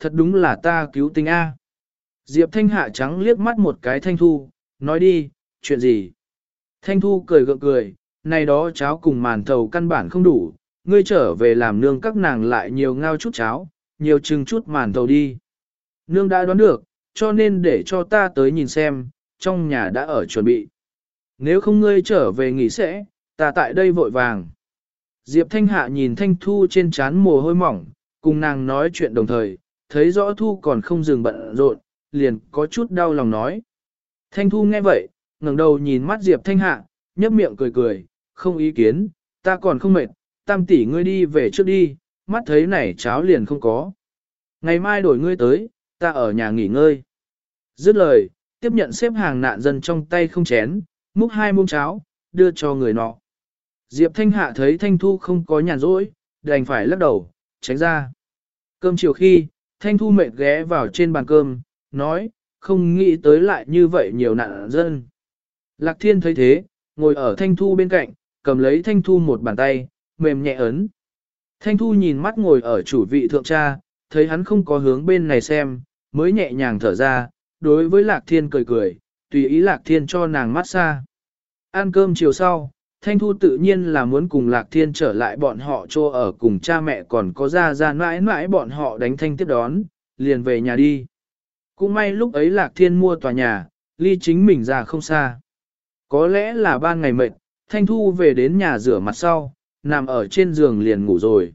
thật đúng là ta cứu tinh A. Diệp Thanh Hạ trắng liếc mắt một cái Thanh Thu, nói đi, chuyện gì? Thanh Thu cười gượng cười, này đó cháo cùng màn thầu căn bản không đủ, ngươi trở về làm nương các nàng lại nhiều ngao chút cháo, nhiều chừng chút màn thầu đi. Nương đã đoán được, cho nên để cho ta tới nhìn xem, trong nhà đã ở chuẩn bị. Nếu không ngươi trở về nghỉ sẽ, ta tại đây vội vàng. Diệp Thanh Hạ nhìn Thanh Thu trên trán mồ hôi mỏng, cùng nàng nói chuyện đồng thời, thấy rõ Thu còn không dừng bận rộn, liền có chút đau lòng nói. Thanh Thu nghe vậy, ngẩng đầu nhìn mắt Diệp Thanh Hạ, nhấp miệng cười cười, không ý kiến, ta còn không mệt, tam tỷ ngươi đi về trước đi, mắt thấy này cháo liền không có. Ngày mai đổi ngươi tới, ta ở nhà nghỉ ngơi. Dứt lời, tiếp nhận xếp hàng nạn dân trong tay không chén, múc hai muỗng cháo, đưa cho người nọ. Diệp Thanh Hạ thấy Thanh Thu không có nhàn rỗi, đành phải lắc đầu, tránh ra. Cơm chiều khi, Thanh Thu mệt ghé vào trên bàn cơm, nói, không nghĩ tới lại như vậy nhiều nạn dân. Lạc Thiên thấy thế, ngồi ở Thanh Thu bên cạnh, cầm lấy Thanh Thu một bàn tay, mềm nhẹ ấn. Thanh Thu nhìn mắt ngồi ở chủ vị thượng cha, thấy hắn không có hướng bên này xem, mới nhẹ nhàng thở ra, đối với Lạc Thiên cười cười, tùy ý Lạc Thiên cho nàng mát xa. Ăn cơm chiều sau, Thanh Thu tự nhiên là muốn cùng Lạc Thiên trở lại bọn họ cho ở cùng cha mẹ còn có ra ra mãi mãi bọn họ đánh thanh tiếp đón, liền về nhà đi. Cũng may lúc ấy Lạc Thiên mua tòa nhà, ly chính mình ra không xa. Có lẽ là ba ngày mệt, Thanh Thu về đến nhà rửa mặt sau, nằm ở trên giường liền ngủ rồi.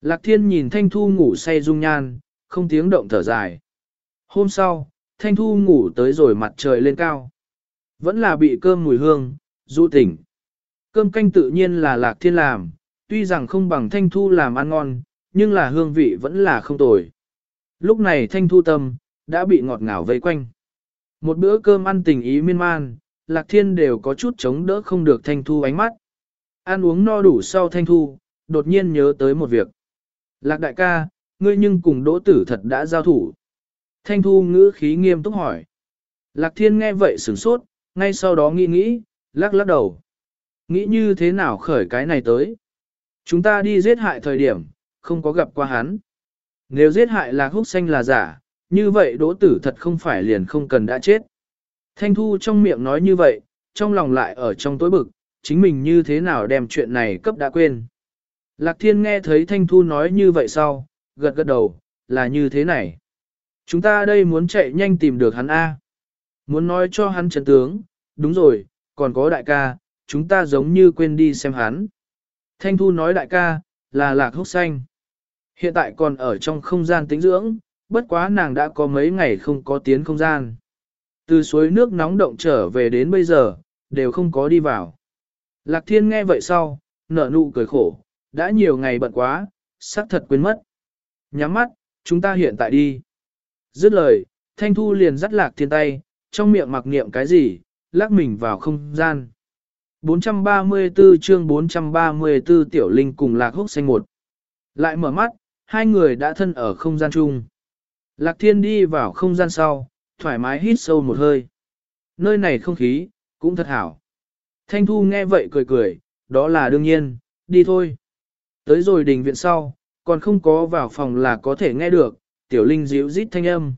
Lạc Thiên nhìn Thanh Thu ngủ say rung nhan, không tiếng động thở dài. Hôm sau, Thanh Thu ngủ tới rồi mặt trời lên cao. Vẫn là bị cơm mùi hương, dụ tỉnh. Cơm canh tự nhiên là Lạc Thiên làm, tuy rằng không bằng Thanh Thu làm ăn ngon, nhưng là hương vị vẫn là không tồi. Lúc này Thanh Thu tâm, đã bị ngọt ngào vây quanh. Một bữa cơm ăn tình ý miên man, Lạc Thiên đều có chút chống đỡ không được Thanh Thu ánh mắt. Ăn uống no đủ sau Thanh Thu, đột nhiên nhớ tới một việc. Lạc đại ca, ngươi nhưng cùng đỗ tử thật đã giao thủ. Thanh Thu ngữ khí nghiêm túc hỏi. Lạc Thiên nghe vậy sửng sốt, ngay sau đó nghĩ nghĩ, lắc lắc đầu. Nghĩ như thế nào khởi cái này tới? Chúng ta đi giết hại thời điểm, không có gặp qua hắn. Nếu giết hại là Húc Xanh là giả, như vậy đỗ tử thật không phải liền không cần đã chết. Thanh Thu trong miệng nói như vậy, trong lòng lại ở trong tối bực, chính mình như thế nào đem chuyện này cấp đã quên. Lạc Thiên nghe thấy Thanh Thu nói như vậy sau, gật gật đầu, là như thế này. Chúng ta đây muốn chạy nhanh tìm được hắn A. Muốn nói cho hắn chấn tướng, đúng rồi, còn có đại ca, chúng ta giống như quên đi xem hắn. Thanh Thu nói đại ca, là lạc húc xanh. Hiện tại còn ở trong không gian tĩnh dưỡng, bất quá nàng đã có mấy ngày không có tiến không gian. Từ suối nước nóng động trở về đến bây giờ, đều không có đi vào. Lạc thiên nghe vậy sau, nở nụ cười khổ, đã nhiều ngày bận quá, xác thật quên mất. Nhắm mắt, chúng ta hiện tại đi. Dứt lời, Thanh Thu liền dắt lạc thiên tay, trong miệng mặc niệm cái gì, lắc mình vào không gian. 434 chương 434 tiểu linh cùng lạc húc xanh một. Lại mở mắt, hai người đã thân ở không gian chung. Lạc thiên đi vào không gian sau, thoải mái hít sâu một hơi. Nơi này không khí, cũng thật hảo. Thanh Thu nghe vậy cười cười, đó là đương nhiên, đi thôi. Tới rồi đình viện sau, còn không có vào phòng là có thể nghe được, tiểu linh dịu rít thanh âm.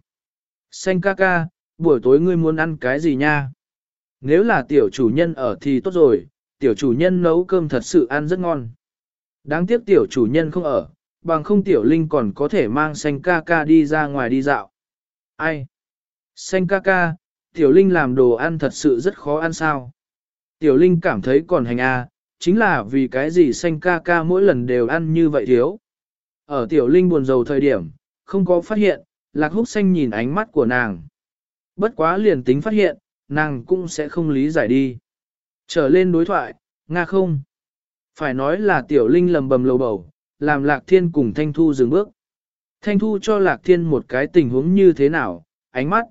Xanh ca ca, buổi tối ngươi muốn ăn cái gì nha? Nếu là tiểu chủ nhân ở thì tốt rồi, tiểu chủ nhân nấu cơm thật sự ăn rất ngon. Đáng tiếc tiểu chủ nhân không ở, bằng không tiểu linh còn có thể mang xanh ca ca đi ra ngoài đi dạo. Ai? Xanh ca ca, tiểu linh làm đồ ăn thật sự rất khó ăn sao? Tiểu linh cảm thấy còn hành a, à, chính là vì cái gì xanh ca ca mỗi lần đều ăn như vậy thiếu. Ở tiểu linh buồn rầu thời điểm, không có phát hiện, lạc húc xanh nhìn ánh mắt của nàng. Bất quá liền tính phát hiện, nàng cũng sẽ không lý giải đi. Trở lên đối thoại, Nga không. Phải nói là tiểu linh lầm bầm lầu bầu, làm lạc thiên cùng thanh thu dừng bước. Thanh thu cho lạc thiên một cái tình huống như thế nào, ánh mắt.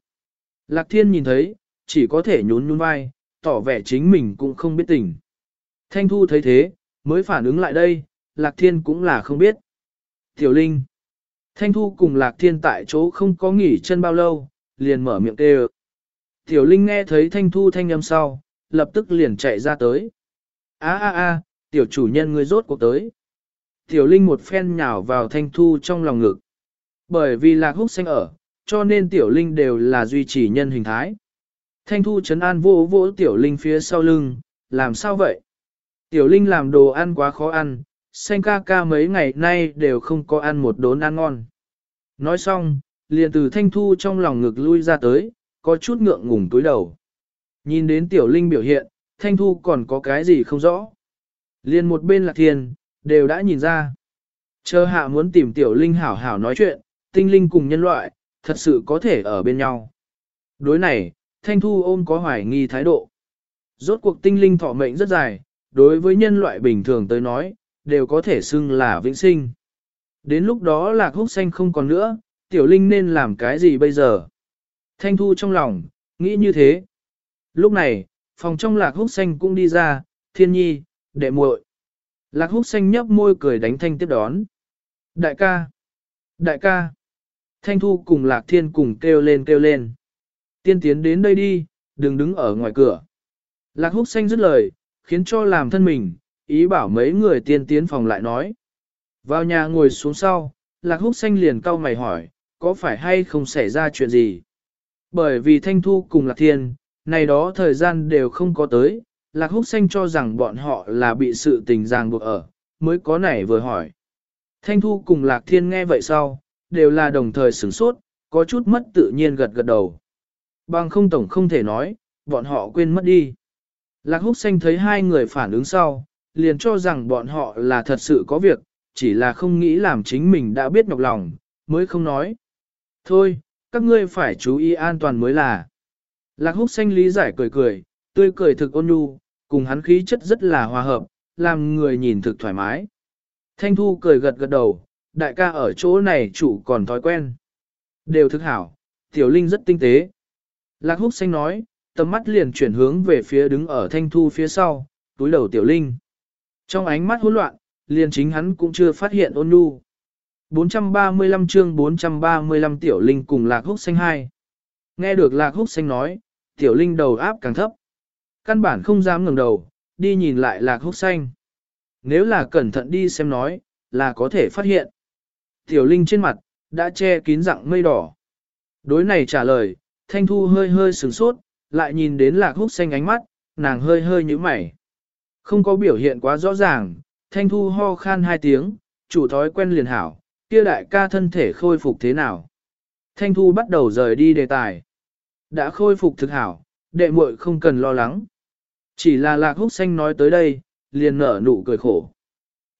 Lạc thiên nhìn thấy, chỉ có thể nhún nhún vai, tỏ vẻ chính mình cũng không biết tình. Thanh thu thấy thế, mới phản ứng lại đây, lạc thiên cũng là không biết. Tiểu linh. Thanh thu cùng lạc thiên tại chỗ không có nghỉ chân bao lâu, liền mở miệng kêu. Tiểu Linh nghe thấy thanh thu thanh âm sau, lập tức liền chạy ra tới. A a a, tiểu chủ nhân ngươi rốt cuộc tới. Tiểu Linh một phen nhào vào thanh thu trong lòng ngực. Bởi vì lạc húc xanh ở, cho nên tiểu linh đều là duy trì nhân hình thái. Thanh thu chấn an vô vỗ tiểu linh phía sau lưng, làm sao vậy? Tiểu linh làm đồ ăn quá khó ăn, xanh ca ca mấy ngày nay đều không có ăn một đốn ăn ngon. Nói xong, liền từ thanh thu trong lòng ngực lui ra tới, có chút ngượng ngùng túi đầu. Nhìn đến tiểu linh biểu hiện, thanh thu còn có cái gì không rõ. Liền một bên là thiên, đều đã nhìn ra. Chờ hạ muốn tìm tiểu linh hảo hảo nói chuyện, tinh linh cùng nhân loại, thật sự có thể ở bên nhau. Đối này, thanh thu ôm có hoài nghi thái độ. Rốt cuộc tinh linh thọ mệnh rất dài, đối với nhân loại bình thường tới nói, đều có thể xưng là vĩnh sinh. Đến lúc đó lạc húc xanh không còn nữa, tiểu linh nên làm cái gì bây giờ? Thanh thu trong lòng, nghĩ như thế. Lúc này, phòng trong lạc húc xanh cũng đi ra, thiên nhi, đệ muội. Lạc húc xanh nhấp môi cười đánh thanh tiếp đón. Đại ca! Đại ca! Thanh thu cùng lạc thiên cùng kêu lên kêu lên. Tiên tiến đến đây đi, đừng đứng ở ngoài cửa. Lạc húc xanh dứt lời, khiến cho làm thân mình, ý bảo mấy người tiên tiến phòng lại nói. Vào nhà ngồi xuống sau, lạc húc xanh liền cau mày hỏi, có phải hay không xảy ra chuyện gì? Bởi vì thanh thu cùng lạc thiên, này đó thời gian đều không có tới, lạc húc xanh cho rằng bọn họ là bị sự tình ràng buộc ở, mới có nảy vừa hỏi. Thanh thu cùng lạc thiên nghe vậy sau, đều là đồng thời sửng sốt, có chút mất tự nhiên gật gật đầu. Bằng không tổng không thể nói, bọn họ quên mất đi. Lạc húc xanh thấy hai người phản ứng sau, liền cho rằng bọn họ là thật sự có việc, chỉ là không nghĩ làm chính mình đã biết nhọc lòng, mới không nói. Thôi, các ngươi phải chú ý an toàn mới là. Lạc húc xanh lý giải cười cười, tươi cười thực ôn nhu, cùng hắn khí chất rất là hòa hợp, làm người nhìn thực thoải mái. Thanh thu cười gật gật đầu, đại ca ở chỗ này chủ còn thói quen. Đều thực hảo, tiểu linh rất tinh tế. Lạc húc xanh nói, tầm mắt liền chuyển hướng về phía đứng ở thanh thu phía sau, túi đầu tiểu linh. Trong ánh mắt hỗn loạn, liền chính hắn cũng chưa phát hiện ôn nhu. 435 chương 435 tiểu linh cùng lạc húc xanh hai. Nghe được lạc húc xanh nói, tiểu linh đầu áp càng thấp. Căn bản không dám ngẩng đầu, đi nhìn lại lạc húc xanh. Nếu là cẩn thận đi xem nói, là có thể phát hiện. Tiểu linh trên mặt, đã che kín dạng mây đỏ. Đối này trả lời, thanh thu hơi hơi sửng sốt, lại nhìn đến lạc húc xanh ánh mắt, nàng hơi hơi như mày. Không có biểu hiện quá rõ ràng, thanh thu ho khan hai tiếng, chủ thói quen liền hảo, kia đại ca thân thể khôi phục thế nào. Thanh thu bắt đầu rời đi đề tài. Đã khôi phục thực hảo, đệ muội không cần lo lắng. Chỉ là lạc húc xanh nói tới đây, liền nở nụ cười khổ.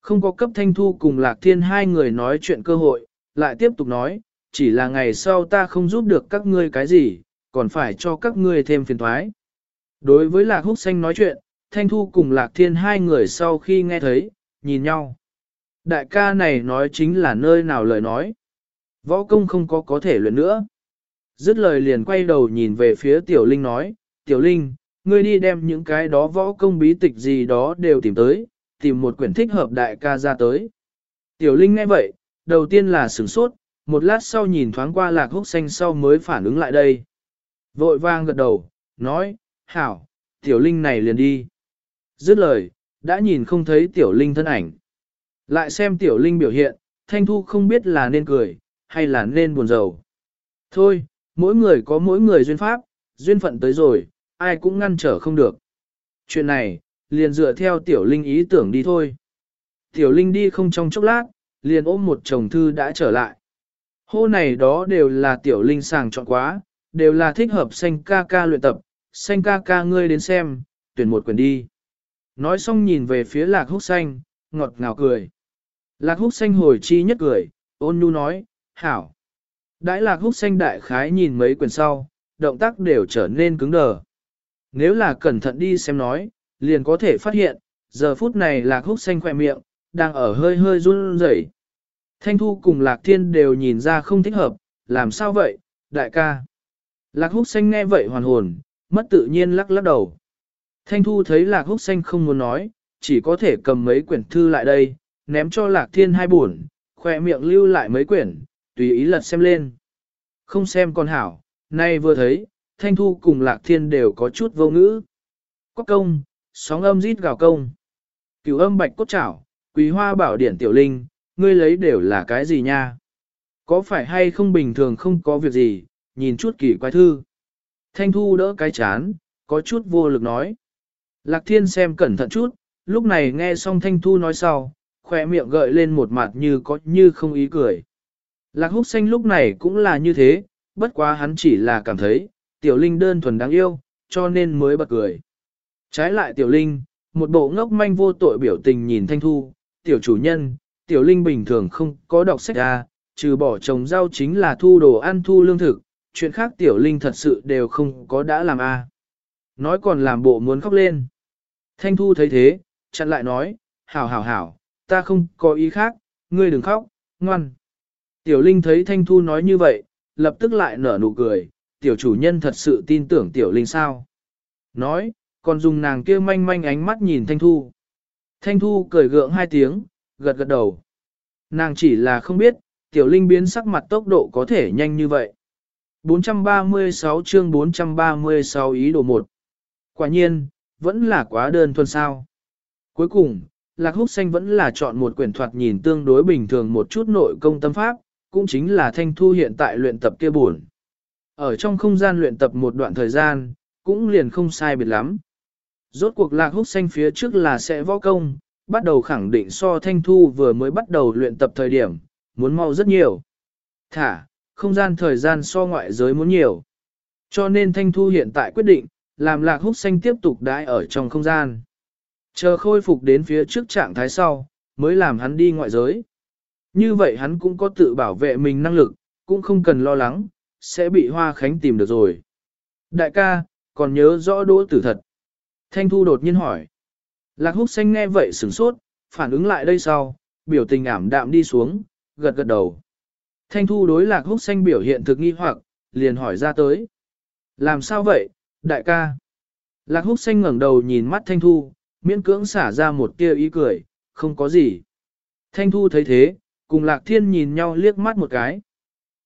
Không có cấp thanh thu cùng lạc thiên hai người nói chuyện cơ hội, lại tiếp tục nói, chỉ là ngày sau ta không giúp được các ngươi cái gì, còn phải cho các ngươi thêm phiền thoái. Đối với lạc húc xanh nói chuyện, thanh thu cùng lạc thiên hai người sau khi nghe thấy, nhìn nhau. Đại ca này nói chính là nơi nào lời nói. Võ công không có có thể luyện nữa. Dứt lời liền quay đầu nhìn về phía tiểu linh nói, tiểu linh, ngươi đi đem những cái đó võ công bí tịch gì đó đều tìm tới, tìm một quyển thích hợp đại ca ra tới. Tiểu linh nghe vậy, đầu tiên là sửng sốt, một lát sau nhìn thoáng qua lạc húc xanh sau mới phản ứng lại đây. Vội vang gật đầu, nói, hảo, tiểu linh này liền đi. Dứt lời, đã nhìn không thấy tiểu linh thân ảnh. Lại xem tiểu linh biểu hiện, thanh thu không biết là nên cười, hay là nên buồn rầu. Thôi, mỗi người có mỗi người duyên pháp, duyên phận tới rồi, ai cũng ngăn trở không được. Chuyện này, liền dựa theo tiểu linh ý tưởng đi thôi. Tiểu linh đi không trong chốc lát, liền ôm một chồng thư đã trở lại. Hô này đó đều là tiểu linh sàng chọn quá, đều là thích hợp xanh ca ca luyện tập, xanh ca ca ngươi đến xem, tuyển một quyển đi. Nói xong nhìn về phía lạc húc xanh, ngọt ngào cười. Lạc húc xanh hồi chi nhất cười, ôn nhu nói, hảo. Đãi lạc húc xanh đại khái nhìn mấy quyển sau, động tác đều trở nên cứng đờ. Nếu là cẩn thận đi xem nói, liền có thể phát hiện, giờ phút này lạc húc xanh khỏe miệng, đang ở hơi hơi run rẩy. Thanh thu cùng lạc thiên đều nhìn ra không thích hợp, làm sao vậy, đại ca. Lạc húc xanh nghe vậy hoàn hồn, mất tự nhiên lắc lắc đầu. Thanh thu thấy lạc húc xanh không muốn nói, chỉ có thể cầm mấy quyển thư lại đây, ném cho lạc thiên hai buồn, khỏe miệng lưu lại mấy quyển, tùy ý lật xem lên. Không xem con hảo, nay vừa thấy, thanh thu cùng lạc thiên đều có chút vô ngữ. quốc công, sóng âm rít gào công. Cửu âm bạch cốt chảo, quý hoa bảo điển tiểu linh, ngươi lấy đều là cái gì nha? Có phải hay không bình thường không có việc gì, nhìn chút kỳ quái thư. Thanh Thu đỡ cái chán, có chút vô lực nói. Lạc Thiên xem cẩn thận chút, lúc này nghe xong Thanh Thu nói sau, khỏe miệng gợi lên một mặt như có như không ý cười. Lạc Húc Xanh lúc này cũng là như thế, bất quá hắn chỉ là cảm thấy, Tiểu Linh đơn thuần đáng yêu, cho nên mới bật cười. Trái lại Tiểu Linh, một bộ ngốc manh vô tội biểu tình nhìn Thanh Thu, Tiểu chủ nhân, Tiểu Linh bình thường không có đọc sách ra, trừ bỏ trồng rau chính là thu đồ ăn thu lương thực, chuyện khác Tiểu Linh thật sự đều không có đã làm a. Nói còn làm bộ muốn khóc lên. Thanh Thu thấy thế, chặn lại nói, hảo hảo hảo, ta không có ý khác, ngươi đừng khóc, ngoan. Tiểu Linh thấy Thanh Thu nói như vậy, lập tức lại nở nụ cười, tiểu chủ nhân thật sự tin tưởng Tiểu Linh sao. Nói, còn dùng nàng kia manh manh ánh mắt nhìn Thanh Thu. Thanh Thu cười gượng hai tiếng, gật gật đầu. Nàng chỉ là không biết, Tiểu Linh biến sắc mặt tốc độ có thể nhanh như vậy. 436 chương 436 ý đồ một. Quả nhiên, vẫn là quá đơn thuần sao. Cuối cùng, Lạc Húc Xanh vẫn là chọn một quyển thoạt nhìn tương đối bình thường một chút nội công tâm pháp, cũng chính là Thanh Thu hiện tại luyện tập kia buồn. Ở trong không gian luyện tập một đoạn thời gian, cũng liền không sai biệt lắm. Rốt cuộc Lạc Húc Xanh phía trước là sẽ võ công, bắt đầu khẳng định so Thanh Thu vừa mới bắt đầu luyện tập thời điểm, muốn mau rất nhiều. Thả, không gian thời gian so ngoại giới muốn nhiều. Cho nên Thanh Thu hiện tại quyết định, làm Lạc Húc Xanh tiếp tục đãi ở trong không gian. Chờ khôi phục đến phía trước trạng thái sau, mới làm hắn đi ngoại giới. Như vậy hắn cũng có tự bảo vệ mình năng lực, cũng không cần lo lắng, sẽ bị Hoa Khánh tìm được rồi. Đại ca, còn nhớ rõ đỗ tử thật. Thanh Thu đột nhiên hỏi. Lạc húc xanh nghe vậy sửng sốt, phản ứng lại đây sau, biểu tình ảm đạm đi xuống, gật gật đầu. Thanh Thu đối lạc húc xanh biểu hiện thực nghi hoặc, liền hỏi ra tới. Làm sao vậy, đại ca? Lạc húc xanh ngẩng đầu nhìn mắt Thanh Thu, miễn cưỡng xả ra một tia ý cười, không có gì. Thanh Thu thấy thế, cùng Lạc Thiên nhìn nhau liếc mắt một cái.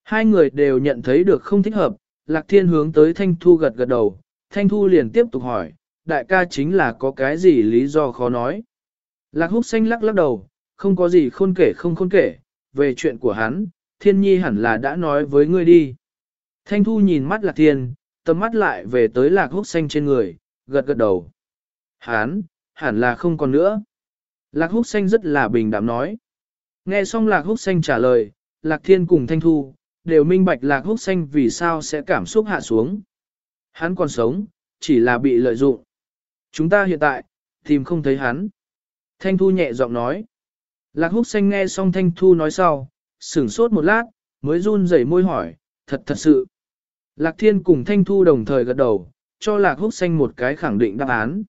Hai người đều nhận thấy được không thích hợp, Lạc Thiên hướng tới Thanh Thu gật gật đầu, Thanh Thu liền tiếp tục hỏi, đại ca chính là có cái gì lý do khó nói. Lạc Húc Xanh lắc lắc đầu, không có gì khôn kể không khôn kể, về chuyện của hắn, Thiên Nhi hẳn là đã nói với ngươi đi. Thanh Thu nhìn mắt Lạc Thiên, tầm mắt lại về tới Lạc Húc Xanh trên người, gật gật đầu. Hắn, hẳn là không còn nữa. Lạc húc xanh rất là bình đạm nói. Nghe xong lạc húc xanh trả lời, lạc thiên cùng thanh thu, đều minh bạch lạc húc xanh vì sao sẽ cảm xúc hạ xuống. Hắn còn sống, chỉ là bị lợi dụng. Chúng ta hiện tại, tìm không thấy hắn. Thanh thu nhẹ giọng nói. Lạc húc xanh nghe xong thanh thu nói sau, sửng sốt một lát, mới run rẩy môi hỏi, thật thật sự. Lạc thiên cùng thanh thu đồng thời gật đầu, cho lạc húc xanh một cái khẳng định đáp án.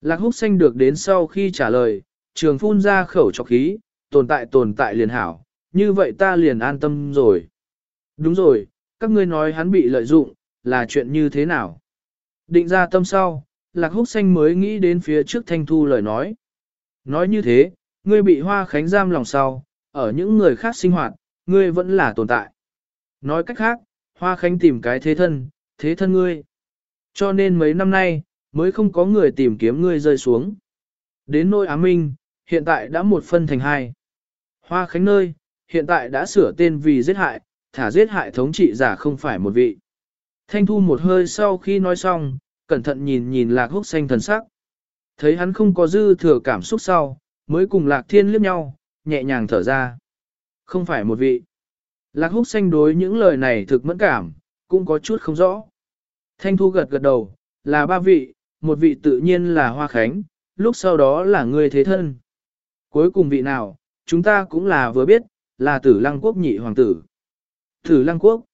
Lạc húc xanh được đến sau khi trả lời, trường phun ra khẩu trọc khí, tồn tại tồn tại liền hảo, như vậy ta liền an tâm rồi. Đúng rồi, các ngươi nói hắn bị lợi dụng, là chuyện như thế nào? Định ra tâm sau, lạc húc xanh mới nghĩ đến phía trước thanh thu lời nói. Nói như thế, ngươi bị hoa khánh giam lòng sau, ở những người khác sinh hoạt, ngươi vẫn là tồn tại. Nói cách khác, hoa khánh tìm cái thế thân, thế thân ngươi. Cho nên mấy năm nay, mới không có người tìm kiếm ngươi rơi xuống. Đến nôi Á Minh, hiện tại đã một phân thành hai. Hoa Khánh nơi, hiện tại đã sửa tên vì giết hại, thả giết hại thống trị giả không phải một vị. Thanh thu một hơi sau khi nói xong, cẩn thận nhìn nhìn lạc húc xanh thần sắc. Thấy hắn không có dư thừa cảm xúc sau, mới cùng lạc thiên liếc nhau, nhẹ nhàng thở ra. Không phải một vị. Lạc húc xanh đối những lời này thực mẫn cảm, cũng có chút không rõ. Thanh thu gật gật đầu, là ba vị, một vị tự nhiên là Hoa Khánh, lúc sau đó là ngươi thế thân. Cuối cùng vị nào, chúng ta cũng là vừa biết, là tử lăng quốc nhị hoàng tử. Tử lăng quốc.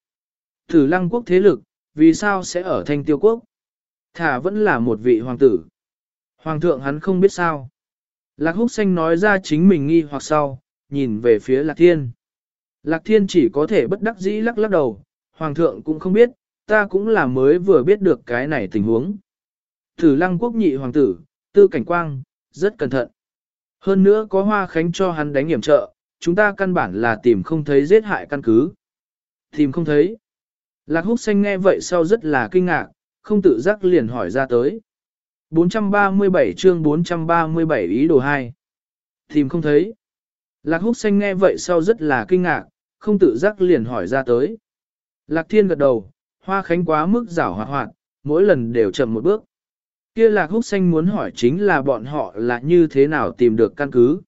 Tử lăng quốc thế lực, vì sao sẽ ở thanh tiêu quốc? Thả vẫn là một vị hoàng tử. Hoàng thượng hắn không biết sao. Lạc húc xanh nói ra chính mình nghi hoặc sau, nhìn về phía lạc thiên. Lạc thiên chỉ có thể bất đắc dĩ lắc lắc đầu, hoàng thượng cũng không biết, ta cũng là mới vừa biết được cái này tình huống. Tử lăng quốc nhị hoàng tử, tư cảnh quang, rất cẩn thận. Hơn nữa có hoa khánh cho hắn đánh hiểm trợ, chúng ta căn bản là tìm không thấy giết hại căn cứ. Tìm không thấy. Lạc húc xanh nghe vậy sau rất là kinh ngạc, không tự giác liền hỏi ra tới. 437 chương 437 ý đồ 2. Tìm không thấy. Lạc húc xanh nghe vậy sau rất là kinh ngạc, không tự giác liền hỏi ra tới. Lạc thiên gật đầu, hoa khánh quá mức rảo hoạt hoạt, mỗi lần đều chậm một bước. Kia lạc húc xanh muốn hỏi chính là bọn họ là như thế nào tìm được căn cứ.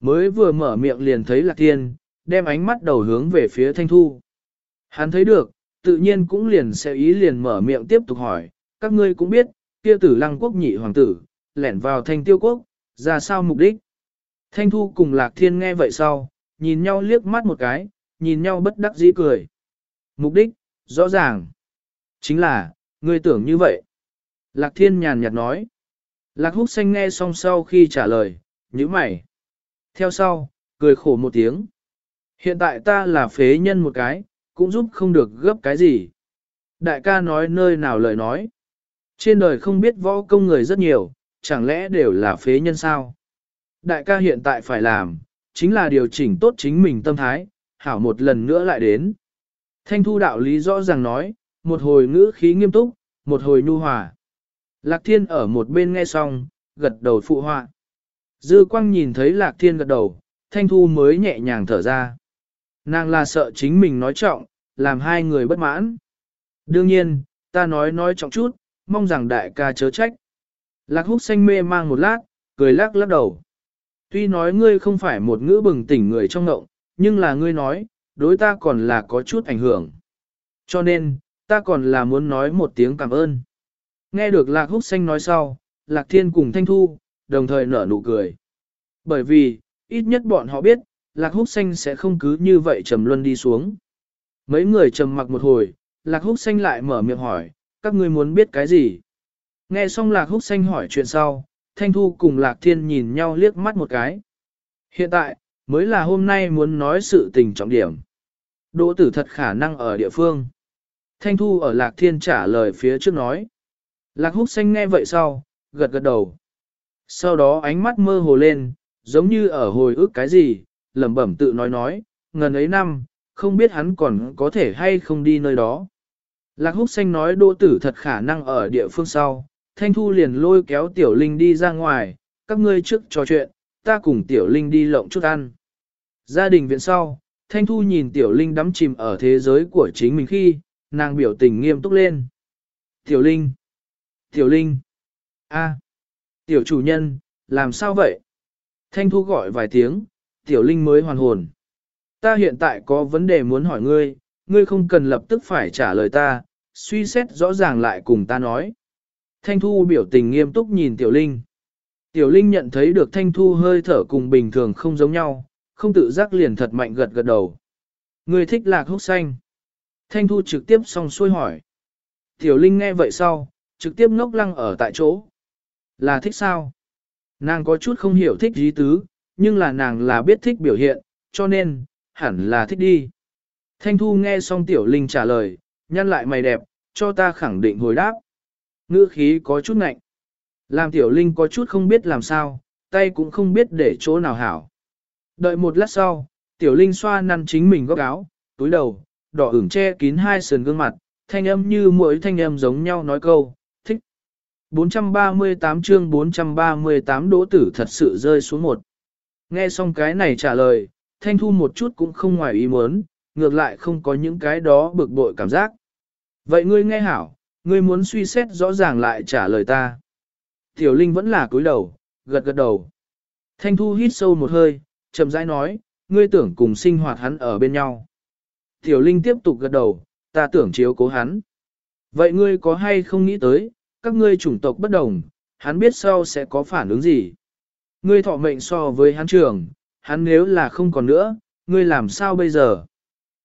Mới vừa mở miệng liền thấy lạc thiên, đem ánh mắt đầu hướng về phía thanh thu. Hắn thấy được, tự nhiên cũng liền sẽ ý liền mở miệng tiếp tục hỏi, các ngươi cũng biết, kia tử lăng quốc nhị hoàng tử, lẻn vào thanh tiêu quốc, ra sao mục đích. Thanh thu cùng lạc thiên nghe vậy sau, nhìn nhau liếc mắt một cái, nhìn nhau bất đắc dĩ cười. Mục đích, rõ ràng, chính là, ngươi tưởng như vậy. Lạc thiên nhàn nhạt nói. Lạc húc xanh nghe xong sau khi trả lời, như mày. Theo sau, cười khổ một tiếng. Hiện tại ta là phế nhân một cái, cũng giúp không được gấp cái gì. Đại ca nói nơi nào lời nói. Trên đời không biết võ công người rất nhiều, chẳng lẽ đều là phế nhân sao? Đại ca hiện tại phải làm, chính là điều chỉnh tốt chính mình tâm thái, hảo một lần nữa lại đến. Thanh thu đạo lý rõ ràng nói, một hồi ngữ khí nghiêm túc, một hồi nhu hòa. Lạc thiên ở một bên nghe xong, gật đầu phụ họa. Dư quang nhìn thấy lạc thiên gật đầu, thanh thu mới nhẹ nhàng thở ra. Nàng là sợ chính mình nói trọng, làm hai người bất mãn. Đương nhiên, ta nói nói trọng chút, mong rằng đại ca chớ trách. Lạc húc xanh mê mang một lát, cười lắc lắc đầu. Tuy nói ngươi không phải một ngữ bừng tỉnh người trong ngộng, nhưng là ngươi nói, đối ta còn là có chút ảnh hưởng. Cho nên, ta còn là muốn nói một tiếng cảm ơn. Nghe được Lạc Húc Xanh nói sau, Lạc Thiên cùng Thanh Thu, đồng thời nở nụ cười. Bởi vì, ít nhất bọn họ biết, Lạc Húc Xanh sẽ không cứ như vậy trầm luân đi xuống. Mấy người trầm mặc một hồi, Lạc Húc Xanh lại mở miệng hỏi, các ngươi muốn biết cái gì? Nghe xong Lạc Húc Xanh hỏi chuyện sau, Thanh Thu cùng Lạc Thiên nhìn nhau liếc mắt một cái. Hiện tại, mới là hôm nay muốn nói sự tình trọng điểm. Đỗ tử thật khả năng ở địa phương. Thanh Thu ở Lạc Thiên trả lời phía trước nói. Lạc Húc Xanh nghe vậy sau, gật gật đầu. Sau đó ánh mắt mơ hồ lên, giống như ở hồi ức cái gì, lẩm bẩm tự nói nói, ngần ấy năm, không biết hắn còn có thể hay không đi nơi đó. Lạc húc xanh nói đô tử thật khả năng ở địa phương sau, thanh thu liền lôi kéo tiểu linh đi ra ngoài, các ngươi trước trò chuyện, ta cùng tiểu linh đi lộng chút ăn. Gia đình viện sau, thanh thu nhìn tiểu linh đắm chìm ở thế giới của chính mình khi, nàng biểu tình nghiêm túc lên. Tiểu linh, tiểu linh, a, tiểu chủ nhân, làm sao vậy? Thanh thu gọi vài tiếng, tiểu linh mới hoàn hồn. Ta hiện tại có vấn đề muốn hỏi ngươi, ngươi không cần lập tức phải trả lời ta, suy xét rõ ràng lại cùng ta nói. Thanh Thu biểu tình nghiêm túc nhìn Tiểu Linh. Tiểu Linh nhận thấy được Thanh Thu hơi thở cùng bình thường không giống nhau, không tự giác liền thật mạnh gật gật đầu. Ngươi thích lạc húc xanh. Thanh Thu trực tiếp xong xuôi hỏi. Tiểu Linh nghe vậy sau, trực tiếp ngốc lăng ở tại chỗ. Là thích sao? Nàng có chút không hiểu thích dí tứ, nhưng là nàng là biết thích biểu hiện, cho nên, hẳn là thích đi. Thanh Thu nghe xong Tiểu Linh trả lời, nhăn lại mày đẹp, cho ta khẳng định hồi đáp. Ngữ khí có chút ngạnh. Làm Tiểu Linh có chút không biết làm sao, tay cũng không biết để chỗ nào hảo. Đợi một lát sau, Tiểu Linh xoa năn chính mình góc áo, túi đầu, đỏ ửng che kín hai sườn gương mặt, thanh âm như mỗi thanh âm giống nhau nói câu. 438 chương 438 đỗ tử thật sự rơi xuống một. Nghe xong cái này trả lời, Thanh Thu một chút cũng không ngoài ý muốn, ngược lại không có những cái đó bực bội cảm giác. Vậy ngươi nghe hảo, ngươi muốn suy xét rõ ràng lại trả lời ta. Tiểu Linh vẫn là cúi đầu, gật gật đầu. Thanh Thu hít sâu một hơi, chậm rãi nói, ngươi tưởng cùng sinh hoạt hắn ở bên nhau. Tiểu Linh tiếp tục gật đầu, ta tưởng chiếu cố hắn. Vậy ngươi có hay không nghĩ tới, các ngươi chủng tộc bất đồng, hắn biết sau sẽ có phản ứng gì? Ngươi thọ mệnh so với hắn trưởng, hắn nếu là không còn nữa, ngươi làm sao bây giờ?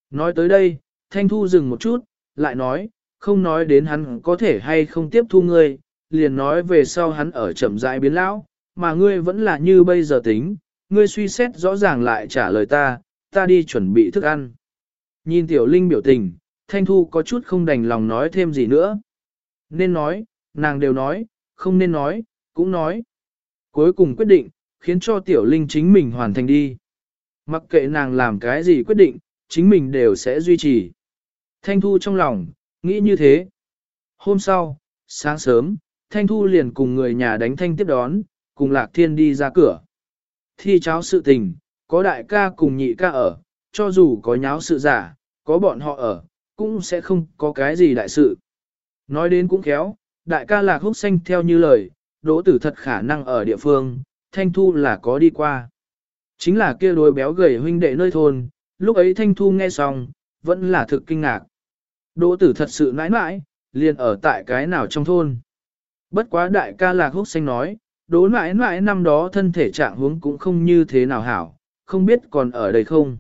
Nói tới đây, Thanh Thu dừng một chút, lại nói, không nói đến hắn có thể hay không tiếp thu ngươi, liền nói về sau hắn ở chậm rãi biến lão, mà ngươi vẫn là như bây giờ tính, ngươi suy xét rõ ràng lại trả lời ta, ta đi chuẩn bị thức ăn. Nhìn Tiểu Linh biểu tình, Thanh Thu có chút không đành lòng nói thêm gì nữa. Nên nói, nàng đều nói, không nên nói, cũng nói. Cuối cùng quyết định, khiến cho Tiểu Linh chính mình hoàn thành đi. Mặc kệ nàng làm cái gì quyết định, chính mình đều sẽ duy trì. Thanh Thu trong lòng, nghĩ như thế. Hôm sau, sáng sớm, Thanh Thu liền cùng người nhà đánh thanh tiếp đón, cùng Lạc Thiên đi ra cửa. Thi cháo sự tình, có đại ca cùng nhị ca ở, cho dù có nháo sự giả, có bọn họ ở, cũng sẽ không có cái gì đại sự. Nói đến cũng khéo, đại ca lạc húc xanh theo như lời, đỗ tử thật khả năng ở địa phương, thanh thu là có đi qua. Chính là kia đôi béo gầy huynh đệ nơi thôn, lúc ấy thanh thu nghe xong, vẫn là thực kinh ngạc. Đỗ tử thật sự nãi nãi, liền ở tại cái nào trong thôn. Bất quá đại ca lạc húc xanh nói, đỗ nãi nãi năm đó thân thể trạng huống cũng không như thế nào hảo, không biết còn ở đây không.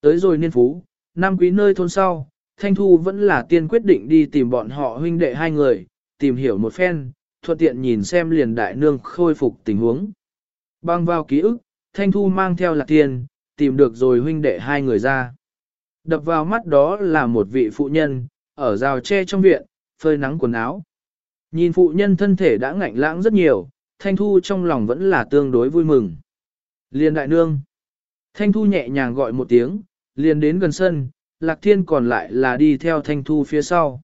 Tới rồi niên phú, năm quý nơi thôn sau, Thanh Thu vẫn là tiên quyết định đi tìm bọn họ huynh đệ hai người, tìm hiểu một phen, thuận tiện nhìn xem liền đại nương khôi phục tình huống. Bang vào ký ức, Thanh Thu mang theo lạc tiền, tìm được rồi huynh đệ hai người ra. Đập vào mắt đó là một vị phụ nhân, ở rào tre trong viện, phơi nắng quần áo. Nhìn phụ nhân thân thể đã ngạnh lãng rất nhiều, Thanh Thu trong lòng vẫn là tương đối vui mừng. Liên đại nương. Thanh Thu nhẹ nhàng gọi một tiếng, liền đến gần sân, Lạc Thiên còn lại là đi theo Thanh Thu phía sau.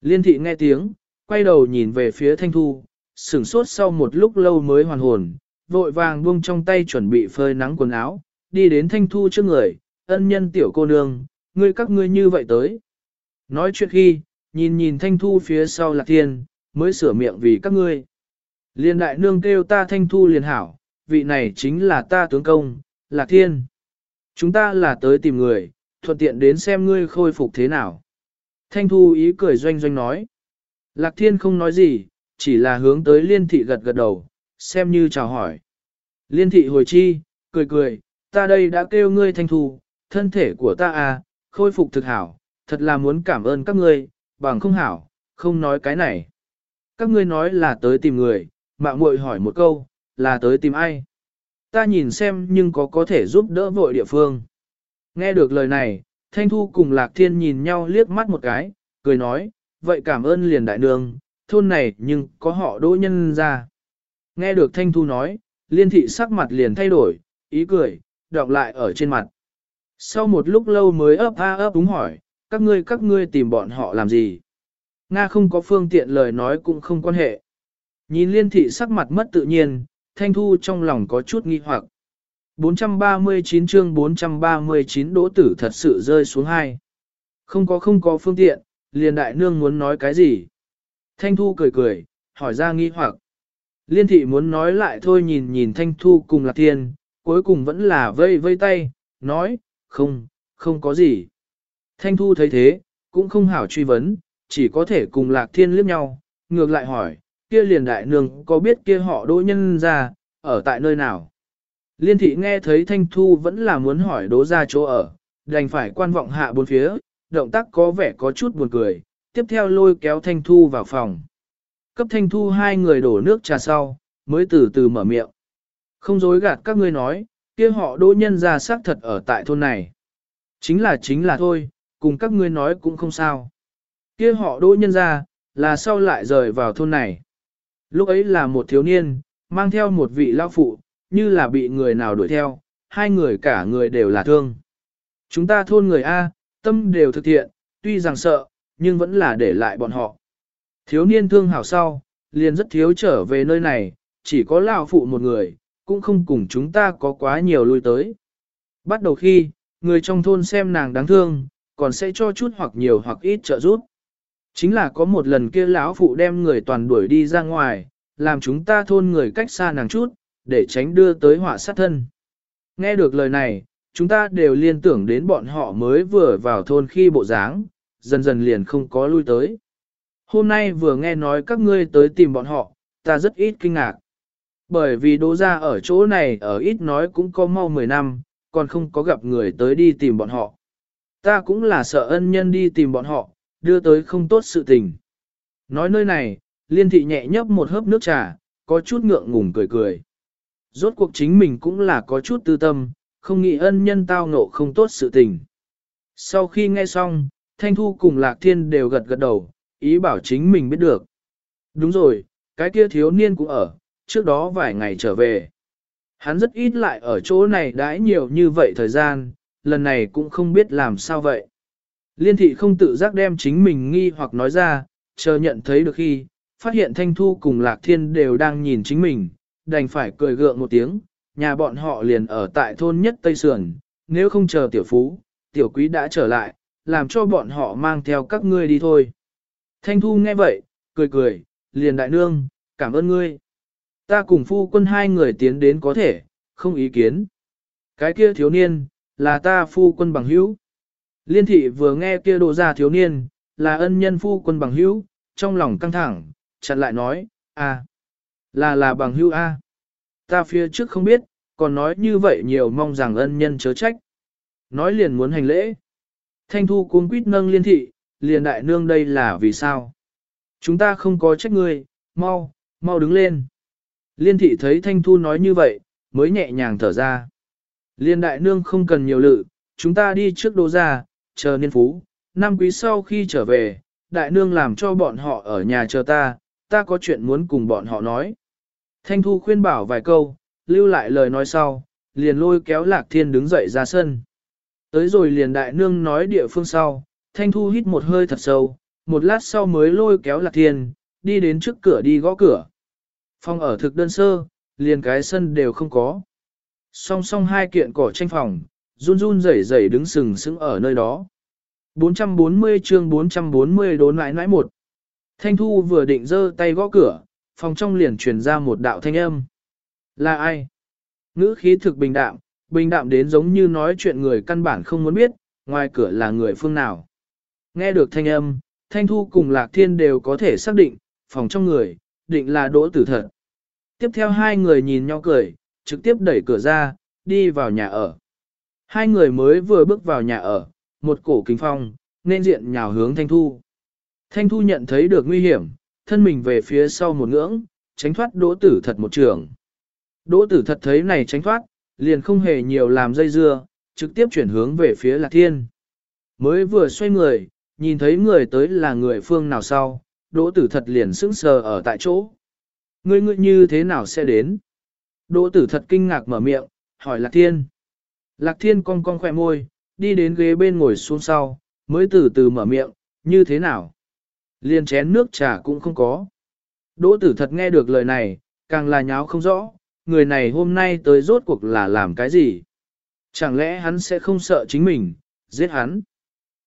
Liên thị nghe tiếng, quay đầu nhìn về phía Thanh Thu, sửng sốt sau một lúc lâu mới hoàn hồn, vội vàng buông trong tay chuẩn bị phơi nắng quần áo, đi đến Thanh Thu trước người, ân nhân tiểu cô nương, ngươi các ngươi như vậy tới. Nói chuyện khi, nhìn nhìn Thanh Thu phía sau Lạc Thiên, mới sửa miệng vì các ngươi. Liên đại nương kêu ta Thanh Thu liền hảo, vị này chính là ta tướng công, Lạc Thiên. Chúng ta là tới tìm người, thuận tiện đến xem ngươi khôi phục thế nào. Thanh Thu ý cười doanh doanh nói. Lạc Thiên không nói gì, chỉ là hướng tới liên thị gật gật đầu, xem như chào hỏi. Liên thị hồi chi, cười cười, ta đây đã kêu ngươi Thanh Thu, thân thể của ta à, khôi phục thực hảo, thật là muốn cảm ơn các ngươi, bằng không hảo, không nói cái này. Các ngươi nói là tới tìm người, mạng muội hỏi một câu, là tới tìm ai? Ta nhìn xem nhưng có có thể giúp đỡ vội địa phương. Nghe được lời này, Thanh Thu cùng Lạc Thiên nhìn nhau liếc mắt một cái, cười nói, vậy cảm ơn liền đại nương, thôn này nhưng có họ đỗ nhân ra. Nghe được Thanh Thu nói, liên thị sắc mặt liền thay đổi, ý cười, đọc lại ở trên mặt. Sau một lúc lâu mới ấp a ấp đúng hỏi, các ngươi các ngươi tìm bọn họ làm gì? Nga không có phương tiện lời nói cũng không quan hệ. Nhìn liên thị sắc mặt mất tự nhiên, Thanh Thu trong lòng có chút nghi hoặc. 439 chương 439 đỗ tử thật sự rơi xuống hai. Không có không có phương tiện, liền đại nương muốn nói cái gì. Thanh Thu cười cười, hỏi ra nghi hoặc. Liên thị muốn nói lại thôi nhìn nhìn Thanh Thu cùng Lạc Thiên, cuối cùng vẫn là vây vây tay, nói, không, không có gì. Thanh Thu thấy thế, cũng không hảo truy vấn, chỉ có thể cùng Lạc Thiên liếc nhau, ngược lại hỏi, kia liền đại nương có biết kia họ đỗ nhân ra, ở tại nơi nào. Liên thị nghe thấy Thanh Thu vẫn là muốn hỏi đỗ ra chỗ ở, đành phải quan vọng hạ bốn phía, động tác có vẻ có chút buồn cười, tiếp theo lôi kéo Thanh Thu vào phòng. Cấp Thanh Thu hai người đổ nước trà sau, mới từ từ mở miệng. Không dối gạt các ngươi nói, kia họ đỗ nhân ra xác thật ở tại thôn này. Chính là chính là thôi, cùng các ngươi nói cũng không sao. Kia họ đỗ nhân ra, là sau lại rời vào thôn này. Lúc ấy là một thiếu niên, mang theo một vị lao phụ, như là bị người nào đuổi theo, hai người cả người đều là thương. Chúng ta thôn người A, tâm đều thực thiện, tuy rằng sợ, nhưng vẫn là để lại bọn họ. Thiếu niên thương hảo sau, liền rất thiếu trở về nơi này, chỉ có lão phụ một người, cũng không cùng chúng ta có quá nhiều lui tới. Bắt đầu khi, người trong thôn xem nàng đáng thương, còn sẽ cho chút hoặc nhiều hoặc ít trợ giúp. Chính là có một lần kia lão phụ đem người toàn đuổi đi ra ngoài, làm chúng ta thôn người cách xa nàng chút, để tránh đưa tới họa sát thân. Nghe được lời này, chúng ta đều liên tưởng đến bọn họ mới vừa vào thôn khi bộ dáng, dần dần liền không có lui tới. Hôm nay vừa nghe nói các ngươi tới tìm bọn họ, ta rất ít kinh ngạc. Bởi vì đố ra ở chỗ này ở ít nói cũng có mau 10 năm, còn không có gặp người tới đi tìm bọn họ. Ta cũng là sợ ân nhân đi tìm bọn họ, đưa tới không tốt sự tình. Nói nơi này, liên thị nhẹ nhấp một hớp nước trà, có chút ngượng ngùng cười cười. Rốt cuộc chính mình cũng là có chút tư tâm, không nghĩ ân nhân tao ngộ không tốt sự tình. Sau khi nghe xong, Thanh Thu cùng Lạc Thiên đều gật gật đầu, ý bảo chính mình biết được. Đúng rồi, cái kia thiếu niên cũng ở, trước đó vài ngày trở về. Hắn rất ít lại ở chỗ này đãi nhiều như vậy thời gian, lần này cũng không biết làm sao vậy. Liên thị không tự giác đem chính mình nghi hoặc nói ra, chờ nhận thấy được khi, phát hiện Thanh Thu cùng Lạc Thiên đều đang nhìn chính mình, đành phải cười gượng một tiếng, nhà bọn họ liền ở tại thôn nhất Tây Sườn, nếu không chờ tiểu phú, tiểu quý đã trở lại, làm cho bọn họ mang theo các ngươi đi thôi. Thanh Thu nghe vậy, cười cười, liền đại nương, cảm ơn ngươi. Ta cùng phu quân hai người tiến đến có thể, không ý kiến. Cái kia thiếu niên, là ta phu quân bằng hữu. Liên thị vừa nghe kia đồ ra thiếu niên, là ân nhân phu quân bằng hữu, trong lòng căng thẳng, chặn lại nói, à, là là bằng hữu A. Ta phía trước không biết, còn nói như vậy nhiều mong rằng ân nhân chớ trách. Nói liền muốn hành lễ. Thanh thu cuống quýt nâng liên thị, liền đại nương đây là vì sao? Chúng ta không có trách ngươi, mau, mau đứng lên. Liên thị thấy thanh thu nói như vậy, mới nhẹ nhàng thở ra. Liên đại nương không cần nhiều lự, chúng ta đi trước đô ra, chờ niên phú, năm quý sau khi trở về, đại nương làm cho bọn họ ở nhà chờ ta, ta có chuyện muốn cùng bọn họ nói. Thanh Thu khuyên bảo vài câu, lưu lại lời nói sau, liền lôi kéo Lạc Thiên đứng dậy ra sân. Tới rồi liền đại nương nói địa phương sau, Thanh Thu hít một hơi thật sâu, một lát sau mới lôi kéo Lạc Thiên, đi đến trước cửa đi gõ cửa. Phòng ở thực đơn sơ, liền cái sân đều không có. Song song hai kiện cỏ tranh phòng, run run rẩy rẩy đứng sừng sững ở nơi đó. 440 chương 440 đốn lại nãi một. Thanh Thu vừa định giơ tay gõ cửa, phòng trong liền truyền ra một đạo thanh âm. Là ai? Ngữ khí thực bình đạm, bình đạm đến giống như nói chuyện người căn bản không muốn biết, ngoài cửa là người phương nào. Nghe được thanh âm, Thanh Thu cùng Lạc Thiên đều có thể xác định, phòng trong người, định là đỗ tử thật. Tiếp theo hai người nhìn nhau cười, trực tiếp đẩy cửa ra, đi vào nhà ở. Hai người mới vừa bước vào nhà ở, một cổ kính phong, nên diện nhào hướng Thanh Thu. Thanh Thu nhận thấy được nguy hiểm, thân mình về phía sau một ngưỡng, tránh thoát đỗ tử thật một trường. Đỗ tử thật thấy này tránh thoát, liền không hề nhiều làm dây dưa, trực tiếp chuyển hướng về phía Lạc Thiên. Mới vừa xoay người, nhìn thấy người tới là người phương nào sau, đỗ tử thật liền sững sờ ở tại chỗ. Ngươi ngươi như thế nào sẽ đến? Đỗ tử thật kinh ngạc mở miệng, hỏi Lạc Thiên. Lạc Thiên cong cong khỏe môi, đi đến ghế bên ngồi xuống sau, mới từ từ mở miệng, như thế nào? Liên chén nước trà cũng không có. Đỗ tử thật nghe được lời này, càng là nháo không rõ, người này hôm nay tới rốt cuộc là làm cái gì? Chẳng lẽ hắn sẽ không sợ chính mình, giết hắn?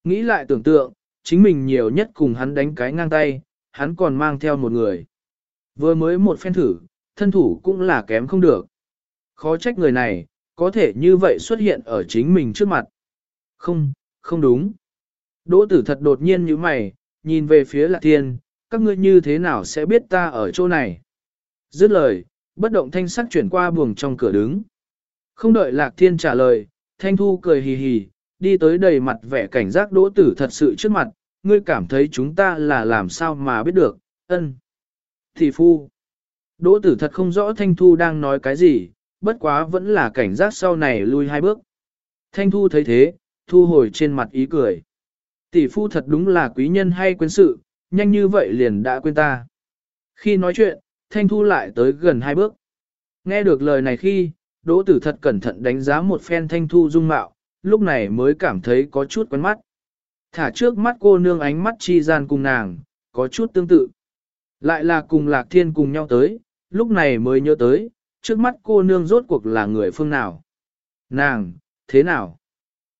Nghĩ lại tưởng tượng, chính mình nhiều nhất cùng hắn đánh cái ngang tay, hắn còn mang theo một người. Vừa mới một phen thử, thân thủ cũng là kém không được. Khó trách người này, có thể như vậy xuất hiện ở chính mình trước mặt. Không, không đúng. Đỗ tử thật đột nhiên như mày, nhìn về phía lạc thiên, các ngươi như thế nào sẽ biết ta ở chỗ này. Dứt lời, bất động thanh sắc chuyển qua buồng trong cửa đứng. Không đợi lạc thiên trả lời, thanh thu cười hì hì, đi tới đầy mặt vẻ cảnh giác đỗ tử thật sự trước mặt, ngươi cảm thấy chúng ta là làm sao mà biết được, ân. Thị phu. Đỗ tử thật không rõ thanh thu đang nói cái gì, bất quá vẫn là cảnh giác sau này lui hai bước. Thanh thu thấy thế, thu hồi trên mặt ý cười. Tỷ phu thật đúng là quý nhân hay quên sự, nhanh như vậy liền đã quên ta. Khi nói chuyện, Thanh Thu lại tới gần hai bước. Nghe được lời này khi, Đỗ Tử thật cẩn thận đánh giá một phen Thanh Thu dung mạo, lúc này mới cảm thấy có chút quen mắt. Thả trước mắt cô nương ánh mắt chi gian cùng nàng, có chút tương tự. Lại là cùng Lạc Thiên cùng nhau tới, lúc này mới nhớ tới, trước mắt cô nương rốt cuộc là người phương nào. Nàng, thế nào?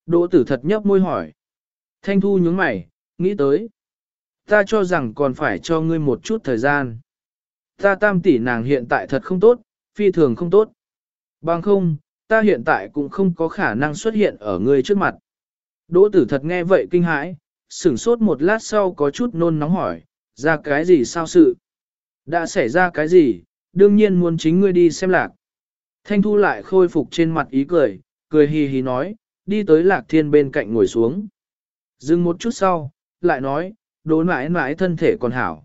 Đỗ tử thật nhấp môi hỏi. Thanh Thu nhướng mày, nghĩ tới. Ta cho rằng còn phải cho ngươi một chút thời gian. Ta tam tỷ nàng hiện tại thật không tốt, phi thường không tốt. Bằng không, ta hiện tại cũng không có khả năng xuất hiện ở ngươi trước mặt. Đỗ tử thật nghe vậy kinh hãi, sửng sốt một lát sau có chút nôn nóng hỏi, ra cái gì sao sự? Đã xảy ra cái gì, đương nhiên muốn chính ngươi đi xem lạc. Thanh thu lại khôi phục trên mặt ý cười, cười hì hì nói, đi tới lạc thiên bên cạnh ngồi xuống. Dừng một chút sau, lại nói, đố mãi mãi thân thể còn hảo.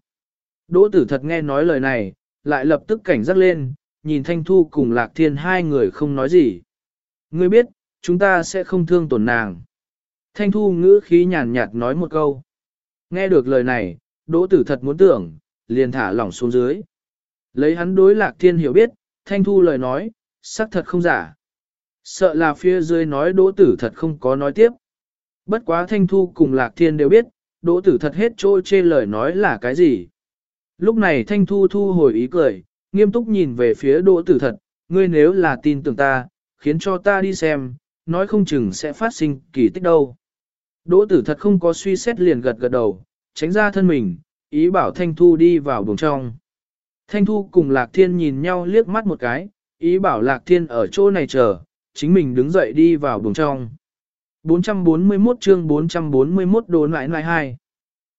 Đỗ tử thật nghe nói lời này, lại lập tức cảnh giác lên, nhìn Thanh Thu cùng Lạc Thiên hai người không nói gì. Ngươi biết, chúng ta sẽ không thương tổn nàng. Thanh Thu ngữ khí nhàn nhạt nói một câu. Nghe được lời này, Đỗ tử thật muốn tưởng, liền thả lỏng xuống dưới. Lấy hắn đối Lạc Thiên hiểu biết, Thanh Thu lời nói, xác thật không giả. Sợ là phía dưới nói Đỗ tử thật không có nói tiếp. Bất quá Thanh Thu cùng Lạc Thiên đều biết, Đỗ tử thật hết trôi chê lời nói là cái gì. Lúc này Thanh Thu thu hồi ý cười, nghiêm túc nhìn về phía Đỗ tử thật, ngươi nếu là tin tưởng ta, khiến cho ta đi xem, nói không chừng sẽ phát sinh kỳ tích đâu. Đỗ tử thật không có suy xét liền gật gật đầu, tránh ra thân mình, ý bảo Thanh Thu đi vào buồng trong. Thanh Thu cùng Lạc Thiên nhìn nhau liếc mắt một cái, ý bảo Lạc Thiên ở chỗ này chờ, chính mình đứng dậy đi vào buồng trong. 441 chương 441 đồ nại nại hai.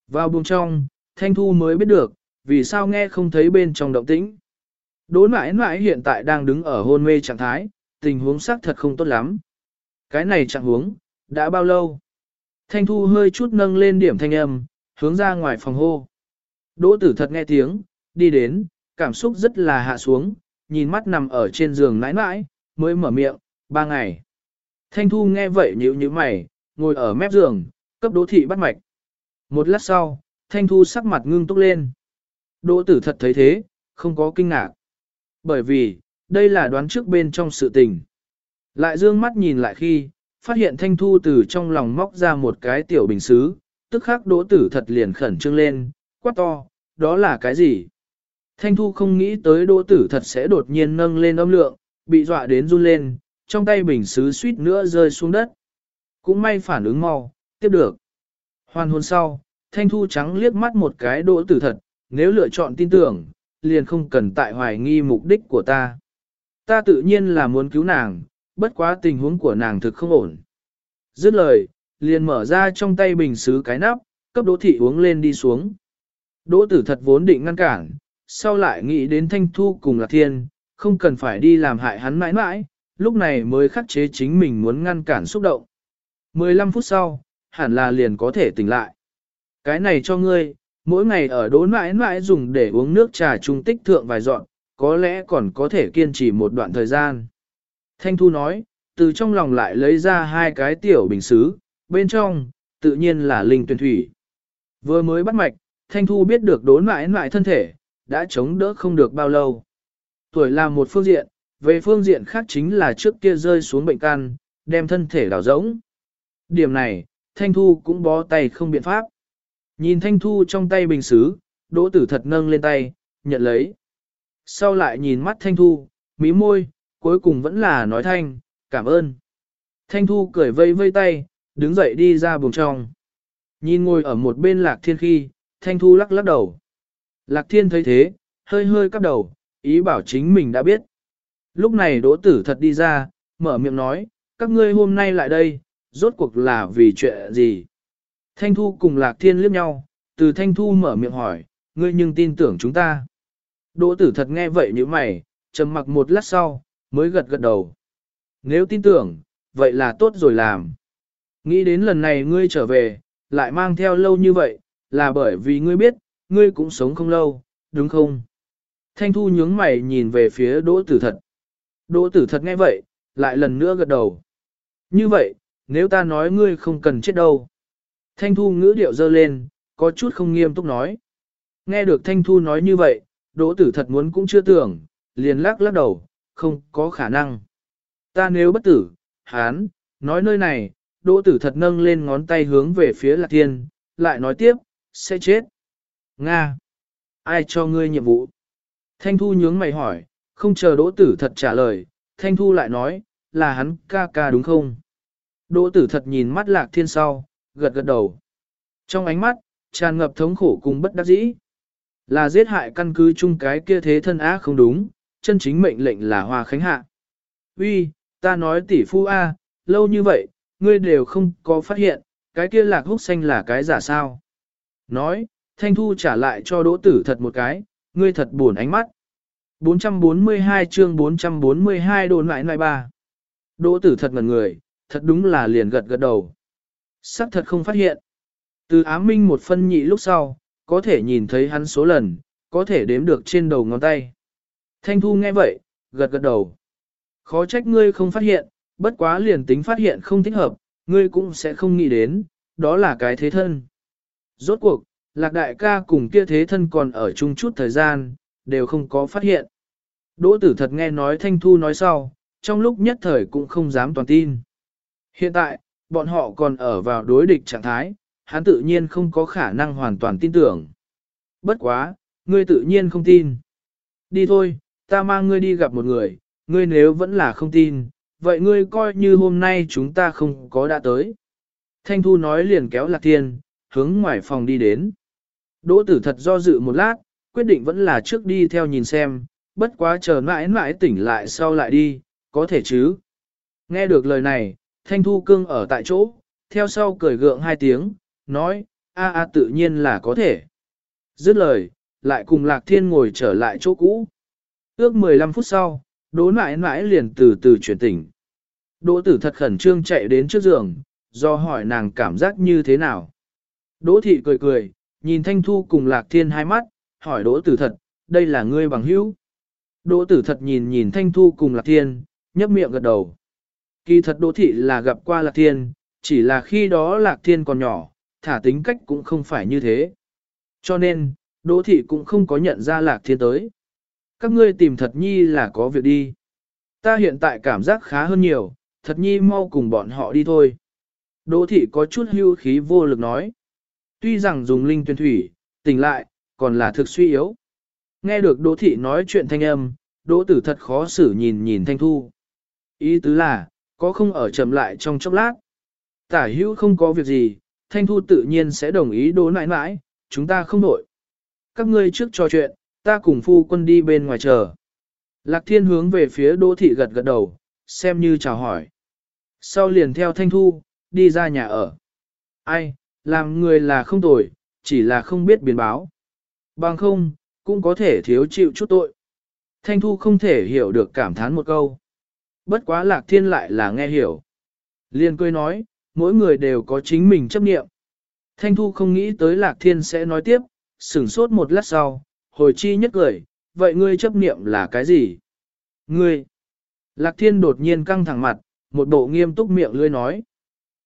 Vào buồng trong, Thanh Thu mới biết được, vì sao nghe không thấy bên trong động tĩnh. Đỗ nãi nãi hiện tại đang đứng ở hôn mê trạng thái, tình huống xác thật không tốt lắm. Cái này trạng huống, đã bao lâu? Thanh Thu hơi chút nâng lên điểm thanh âm, hướng ra ngoài phòng hô. Đỗ tử thật nghe tiếng, đi đến, cảm xúc rất là hạ xuống, nhìn mắt nằm ở trên giường nãi nãi, mới mở miệng, ba ngày. Thanh Thu nghe vậy nhíu nhíu mày, ngồi ở mép giường, cấp đỗ thị bắt mạch. Một lát sau, Thanh Thu sắc mặt ngưng túc lên. Đỗ tử thật thấy thế, không có kinh ngạc. Bởi vì, đây là đoán trước bên trong sự tình. Lại dương mắt nhìn lại khi, phát hiện Thanh Thu từ trong lòng móc ra một cái tiểu bình xứ, tức khắc đỗ tử thật liền khẩn trương lên, quát to, đó là cái gì? Thanh Thu không nghĩ tới đỗ tử thật sẽ đột nhiên nâng lên âm lượng, bị dọa đến run lên, trong tay bình xứ suýt nữa rơi xuống đất. Cũng may phản ứng mau, tiếp được. Hoàn hồn sau, Thanh Thu trắng liếc mắt một cái đỗ tử thật, nếu lựa chọn tin tưởng, liền không cần tại hoài nghi mục đích của ta. Ta tự nhiên là muốn cứu nàng, bất quá tình huống của nàng thực không ổn. Dứt lời, liền mở ra trong tay bình xứ cái nắp, cấp đỗ thị uống lên đi xuống. Đỗ tử thật vốn định ngăn cản, sau lại nghĩ đến thanh thu cùng là thiên, không cần phải đi làm hại hắn mãi mãi, lúc này mới khắc chế chính mình muốn ngăn cản xúc động. 15 phút sau, hẳn là liền có thể tỉnh lại. Cái này cho ngươi, mỗi ngày ở đố mãi mãi dùng để uống nước trà trung tích thượng vài dọn, có lẽ còn có thể kiên trì một đoạn thời gian. Thanh Thu nói, từ trong lòng lại lấy ra hai cái tiểu bình xứ, bên trong, tự nhiên là linh tuyển thủy. Vừa mới bắt mạch, Thanh Thu biết được đốn mãi mãi thân thể, đã chống đỡ không được bao lâu. Tuổi là một phương diện, về phương diện khác chính là trước kia rơi xuống bệnh can, đem thân thể đảo rỗng. Điểm này, Thanh Thu cũng bó tay không biện pháp. Nhìn Thanh Thu trong tay bình xứ, đỗ tử thật nâng lên tay, nhận lấy. Sau lại nhìn mắt Thanh Thu, mí môi, cuối cùng vẫn là nói thanh, cảm ơn. Thanh Thu cười vây vây tay, đứng dậy đi ra buồng trong. Nhìn ngồi ở một bên Lạc Thiên khi, Thanh Thu lắc lắc đầu. Lạc Thiên thấy thế, hơi hơi cắp đầu, ý bảo chính mình đã biết. Lúc này đỗ tử thật đi ra, mở miệng nói, các ngươi hôm nay lại đây, rốt cuộc là vì chuyện gì? Thanh Thu cùng Lạc Thiên liếc nhau, từ Thanh Thu mở miệng hỏi, ngươi nhưng tin tưởng chúng ta. Đỗ tử thật nghe vậy như mày, trầm mặc một lát sau, mới gật gật đầu. Nếu tin tưởng, vậy là tốt rồi làm. Nghĩ đến lần này ngươi trở về, lại mang theo lâu như vậy, là bởi vì ngươi biết, ngươi cũng sống không lâu, đúng không? Thanh Thu nhướng mày nhìn về phía Đỗ Tử Thật. Đỗ Tử Thật nghe vậy, lại lần nữa gật đầu. Như vậy, nếu ta nói ngươi không cần chết đâu. Thanh Thu ngữ điệu dơ lên, có chút không nghiêm túc nói. Nghe được Thanh Thu nói như vậy, Đỗ Tử Thật muốn cũng chưa tưởng, liền lắc lắc đầu, không có khả năng. Ta nếu bất tử, hán, nói nơi này, đỗ tử thật nâng lên ngón tay hướng về phía lạc thiên, lại nói tiếp, sẽ chết. Nga! Ai cho ngươi nhiệm vụ? Thanh Thu nhướng mày hỏi, không chờ đỗ tử thật trả lời, Thanh Thu lại nói, là hắn ca ca đúng không? Đỗ tử thật nhìn mắt lạc thiên sau, gật gật đầu. Trong ánh mắt, tràn ngập thống khổ cùng bất đắc dĩ. Là giết hại căn cứ chung cái kia thế thân á không đúng, chân chính mệnh lệnh là Hoa Khánh Hạ. Uy, ta nói tỷ phu A, lâu như vậy, ngươi đều không có phát hiện, cái kia lạc húc xanh là cái giả sao. Nói, Thanh Thu trả lại cho đỗ tử thật một cái, ngươi thật buồn ánh mắt. 442 chương 442 đồn lại lại ba. Đỗ tử thật ngần người, thật đúng là liền gật gật đầu. Sắc thật không phát hiện. Từ ám minh một phân nhị lúc sau, có thể nhìn thấy hắn số lần, có thể đếm được trên đầu ngón tay. Thanh Thu nghe vậy, gật gật đầu. Khó trách ngươi không phát hiện, bất quá liền tính phát hiện không thích hợp, ngươi cũng sẽ không nghĩ đến, đó là cái thế thân. Rốt cuộc, lạc đại ca cùng kia thế thân còn ở chung chút thời gian, đều không có phát hiện. Đỗ tử thật nghe nói Thanh Thu nói sau, trong lúc nhất thời cũng không dám toàn tin. Hiện tại, bọn họ còn ở vào đối địch trạng thái, hắn tự nhiên không có khả năng hoàn toàn tin tưởng. Bất quá, ngươi tự nhiên không tin. Đi thôi, ta mang ngươi đi gặp một người, ngươi nếu vẫn là không tin, vậy ngươi coi như hôm nay chúng ta không có đã tới. Thanh Thu nói liền kéo Lạc Thiên, hướng ngoài phòng đi đến. Đỗ tử thật do dự một lát, quyết định vẫn là trước đi theo nhìn xem, bất quá chờ mãi mãi tỉnh lại sau lại đi, có thể chứ. Nghe được lời này, Thanh Thu cương ở tại chỗ, theo sau cười gượng hai tiếng, nói, a a tự nhiên là có thể. Dứt lời, lại cùng Lạc Thiên ngồi trở lại chỗ cũ. Ước 15 phút sau, đỗ mãi mãi liền từ từ chuyển tỉnh. Đỗ tử thật khẩn trương chạy đến trước giường, do hỏi nàng cảm giác như thế nào. Đỗ thị cười cười, nhìn Thanh Thu cùng Lạc Thiên hai mắt, hỏi Đỗ tử thật, đây là ngươi bằng hữu. Đỗ tử thật nhìn nhìn Thanh Thu cùng Lạc Thiên, nhấp miệng gật đầu. Kỳ thật Đỗ thị là gặp qua Lạc Thiên, chỉ là khi đó Lạc Thiên còn nhỏ, thả tính cách cũng không phải như thế. Cho nên, Đỗ thị cũng không có nhận ra Lạc Thiên tới. Các ngươi tìm thật nhi là có việc đi. Ta hiện tại cảm giác khá hơn nhiều, thật nhi mau cùng bọn họ đi thôi. Đỗ thị có chút hưu khí vô lực nói. Tuy rằng dùng linh tuyên thủy, tỉnh lại, còn là thực suy yếu. Nghe được Đỗ thị nói chuyện thanh âm, Đỗ tử thật khó xử nhìn nhìn Thanh Thu. Ý tứ là, có không ở chậm lại trong chốc lát. Tả hữu không có việc gì, Thanh Thu tự nhiên sẽ đồng ý Đỗ nãi nãi, chúng ta không đổi. Các ngươi trước trò chuyện, ta cùng phu quân đi bên ngoài chờ. Lạc thiên hướng về phía Đỗ thị gật gật đầu, xem như chào hỏi. Sau liền theo Thanh Thu, đi ra nhà ở. Ai, làm người là không tồi, chỉ là không biết biến báo. Bằng không, cũng có thể thiếu chịu chút tội. Thanh Thu không thể hiểu được cảm thán một câu. Bất quá lạc thiên lại là nghe hiểu. Liên cười nói, mỗi người đều có chính mình chấp nghiệm. Thanh Thu không nghĩ tới lạc thiên sẽ nói tiếp, sửng sốt một lát sau, hồi chi nhất cười, vậy ngươi chấp nghiệm là cái gì? Ngươi! Lạc thiên đột nhiên căng thẳng mặt, một bộ nghiêm túc miệng lươi nói.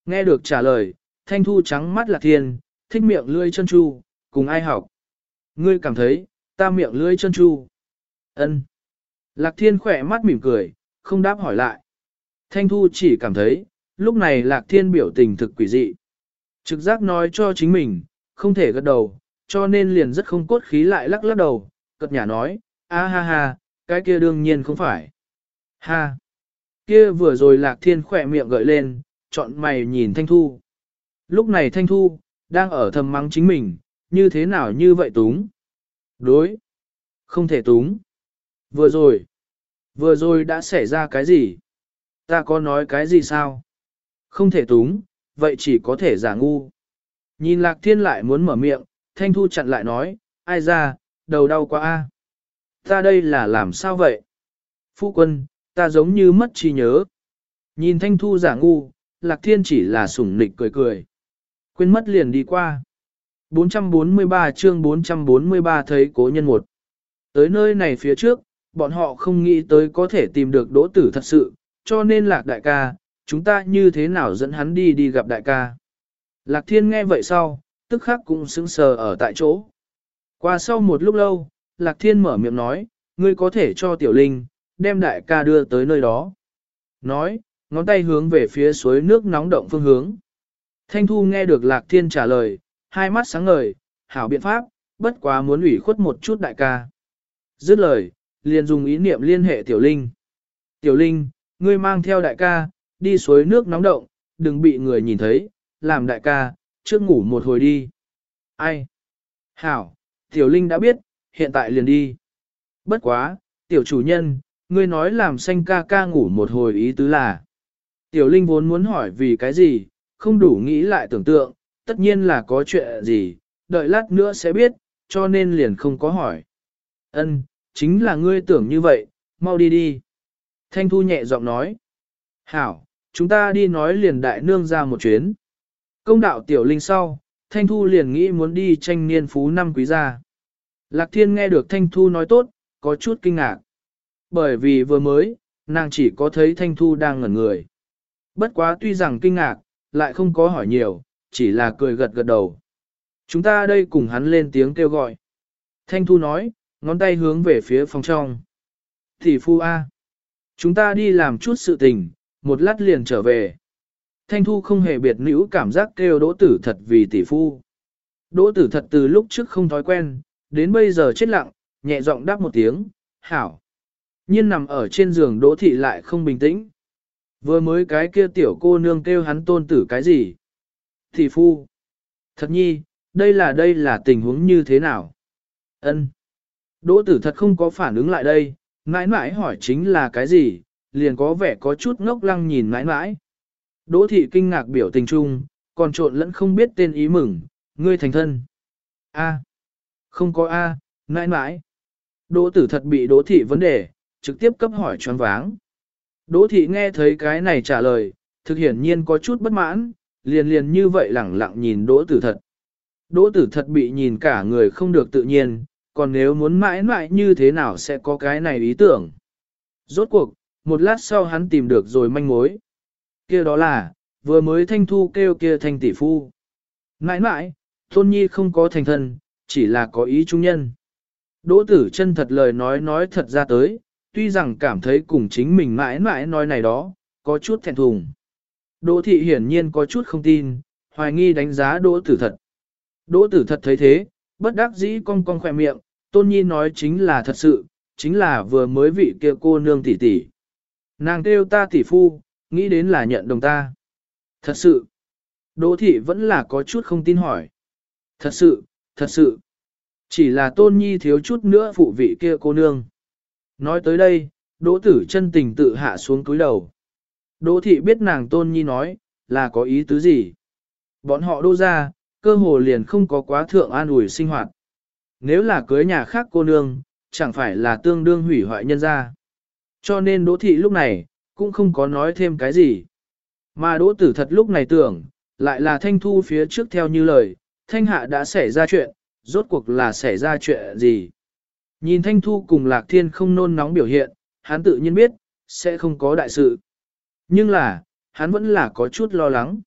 Nghe được trả lời, thanh thu trắng mắt lạc thiên, thích miệng lươi chân chu, cùng ai học. Ngươi cảm thấy, ta miệng lưỡi chân chu. ân. Lạc thiên khỏe mắt mỉm cười, không đáp hỏi lại. Thanh thu chỉ cảm thấy, lúc này lạc thiên biểu tình thực quỷ dị. Trực giác nói cho chính mình, không thể gật đầu, cho nên liền rất không cốt khí lại lắc lắc đầu, cật nhà nói, a ha ha, cái kia đương nhiên không phải. Ha! Kia vừa rồi lạc thiên khỏe miệng gợi lên, chọn mày nhìn Thanh Thu. Lúc này Thanh Thu, đang ở thầm mắng chính mình, như thế nào như vậy túng? Đối. Không thể túng. Vừa rồi. Vừa rồi đã xảy ra cái gì? Ta có nói cái gì sao? Không thể túng, vậy chỉ có thể giả ngu. Nhìn Lạc Thiên lại muốn mở miệng, Thanh Thu chặn lại nói, ai ra, đầu đau quá a. Ta đây là làm sao vậy? Phu quân, ta giống như mất trí nhớ. Nhìn Thanh Thu giả ngu, Lạc Thiên chỉ là sủng nịch cười cười. Quên mất liền đi qua. 443 chương 443 thấy cố nhân một. Tới nơi này phía trước, bọn họ không nghĩ tới có thể tìm được đỗ tử thật sự, cho nên lạc đại ca, chúng ta như thế nào dẫn hắn đi đi gặp đại ca. Lạc thiên nghe vậy sau, tức khắc cũng sững sờ ở tại chỗ. Qua sau một lúc lâu, lạc thiên mở miệng nói, ngươi có thể cho tiểu linh, đem đại ca đưa tới nơi đó. Nói, ngón tay hướng về phía suối nước nóng động phương hướng. Thanh Thu nghe được Lạc Thiên trả lời, hai mắt sáng ngời, hảo biện pháp, bất quá muốn ủy khuất một chút đại ca. Dứt lời, liền dùng ý niệm liên hệ Tiểu Linh. Tiểu Linh, ngươi mang theo đại ca, đi suối nước nóng động, đừng bị người nhìn thấy, làm đại ca, trước ngủ một hồi đi. Ai? Hảo, Tiểu Linh đã biết, hiện tại liền đi. Bất quá, Tiểu chủ nhân, ngươi nói làm xanh ca ca ngủ một hồi ý tứ là. Tiểu Linh vốn muốn hỏi vì cái gì, không đủ nghĩ lại tưởng tượng, tất nhiên là có chuyện gì, đợi lát nữa sẽ biết, cho nên liền không có hỏi. Ân, chính là ngươi tưởng như vậy, mau đi đi. Thanh Thu nhẹ giọng nói. Hảo, chúng ta đi nói liền đại nương ra một chuyến. Công đạo Tiểu Linh sau, Thanh Thu liền nghĩ muốn đi tranh niên phú năm quý gia. Lạc Thiên nghe được Thanh Thu nói tốt, có chút kinh ngạc. Bởi vì vừa mới, nàng chỉ có thấy Thanh Thu đang ngẩn người. Bất quá tuy rằng kinh ngạc, lại không có hỏi nhiều, chỉ là cười gật gật đầu. Chúng ta đây cùng hắn lên tiếng kêu gọi. Thanh Thu nói, ngón tay hướng về phía phòng trong. Tỷ phu A. Chúng ta đi làm chút sự tình, một lát liền trở về. Thanh Thu không hề biệt nữ cảm giác kêu đỗ tử thật vì tỷ phu. Đỗ tử thật từ lúc trước không thói quen, đến bây giờ chết lặng, nhẹ giọng đáp một tiếng, hảo. Nhiên nằm ở trên giường đỗ thị lại không bình tĩnh. Vừa mới cái kia tiểu cô nương kêu hắn tôn tử cái gì? Thị phu. Thật nhi, đây là đây là tình huống như thế nào? Ân. Đỗ tử thật không có phản ứng lại đây, mãi mãi hỏi chính là cái gì, liền có vẻ có chút ngốc lăng nhìn mãi mãi. Đỗ thị kinh ngạc biểu tình chung, còn trộn lẫn không biết tên ý mừng, ngươi thành thân. A. Không có A, mãi mãi. Đỗ tử thật bị đỗ thị vấn đề, trực tiếp cấp hỏi choáng váng. Đỗ thị nghe thấy cái này trả lời, thực hiển nhiên có chút bất mãn, liền liền như vậy lẳng lặng nhìn đỗ tử thật. Đỗ tử thật bị nhìn cả người không được tự nhiên, còn nếu muốn mãi mãi như thế nào sẽ có cái này ý tưởng. Rốt cuộc, một lát sau hắn tìm được rồi manh mối. kia đó là, vừa mới thanh thu kêu kia thanh tỷ phu. Mãi mãi, tôn nhi không có thành thân, chỉ là có ý trung nhân. Đỗ tử chân thật lời nói nói thật ra tới, tuy rằng cảm thấy cùng chính mình mãi mãi nói này đó, có chút thẹn thùng. Đỗ thị hiển nhiên có chút không tin, hoài nghi đánh giá đỗ tử thật. Đỗ tử thật thấy thế, bất đắc dĩ cong cong khỏe miệng, tôn nhi nói chính là thật sự, chính là vừa mới vị kia cô nương tỷ tỷ. Nàng kêu ta tỷ phu, nghĩ đến là nhận đồng ta. Thật sự, Đỗ thị vẫn là có chút không tin hỏi. Thật sự, thật sự, chỉ là tôn nhi thiếu chút nữa phụ vị kia cô nương. Nói tới đây, Đỗ tử chân tình tự hạ xuống cúi đầu. Đỗ thị biết nàng tôn nhi nói, là có ý tứ gì. Bọn họ đô ra, cơ hồ liền không có quá thượng an ủi sinh hoạt. Nếu là cưới nhà khác cô nương, chẳng phải là tương đương hủy hoại nhân gia. Cho nên đỗ thị lúc này, cũng không có nói thêm cái gì. Mà đỗ tử thật lúc này tưởng, lại là thanh thu phía trước theo như lời, thanh hạ đã xảy ra chuyện, rốt cuộc là xảy ra chuyện gì. Nhìn thanh thu cùng lạc thiên không nôn nóng biểu hiện, hắn tự nhiên biết, sẽ không có đại sự. Nhưng là, hắn vẫn là có chút lo lắng.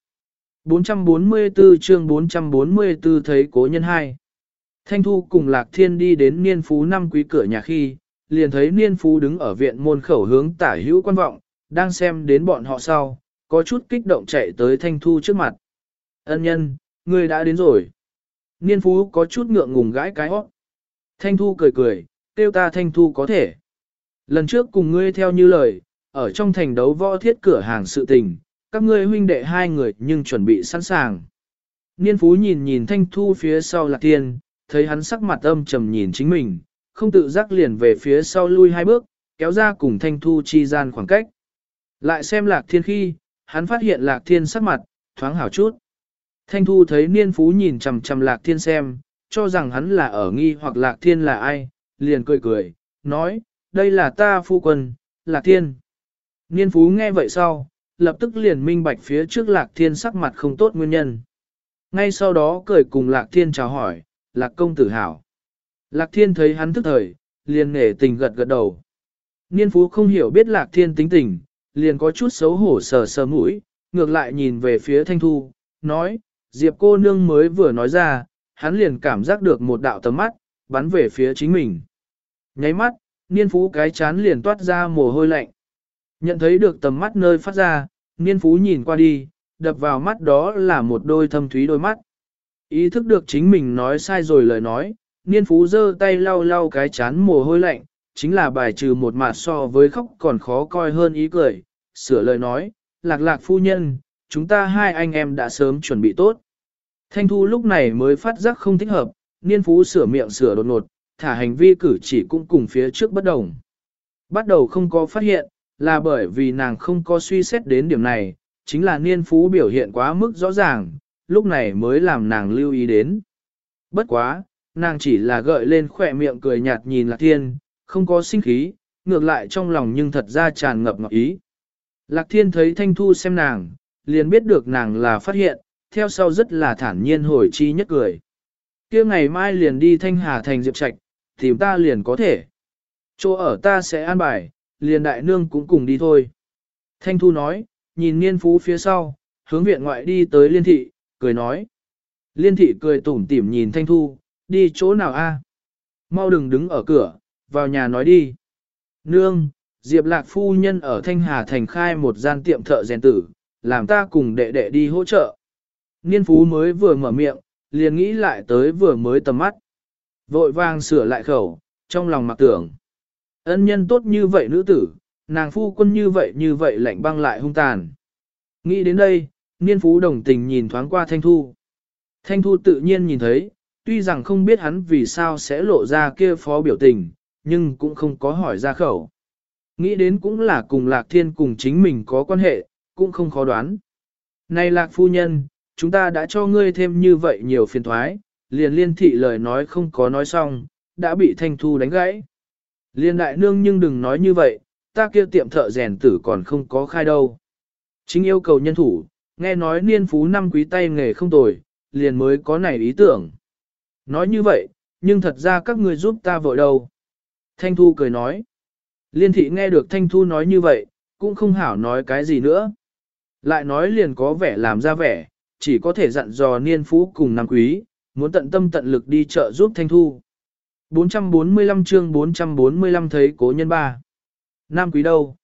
444 chương 444 thấy cố nhân hai. Thanh Thu cùng Lạc Thiên đi đến Niên Phú năm quý cửa nhà khi, liền thấy Niên Phú đứng ở viện môn khẩu hướng tả hữu quan vọng, đang xem đến bọn họ sau, có chút kích động chạy tới Thanh Thu trước mặt. Ân nhân, người đã đến rồi. Niên Phú có chút ngượng ngùng gãi cái hót. Thanh Thu cười cười, kêu ta Thanh Thu có thể. Lần trước cùng ngươi theo như lời, ở trong thành đấu võ thiết cửa hàng sự tình, các ngươi huynh đệ hai người nhưng chuẩn bị sẵn sàng. Niên Phú nhìn nhìn Thanh Thu phía sau Lạc tiên thấy hắn sắc mặt âm trầm nhìn chính mình, không tự giác liền về phía sau lui hai bước, kéo ra cùng Thanh Thu chi gian khoảng cách. Lại xem Lạc Thiên khi, hắn phát hiện Lạc Thiên sắc mặt, thoáng hảo chút. Thanh Thu thấy Niên Phú nhìn chằm chằm Lạc Thiên xem, cho rằng hắn là ở nghi hoặc Lạc Thiên là ai, liền cười cười, nói, đây là ta phu quân, Lạc Thiên. Niên Phú nghe vậy sau, lập tức liền minh bạch phía trước Lạc Thiên sắc mặt không tốt nguyên nhân. Ngay sau đó cười cùng Lạc Thiên chào hỏi, Lạc công tử hảo. Lạc Thiên thấy hắn thức thời, liền nể tình gật gật đầu. Niên Phú không hiểu biết Lạc Thiên tính tình, liền có chút xấu hổ sờ sờ mũi, ngược lại nhìn về phía Thanh Thu, nói, Diệp cô nương mới vừa nói ra, hắn liền cảm giác được một đạo tầm mắt, bắn về phía chính mình. Nháy mắt, Niên Phú cái chán liền toát ra mồ hôi lạnh. Nhận thấy được tầm mắt nơi phát ra, niên phú nhìn qua đi, đập vào mắt đó là một đôi thâm thúy đôi mắt. Ý thức được chính mình nói sai rồi lời nói, niên phú giơ tay lau lau cái chán mồ hôi lạnh, chính là bài trừ một mặt so với khóc còn khó coi hơn ý cười, sửa lời nói, lạc lạc phu nhân, chúng ta hai anh em đã sớm chuẩn bị tốt. Thanh thu lúc này mới phát giác không thích hợp, niên phú sửa miệng sửa đột ngột, thả hành vi cử chỉ cũng cùng phía trước bất đồng. Bắt đầu không có phát hiện, là bởi vì nàng không có suy xét đến điểm này, chính là niên phú biểu hiện quá mức rõ ràng, lúc này mới làm nàng lưu ý đến. Bất quá, nàng chỉ là gợi lên khỏe miệng cười nhạt nhìn Lạc Thiên, không có sinh khí, ngược lại trong lòng nhưng thật ra tràn ngập ngọc ý. Lạc Thiên thấy Thanh Thu xem nàng, liền biết được nàng là phát hiện, theo sau rất là thản nhiên hồi chi nhất cười. kia ngày mai liền đi Thanh Hà thành Diệp Trạch, tìm ta liền có thể. Chỗ ở ta sẽ an bài, liền đại nương cũng cùng đi thôi. Thanh Thu nói, nhìn niên phú phía sau, hướng viện ngoại đi tới liên thị, cười nói. Liên thị cười tủm tỉm nhìn Thanh Thu, đi chỗ nào a? Mau đừng đứng ở cửa, vào nhà nói đi. Nương, Diệp Lạc phu nhân ở Thanh Hà thành khai một gian tiệm thợ rèn tử, làm ta cùng đệ đệ đi hỗ trợ. Niên phú mới vừa mở miệng, liền nghĩ lại tới vừa mới tầm mắt. Vội vàng sửa lại khẩu, trong lòng mặc tưởng. Ân nhân tốt như vậy nữ tử, nàng phu quân như vậy như vậy lạnh băng lại hung tàn. Nghĩ đến đây, niên phú đồng tình nhìn thoáng qua Thanh Thu. Thanh Thu tự nhiên nhìn thấy, tuy rằng không biết hắn vì sao sẽ lộ ra kia phó biểu tình, nhưng cũng không có hỏi ra khẩu. Nghĩ đến cũng là cùng Lạc Thiên cùng chính mình có quan hệ, cũng không khó đoán. Này Lạc Phu Nhân, chúng ta đã cho ngươi thêm như vậy nhiều phiền thoái, liền liên thị lời nói không có nói xong, đã bị Thanh Thu đánh gãy. Liên đại nương nhưng đừng nói như vậy, ta kia tiệm thợ rèn tử còn không có khai đâu. Chính yêu cầu nhân thủ, nghe nói niên phú năm quý tay nghề không tồi, liền mới có này ý tưởng. Nói như vậy, nhưng thật ra các người giúp ta vội đâu. Thanh Thu cười nói. Liên thị nghe được Thanh Thu nói như vậy, cũng không hảo nói cái gì nữa. Lại nói liền có vẻ làm ra vẻ, chỉ có thể dặn dò niên phú cùng năm quý, muốn tận tâm tận lực đi chợ giúp Thanh Thu. 445 chương 445 thấy cố nhân ba. Nam quý đâu?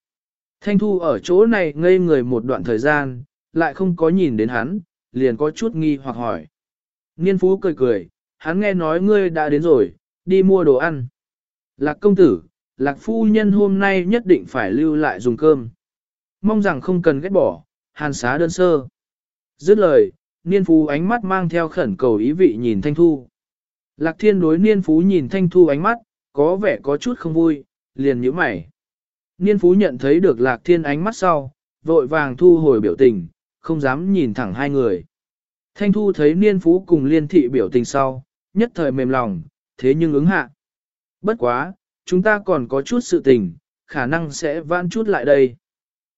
Thanh Thu ở chỗ này ngây người một đoạn thời gian, lại không có nhìn đến hắn, liền có chút nghi hoặc hỏi. Niên phú cười cười, hắn nghe nói ngươi đã đến rồi, đi mua đồ ăn. Lạc công tử, lạc phu nhân hôm nay nhất định phải lưu lại dùng cơm. Mong rằng không cần ghét bỏ, hàn xá đơn sơ. Dứt lời, niên phú ánh mắt mang theo khẩn cầu ý vị nhìn thanh thu. Lạc thiên đối niên phú nhìn thanh thu ánh mắt, có vẻ có chút không vui, liền nhíu mày. Niên phú nhận thấy được lạc thiên ánh mắt sau, vội vàng thu hồi biểu tình, không dám nhìn thẳng hai người. Thanh thu thấy niên phú cùng liên thị biểu tình sau, nhất thời mềm lòng, thế nhưng ứng hạ. Bất quá, chúng ta còn có chút sự tình, khả năng sẽ vãn chút lại đây.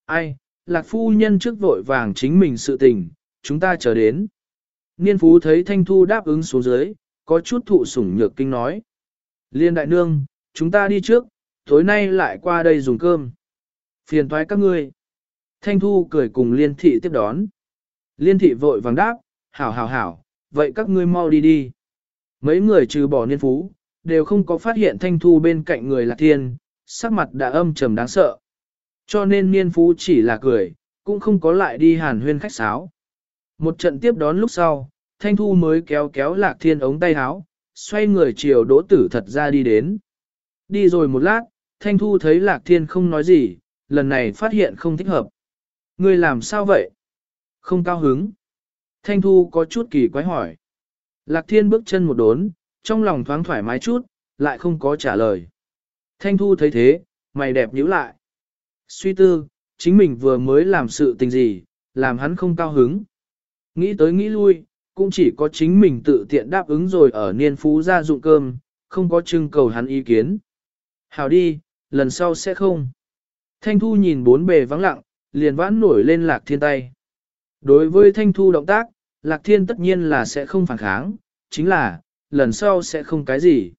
Ai, lạc phu nhân trước vội vàng chính mình sự tình, chúng ta chờ đến. Niên phú thấy thanh thu đáp ứng xuống dưới, có chút thụ sủng nhược kinh nói. Liên đại nương, chúng ta đi trước, tối nay lại qua đây dùng cơm. Phiền thoái các ngươi. Thanh thu cười cùng liên thị tiếp đón. Liên thị vội vàng đáp, hảo hảo hảo, vậy các ngươi mau đi đi. Mấy người trừ bỏ niên phú, đều không có phát hiện thanh thu bên cạnh người là thiên, sắc mặt đã âm trầm đáng sợ. Cho nên niên phú chỉ là cười, cũng không có lại đi hàn huyên khách sáo. Một trận tiếp đón lúc sau, thanh thu mới kéo kéo lạc thiên ống tay áo, xoay người chiều đỗ tử thật ra đi đến. Đi rồi một lát, thanh thu thấy lạc thiên không nói gì, lần này phát hiện không thích hợp. Người làm sao vậy? Không cao hứng. Thanh thu có chút kỳ quái hỏi. Lạc thiên bước chân một đốn, trong lòng thoáng thoải mái chút, lại không có trả lời. Thanh thu thấy thế, mày đẹp nhíu lại. Suy tư, chính mình vừa mới làm sự tình gì, làm hắn không cao hứng. Nghĩ tới nghĩ lui, cũng chỉ có chính mình tự tiện đáp ứng rồi ở niên phú ra dụng cơm, không có trưng cầu hắn ý kiến. Hào đi, lần sau sẽ không. Thanh Thu nhìn bốn bề vắng lặng, liền vãn nổi lên Lạc Thiên tay. Đối với Thanh Thu động tác, Lạc Thiên tất nhiên là sẽ không phản kháng, chính là, lần sau sẽ không cái gì.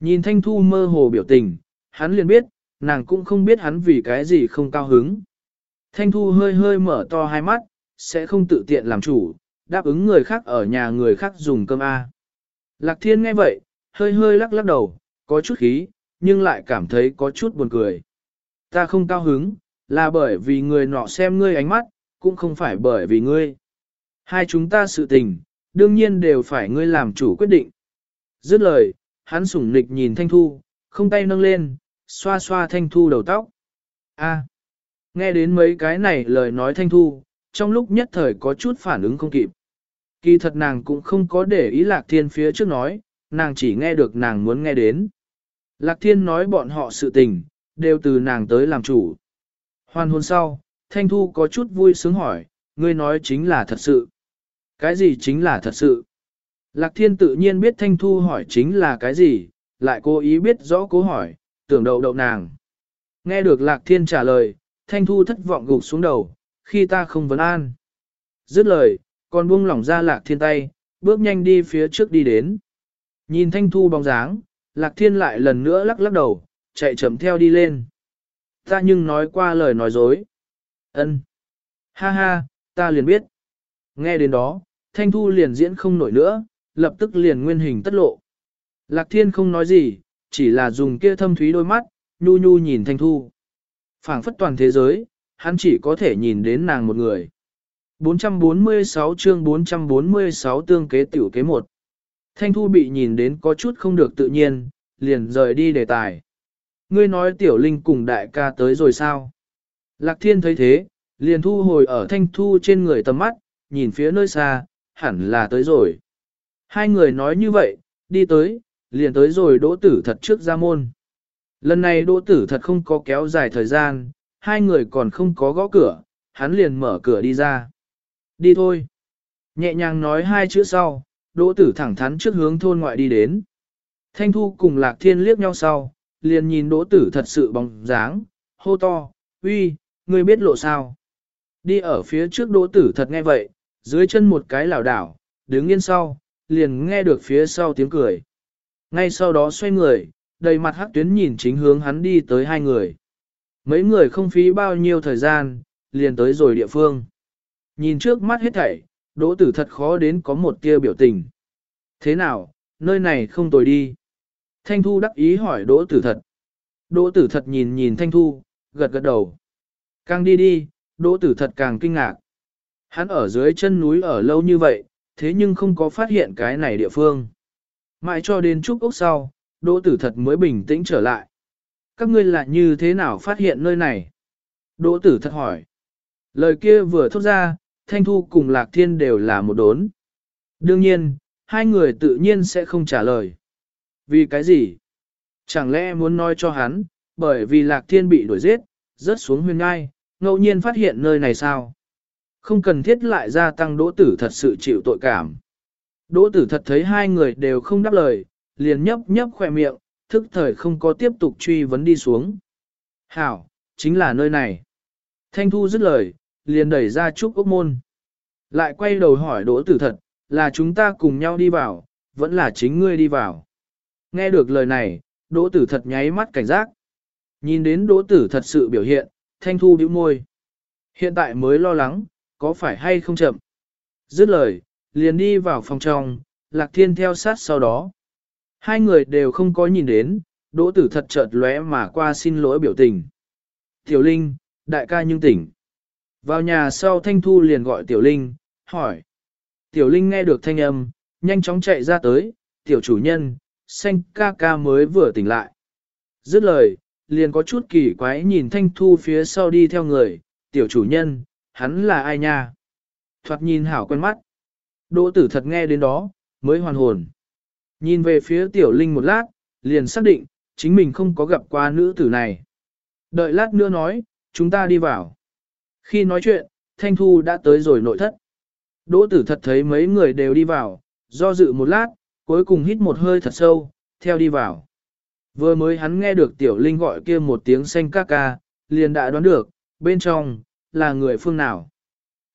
Nhìn Thanh Thu mơ hồ biểu tình, hắn liền biết, nàng cũng không biết hắn vì cái gì không cao hứng. Thanh Thu hơi hơi mở to hai mắt, sẽ không tự tiện làm chủ, đáp ứng người khác ở nhà người khác dùng cơm A. Lạc Thiên nghe vậy, hơi hơi lắc lắc đầu, có chút khí, nhưng lại cảm thấy có chút buồn cười. Ta không cao hứng, là bởi vì người nọ xem ngươi ánh mắt, cũng không phải bởi vì ngươi. Hai chúng ta sự tình, đương nhiên đều phải ngươi làm chủ quyết định. Dứt lời, hắn sủng nịch nhìn Thanh Thu, không tay nâng lên, xoa xoa Thanh Thu đầu tóc. A, nghe đến mấy cái này lời nói Thanh Thu, trong lúc nhất thời có chút phản ứng không kịp. Kỳ thật nàng cũng không có để ý Lạc Thiên phía trước nói, nàng chỉ nghe được nàng muốn nghe đến. Lạc Thiên nói bọn họ sự tình, đều từ nàng tới làm chủ. Hoàn hôn sau, Thanh Thu có chút vui sướng hỏi, ngươi nói chính là thật sự. Cái gì chính là thật sự? Lạc Thiên tự nhiên biết Thanh Thu hỏi chính là cái gì, lại cố ý biết rõ cố hỏi, tưởng đậu đậu nàng. Nghe được Lạc Thiên trả lời, Thanh Thu thất vọng gục xuống đầu, khi ta không vấn an. Dứt lời, còn buông lỏng ra Lạc Thiên tay, bước nhanh đi phía trước đi đến. Nhìn Thanh Thu bóng dáng, Lạc Thiên lại lần nữa lắc lắc đầu, chạy chậm theo đi lên. Ta nhưng nói qua lời nói dối. Ân. Ha ha, ta liền biết. Nghe đến đó, Thanh Thu liền diễn không nổi nữa, lập tức liền nguyên hình tất lộ. Lạc Thiên không nói gì, chỉ là dùng kia thâm thúy đôi mắt, nhu nhu nhìn Thanh Thu. phảng phất toàn thế giới, hắn chỉ có thể nhìn đến nàng một người. 446 chương 446 tương kế tiểu kế một. Thanh Thu bị nhìn đến có chút không được tự nhiên, liền rời đi đề tài. Ngươi nói tiểu linh cùng đại ca tới rồi sao? Lạc thiên thấy thế, liền thu hồi ở thanh thu trên người tầm mắt, nhìn phía nơi xa, hẳn là tới rồi. Hai người nói như vậy, đi tới, liền tới rồi đỗ tử thật trước ra môn. Lần này đỗ tử thật không có kéo dài thời gian, hai người còn không có gõ cửa, hắn liền mở cửa đi ra. Đi thôi. Nhẹ nhàng nói hai chữ sau, đỗ tử thẳng thắn trước hướng thôn ngoại đi đến. Thanh thu cùng lạc thiên liếc nhau sau, liền nhìn đỗ tử thật sự bóng dáng, hô to, uy, ngươi biết lộ sao. Đi ở phía trước đỗ tử thật nghe vậy, dưới chân một cái lảo đảo, đứng yên sau, liền nghe được phía sau tiếng cười. Ngay sau đó xoay người, đầy mặt hắc tuyến nhìn chính hướng hắn đi tới hai người. Mấy người không phí bao nhiêu thời gian, liền tới rồi địa phương. Nhìn trước mắt hết thảy, đỗ tử thật khó đến có một tia biểu tình. Thế nào, nơi này không tồi đi. Thanh Thu đắc ý hỏi đỗ tử thật. Đỗ tử thật nhìn nhìn Thanh Thu, gật gật đầu. Càng đi đi, đỗ tử thật càng kinh ngạc. Hắn ở dưới chân núi ở lâu như vậy, thế nhưng không có phát hiện cái này địa phương. Mãi cho đến chút ốc sau, đỗ tử thật mới bình tĩnh trở lại. Các ngươi là như thế nào phát hiện nơi này? Đỗ tử thật hỏi. Lời kia vừa thốt ra, Thanh Thu cùng Lạc Thiên đều là một đốn. Đương nhiên, hai người tự nhiên sẽ không trả lời. Vì cái gì? Chẳng lẽ muốn nói cho hắn, bởi vì Lạc Thiên bị đuổi giết, rớt xuống huyền ngai, ngẫu nhiên phát hiện nơi này sao? Không cần thiết lại gia tăng đỗ tử thật sự chịu tội cảm. Đỗ tử thật thấy hai người đều không đáp lời, liền nhấp nhấp khỏe miệng, thức thời không có tiếp tục truy vấn đi xuống. Hảo, chính là nơi này. Thanh Thu dứt lời, liền đẩy ra trúc ốc môn. Lại quay đầu hỏi đỗ tử thật, là chúng ta cùng nhau đi vào, vẫn là chính ngươi đi vào. Nghe được lời này, đỗ tử thật nháy mắt cảnh giác. Nhìn đến đỗ tử thật sự biểu hiện, thanh thu bĩu môi. Hiện tại mới lo lắng, có phải hay không chậm. Dứt lời, liền đi vào phòng trong, lạc thiên theo sát sau đó. Hai người đều không có nhìn đến, đỗ tử thật chợt lóe mà qua xin lỗi biểu tình. Tiểu Linh, đại ca nhưng tỉnh. Vào nhà sau Thanh Thu liền gọi Tiểu Linh, hỏi. Tiểu Linh nghe được thanh âm, nhanh chóng chạy ra tới, tiểu chủ nhân, xanh ca ca mới vừa tỉnh lại. Dứt lời, liền có chút kỳ quái nhìn Thanh Thu phía sau đi theo người, tiểu chủ nhân, hắn là ai nha? Thoạt nhìn hảo quen mắt. Đỗ tử thật nghe đến đó, mới hoàn hồn. Nhìn về phía tiểu linh một lát, liền xác định, chính mình không có gặp qua nữ tử này. Đợi lát nữa nói, chúng ta đi vào. Khi nói chuyện, Thanh Thu đã tới rồi nội thất. Đỗ tử thật thấy mấy người đều đi vào, do dự một lát, cuối cùng hít một hơi thật sâu, theo đi vào. Vừa mới hắn nghe được tiểu linh gọi kia một tiếng xanh ca ca, liền đã đoán được, bên trong, là người phương nào.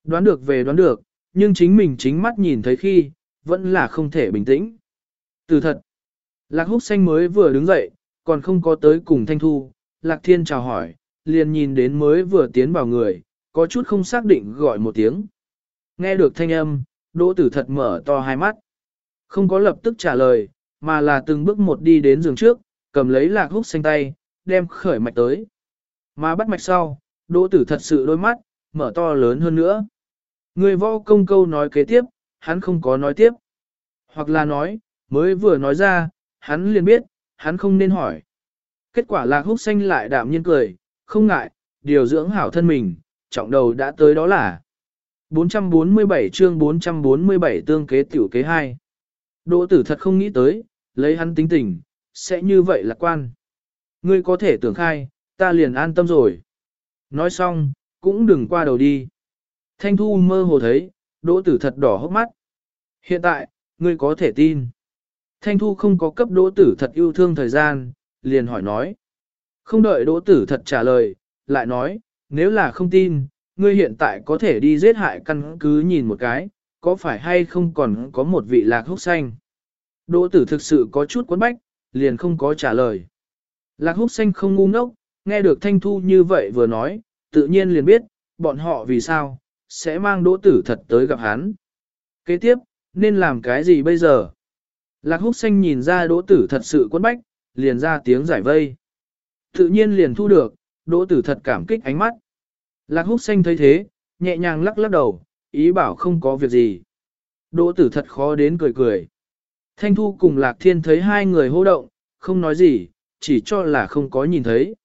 Đoán được về đoán được, nhưng chính mình chính mắt nhìn thấy khi, vẫn là không thể bình tĩnh. Từ thật, Lạc Húc Xanh mới vừa đứng dậy, còn không có tới cùng Thanh Thu, Lạc Thiên chào hỏi, liền nhìn đến mới vừa tiến vào người, có chút không xác định gọi một tiếng. Nghe được thanh âm, Đỗ Tử thật mở to hai mắt. Không có lập tức trả lời, mà là từng bước một đi đến giường trước, cầm lấy Lạc Húc Xanh tay, đem khởi mạch tới. Mà bắt mạch sau, Đỗ Tử thật sự đôi mắt, mở to lớn hơn nữa. Người võ công câu nói kế tiếp, hắn không có nói tiếp. Hoặc là nói, mới vừa nói ra, hắn liền biết, hắn không nên hỏi. Kết quả lạc húc xanh lại đạm nhiên cười, không ngại, điều dưỡng hảo thân mình, trọng đầu đã tới đó là 447 chương 447 tương kế tiểu kế 2. Đỗ tử thật không nghĩ tới, lấy hắn tính tình, sẽ như vậy lạc quan. Ngươi có thể tưởng khai, ta liền an tâm rồi. Nói xong, cũng đừng qua đầu đi. Thanh thu mơ hồ thấy, đỗ tử thật đỏ hốc mắt. Hiện tại, ngươi có thể tin. Thanh Thu không có cấp đỗ tử thật yêu thương thời gian, liền hỏi nói. Không đợi đỗ tử thật trả lời, lại nói, nếu là không tin, ngươi hiện tại có thể đi giết hại căn cứ nhìn một cái, có phải hay không còn có một vị lạc húc xanh. Đỗ tử thực sự có chút quấn bách, liền không có trả lời. Lạc húc xanh không ngu ngốc, nghe được Thanh Thu như vậy vừa nói, tự nhiên liền biết, bọn họ vì sao, sẽ mang đỗ tử thật tới gặp hắn. Kế tiếp, nên làm cái gì bây giờ? Lạc húc xanh nhìn ra đỗ tử thật sự quấn bách, liền ra tiếng giải vây. Tự nhiên liền thu được, đỗ tử thật cảm kích ánh mắt. Lạc húc xanh thấy thế, nhẹ nhàng lắc lắc đầu, ý bảo không có việc gì. Đỗ tử thật khó đến cười cười. Thanh thu cùng lạc thiên thấy hai người hô động, không nói gì, chỉ cho là không có nhìn thấy.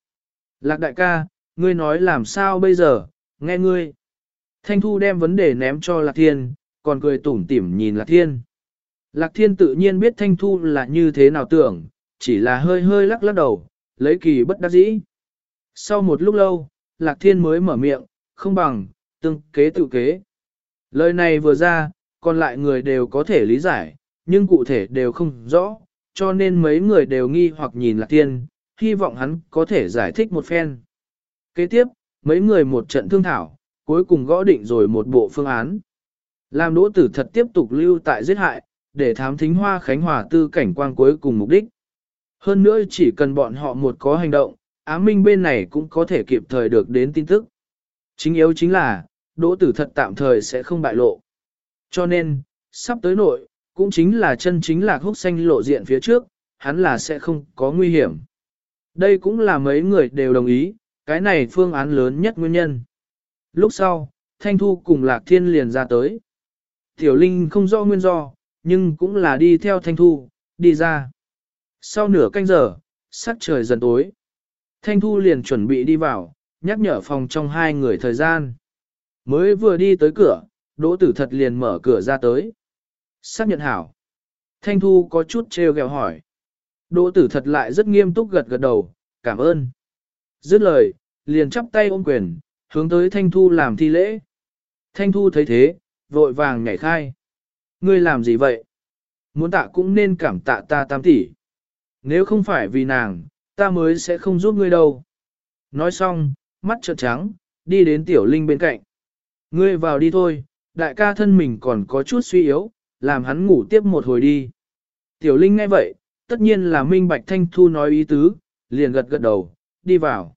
Lạc đại ca, ngươi nói làm sao bây giờ, nghe ngươi. Thanh Thu đem vấn đề ném cho Lạc Thiên, còn cười tủm tỉm nhìn Lạc Thiên. Lạc Thiên tự nhiên biết Thanh Thu là như thế nào tưởng, chỉ là hơi hơi lắc lắc đầu, lấy kỳ bất đắc dĩ. Sau một lúc lâu, Lạc Thiên mới mở miệng, không bằng, tương kế tự kế. Lời này vừa ra, còn lại người đều có thể lý giải, nhưng cụ thể đều không rõ, cho nên mấy người đều nghi hoặc nhìn Lạc Thiên, hy vọng hắn có thể giải thích một phen. Kế tiếp, mấy người một trận thương thảo, cuối cùng gõ định rồi một bộ phương án. Làm đỗ tử thật tiếp tục lưu tại giết hại, để thám thính hoa khánh hòa tư cảnh quan cuối cùng mục đích. Hơn nữa chỉ cần bọn họ một có hành động, ám minh bên này cũng có thể kịp thời được đến tin tức. Chính yếu chính là, đỗ tử thật tạm thời sẽ không bại lộ. Cho nên, sắp tới nội, cũng chính là chân chính là húc xanh lộ diện phía trước, hắn là sẽ không có nguy hiểm. Đây cũng là mấy người đều đồng ý, cái này phương án lớn nhất nguyên nhân. Lúc sau, Thanh Thu cùng Lạc Thiên liền ra tới. Tiểu Linh không rõ nguyên do, nhưng cũng là đi theo Thanh Thu, đi ra. Sau nửa canh giờ, sắc trời dần tối. Thanh Thu liền chuẩn bị đi vào, nhắc nhở phòng trong hai người thời gian. Mới vừa đi tới cửa, Đỗ Tử Thật liền mở cửa ra tới. Xác nhận hảo. Thanh Thu có chút trêu ghẹo hỏi. Đỗ Tử Thật lại rất nghiêm túc gật gật đầu, cảm ơn. Dứt lời, liền chắp tay ôm quyền, hướng tới Thanh Thu làm thi lễ. Thanh Thu thấy thế, vội vàng nhảy khai. Ngươi làm gì vậy? Muốn tạ cũng nên cảm tạ ta tam tỷ. Nếu không phải vì nàng, ta mới sẽ không giúp ngươi đâu. Nói xong, mắt trợn trắng, đi đến tiểu linh bên cạnh. Ngươi vào đi thôi, đại ca thân mình còn có chút suy yếu, làm hắn ngủ tiếp một hồi đi. Tiểu linh nghe vậy, tất nhiên là minh bạch thanh thu nói ý tứ, liền gật gật đầu, đi vào.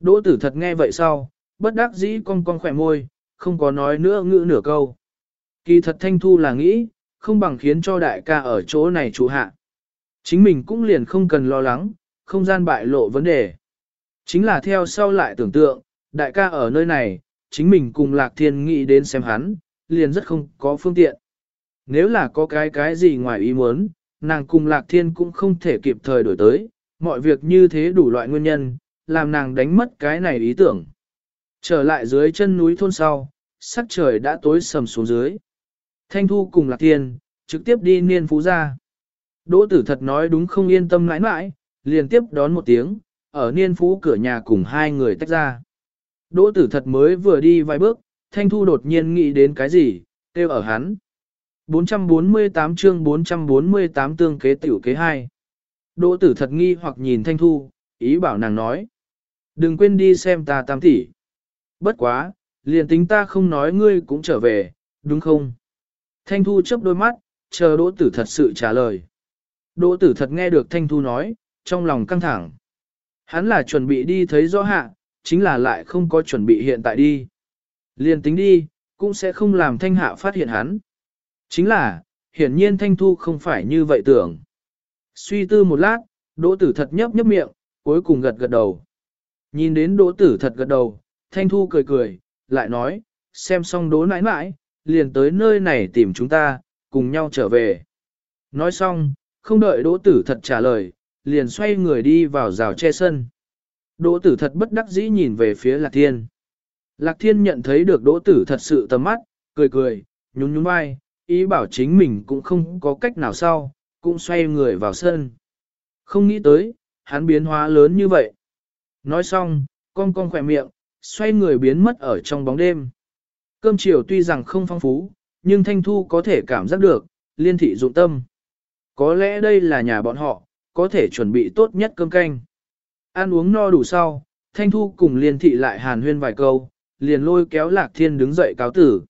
Đỗ tử thật nghe vậy sau, bất đắc dĩ cong cong khỏe môi, không có nói nữa ngữ nửa câu. Kỳ thật thanh thu là nghĩ, không bằng khiến cho đại ca ở chỗ này trụ hạ. Chính mình cũng liền không cần lo lắng, không gian bại lộ vấn đề. Chính là theo sau lại tưởng tượng, đại ca ở nơi này, chính mình cùng lạc thiên nghĩ đến xem hắn, liền rất không có phương tiện. Nếu là có cái cái gì ngoài ý muốn, nàng cùng lạc thiên cũng không thể kịp thời đổi tới, mọi việc như thế đủ loại nguyên nhân, làm nàng đánh mất cái này ý tưởng. Trở lại dưới chân núi thôn sau, sắc trời đã tối sầm xuống dưới. Thanh Thu cùng Lạc Thiên, trực tiếp đi niên phú ra. Đỗ tử thật nói đúng không yên tâm mãi mãi, liền tiếp đón một tiếng, ở niên phú cửa nhà cùng hai người tách ra. Đỗ tử thật mới vừa đi vài bước, Thanh Thu đột nhiên nghĩ đến cái gì, kêu ở hắn. 448 chương 448 tương kế tiểu kế 2. Đỗ tử thật nghi hoặc nhìn Thanh Thu, ý bảo nàng nói. Đừng quên đi xem ta tam tỷ. Bất quá, liền tính ta không nói ngươi cũng trở về, đúng không? Thanh Thu chớp đôi mắt, chờ Đỗ Tử thật sự trả lời. Đỗ Tử thật nghe được Thanh Thu nói, trong lòng căng thẳng. Hắn là chuẩn bị đi thấy rõ hạ, chính là lại không có chuẩn bị hiện tại đi. Liền tính đi, cũng sẽ không làm Thanh Hạ phát hiện hắn. Chính là, hiển nhiên Thanh Thu không phải như vậy tưởng. Suy tư một lát, Đỗ Tử thật nhấp nhấp miệng, cuối cùng gật gật đầu. Nhìn đến Đỗ Tử thật gật đầu, Thanh Thu cười cười, lại nói, xem xong Đỗ nãi nãi, liền tới nơi này tìm chúng ta, cùng nhau trở về. Nói xong, không đợi đỗ tử thật trả lời, liền xoay người đi vào rào che sân. Đỗ tử thật bất đắc dĩ nhìn về phía Lạc Thiên. Lạc Thiên nhận thấy được đỗ tử thật sự tầm mắt, cười cười, nhún nhún vai, ý bảo chính mình cũng không có cách nào sau, cũng xoay người vào sân. Không nghĩ tới, hắn biến hóa lớn như vậy. Nói xong, con con khỏe miệng, xoay người biến mất ở trong bóng đêm. Cơm chiều tuy rằng không phong phú, nhưng Thanh Thu có thể cảm giác được, liên thị dụng tâm. Có lẽ đây là nhà bọn họ, có thể chuẩn bị tốt nhất cơm canh. Ăn uống no đủ sau, Thanh Thu cùng liên thị lại hàn huyên vài câu, liền lôi kéo Lạc Thiên đứng dậy cáo tử.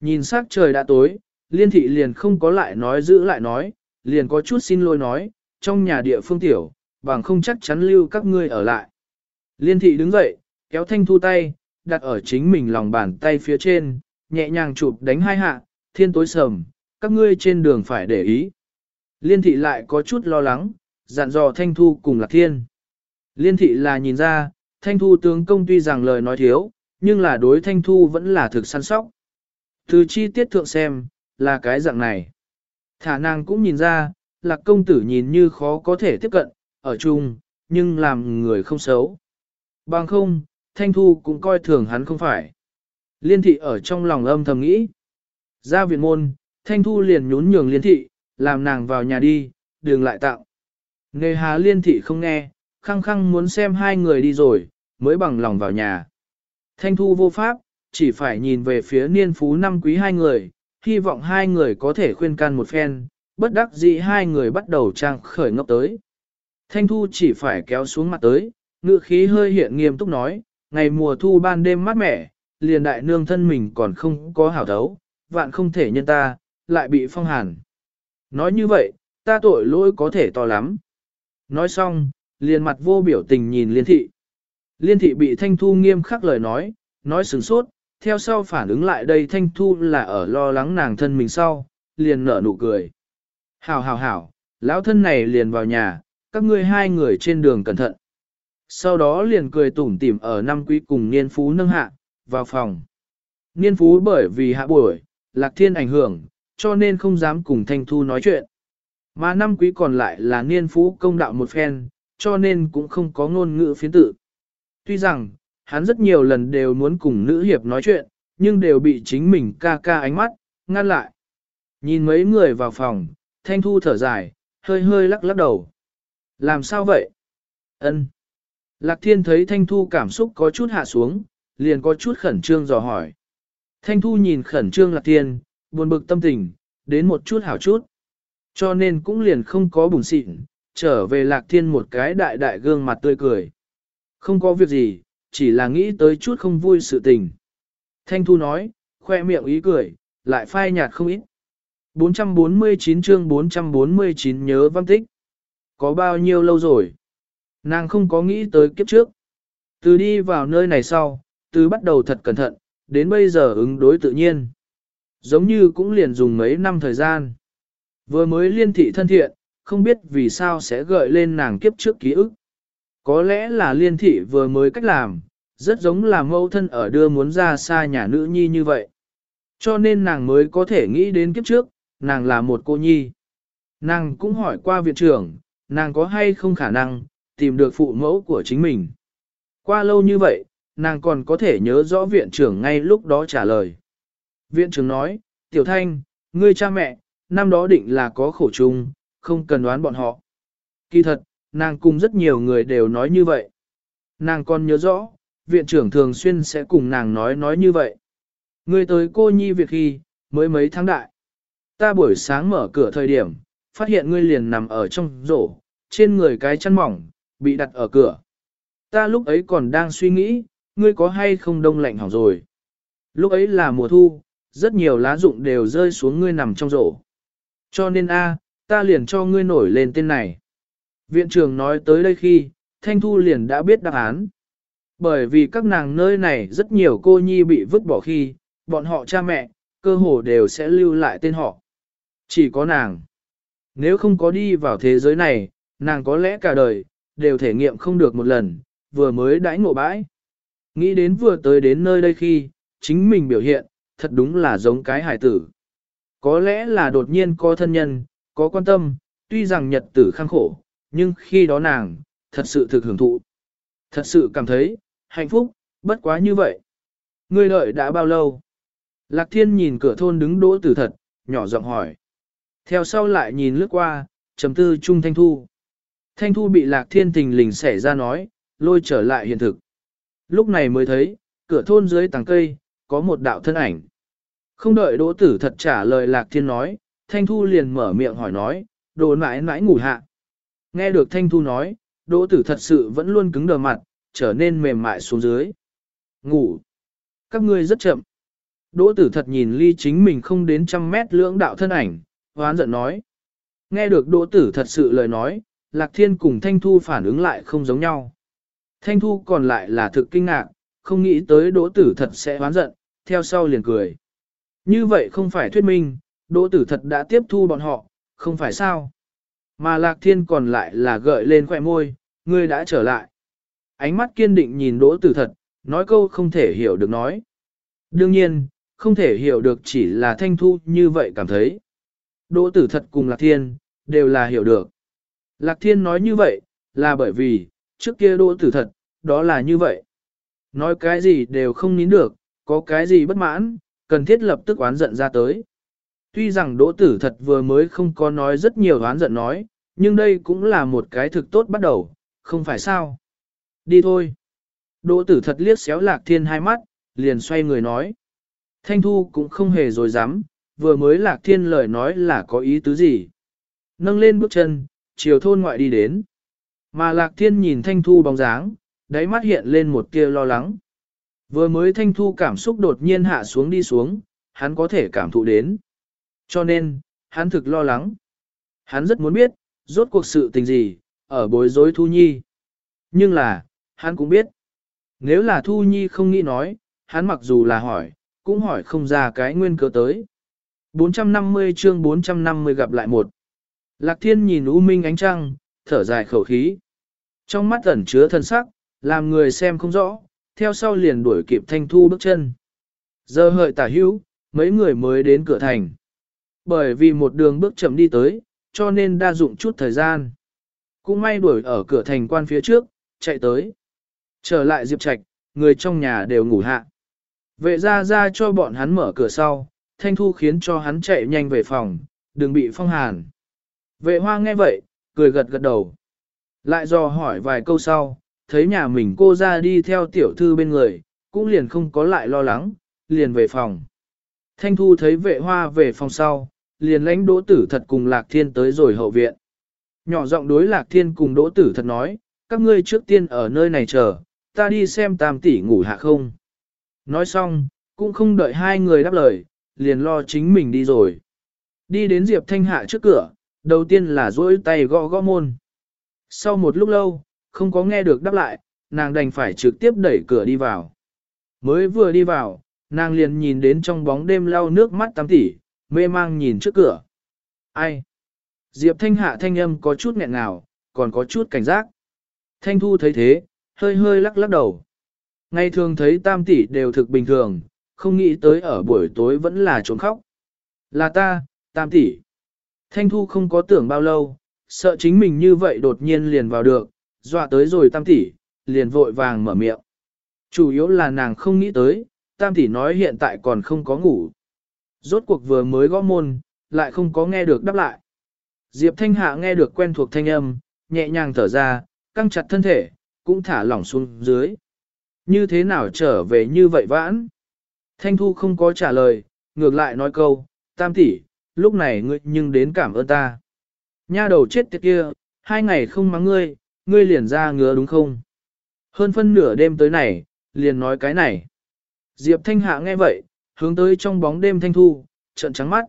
Nhìn sắc trời đã tối, liên thị liền không có lại nói giữ lại nói, liền có chút xin lỗi nói, trong nhà địa phương tiểu, bằng không chắc chắn lưu các ngươi ở lại. Liên thị đứng dậy, kéo Thanh Thu tay, đặt ở chính mình lòng bàn tay phía trên, nhẹ nhàng chụp đánh hai hạ, thiên tối sầm, các ngươi trên đường phải để ý. Liên thị lại có chút lo lắng, dặn dò Thanh Thu cùng Lạc Thiên. Liên thị là nhìn ra, Thanh Thu tướng công tuy rằng lời nói thiếu, nhưng là đối Thanh Thu vẫn là thực săn sóc. Từ chi tiết thượng xem, là cái dạng này. Thả nàng cũng nhìn ra, Lạc công tử nhìn như khó có thể tiếp cận, ở chung, nhưng làm người không xấu. Bằng không, Thanh Thu cũng coi thường hắn không phải. Liên thị ở trong lòng âm thầm nghĩ. Ra viện môn, Thanh Thu liền nhún nhường liên thị, làm nàng vào nhà đi, đừng lại tạo. Nghề hà liên thị không nghe, khăng khăng muốn xem hai người đi rồi, mới bằng lòng vào nhà. Thanh Thu vô pháp, chỉ phải nhìn về phía niên phú năm quý hai người, hy vọng hai người có thể khuyên can một phen, bất đắc dĩ hai người bắt đầu trang khởi ngốc tới. Thanh Thu chỉ phải kéo xuống mặt tới, ngự khí hơi hiện nghiêm túc nói, ngày mùa thu ban đêm mát mẻ, liền đại nương thân mình còn không có hảo thấu, vạn không thể nhân ta, lại bị phong hàn. Nói như vậy, ta tội lỗi có thể to lắm. Nói xong, liền mặt vô biểu tình nhìn liên thị. Liên thị bị Thanh Thu nghiêm khắc lời nói, nói sừng sốt, theo sau phản ứng lại đây Thanh Thu là ở lo lắng nàng thân mình sau, liền nở nụ cười. Hảo hảo hảo, lão thân này liền vào nhà, các ngươi hai người trên đường cẩn thận. Sau đó liền cười tủm tỉm ở năm quý cùng niên phú nâng hạ, vào phòng. Niên phú bởi vì hạ buổi, lạc thiên ảnh hưởng, cho nên không dám cùng Thanh Thu nói chuyện. Mà năm quý còn lại là niên phú công đạo một phen, cho nên cũng không có ngôn ngữ phiến tự. Tuy rằng, hắn rất nhiều lần đều muốn cùng nữ hiệp nói chuyện, nhưng đều bị chính mình ca ca ánh mắt, ngăn lại. Nhìn mấy người vào phòng, Thanh Thu thở dài, hơi hơi lắc lắc đầu. Làm sao vậy? Ân. Lạc Thiên thấy Thanh Thu cảm xúc có chút hạ xuống, liền có chút khẩn trương dò hỏi. Thanh Thu nhìn khẩn trương Lạc Thiên, buồn bực tâm tình, đến một chút hảo chút. Cho nên cũng liền không có bùn xịn, trở về Lạc Thiên một cái đại đại gương mặt tươi cười. Không có việc gì, chỉ là nghĩ tới chút không vui sự tình. Thanh Thu nói, khoe miệng ý cười, lại phai nhạt không ít. 449 chương 449 nhớ văn tích. Có bao nhiêu lâu rồi? Nàng không có nghĩ tới kiếp trước. Từ đi vào nơi này sau, từ bắt đầu thật cẩn thận, đến bây giờ ứng đối tự nhiên. Giống như cũng liền dùng mấy năm thời gian. Vừa mới liên thị thân thiện, không biết vì sao sẽ gợi lên nàng kiếp trước ký ức. Có lẽ là liên thị vừa mới cách làm, rất giống là mẫu thân ở đưa muốn ra xa nhà nữ nhi như vậy. Cho nên nàng mới có thể nghĩ đến kiếp trước, nàng là một cô nhi. Nàng cũng hỏi qua viện trưởng, nàng có hay không khả năng, tìm được phụ mẫu của chính mình. Qua lâu như vậy, nàng còn có thể nhớ rõ viện trưởng ngay lúc đó trả lời. Viện trưởng nói, Tiểu Thanh, ngươi cha mẹ, năm đó định là có khổ chung, không cần đoán bọn họ. Kỳ thật, nàng cùng rất nhiều người đều nói như vậy. Nàng còn nhớ rõ, viện trưởng thường xuyên sẽ cùng nàng nói nói như vậy. Người tới cô nhi việc khi, mới mấy tháng đại. Ta buổi sáng mở cửa thời điểm, phát hiện ngươi liền nằm ở trong rổ, trên người cái chăn mỏng, bị đặt ở cửa. Ta lúc ấy còn đang suy nghĩ, ngươi có hay không đông lạnh hỏng rồi. Lúc ấy là mùa thu, rất nhiều lá rụng đều rơi xuống ngươi nằm trong rổ. Cho nên a, ta liền cho ngươi nổi lên tên này. Viện trưởng nói tới đây khi, Thanh Thu liền đã biết đáp án. Bởi vì các nàng nơi này rất nhiều cô nhi bị vứt bỏ khi, bọn họ cha mẹ, cơ hồ đều sẽ lưu lại tên họ. Chỉ có nàng. Nếu không có đi vào thế giới này, nàng có lẽ cả đời, đều thể nghiệm không được một lần, vừa mới đãi ngộ bãi. Nghĩ đến vừa tới đến nơi đây khi, chính mình biểu hiện, thật đúng là giống cái hài tử. Có lẽ là đột nhiên có thân nhân, có quan tâm, tuy rằng nhật tử khang khổ, nhưng khi đó nàng, thật sự thực hưởng thụ. Thật sự cảm thấy, hạnh phúc, bất quá như vậy. Ngươi đợi đã bao lâu? Lạc thiên nhìn cửa thôn đứng đỗ tử thật, nhỏ giọng hỏi. Theo sau lại nhìn lướt qua, trầm tư Trung Thanh Thu. Thanh Thu bị Lạc Thiên tình lình xẻ ra nói, lôi trở lại hiện thực. Lúc này mới thấy, cửa thôn dưới tàng cây, có một đạo thân ảnh. Không đợi đỗ tử thật trả lời Lạc Thiên nói, Thanh Thu liền mở miệng hỏi nói, đồ mãi mãi ngủ hạ. Nghe được Thanh Thu nói, đỗ tử thật sự vẫn luôn cứng đờ mặt, trở nên mềm mại xuống dưới. Ngủ. Các ngươi rất chậm. Đỗ tử thật nhìn ly chính mình không đến trăm mét lưỡng đạo thân ảnh, hoán giận nói. Nghe được đỗ tử thật sự lời nói, Lạc Thiên cùng Thanh Thu phản ứng lại không giống nhau. Thanh Thu còn lại là thực kinh ngạc, không nghĩ tới đỗ tử thật sẽ hoán giận, theo sau liền cười. Như vậy không phải thuyết minh, đỗ tử thật đã tiếp thu bọn họ, không phải sao. Mà Lạc Thiên còn lại là gợi lên khỏe môi, ngươi đã trở lại. Ánh mắt kiên định nhìn đỗ tử thật, nói câu không thể hiểu được nói. Đương nhiên, không thể hiểu được chỉ là Thanh Thu như vậy cảm thấy. Đỗ tử thật cùng Lạc Thiên, đều là hiểu được. Lạc Thiên nói như vậy, là bởi vì, trước kia đỗ tử thật, đó là như vậy. Nói cái gì đều không nín được, có cái gì bất mãn, cần thiết lập tức oán giận ra tới. Tuy rằng đỗ tử thật vừa mới không có nói rất nhiều oán giận nói, nhưng đây cũng là một cái thực tốt bắt đầu, không phải sao. Đi thôi. Đỗ tử thật liếc xéo lạc thiên hai mắt, liền xoay người nói. Thanh thu cũng không hề dối dám, vừa mới lạc thiên lời nói là có ý tứ gì. Nâng lên bước chân, chiều thôn ngoại đi đến. Mà lạc thiên nhìn thanh thu bóng dáng, đáy mắt hiện lên một tia lo lắng. Vừa mới thanh thu cảm xúc đột nhiên hạ xuống đi xuống, hắn có thể cảm thụ đến. Cho nên, hắn thực lo lắng. Hắn rất muốn biết, rốt cuộc sự tình gì, ở bối rối Thu Nhi. Nhưng là, hắn cũng biết. Nếu là Thu Nhi không nghĩ nói, hắn mặc dù là hỏi, cũng hỏi không ra cái nguyên cớ tới. 450 chương 450 gặp lại một. Lạc thiên nhìn U Minh ánh trăng, thở dài khẩu khí. Trong mắt ẩn chứa thân sắc, làm người xem không rõ, theo sau liền đuổi kịp thanh thu bước chân. Giờ hợi tả hữu, mấy người mới đến cửa thành. Bởi vì một đường bước chậm đi tới, cho nên đa dụng chút thời gian. Cũng may đuổi ở cửa thành quan phía trước, chạy tới. Trở lại Diệp Trạch, người trong nhà đều ngủ hạ. Vệ ra ra cho bọn hắn mở cửa sau, thanh thu khiến cho hắn chạy nhanh về phòng, đừng bị phong hàn. Vệ hoa nghe vậy, cười gật gật đầu. Lại dò hỏi vài câu sau, thấy nhà mình cô ra đi theo tiểu thư bên người, cũng liền không có lại lo lắng, liền về phòng. Thanh thu thấy vệ hoa về phòng sau, liền lãnh đỗ tử thật cùng lạc thiên tới rồi hậu viện. Nhỏ giọng đối lạc thiên cùng đỗ tử thật nói, các ngươi trước tiên ở nơi này chờ, ta đi xem tam tỷ ngủ hạ không. Nói xong, cũng không đợi hai người đáp lời, liền lo chính mình đi rồi. Đi đến Diệp Thanh Hạ trước cửa, đầu tiên là duỗi tay gõ gõ môn. Sau một lúc lâu, không có nghe được đáp lại, nàng đành phải trực tiếp đẩy cửa đi vào. Mới vừa đi vào, nàng liền nhìn đến trong bóng đêm lau nước mắt tam tỷ, mê mang nhìn trước cửa. Ai? Diệp Thanh Hạ thanh âm có chút nghẹn nào, còn có chút cảnh giác. Thanh Thu thấy thế, hơi hơi lắc lắc đầu. Ngày thường thấy tam tỷ đều thực bình thường, không nghĩ tới ở buổi tối vẫn là trốn khóc. Là ta, tam tỷ. Thanh Thu không có tưởng bao lâu, sợ chính mình như vậy đột nhiên liền vào được, dọa tới rồi tam tỷ, liền vội vàng mở miệng. Chủ yếu là nàng không nghĩ tới, tam tỷ nói hiện tại còn không có ngủ. Rốt cuộc vừa mới gõ môn, lại không có nghe được đáp lại. Diệp Thanh Hạ nghe được quen thuộc thanh âm, nhẹ nhàng thở ra, căng chặt thân thể, cũng thả lỏng xuống dưới. Như thế nào trở về như vậy vãn? Thanh Thu không có trả lời, ngược lại nói câu, tam tỷ, lúc này ngươi nhưng đến cảm ơn ta. Nha đầu chết tiệt kia, hai ngày không mắng ngươi, ngươi liền ra ngứa đúng không? Hơn phân nửa đêm tới này, liền nói cái này. Diệp Thanh Hạ nghe vậy, hướng tới trong bóng đêm Thanh Thu, trận trắng mắt.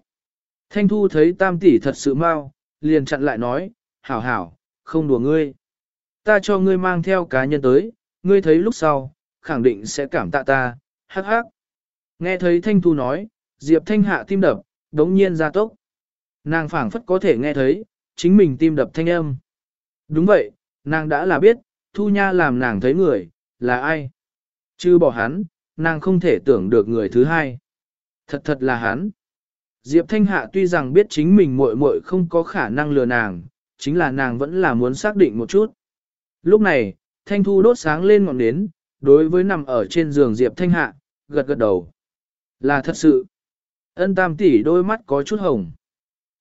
Thanh Thu thấy tam tỷ thật sự mau, liền chặn lại nói, hảo hảo, không đùa ngươi. Ta cho ngươi mang theo cá nhân tới, ngươi thấy lúc sau, khẳng định sẽ cảm tạ ta, hắc hắc. Nghe thấy Thanh Thu nói, Diệp Thanh Hạ tim đập, đống nhiên ra tốc. Nàng phảng phất có thể nghe thấy, chính mình tim đập thanh âm. Đúng vậy, nàng đã là biết, Thu Nha làm nàng thấy người, là ai. Chứ bỏ hắn, nàng không thể tưởng được người thứ hai. Thật thật là hắn. Diệp Thanh Hạ tuy rằng biết chính mình muội muội không có khả năng lừa nàng, chính là nàng vẫn là muốn xác định một chút. Lúc này, Thanh Thu đốt sáng lên ngọn nến, đối với nằm ở trên giường Diệp Thanh Hạ, gật gật đầu. Là thật sự. Ân tam tỷ đôi mắt có chút hồng.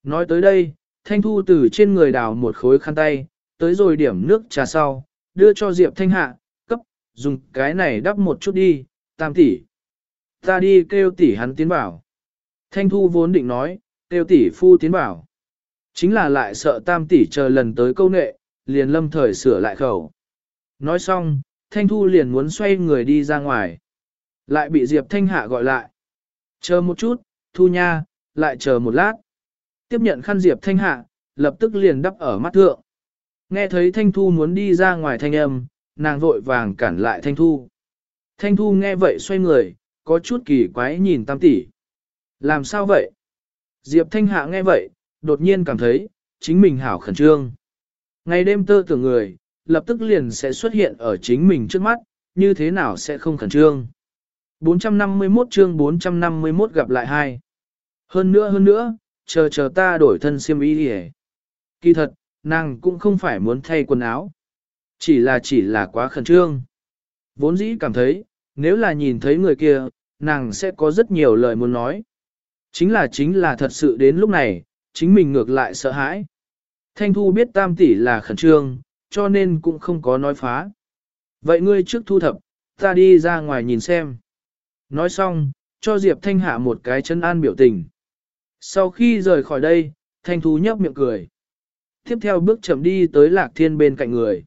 Nói tới đây, Thanh Thu từ trên người đào một khối khăn tay, tới rồi điểm nước trà sau, đưa cho Diệp Thanh Hạ, cấp, dùng cái này đắp một chút đi, tam tỷ. Ta đi kêu tỷ hắn tiến bảo. Thanh Thu vốn định nói, kêu tỷ phu tiến bảo. Chính là lại sợ tam tỷ chờ lần tới câu nệ, liền lâm thời sửa lại khẩu. Nói xong, Thanh Thu liền muốn xoay người đi ra ngoài. Lại bị Diệp Thanh Hạ gọi lại. Chờ một chút, Thu Nha, lại chờ một lát. Tiếp nhận khăn Diệp Thanh Hạ, lập tức liền đắp ở mắt thượng. Nghe thấy Thanh Thu muốn đi ra ngoài thanh âm, nàng vội vàng cản lại Thanh Thu. Thanh Thu nghe vậy xoay người, có chút kỳ quái nhìn tam tỷ. Làm sao vậy? Diệp Thanh Hạ nghe vậy, đột nhiên cảm thấy, chính mình hảo khẩn trương. Ngày đêm tơ tưởng người, lập tức liền sẽ xuất hiện ở chính mình trước mắt, như thế nào sẽ không khẩn trương. 451 chương 451 gặp lại hai. Hơn nữa hơn nữa, chờ chờ ta đổi thân xiêm y đi Kỳ thật, nàng cũng không phải muốn thay quần áo. Chỉ là chỉ là quá khẩn trương. Vốn dĩ cảm thấy, nếu là nhìn thấy người kia, nàng sẽ có rất nhiều lời muốn nói. Chính là chính là thật sự đến lúc này, chính mình ngược lại sợ hãi. Thanh Thu biết tam tỷ là khẩn trương, cho nên cũng không có nói phá. Vậy ngươi trước thu thập, ta đi ra ngoài nhìn xem. Nói xong, cho Diệp Thanh hạ một cái chân an biểu tình. Sau khi rời khỏi đây, Thanh Thu nhấp miệng cười. Tiếp theo bước chậm đi tới Lạc Thiên bên cạnh người.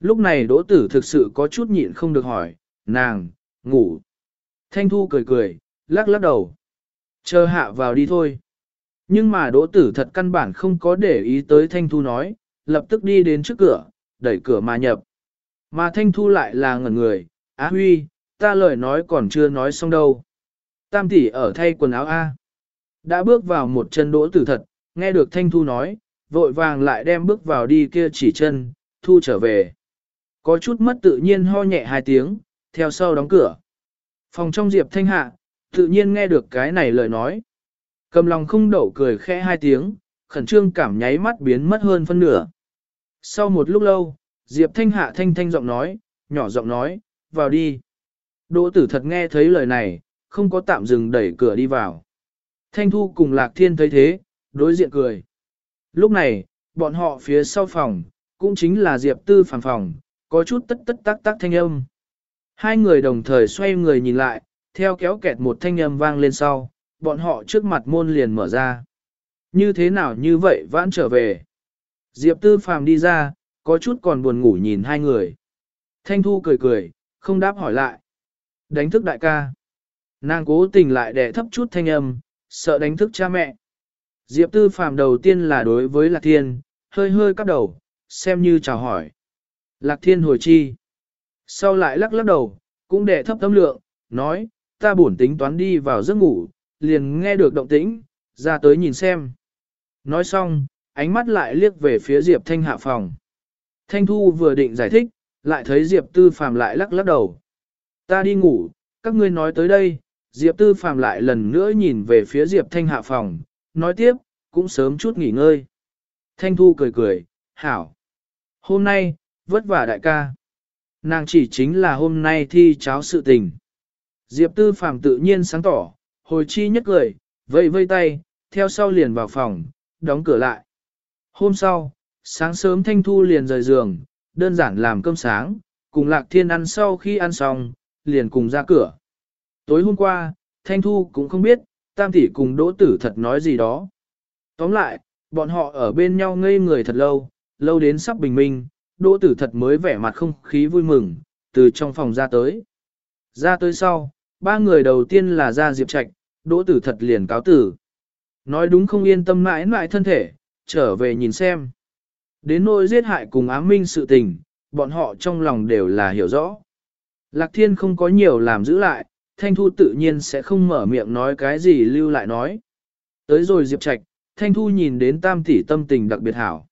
Lúc này Đỗ Tử thực sự có chút nhịn không được hỏi, nàng, ngủ. Thanh Thu cười cười, lắc lắc đầu. Chờ hạ vào đi thôi. Nhưng mà Đỗ Tử thật căn bản không có để ý tới Thanh Thu nói, lập tức đi đến trước cửa, đẩy cửa mà nhập. Mà Thanh Thu lại là ngẩn người, Á Huy, ta lời nói còn chưa nói xong đâu. Tam tỷ ở thay quần áo A. Đã bước vào một chân đỗ tử thật, nghe được Thanh Thu nói, vội vàng lại đem bước vào đi kia chỉ chân, Thu trở về. Có chút mất tự nhiên ho nhẹ hai tiếng, theo sau đóng cửa. Phòng trong Diệp Thanh Hạ, tự nhiên nghe được cái này lời nói. Cầm lòng không đậu cười khẽ hai tiếng, khẩn trương cảm nháy mắt biến mất hơn phân nửa. Sau một lúc lâu, Diệp Thanh Hạ thanh thanh giọng nói, nhỏ giọng nói, vào đi. Đỗ tử thật nghe thấy lời này, không có tạm dừng đẩy cửa đi vào. Thanh Thu cùng Lạc Thiên thấy thế, đối diện cười. Lúc này, bọn họ phía sau phòng, cũng chính là Diệp Tư phản phòng, có chút tất tất tác tác thanh âm. Hai người đồng thời xoay người nhìn lại, theo kéo kẹt một thanh âm vang lên sau, bọn họ trước mặt môn liền mở ra. Như thế nào như vậy vãn trở về. Diệp Tư Phàm đi ra, có chút còn buồn ngủ nhìn hai người. Thanh Thu cười cười, không đáp hỏi lại. Đánh thức đại ca. Nàng cố tình lại đè thấp chút thanh âm, sợ đánh thức cha mẹ. Diệp Tư Phàm đầu tiên là đối với Lạc Thiên, hơi hơi cắp đầu, xem như chào hỏi. Lạc Thiên hồi chi. Sau lại lắc lắc đầu, cũng để thấp tâm lượng, nói, ta buồn tính toán đi vào giấc ngủ, liền nghe được động tĩnh, ra tới nhìn xem. Nói xong, ánh mắt lại liếc về phía Diệp Thanh hạ phòng. Thanh Thu vừa định giải thích, lại thấy Diệp Tư Phàm lại lắc lắc đầu. Ta đi ngủ, các ngươi nói tới đây, Diệp Tư Phàm lại lần nữa nhìn về phía Diệp Thanh hạ phòng, nói tiếp, cũng sớm chút nghỉ ngơi. Thanh Thu cười cười, hảo. Hôm nay, vất vả đại ca. Nàng chỉ chính là hôm nay thi cháo sự tình. Diệp Tư Phạm tự nhiên sáng tỏ, hồi chi nhất cười, vây vây tay, theo sau liền vào phòng, đóng cửa lại. Hôm sau, sáng sớm Thanh Thu liền rời giường, đơn giản làm cơm sáng, cùng Lạc Thiên ăn sau khi ăn xong, liền cùng ra cửa. Tối hôm qua, Thanh Thu cũng không biết, Tam Tỷ cùng Đỗ Tử thật nói gì đó. Tóm lại, bọn họ ở bên nhau ngây người thật lâu, lâu đến sắp bình minh, Đỗ Tử thật mới vẻ mặt không khí vui mừng, từ trong phòng ra tới. Ra tới sau, ba người đầu tiên là ra Diệp Trạch, Đỗ Tử thật liền cáo tử. Nói đúng không yên tâm mãi mãi thân thể, trở về nhìn xem. Đến nỗi giết hại cùng ám minh sự tình, bọn họ trong lòng đều là hiểu rõ. Lạc Thiên không có nhiều làm giữ lại, Thanh Thu tự nhiên sẽ không mở miệng nói cái gì lưu lại nói. Tới rồi Diệp Trạch, Thanh Thu nhìn đến tam tỷ tâm tình đặc biệt hảo.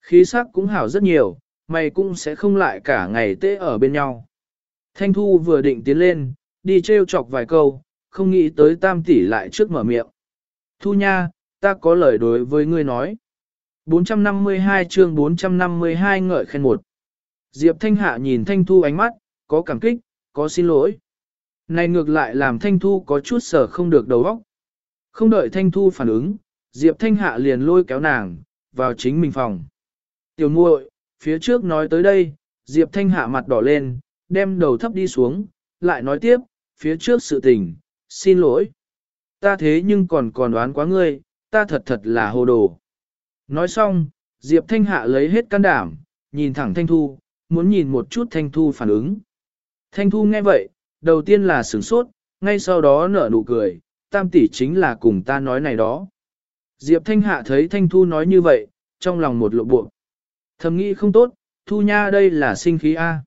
Khí sắc cũng hảo rất nhiều, mày cũng sẽ không lại cả ngày tê ở bên nhau. Thanh Thu vừa định tiến lên, đi trêu chọc vài câu, không nghĩ tới tam tỷ lại trước mở miệng. Thu nha, ta có lời đối với ngươi nói. 452 chương 452 ngợi khen một. Diệp Thanh Hạ nhìn Thanh Thu ánh mắt, có cảm kích, có xin lỗi. Này ngược lại làm Thanh Thu có chút sở không được đầu óc. Không đợi Thanh Thu phản ứng, Diệp Thanh Hạ liền lôi kéo nàng, vào chính mình phòng. Tiểu muội, phía trước nói tới đây, Diệp Thanh Hạ mặt đỏ lên, đem đầu thấp đi xuống, lại nói tiếp, phía trước sự tình, xin lỗi. Ta thế nhưng còn còn đoán quá ngươi, ta thật thật là hồ đồ. Nói xong, Diệp Thanh Hạ lấy hết can đảm, nhìn thẳng Thanh Thu, muốn nhìn một chút Thanh Thu phản ứng. Thanh Thu nghe vậy, đầu tiên là sửng sốt, ngay sau đó nở nụ cười, tam tỷ chính là cùng ta nói này đó. Diệp Thanh Hạ thấy Thanh Thu nói như vậy, trong lòng một lộ bộ. Thầm nghĩ không tốt, Thu Nha đây là sinh khí A.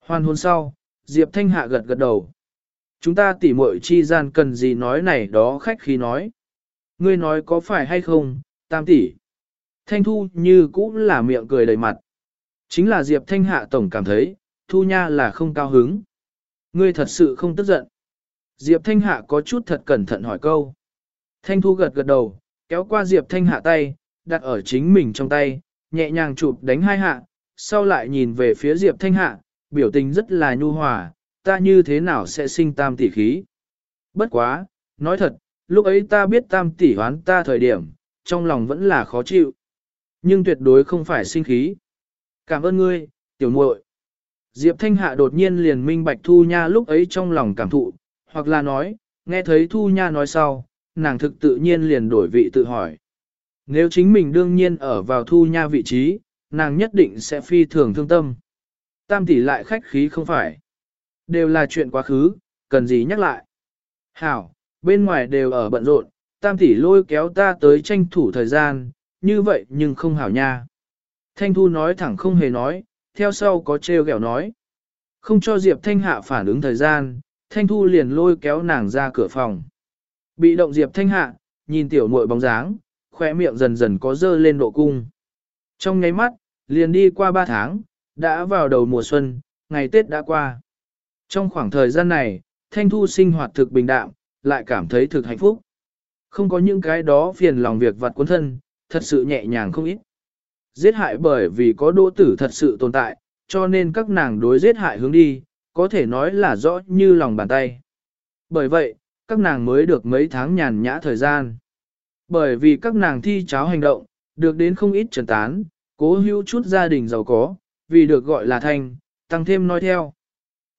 Hoàn hôn sau, Diệp Thanh Hạ gật gật đầu. Chúng ta tỉ muội chi gian cần gì nói này đó khách khí nói. Ngươi nói có phải hay không, tam tỷ. Thanh Thu như cũng là miệng cười đầy mặt. Chính là Diệp Thanh Hạ Tổng cảm thấy, Thu Nha là không cao hứng. Ngươi thật sự không tức giận. Diệp Thanh Hạ có chút thật cẩn thận hỏi câu. Thanh Thu gật gật đầu, kéo qua Diệp Thanh Hạ tay, đặt ở chính mình trong tay, nhẹ nhàng chụp đánh hai hạ, sau lại nhìn về phía Diệp Thanh Hạ, biểu tình rất là nhu hòa, ta như thế nào sẽ sinh tam tỷ khí. Bất quá, nói thật, lúc ấy ta biết tam tỷ hoán ta thời điểm, trong lòng vẫn là khó chịu. Nhưng tuyệt đối không phải sinh khí. Cảm ơn ngươi, tiểu muội. Diệp Thanh Hạ đột nhiên liền minh bạch Thu Nha lúc ấy trong lòng cảm thụ, hoặc là nói, nghe thấy Thu Nha nói sau, nàng thực tự nhiên liền đổi vị tự hỏi. Nếu chính mình đương nhiên ở vào Thu Nha vị trí, nàng nhất định sẽ phi thường thương tâm. Tam tỷ lại khách khí không phải. Đều là chuyện quá khứ, cần gì nhắc lại. Hảo, bên ngoài đều ở bận rộn, tam tỷ lôi kéo ta tới tranh thủ thời gian, như vậy nhưng không hảo nha. Thanh Thu nói thẳng không hề nói, theo sau có trêu ghẹo nói. Không cho Diệp Thanh Hạ phản ứng thời gian, Thanh Thu liền lôi kéo nàng ra cửa phòng. Bị động Diệp Thanh Hạ, nhìn tiểu muội bóng dáng, khỏe miệng dần dần có dơ lên độ cung. Trong nháy mắt, liền đi qua ba tháng, đã vào đầu mùa xuân, ngày Tết đã qua. Trong khoảng thời gian này, Thanh Thu sinh hoạt thực bình đạm, lại cảm thấy thực hạnh phúc. Không có những cái đó phiền lòng việc vặt cuốn thân, thật sự nhẹ nhàng không ít. Giết hại bởi vì có đỗ tử thật sự tồn tại, cho nên các nàng đối giết hại hướng đi, có thể nói là rõ như lòng bàn tay. Bởi vậy, các nàng mới được mấy tháng nhàn nhã thời gian. Bởi vì các nàng thi cháo hành động, được đến không ít trần tán, cố hữu chút gia đình giàu có, vì được gọi là thanh, tăng thêm nói theo.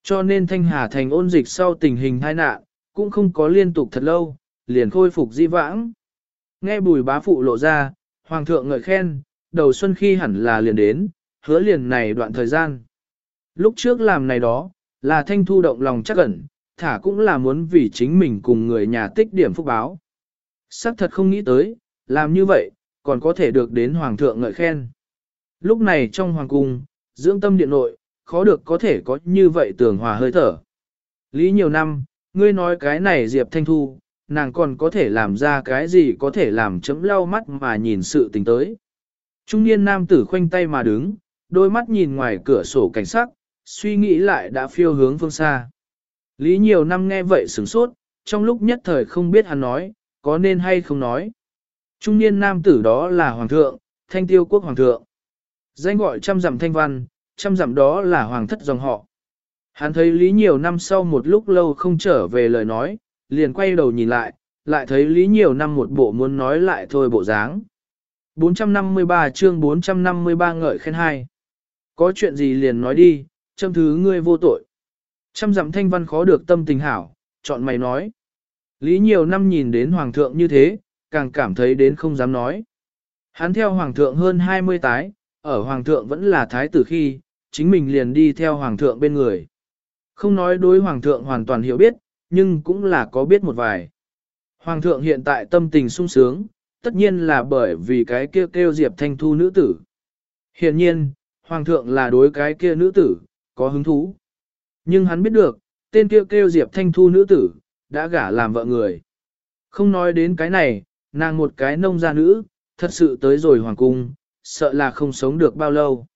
Cho nên thanh hà thành ôn dịch sau tình hình tai nạn, cũng không có liên tục thật lâu, liền khôi phục di vãng. Nghe bùi bá phụ lộ ra, hoàng thượng ngợi khen, đầu xuân khi hẳn là liền đến, hứa liền này đoạn thời gian. Lúc trước làm này đó, là thanh thu động lòng chắc ẩn, thả cũng là muốn vì chính mình cùng người nhà tích điểm phúc báo. Sắc thật không nghĩ tới, làm như vậy, còn có thể được đến hoàng thượng ngợi khen. Lúc này trong hoàng cung, dưỡng tâm điện nội, khó được có thể có như vậy tưởng hòa hơi thở. Lý nhiều năm, ngươi nói cái này Diệp Thanh Thu, nàng còn có thể làm ra cái gì có thể làm chấm lau mắt mà nhìn sự tình tới. Trung niên nam tử khoanh tay mà đứng, đôi mắt nhìn ngoài cửa sổ cảnh sắc, suy nghĩ lại đã phiêu hướng phương xa. Lý nhiều năm nghe vậy sửng sốt, trong lúc nhất thời không biết hắn nói, có nên hay không nói. Trung niên nam tử đó là hoàng thượng, thanh tiêu quốc hoàng thượng. Danh gọi trăm dặm thanh văn, trăm dặm đó là hoàng thất dòng họ. Hắn thấy Lý nhiều năm sau một lúc lâu không trở về lời nói, liền quay đầu nhìn lại, lại thấy Lý nhiều năm một bộ muốn nói lại thôi bộ dáng. 453 chương 453 ngợi khen hai. Có chuyện gì liền nói đi, châm thứ ngươi vô tội. Trăm dặm thanh văn khó được tâm tình hảo, chọn mày nói. Lý nhiều năm nhìn đến hoàng thượng như thế, càng cảm thấy đến không dám nói. Hắn theo hoàng thượng hơn 20 tái, ở hoàng thượng vẫn là thái tử khi, chính mình liền đi theo hoàng thượng bên người. Không nói đối hoàng thượng hoàn toàn hiểu biết, nhưng cũng là có biết một vài. Hoàng thượng hiện tại tâm tình sung sướng, tất nhiên là bởi vì cái kia kêu, kêu Diệp Thanh Thu nữ tử. Hiện nhiên, Hoàng thượng là đối cái kia nữ tử, có hứng thú. Nhưng hắn biết được, tên kia kêu, kêu Diệp Thanh Thu nữ tử, đã gả làm vợ người. Không nói đến cái này, nàng một cái nông gia nữ, thật sự tới rồi hoàng cung, sợ là không sống được bao lâu.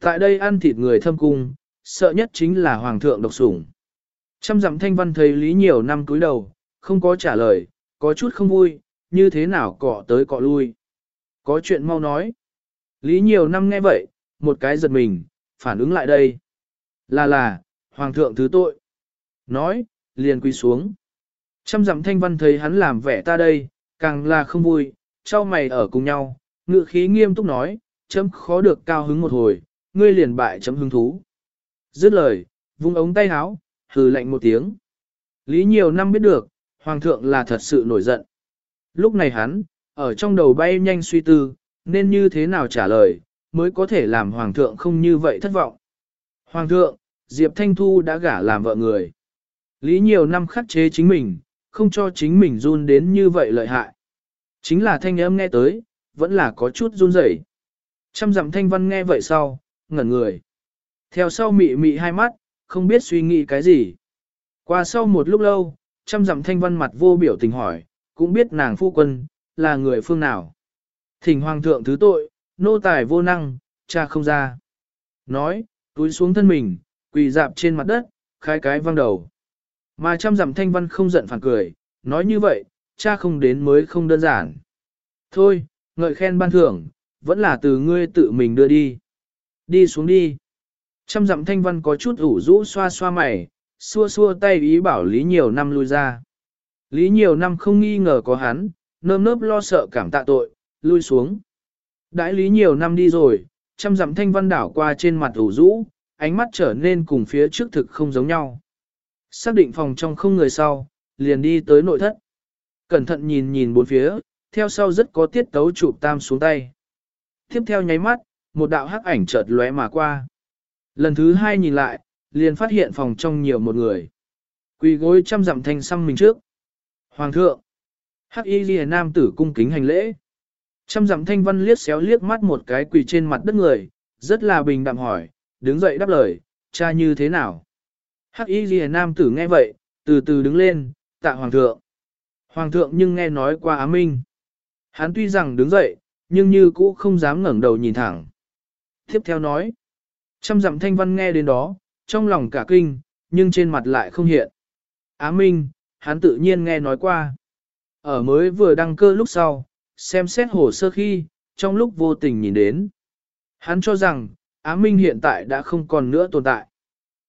Tại đây ăn thịt người thâm cung, sợ nhất chính là hoàng thượng độc sủng. Trăm dặm thanh văn thấy lý nhiều năm cúi đầu, không có trả lời, có chút không vui, như thế nào cọ tới cọ lui. Có chuyện mau nói. Lý nhiều năm nghe vậy, một cái giật mình, phản ứng lại đây. Là là, hoàng thượng thứ tội. Nói, liền quy xuống. Trăm dặm thanh văn thấy hắn làm vẻ ta đây, càng là không vui, trao mày ở cùng nhau, ngự khí nghiêm túc nói, chấm khó được cao hứng một hồi, ngươi liền bại chấm hứng thú. Dứt lời, vung ống tay háo, hừ lạnh một tiếng. Lý nhiều năm biết được, hoàng thượng là thật sự nổi giận. Lúc này hắn, ở trong đầu bay nhanh suy tư, nên như thế nào trả lời, mới có thể làm hoàng thượng không như vậy thất vọng. Hoàng thượng, Diệp Thanh Thu đã gả làm vợ người. Lý nhiều năm khắc chế chính mình, không cho chính mình run đến như vậy lợi hại. Chính là thanh âm nghe tới, vẫn là có chút run rẩy. Trăm dặm thanh văn nghe vậy sau, ngẩn người. Theo sau mị mị hai mắt, không biết suy nghĩ cái gì. Qua sau một lúc lâu, trăm dặm thanh văn mặt vô biểu tình hỏi, cũng biết nàng phu quân, là người phương nào. Thỉnh hoàng thượng thứ tội, nô tài vô năng, cha không ra. Nói, túi xuống thân mình, quỳ dạp trên mặt đất, khai cái văng đầu. Mà trăm dặm thanh văn không giận phản cười, nói như vậy, cha không đến mới không đơn giản. Thôi, ngợi khen ban thưởng, vẫn là từ ngươi tự mình đưa đi. Đi xuống đi. Trăm dặm thanh văn có chút ủ rũ xoa xoa mày, xua xua tay ý bảo Lý nhiều năm lui ra. Lý nhiều năm không nghi ngờ có hắn, nơm nớp lo sợ cảm tạ tội, lui xuống. Đãi Lý nhiều năm đi rồi, trăm dặm thanh văn đảo qua trên mặt ủ rũ, ánh mắt trở nên cùng phía trước thực không giống nhau. Xác định phòng trong không người sau, liền đi tới nội thất. Cẩn thận nhìn nhìn bốn phía, theo sau rất có tiết tấu chụp tam xuống tay. Tiếp theo nháy mắt, một đạo hắc ảnh chợt lóe mà qua. Lần thứ hai nhìn lại, liền phát hiện phòng trong nhiều một người. Quỳ gối trăm dặm thanh xăm mình trước. Hoàng thượng. Hắc y ghi nam tử cung kính hành lễ. Trăm dặm thanh văn liếc xéo liếc mắt một cái quỳ trên mặt đất người, rất là bình đạm hỏi, đứng dậy đáp lời, cha như thế nào? Hắc y ghi nam tử nghe vậy, từ từ đứng lên, tạ hoàng thượng. Hoàng thượng nhưng nghe nói qua Á Minh. Hắn tuy rằng đứng dậy, nhưng như cũ không dám ngẩng đầu nhìn thẳng. Tiếp theo nói, trăm dặm thanh văn nghe đến đó, trong lòng cả kinh, nhưng trên mặt lại không hiện. Á Minh, hắn tự nhiên nghe nói qua. Ở mới vừa đăng cơ lúc sau, xem xét hồ sơ khi, trong lúc vô tình nhìn đến. Hắn cho rằng, Á Minh hiện tại đã không còn nữa tồn tại.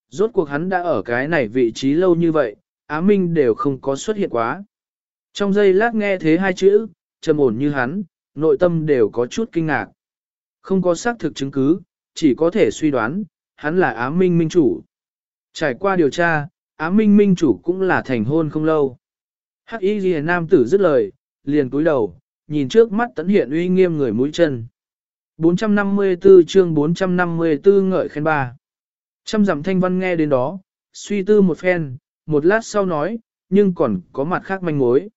Rốt cuộc hắn đã ở cái này vị trí lâu như vậy, Á Minh đều không có xuất hiện quá. Trong giây lát nghe thế hai chữ, trầm ổn như hắn, nội tâm đều có chút kinh ngạc. Không có xác thực chứng cứ, chỉ có thể suy đoán, hắn là Á Minh Minh chủ. Trải qua điều tra, Á Minh Minh chủ cũng là thành hôn không lâu. Hắc Y Ghi Nam tử dứt lời, liền cúi đầu, nhìn trước mắt tấn hiện uy nghiêm người mũi chân. 454 chương 454 ngợi khen ba. Trăm dặm thanh văn nghe đến đó, suy tư một phen, một lát sau nói, nhưng còn có mặt khác manh mối.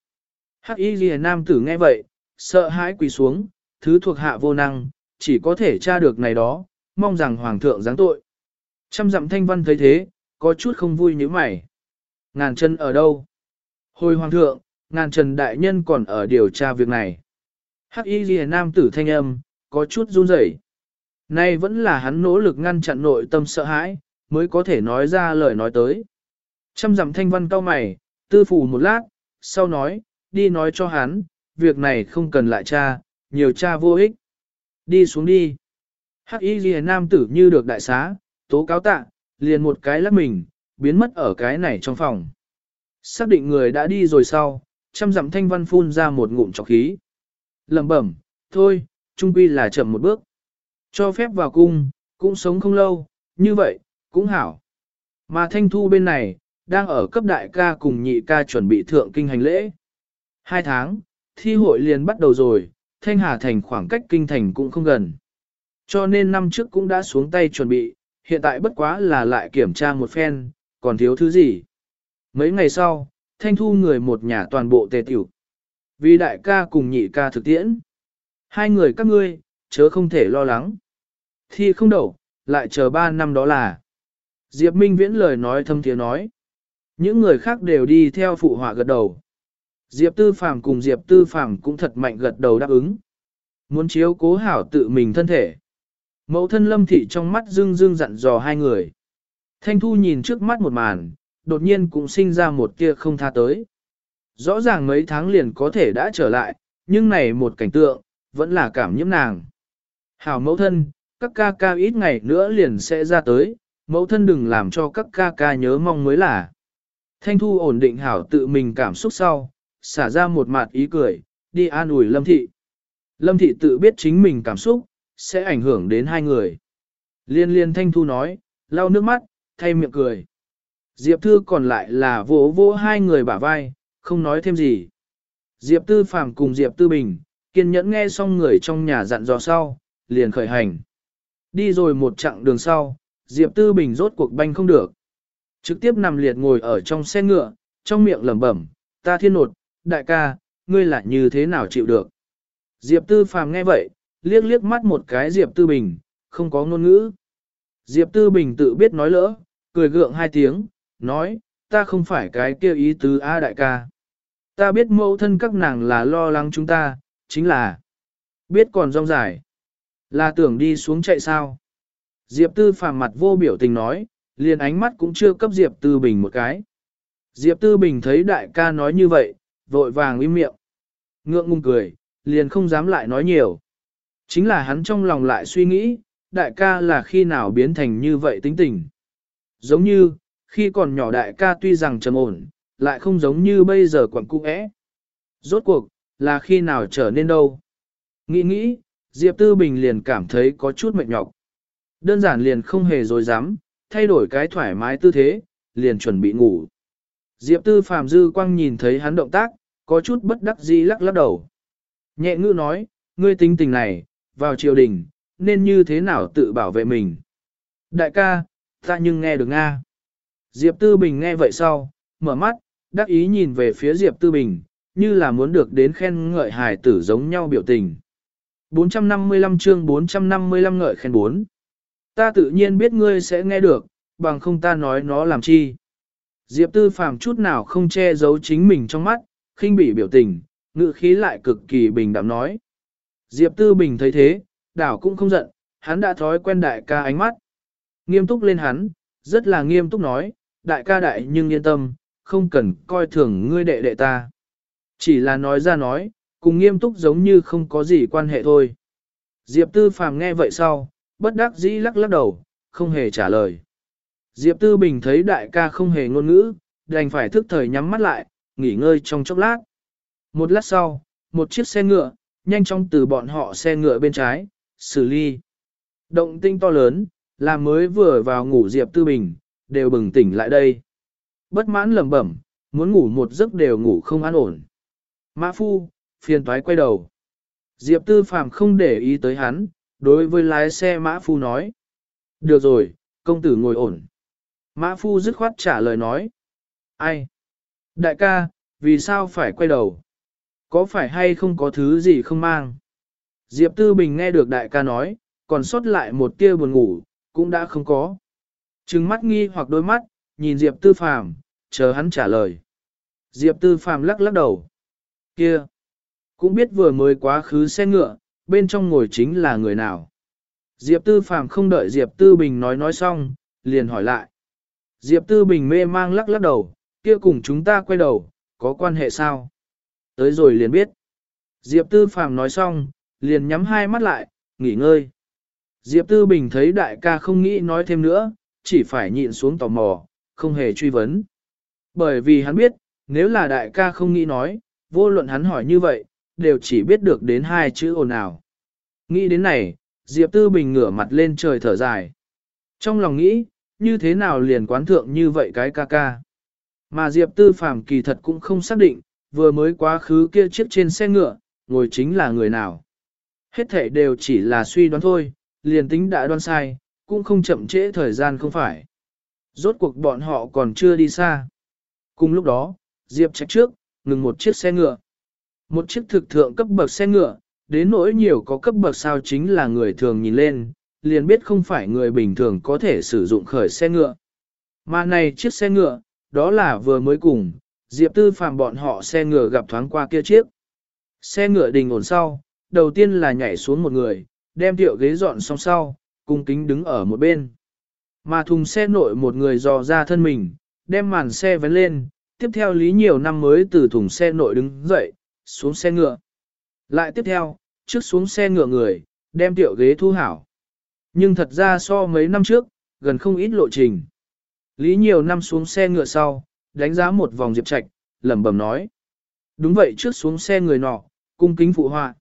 Hắc y ghi nam tử nghe vậy, sợ hãi quỳ xuống, thứ thuộc hạ vô năng, chỉ có thể tra được này đó, mong rằng hoàng thượng giáng tội. Trăm dặm thanh văn thấy thế, có chút không vui như mày. Ngàn chân ở đâu? Hồi hoàng thượng, ngàn trần đại nhân còn ở điều tra việc này. Hắc y ghi nam tử thanh âm, có chút run rẩy. Nay vẫn là hắn nỗ lực ngăn chặn nội tâm sợ hãi, mới có thể nói ra lời nói tới. Trăm dặm thanh văn cao mày, tư phủ một lát, sau nói, đi nói cho hắn, việc này không cần lại cha, nhiều cha vô ích. Đi xuống đi. Hắc y ghi nam tử như được đại xá, tố cáo tạ, liền một cái lắc mình, biến mất ở cái này trong phòng. Xác định người đã đi rồi sau, chăm dặm thanh văn phun ra một ngụm trọc khí. lẩm bẩm, thôi, trung quy là chậm một bước. Cho phép vào cung, cũng sống không lâu, như vậy, cũng hảo. Mà thanh thu bên này, đang ở cấp đại ca cùng nhị ca chuẩn bị thượng kinh hành lễ. Hai tháng, thi hội liền bắt đầu rồi, thanh hà thành khoảng cách kinh thành cũng không gần. Cho nên năm trước cũng đã xuống tay chuẩn bị, hiện tại bất quá là lại kiểm tra một phen, còn thiếu thứ gì. Mấy ngày sau, thanh thu người một nhà toàn bộ tề tiểu. Vì đại ca cùng nhị ca thực tiễn. Hai người các ngươi, chớ không thể lo lắng. Thi không đậu, lại chờ ba năm đó là. Diệp Minh Viễn lời nói thâm tiếng nói. Những người khác đều đi theo phụ họa gật đầu. Diệp Tư Phàm cùng Diệp Tư Phàm cũng thật mạnh gật đầu đáp ứng. Muốn chiếu cố hảo tự mình thân thể. Mẫu thân lâm thị trong mắt dương dương dặn dò hai người. Thanh Thu nhìn trước mắt một màn, đột nhiên cũng sinh ra một tia không tha tới. Rõ ràng mấy tháng liền có thể đã trở lại, nhưng này một cảnh tượng, vẫn là cảm nhiễm nàng. Hảo mẫu thân, các ca ca ít ngày nữa liền sẽ ra tới, mẫu thân đừng làm cho các ca ca nhớ mong mới là. Thanh Thu ổn định hảo tự mình cảm xúc sau, xả ra một mặt ý cười, đi an ủi Lâm Thị. Lâm Thị tự biết chính mình cảm xúc, sẽ ảnh hưởng đến hai người. Liên liên Thanh Thu nói, lau nước mắt, thay miệng cười. Diệp Thư còn lại là vỗ vỗ hai người bả vai, không nói thêm gì. Diệp Tư Phàm cùng Diệp Tư Bình, kiên nhẫn nghe xong người trong nhà dặn dò sau, liền khởi hành. Đi rồi một chặng đường sau, Diệp Tư Bình rốt cuộc banh không được. Trực tiếp nằm liệt ngồi ở trong xe ngựa, trong miệng lẩm bẩm, ta thiên nột, đại ca, ngươi lại như thế nào chịu được. Diệp Tư Phàm nghe vậy, liếc liếc mắt một cái Diệp Tư Bình, không có ngôn ngữ. Diệp Tư Bình tự biết nói lỡ, cười gượng hai tiếng, nói, ta không phải cái kêu ý tứ A đại ca. Ta biết mẫu thân các nàng là lo lắng chúng ta, chính là biết còn rong dài. Là tưởng đi xuống chạy sao? Diệp Tư phàm mặt vô biểu tình nói, liền ánh mắt cũng chưa cấp Diệp Tư Bình một cái. Diệp Tư Bình thấy đại ca nói như vậy, vội vàng im miệng. Ngượng ngùng cười, liền không dám lại nói nhiều. Chính là hắn trong lòng lại suy nghĩ, đại ca là khi nào biến thành như vậy tính tình. Giống như, khi còn nhỏ đại ca tuy rằng trầm ổn, lại không giống như bây giờ quẳng cung ẽ. Rốt cuộc, là khi nào trở nên đâu. Nghĩ nghĩ, Diệp Tư Bình liền cảm thấy có chút mệt nhọc. Đơn giản liền không hề dối dám, thay đổi cái thoải mái tư thế, liền chuẩn bị ngủ. Diệp Tư Phạm Dư Quang nhìn thấy hắn động tác, có chút bất đắc dĩ lắc lắc đầu. Nhẹ ngữ nói, ngươi tính tình này, vào triều đình, nên như thế nào tự bảo vệ mình. Đại ca, ta nhưng nghe được Nga. Diệp Tư Bình nghe vậy sau, mở mắt, đắc ý nhìn về phía Diệp Tư Bình, như là muốn được đến khen ngợi hài tử giống nhau biểu tình. 455 chương 455 ngợi khen 4. Ta tự nhiên biết ngươi sẽ nghe được, bằng không ta nói nó làm chi. Diệp Tư Phàm chút nào không che giấu chính mình trong mắt, khinh bỉ biểu tình, ngự khí lại cực kỳ bình đạm nói. Diệp Tư Bình thấy thế, đảo cũng không giận, hắn đã thói quen đại ca ánh mắt. Nghiêm túc lên hắn, rất là nghiêm túc nói, đại ca đại nhưng yên tâm, không cần coi thường ngươi đệ đệ ta. Chỉ là nói ra nói, cùng nghiêm túc giống như không có gì quan hệ thôi. Diệp Tư Phàm nghe vậy sau, bất đắc dĩ lắc lắc đầu, không hề trả lời. Diệp Tư Bình thấy đại ca không hề ngôn ngữ, đành phải thức thời nhắm mắt lại, nghỉ ngơi trong chốc lát. Một lát sau, một chiếc xe ngựa, nhanh chóng từ bọn họ xe ngựa bên trái, xử ly. Động tinh to lớn, làm mới vừa vào ngủ Diệp Tư Bình, đều bừng tỉnh lại đây. Bất mãn lẩm bẩm, muốn ngủ một giấc đều ngủ không an ổn. Mã Phu, phiền toái quay đầu. Diệp Tư Phàm không để ý tới hắn, đối với lái xe Mã Phu nói. Được rồi, công tử ngồi ổn. Mã Phu dứt khoát trả lời nói. Ai? Đại ca, vì sao phải quay đầu? Có phải hay không có thứ gì không mang? Diệp Tư Bình nghe được đại ca nói, còn sót lại một tia buồn ngủ, cũng đã không có. Trừng mắt nghi hoặc đôi mắt, nhìn Diệp Tư Phàm, chờ hắn trả lời. Diệp Tư Phàm lắc lắc đầu. Kia! Cũng biết vừa mới quá khứ xe ngựa, bên trong ngồi chính là người nào. Diệp Tư Phàm không đợi Diệp Tư Bình nói nói xong, liền hỏi lại. Diệp Tư Bình mê mang lắc lắc đầu, kia cùng chúng ta quay đầu, có quan hệ sao? Tới rồi liền biết. Diệp Tư Phàm nói xong, liền nhắm hai mắt lại, nghỉ ngơi. Diệp Tư Bình thấy đại ca không nghĩ nói thêm nữa, chỉ phải nhịn xuống tò mò, không hề truy vấn. Bởi vì hắn biết, nếu là đại ca không nghĩ nói, vô luận hắn hỏi như vậy, đều chỉ biết được đến hai chữ ồn ào. Nghĩ đến này, Diệp Tư Bình ngửa mặt lên trời thở dài. Trong lòng nghĩ, như thế nào liền quán thượng như vậy cái ca ca. Mà Diệp Tư Phàm kỳ thật cũng không xác định, vừa mới quá khứ kia chiếc trên xe ngựa, ngồi chính là người nào. Hết thể đều chỉ là suy đoán thôi, liền tính đã đoán sai, cũng không chậm trễ thời gian không phải. Rốt cuộc bọn họ còn chưa đi xa. Cùng lúc đó, Diệp trách trước, ngừng một chiếc xe ngựa. Một chiếc thực thượng cấp bậc xe ngựa, đến nỗi nhiều có cấp bậc sao chính là người thường nhìn lên, liền biết không phải người bình thường có thể sử dụng khởi xe ngựa. Mà này chiếc xe ngựa, đó là vừa mới cùng, Diệp Tư Phạm bọn họ xe ngựa gặp thoáng qua kia chiếc. Xe ngựa đình ổn sau, đầu tiên là nhảy xuống một người, đem tiểu ghế dọn xong sau, cung kính đứng ở một bên. Mà thùng xe nội một người dò ra thân mình, đem màn xe vén lên, tiếp theo lý nhiều năm mới từ thùng xe nội đứng dậy, xuống xe ngựa. Lại tiếp theo, trước xuống xe ngựa người, đem tiểu ghế thu hảo. Nhưng thật ra so mấy năm trước, gần không ít lộ trình. Lý nhiều năm xuống xe ngựa sau, đánh giá một vòng diệp trạch, lẩm bẩm nói. Đúng vậy trước xuống xe người nọ, cung kính phụ họa.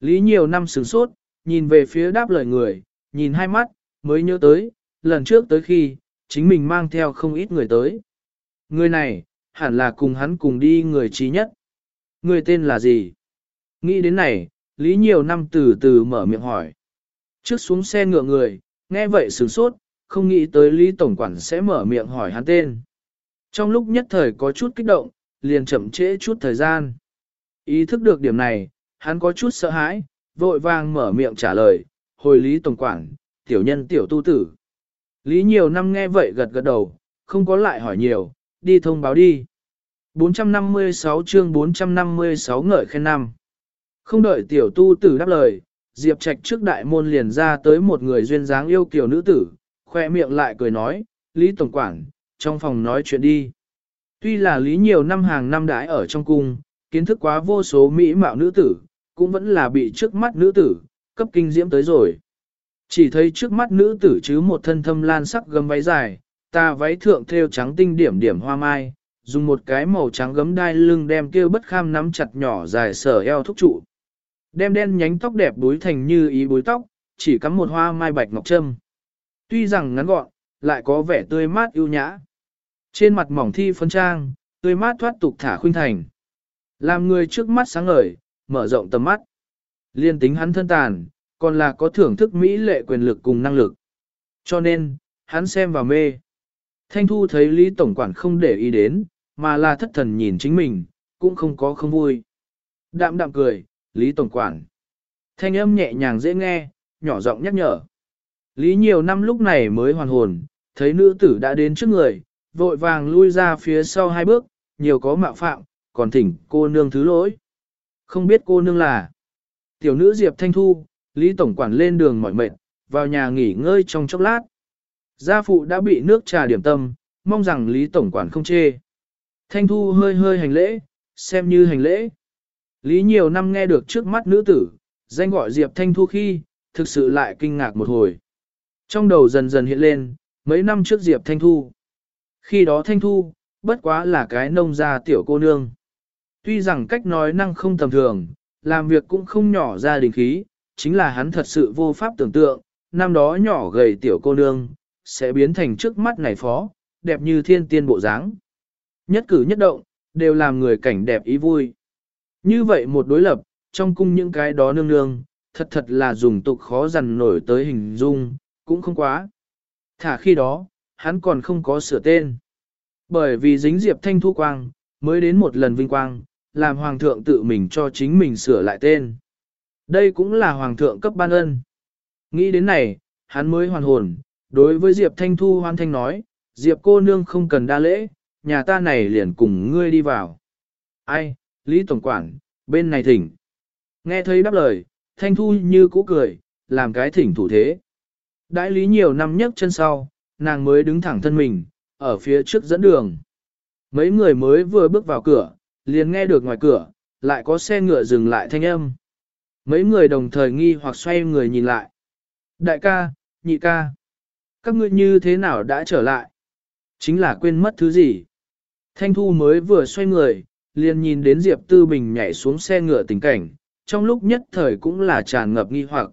Lý nhiều năm sửng sốt, nhìn về phía đáp lời người, nhìn hai mắt, mới nhớ tới, lần trước tới khi, chính mình mang theo không ít người tới. Người này, hẳn là cùng hắn cùng đi người trí nhất. Người tên là gì? Nghĩ đến này, Lý nhiều năm từ từ mở miệng hỏi. Trước xuống xe ngựa người, nghe vậy sửng sốt, không nghĩ tới Lý Tổng Quản sẽ mở miệng hỏi hắn tên. Trong lúc nhất thời có chút kích động, liền chậm trễ chút thời gian. Ý thức được điểm này, hắn có chút sợ hãi, vội vàng mở miệng trả lời, hồi Lý Tổng Quản, tiểu nhân tiểu tu tử. Lý nhiều năm nghe vậy gật gật đầu, không có lại hỏi nhiều, đi thông báo đi. 456 chương 456 ngợi khen năm. Không đợi tiểu tu tử đáp lời, Diệp Trạch trước đại môn liền ra tới một người duyên dáng yêu kiều nữ tử, khoe miệng lại cười nói, Lý Tổng quảng trong phòng nói chuyện đi. Tuy là Lý nhiều năm hàng năm đãi ở trong cung, kiến thức quá vô số mỹ mạo nữ tử, cũng vẫn là bị trước mắt nữ tử, cấp kinh diễm tới rồi. Chỉ thấy trước mắt nữ tử chứ một thân thâm lan sắc gấm váy dài, ta váy thượng thêu trắng tinh điểm điểm hoa mai, dùng một cái màu trắng gấm đai lưng đem kia bất kham nắm chặt nhỏ dài sở eo thúc trụ. Đem đen nhánh tóc đẹp búi thành như ý búi tóc, chỉ cắm một hoa mai bạch ngọc trâm. Tuy rằng ngắn gọn, lại có vẻ tươi mát ưu nhã. Trên mặt mỏng thi phân trang, tươi mát thoát tục thả khuynh thành. Làm người trước mắt sáng ngời, mở rộng tầm mắt. Liên tính hắn thân tàn, còn là có thưởng thức mỹ lệ quyền lực cùng năng lực. Cho nên, hắn xem vào mê. Thanh Thu thấy Lý Tổng Quản không để ý đến, mà là thất thần nhìn chính mình, cũng không có không vui. Đạm đạm cười, Lý Tổng Quản. Thanh âm nhẹ nhàng dễ nghe, nhỏ giọng nhắc nhở. Lý nhiều năm lúc này mới hoàn hồn, thấy nữ tử đã đến trước người, vội vàng lui ra phía sau hai bước, nhiều có mạo phạm, còn thỉnh cô nương thứ lỗi. Không biết cô nương là. Tiểu nữ Diệp Thanh Thu, Lý Tổng Quản lên đường mỏi mệt, vào nhà nghỉ ngơi trong chốc lát. Gia phụ đã bị nước trà điểm tâm, mong rằng Lý Tổng Quản không chê. Thanh Thu hơi hơi hành lễ, xem như hành lễ. Lý nhiều năm nghe được trước mắt nữ tử, danh gọi Diệp Thanh Thu khi, thực sự lại kinh ngạc một hồi. Trong đầu dần dần hiện lên, mấy năm trước Diệp Thanh Thu. Khi đó Thanh Thu, bất quá là cái nông gia tiểu cô nương. Tuy rằng cách nói năng không tầm thường, làm việc cũng không nhỏ ra đình khí, chính là hắn thật sự vô pháp tưởng tượng, năm đó nhỏ gầy tiểu cô nương, sẽ biến thành trước mắt này phó, đẹp như thiên tiên bộ dáng. Nhất cử nhất động, đều làm người cảnh đẹp ý vui. Như vậy một đối lập, trong cung những cái đó nương nương, thật thật là dùng tục khó dằn nổi tới hình dung, cũng không quá. Thả khi đó, hắn còn không có sửa tên. Bởi vì dính diệp thanh thu quang, mới đến một lần vinh quang, làm hoàng thượng tự mình cho chính mình sửa lại tên. Đây cũng là hoàng thượng cấp ban ân. Nghĩ đến này, hắn mới hoàn hồn, đối với Diệp Thanh Thu hoan thanh nói, Diệp cô nương không cần đa lễ, nhà ta này liền cùng ngươi đi vào. Ai, Lý Tổng Quản, bên này thỉnh. Nghe thấy đáp lời, Thanh Thu như cũ cười, làm cái thỉnh thủ thế. Đãi Lý nhiều năm nhấc chân sau, nàng mới đứng thẳng thân mình, ở phía trước dẫn đường. Mấy người mới vừa bước vào cửa, liền nghe được ngoài cửa, lại có xe ngựa dừng lại thanh âm. Mấy người đồng thời nghi hoặc xoay người nhìn lại. Đại ca, nhị ca, các ngươi như thế nào đã trở lại? Chính là quên mất thứ gì? Thanh Thu mới vừa xoay người, liền nhìn đến Diệp Tư Bình nhảy xuống xe ngựa tình cảnh, trong lúc nhất thời cũng là tràn ngập nghi hoặc.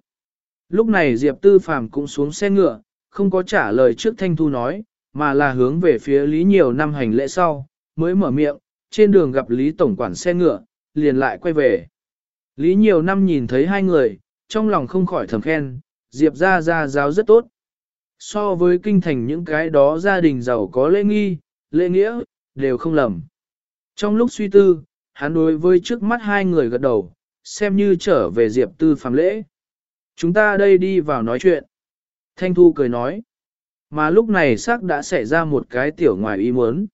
Lúc này Diệp Tư Phàm cũng xuống xe ngựa, không có trả lời trước Thanh Thu nói, mà là hướng về phía Lý nhiều năm hành lễ sau, mới mở miệng, trên đường gặp Lý Tổng quản xe ngựa, liền lại quay về. Lý nhiều năm nhìn thấy hai người, trong lòng không khỏi thầm khen, Diệp ra ra giáo rất tốt. So với kinh thành những cái đó gia đình giàu có lễ nghi, lễ nghĩa, đều không lầm. Trong lúc suy tư, hắn đối với trước mắt hai người gật đầu, xem như trở về Diệp Tư phàm lễ. Chúng ta đây đi vào nói chuyện. Thanh Thu cười nói. Mà lúc này xác đã xảy ra một cái tiểu ngoài ý muốn.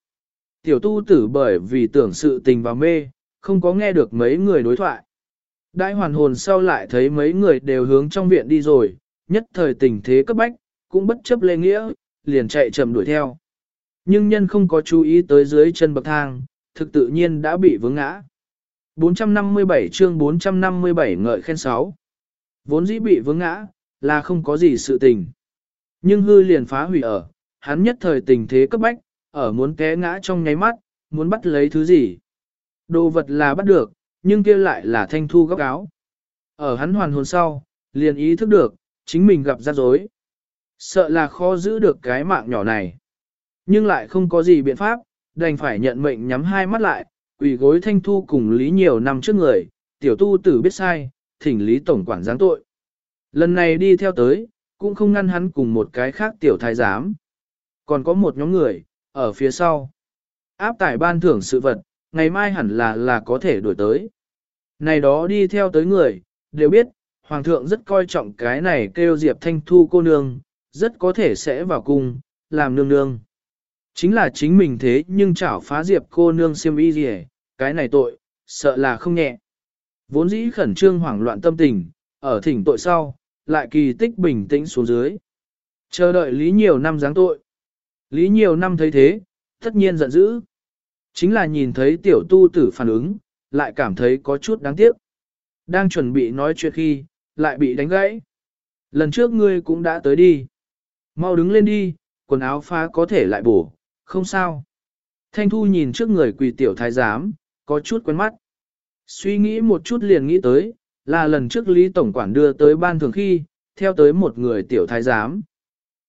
Tiểu tu tử bởi vì tưởng sự tình và mê, không có nghe được mấy người đối thoại. Đại hoàn hồn sau lại thấy mấy người đều hướng trong viện đi rồi, nhất thời tình thế cấp bách, cũng bất chấp lê nghĩa, liền chạy chậm đuổi theo. Nhưng nhân không có chú ý tới dưới chân bậc thang, thực tự nhiên đã bị vướng ngã. 457 chương 457 ngợi khen 6 Vốn dĩ bị vướng ngã, là không có gì sự tình. Nhưng hư liền phá hủy ở, hắn nhất thời tình thế cấp bách, ở muốn té ngã trong nháy mắt, muốn bắt lấy thứ gì. Đồ vật là bắt được, nhưng kia lại là thanh thu góc áo. Ở hắn hoàn hồn sau, liền ý thức được, chính mình gặp rắc rối. Sợ là khó giữ được cái mạng nhỏ này. Nhưng lại không có gì biện pháp, đành phải nhận mệnh nhắm hai mắt lại, quỳ gối thanh thu cùng lý nhiều năm trước người, tiểu tu tử biết sai, thỉnh lý tổng quản giáng tội. Lần này đi theo tới, cũng không ngăn hắn cùng một cái khác tiểu thái giám. Còn có một nhóm người, ở phía sau. Áp tải ban thưởng sự vật, ngày mai hẳn là là có thể đổi tới. Này đó đi theo tới người, đều biết, Hoàng thượng rất coi trọng cái này kêu Diệp Thanh Thu cô nương, rất có thể sẽ vào cung, làm nương nương. Chính là chính mình thế nhưng chảo phá Diệp cô nương siêm y gì cái này tội, sợ là không nhẹ. Vốn dĩ khẩn trương hoảng loạn tâm tình, ở thỉnh tội sau, lại kỳ tích bình tĩnh xuống dưới. Chờ đợi Lý nhiều năm giáng tội. Lý nhiều năm thấy thế, tất nhiên giận dữ. Chính là nhìn thấy tiểu tu tử phản ứng, lại cảm thấy có chút đáng tiếc. Đang chuẩn bị nói chuyện khi, lại bị đánh gãy. Lần trước ngươi cũng đã tới đi. Mau đứng lên đi, quần áo phá có thể lại bổ, không sao. Thanh Thu nhìn trước người quỳ tiểu thái giám, có chút quen mắt. Suy nghĩ một chút liền nghĩ tới, là lần trước Lý Tổng Quản đưa tới ban thường khi, theo tới một người tiểu thái giám.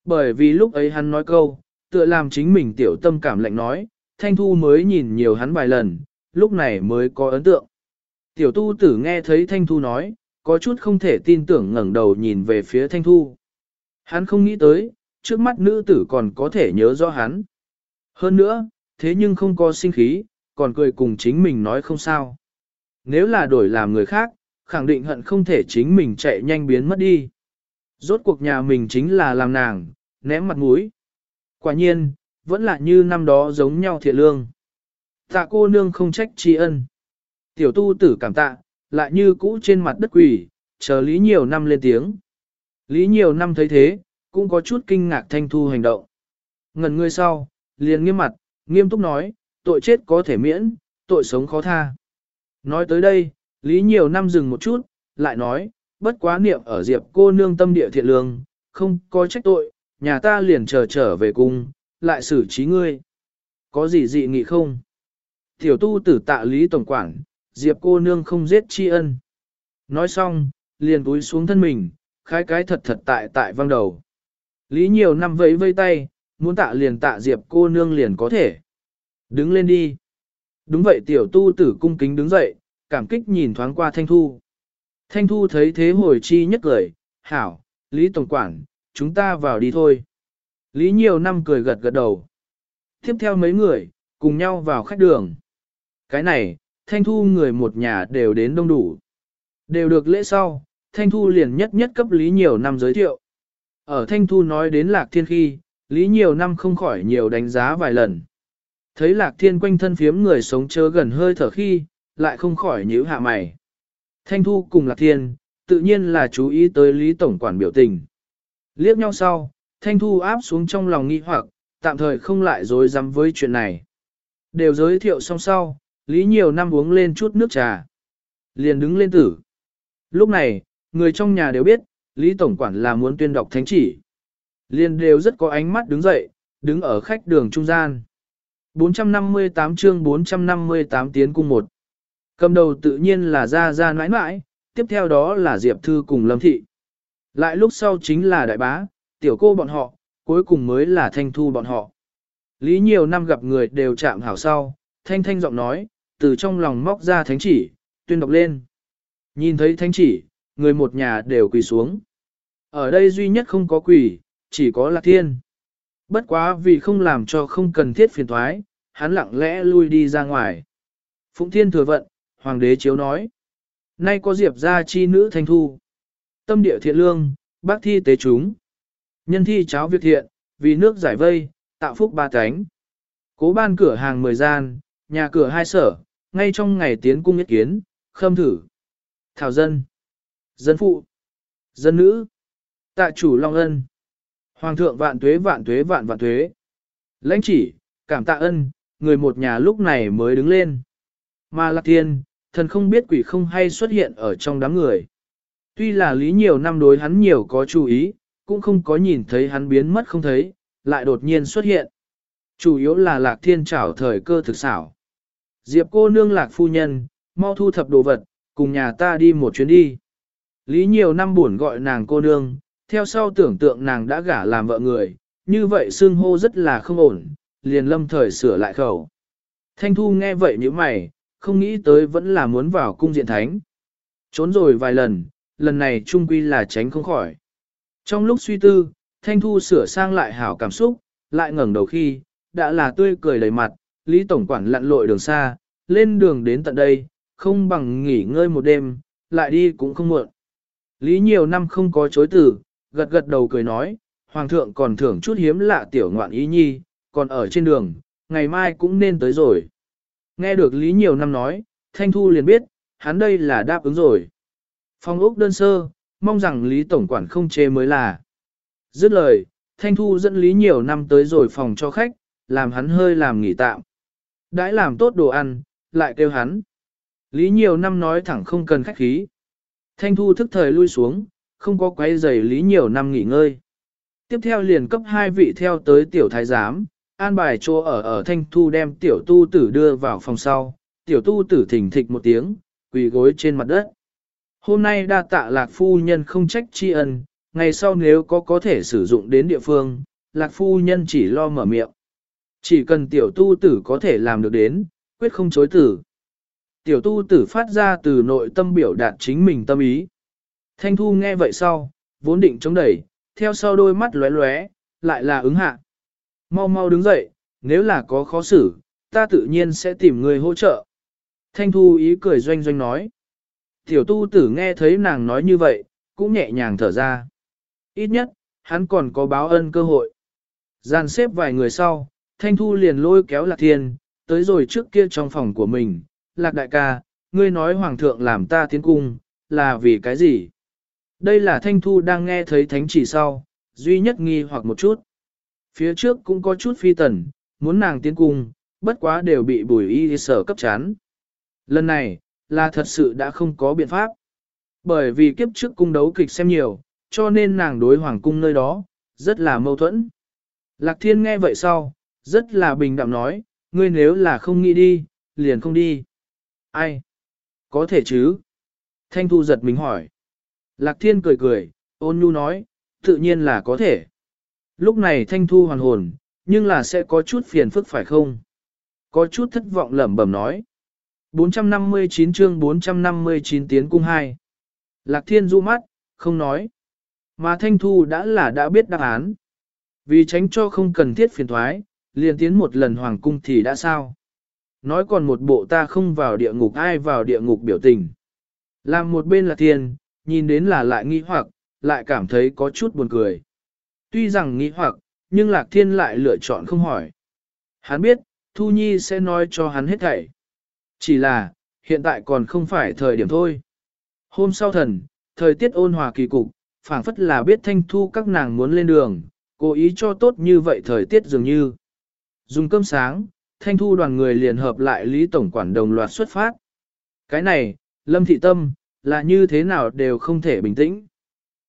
Bởi vì lúc ấy hắn nói câu, tựa làm chính mình tiểu tâm cảm lạnh nói, Thanh Thu mới nhìn nhiều hắn vài lần, lúc này mới có ấn tượng. Tiểu tu tử nghe thấy Thanh Thu nói, có chút không thể tin tưởng ngẩng đầu nhìn về phía Thanh Thu. Hắn không nghĩ tới, trước mắt nữ tử còn có thể nhớ rõ hắn. Hơn nữa, thế nhưng không có sinh khí, còn cười cùng chính mình nói không sao. Nếu là đổi làm người khác, khẳng định hận không thể chính mình chạy nhanh biến mất đi. Rốt cuộc nhà mình chính là làm nàng, ném mặt mũi. Quả nhiên, vẫn là như năm đó giống nhau thiện lương. Tạ cô nương không trách tri ân. Tiểu tu tử cảm tạ, lại như cũ trên mặt đất quỷ, chờ lý nhiều năm lên tiếng. Lý nhiều năm thấy thế, cũng có chút kinh ngạc thanh thu hành động. Ngần ngươi sau, liền nghiêm mặt, nghiêm túc nói, tội chết có thể miễn, tội sống khó tha. Nói tới đây, Lý nhiều năm dừng một chút, lại nói, bất quá niệm ở diệp cô nương tâm địa thiện lương, không có trách tội, nhà ta liền chờ trở về cung, lại xử trí ngươi. Có gì dị nghị không? Tiểu tu tử tạ Lý Tổng Quản, diệp cô nương không giết tri ân. Nói xong, liền túi xuống thân mình, khai cái thật thật tại tại văng đầu. Lý nhiều năm vẫy vây tay, muốn tạ liền tạ diệp cô nương liền có thể. Đứng lên đi. Đúng vậy tiểu tu tử cung kính đứng dậy, cảm kích nhìn thoáng qua Thanh Thu. Thanh Thu thấy thế hồi chi nhất cười, hảo, Lý Tổng Quản, chúng ta vào đi thôi. Lý nhiều năm cười gật gật đầu. Tiếp theo mấy người, cùng nhau vào khách đường. Cái này, Thanh Thu người một nhà đều đến đông đủ. Đều được lễ sau, Thanh Thu liền nhất nhất cấp Lý nhiều năm giới thiệu. Ở Thanh Thu nói đến Lạc Thiên khi, Lý nhiều năm không khỏi nhiều đánh giá vài lần. Thấy Lạc Thiên quanh thân phiếm người sống chớ gần hơi thở khi, lại không khỏi nhíu hạ mày. Thanh Thu cùng Lạc Thiên, tự nhiên là chú ý tới Lý Tổng Quản biểu tình. Liếc nhau sau, Thanh Thu áp xuống trong lòng nghi hoặc, tạm thời không lại dối dám với chuyện này. Đều giới thiệu xong sau, Lý nhiều năm uống lên chút nước trà. Liền đứng lên tử. Lúc này, người trong nhà đều biết, Lý Tổng Quản là muốn tuyên đọc thánh chỉ. Liền đều rất có ánh mắt đứng dậy, đứng ở khách đường trung gian. 458 chương 458 tiến cung một. Cầm đầu tự nhiên là ra ra nãi nãi, tiếp theo đó là Diệp Thư cùng Lâm Thị. Lại lúc sau chính là đại bá, tiểu cô bọn họ, cuối cùng mới là thanh thu bọn họ. Lý nhiều năm gặp người đều chạm hảo sau, thanh thanh giọng nói, từ trong lòng móc ra thánh chỉ, tuyên đọc lên. Nhìn thấy thánh chỉ, người một nhà đều quỳ xuống. Ở đây duy nhất không có quỳ, chỉ có lạc thiên. Bất quá vì không làm cho không cần thiết phiền thoái, hắn lặng lẽ lui đi ra ngoài. Phụng thiên thừa vận, hoàng đế chiếu nói. Nay có diệp gia chi nữ thanh thu. Tâm địa thiện lương, bác thi tế chúng. Nhân thi cháo việc thiện, vì nước giải vây, tạo phúc ba cánh. Cố ban cửa hàng mười gian, nhà cửa hai sở, ngay trong ngày tiến cung nhất kiến, khâm thử. Thảo dân, dân phụ, dân nữ, tạ chủ long ân. Hoàng thượng vạn tuế vạn tuế vạn vạn tuế. Lãnh chỉ, cảm tạ ân, người một nhà lúc này mới đứng lên. Mà lạc thiên, thần không biết quỷ không hay xuất hiện ở trong đám người. Tuy là lý nhiều năm đối hắn nhiều có chú ý, cũng không có nhìn thấy hắn biến mất không thấy, lại đột nhiên xuất hiện. Chủ yếu là lạc thiên trảo thời cơ thực xảo. Diệp cô nương lạc phu nhân, mau thu thập đồ vật, cùng nhà ta đi một chuyến đi. Lý nhiều năm buồn gọi nàng cô nương, theo sau tưởng tượng nàng đã gả làm vợ người, như vậy xưng hô rất là không ổn, liền lâm thời sửa lại khẩu. Thanh Thu nghe vậy như mày, không nghĩ tới vẫn là muốn vào cung diện thánh. Trốn rồi vài lần, lần này trung quy là tránh không khỏi. Trong lúc suy tư, Thanh Thu sửa sang lại hảo cảm xúc, lại ngẩng đầu khi, đã là tươi cười đầy mặt, Lý Tổng Quản lặn lội đường xa, lên đường đến tận đây, không bằng nghỉ ngơi một đêm, lại đi cũng không muộn. Lý nhiều năm không có chối từ, gật gật đầu cười nói, Hoàng thượng còn thưởng chút hiếm lạ tiểu ngoạn ý nhi, còn ở trên đường, ngày mai cũng nên tới rồi. Nghe được Lý nhiều năm nói, Thanh Thu liền biết, hắn đây là đáp ứng rồi. Phong ốc đơn sơ, mong rằng Lý Tổng Quản không chê mới là. Dứt lời, Thanh Thu dẫn Lý nhiều năm tới rồi phòng cho khách, làm hắn hơi làm nghỉ tạm. Đãi làm tốt đồ ăn, lại kêu hắn. Lý nhiều năm nói thẳng không cần khách khí. Thanh Thu thức thời lui xuống, không có quấy giày lý nhiều năm nghỉ ngơi. Tiếp theo liền cấp hai vị theo tới tiểu thái giám, an bài chỗ ở ở thanh thu đem tiểu tu tử đưa vào phòng sau, tiểu tu tử thỉnh thịch một tiếng, quỳ gối trên mặt đất. Hôm nay đa tạ lạc phu nhân không trách tri ân, ngày sau nếu có có thể sử dụng đến địa phương, lạc phu nhân chỉ lo mở miệng. Chỉ cần tiểu tu tử có thể làm được đến, quyết không chối tử. Tiểu tu tử phát ra từ nội tâm biểu đạt chính mình tâm ý. Thanh thu nghe vậy sau, vốn định chống đẩy, theo sau đôi mắt lóe lóe, lại là ứng hạ. Mau mau đứng dậy, nếu là có khó xử, ta tự nhiên sẽ tìm người hỗ trợ. Thanh thu ý cười doanh doanh nói. Tiểu tu tử nghe thấy nàng nói như vậy, cũng nhẹ nhàng thở ra. Ít nhất, hắn còn có báo ân cơ hội. Gian xếp vài người sau, Thanh Thu liền lôi kéo Lạc Thiên, tới rồi trước kia trong phòng của mình. Lạc đại ca, ngươi nói Hoàng thượng làm ta tiến cung, là vì cái gì? Đây là Thanh Thu đang nghe thấy thánh chỉ sau, duy nhất nghi hoặc một chút. Phía trước cũng có chút phi tần, muốn nàng tiến cung, bất quá đều bị bùi y sở cấp chán. Lần này, là thật sự đã không có biện pháp. Bởi vì kiếp trước cung đấu kịch xem nhiều, cho nên nàng đối hoàng cung nơi đó, rất là mâu thuẫn. Lạc thiên nghe vậy sau, rất là bình đạm nói, ngươi nếu là không nghĩ đi, liền không đi. Ai? Có thể chứ? Thanh thu giật mình hỏi. Lạc thiên cười cười, ôn nhu nói, tự nhiên là có thể. Lúc này thanh thu hoàn hồn, nhưng là sẽ có chút phiền phức phải không? Có chút thất vọng lẩm bẩm nói. 459 chương 459 tiến cung 2. Lạc thiên du mắt, không nói. Mà thanh thu đã là đã biết đáp án. Vì tránh cho không cần thiết phiền thoái, liền tiến một lần hoàng cung thì đã sao. Nói còn một bộ ta không vào địa ngục ai vào địa ngục biểu tình. Làm một bên là thiên, nhìn đến là lại nghi hoặc, lại cảm thấy có chút buồn cười. Tuy rằng nghi hoặc, nhưng lạc thiên lại lựa chọn không hỏi. Hắn biết, Thu Nhi sẽ nói cho hắn hết thảy. Chỉ là, hiện tại còn không phải thời điểm thôi. Hôm sau thần, thời tiết ôn hòa kỳ cục, phảng phất là biết thanh thu các nàng muốn lên đường, cố ý cho tốt như vậy thời tiết dường như. Dùng cơm sáng, thanh thu đoàn người liền hợp lại Lý Tổng Quản đồng loạt xuất phát. Cái này, Lâm Thị Tâm, là như thế nào đều không thể bình tĩnh.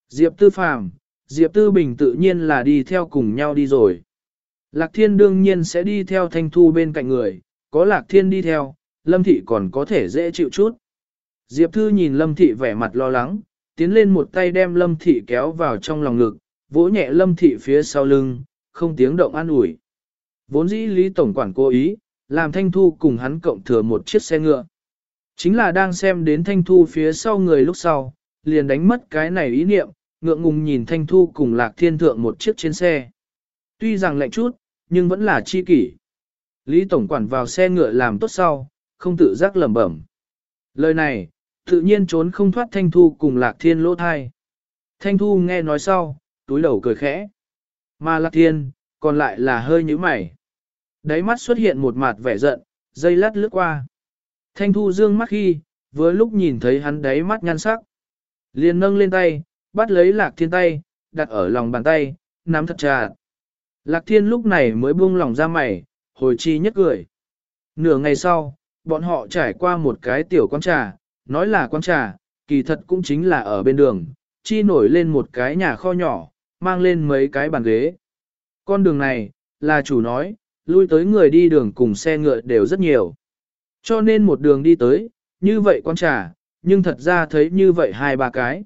Diệp Tư Phàm, Diệp Tư Bình tự nhiên là đi theo cùng nhau đi rồi. Lạc Thiên đương nhiên sẽ đi theo Thanh Thu bên cạnh người, có Lạc Thiên đi theo, Lâm Thị còn có thể dễ chịu chút. Diệp Thư nhìn Lâm Thị vẻ mặt lo lắng, tiến lên một tay đem Lâm Thị kéo vào trong lòng ngực, vỗ nhẹ Lâm Thị phía sau lưng, không tiếng động an ủi. Vốn dĩ Lý Tổng Quản cố ý, làm Thanh Thu cùng hắn cộng thừa một chiếc xe ngựa. Chính là đang xem đến Thanh Thu phía sau người lúc sau, liền đánh mất cái này ý niệm, ngượng ngùng nhìn Thanh Thu cùng Lạc Thiên Thượng một chiếc trên xe. Tuy rằng lạnh chút, nhưng vẫn là chi kỷ. Lý Tổng Quản vào xe ngựa làm tốt sau, không tự giác lẩm bẩm. Lời này, tự nhiên trốn không thoát Thanh Thu cùng Lạc Thiên lỗ thai. Thanh Thu nghe nói sau, túi đầu cười khẽ. Mà Lạc Thiên, còn lại là hơi nhíu mày. Đáy mắt xuất hiện một mặt vẻ giận, dây lát lướt qua. Thanh Thu dương mắt khi, vừa lúc nhìn thấy hắn đáy mắt nhăn sắc. Liền nâng lên tay, bắt lấy Lạc Thiên tay, đặt ở lòng bàn tay, nắm thật chặt. Lạc Thiên lúc này mới buông lòng ra mày, hồi chi nhất cười. Nửa ngày sau, bọn họ trải qua một cái tiểu quán trà, nói là quán trà, kỳ thật cũng chính là ở bên đường, chi nổi lên một cái nhà kho nhỏ, mang lên mấy cái bàn ghế. Con đường này, là chủ nói, lui tới người đi đường cùng xe ngựa đều rất nhiều. Cho nên một đường đi tới, như vậy quán trà, nhưng thật ra thấy như vậy hai ba cái.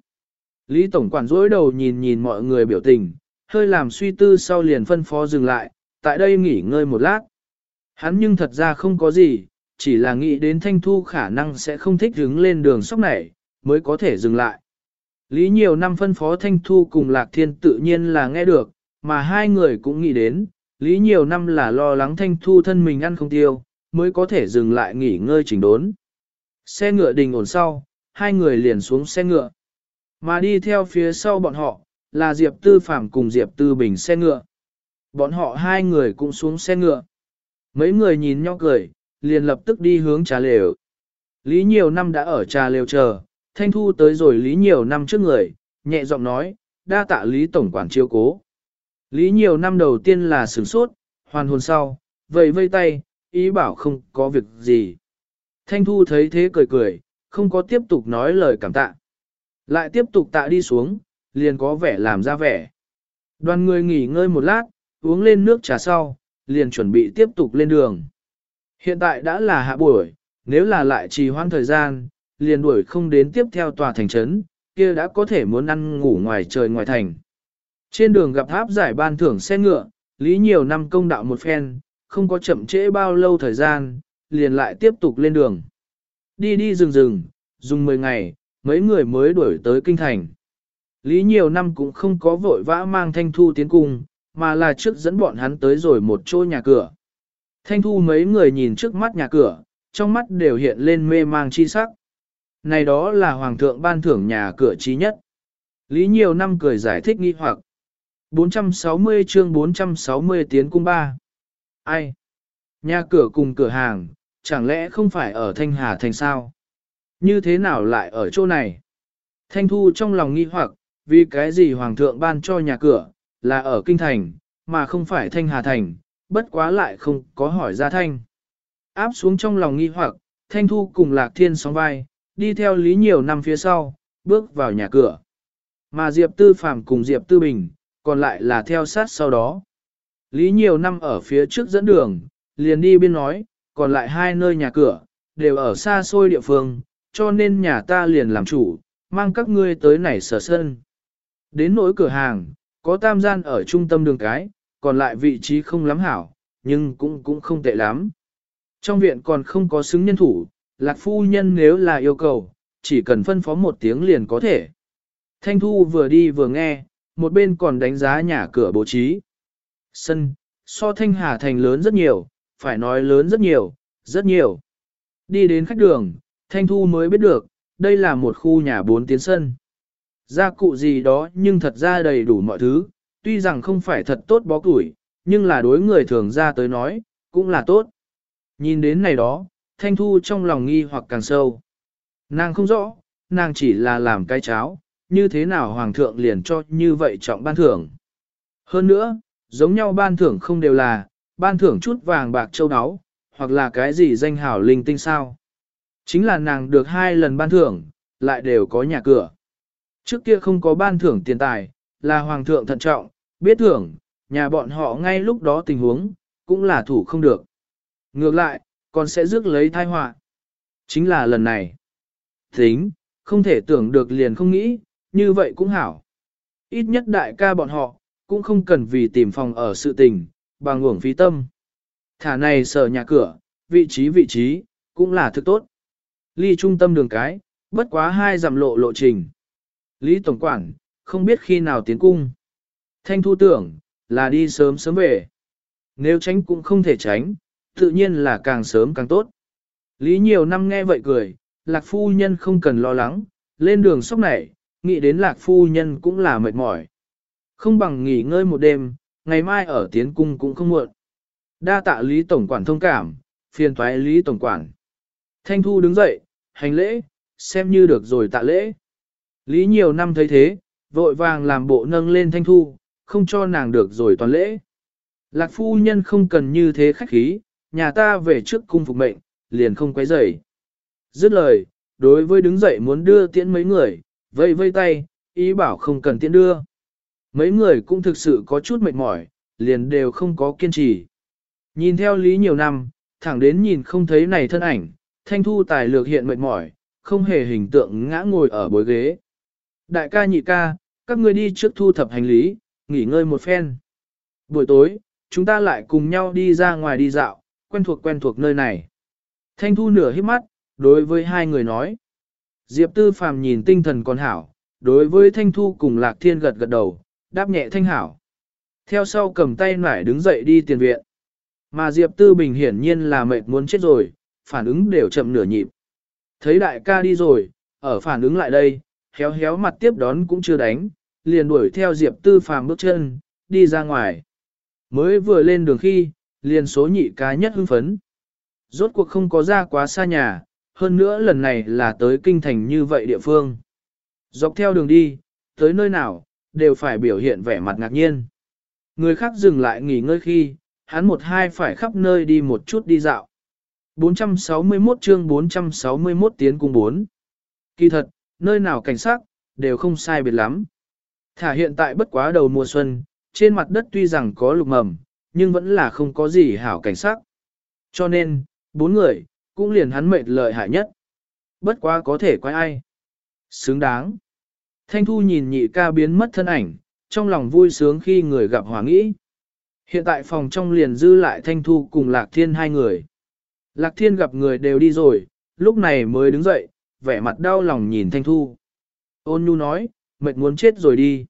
Lý Tổng quản dối đầu nhìn nhìn mọi người biểu tình, hơi làm suy tư sau liền phân phó dừng lại, tại đây nghỉ ngơi một lát. Hắn nhưng thật ra không có gì, chỉ là nghĩ đến Thanh Thu khả năng sẽ không thích đứng lên đường sóc này, mới có thể dừng lại. Lý nhiều năm phân phó Thanh Thu cùng Lạc Thiên tự nhiên là nghe được, mà hai người cũng nghĩ đến, Lý nhiều năm là lo lắng Thanh Thu thân mình ăn không tiêu, mới có thể dừng lại nghỉ ngơi chỉnh đốn. Xe ngựa đình ổn sau, hai người liền xuống xe ngựa. Mà đi theo phía sau bọn họ, là Diệp Tư Phạm cùng Diệp Tư Bình xe ngựa. Bọn họ hai người cũng xuống xe ngựa. Mấy người nhìn nhau cười, liền lập tức đi hướng trà lều. Lý nhiều năm đã ở trà lều chờ, Thanh Thu tới rồi Lý nhiều năm trước người, nhẹ giọng nói, đa tạ Lý Tổng quản chiêu cố. Lý nhiều năm đầu tiên là sửng sốt, hoàn hồn sau, vẫy vây tay, ý bảo không có việc gì. Thanh Thu thấy thế cười cười, không có tiếp tục nói lời cảm tạ. Lại tiếp tục tạ đi xuống, liền có vẻ làm ra vẻ. Đoàn người nghỉ ngơi một lát, uống lên nước trà sau, liền chuẩn bị tiếp tục lên đường. Hiện tại đã là hạ buổi, nếu là lại trì hoãn thời gian, liền đuổi không đến tiếp theo tòa thành trấn, kia đã có thể muốn ăn ngủ ngoài trời ngoài thành. Trên đường gặp tháp giải ban thưởng xe ngựa, lý nhiều năm công đạo một phen, không có chậm trễ bao lâu thời gian, liền lại tiếp tục lên đường. Đi đi rừng rừng, dùng 10 ngày, mấy người mới đuổi tới kinh thành. Lý nhiều năm cũng không có vội vã mang thanh thu tiến cung, mà là trước dẫn bọn hắn tới rồi một chỗ nhà cửa. Thanh thu mấy người nhìn trước mắt nhà cửa, trong mắt đều hiện lên mê mang chi sắc. Này đó là hoàng thượng ban thưởng nhà cửa trí nhất. Lý nhiều năm cười giải thích nghi hoặc. 460 chương 460 tiến cung ba. Ai? Nhà cửa cùng cửa hàng, chẳng lẽ không phải ở Thanh Hà Thành sao? Như thế nào lại ở chỗ này? Thanh Thu trong lòng nghi hoặc, vì cái gì Hoàng thượng ban cho nhà cửa, là ở Kinh Thành, mà không phải Thanh Hà Thành, bất quá lại không có hỏi ra Thanh. Áp xuống trong lòng nghi hoặc, Thanh Thu cùng Lạc Thiên sóng vai, đi theo Lý nhiều năm phía sau, bước vào nhà cửa. Mà Diệp Tư Phạm cùng Diệp Tư Bình, còn lại là theo sát sau đó. Lý nhiều năm ở phía trước dẫn đường, liền đi biên nói, còn lại hai nơi nhà cửa, đều ở xa xôi địa phương, cho nên nhà ta liền làm chủ, mang các ngươi tới này sở sân. Đến nỗi cửa hàng, có tam gian ở trung tâm đường cái, còn lại vị trí không lắm hảo, nhưng cũng cũng không tệ lắm. Trong viện còn không có xứng nhân thủ, lạc phu nhân nếu là yêu cầu, chỉ cần phân phó một tiếng liền có thể. Thanh Thu vừa đi vừa nghe, một bên còn đánh giá nhà cửa bố trí. Sân, so Thanh Hà Thành lớn rất nhiều, phải nói lớn rất nhiều, rất nhiều. Đi đến khách đường, Thanh Thu mới biết được, đây là một khu nhà bốn tiến sân. Gia cụ gì đó nhưng thật ra đầy đủ mọi thứ, tuy rằng không phải thật tốt bó củi, nhưng là đối người thường ra tới nói, cũng là tốt. Nhìn đến này đó, Thanh Thu trong lòng nghi hoặc càng sâu. Nàng không rõ, nàng chỉ là làm cái cháo, như thế nào Hoàng thượng liền cho như vậy trọng ban thưởng. Hơn nữa, giống nhau ban thưởng không đều là, ban thưởng chút vàng bạc châu áo, hoặc là cái gì danh hảo linh tinh sao. Chính là nàng được hai lần ban thưởng, lại đều có nhà cửa. Trước kia không có ban thưởng tiền tài, là hoàng thượng thận trọng, biết thưởng, nhà bọn họ ngay lúc đó tình huống, cũng là thủ không được. Ngược lại, còn sẽ rước lấy thai họa. Chính là lần này. Tính, không thể tưởng được liền không nghĩ, như vậy cũng hảo. Ít nhất đại ca bọn họ, cũng không cần vì tìm phòng ở sự tình, bằng uổng phí tâm. Thả này sở nhà cửa, vị trí vị trí, cũng là thực tốt. Ly trung tâm đường cái, bất quá hai dặm lộ lộ trình. Lý Tổng Quản, không biết khi nào tiến cung. Thanh thu tưởng, là đi sớm sớm về. Nếu tránh cũng không thể tránh, tự nhiên là càng sớm càng tốt. Lý nhiều năm nghe vậy cười, lạc phu nhân không cần lo lắng, lên đường sốc này, nghĩ đến lạc phu nhân cũng là mệt mỏi. Không bằng nghỉ ngơi một đêm, ngày mai ở tiến cung cũng không muộn. Đa tạ Lý Tổng Quản thông cảm, phiền thoái Lý Tổng Quản. Thanh Thu đứng dậy, hành lễ, xem như được rồi tạ lễ. Lý nhiều năm thấy thế, vội vàng làm bộ nâng lên Thanh Thu, không cho nàng được rồi toàn lễ. Lạc phu nhân không cần như thế khách khí, nhà ta về trước cung phục mệnh, liền không quấy rầy. Dứt lời, đối với đứng dậy muốn đưa tiễn mấy người, vây vây tay, ý bảo không cần tiễn đưa. Mấy người cũng thực sự có chút mệt mỏi, liền đều không có kiên trì. Nhìn theo lý nhiều năm, thẳng đến nhìn không thấy này thân ảnh, thanh thu tài lược hiện mệt mỏi, không hề hình tượng ngã ngồi ở bối ghế. Đại ca nhị ca, các ngươi đi trước thu thập hành lý, nghỉ ngơi một phen. Buổi tối, chúng ta lại cùng nhau đi ra ngoài đi dạo, quen thuộc quen thuộc nơi này. Thanh thu nửa hít mắt, đối với hai người nói. Diệp tư phàm nhìn tinh thần còn hảo, đối với thanh thu cùng lạc thiên gật gật đầu, đáp nhẹ thanh hảo. Theo sau cầm tay nải đứng dậy đi tiền viện. Mà Diệp Tư Bình hiển nhiên là mệt muốn chết rồi, phản ứng đều chậm nửa nhịp. Thấy đại ca đi rồi, ở phản ứng lại đây, héo héo mặt tiếp đón cũng chưa đánh, liền đuổi theo Diệp Tư phàm bước chân, đi ra ngoài. Mới vừa lên đường khi, liền số nhị cá nhất hưng phấn. Rốt cuộc không có ra quá xa nhà, hơn nữa lần này là tới kinh thành như vậy địa phương. Dọc theo đường đi, tới nơi nào, đều phải biểu hiện vẻ mặt ngạc nhiên. Người khác dừng lại nghỉ ngơi khi, hắn một hai phải khắp nơi đi một chút đi dạo. 461 chương 461 tiến cung 4. Kỳ thật, nơi nào cảnh sát, đều không sai biệt lắm. Thả hiện tại bất quá đầu mùa xuân, trên mặt đất tuy rằng có lục mầm, nhưng vẫn là không có gì hảo cảnh sắc. Cho nên, bốn người, cũng liền hắn mệt lợi hại nhất. Bất quá có thể quay ai. Xứng đáng. Thanh Thu nhìn nhị ca biến mất thân ảnh, trong lòng vui sướng khi người gặp hòa nghĩ. Hiện tại phòng trong liền dư lại Thanh Thu cùng Lạc Thiên hai người. Lạc Thiên gặp người đều đi rồi, lúc này mới đứng dậy, vẻ mặt đau lòng nhìn Thanh Thu. Ôn nhu nói, mệt muốn chết rồi đi.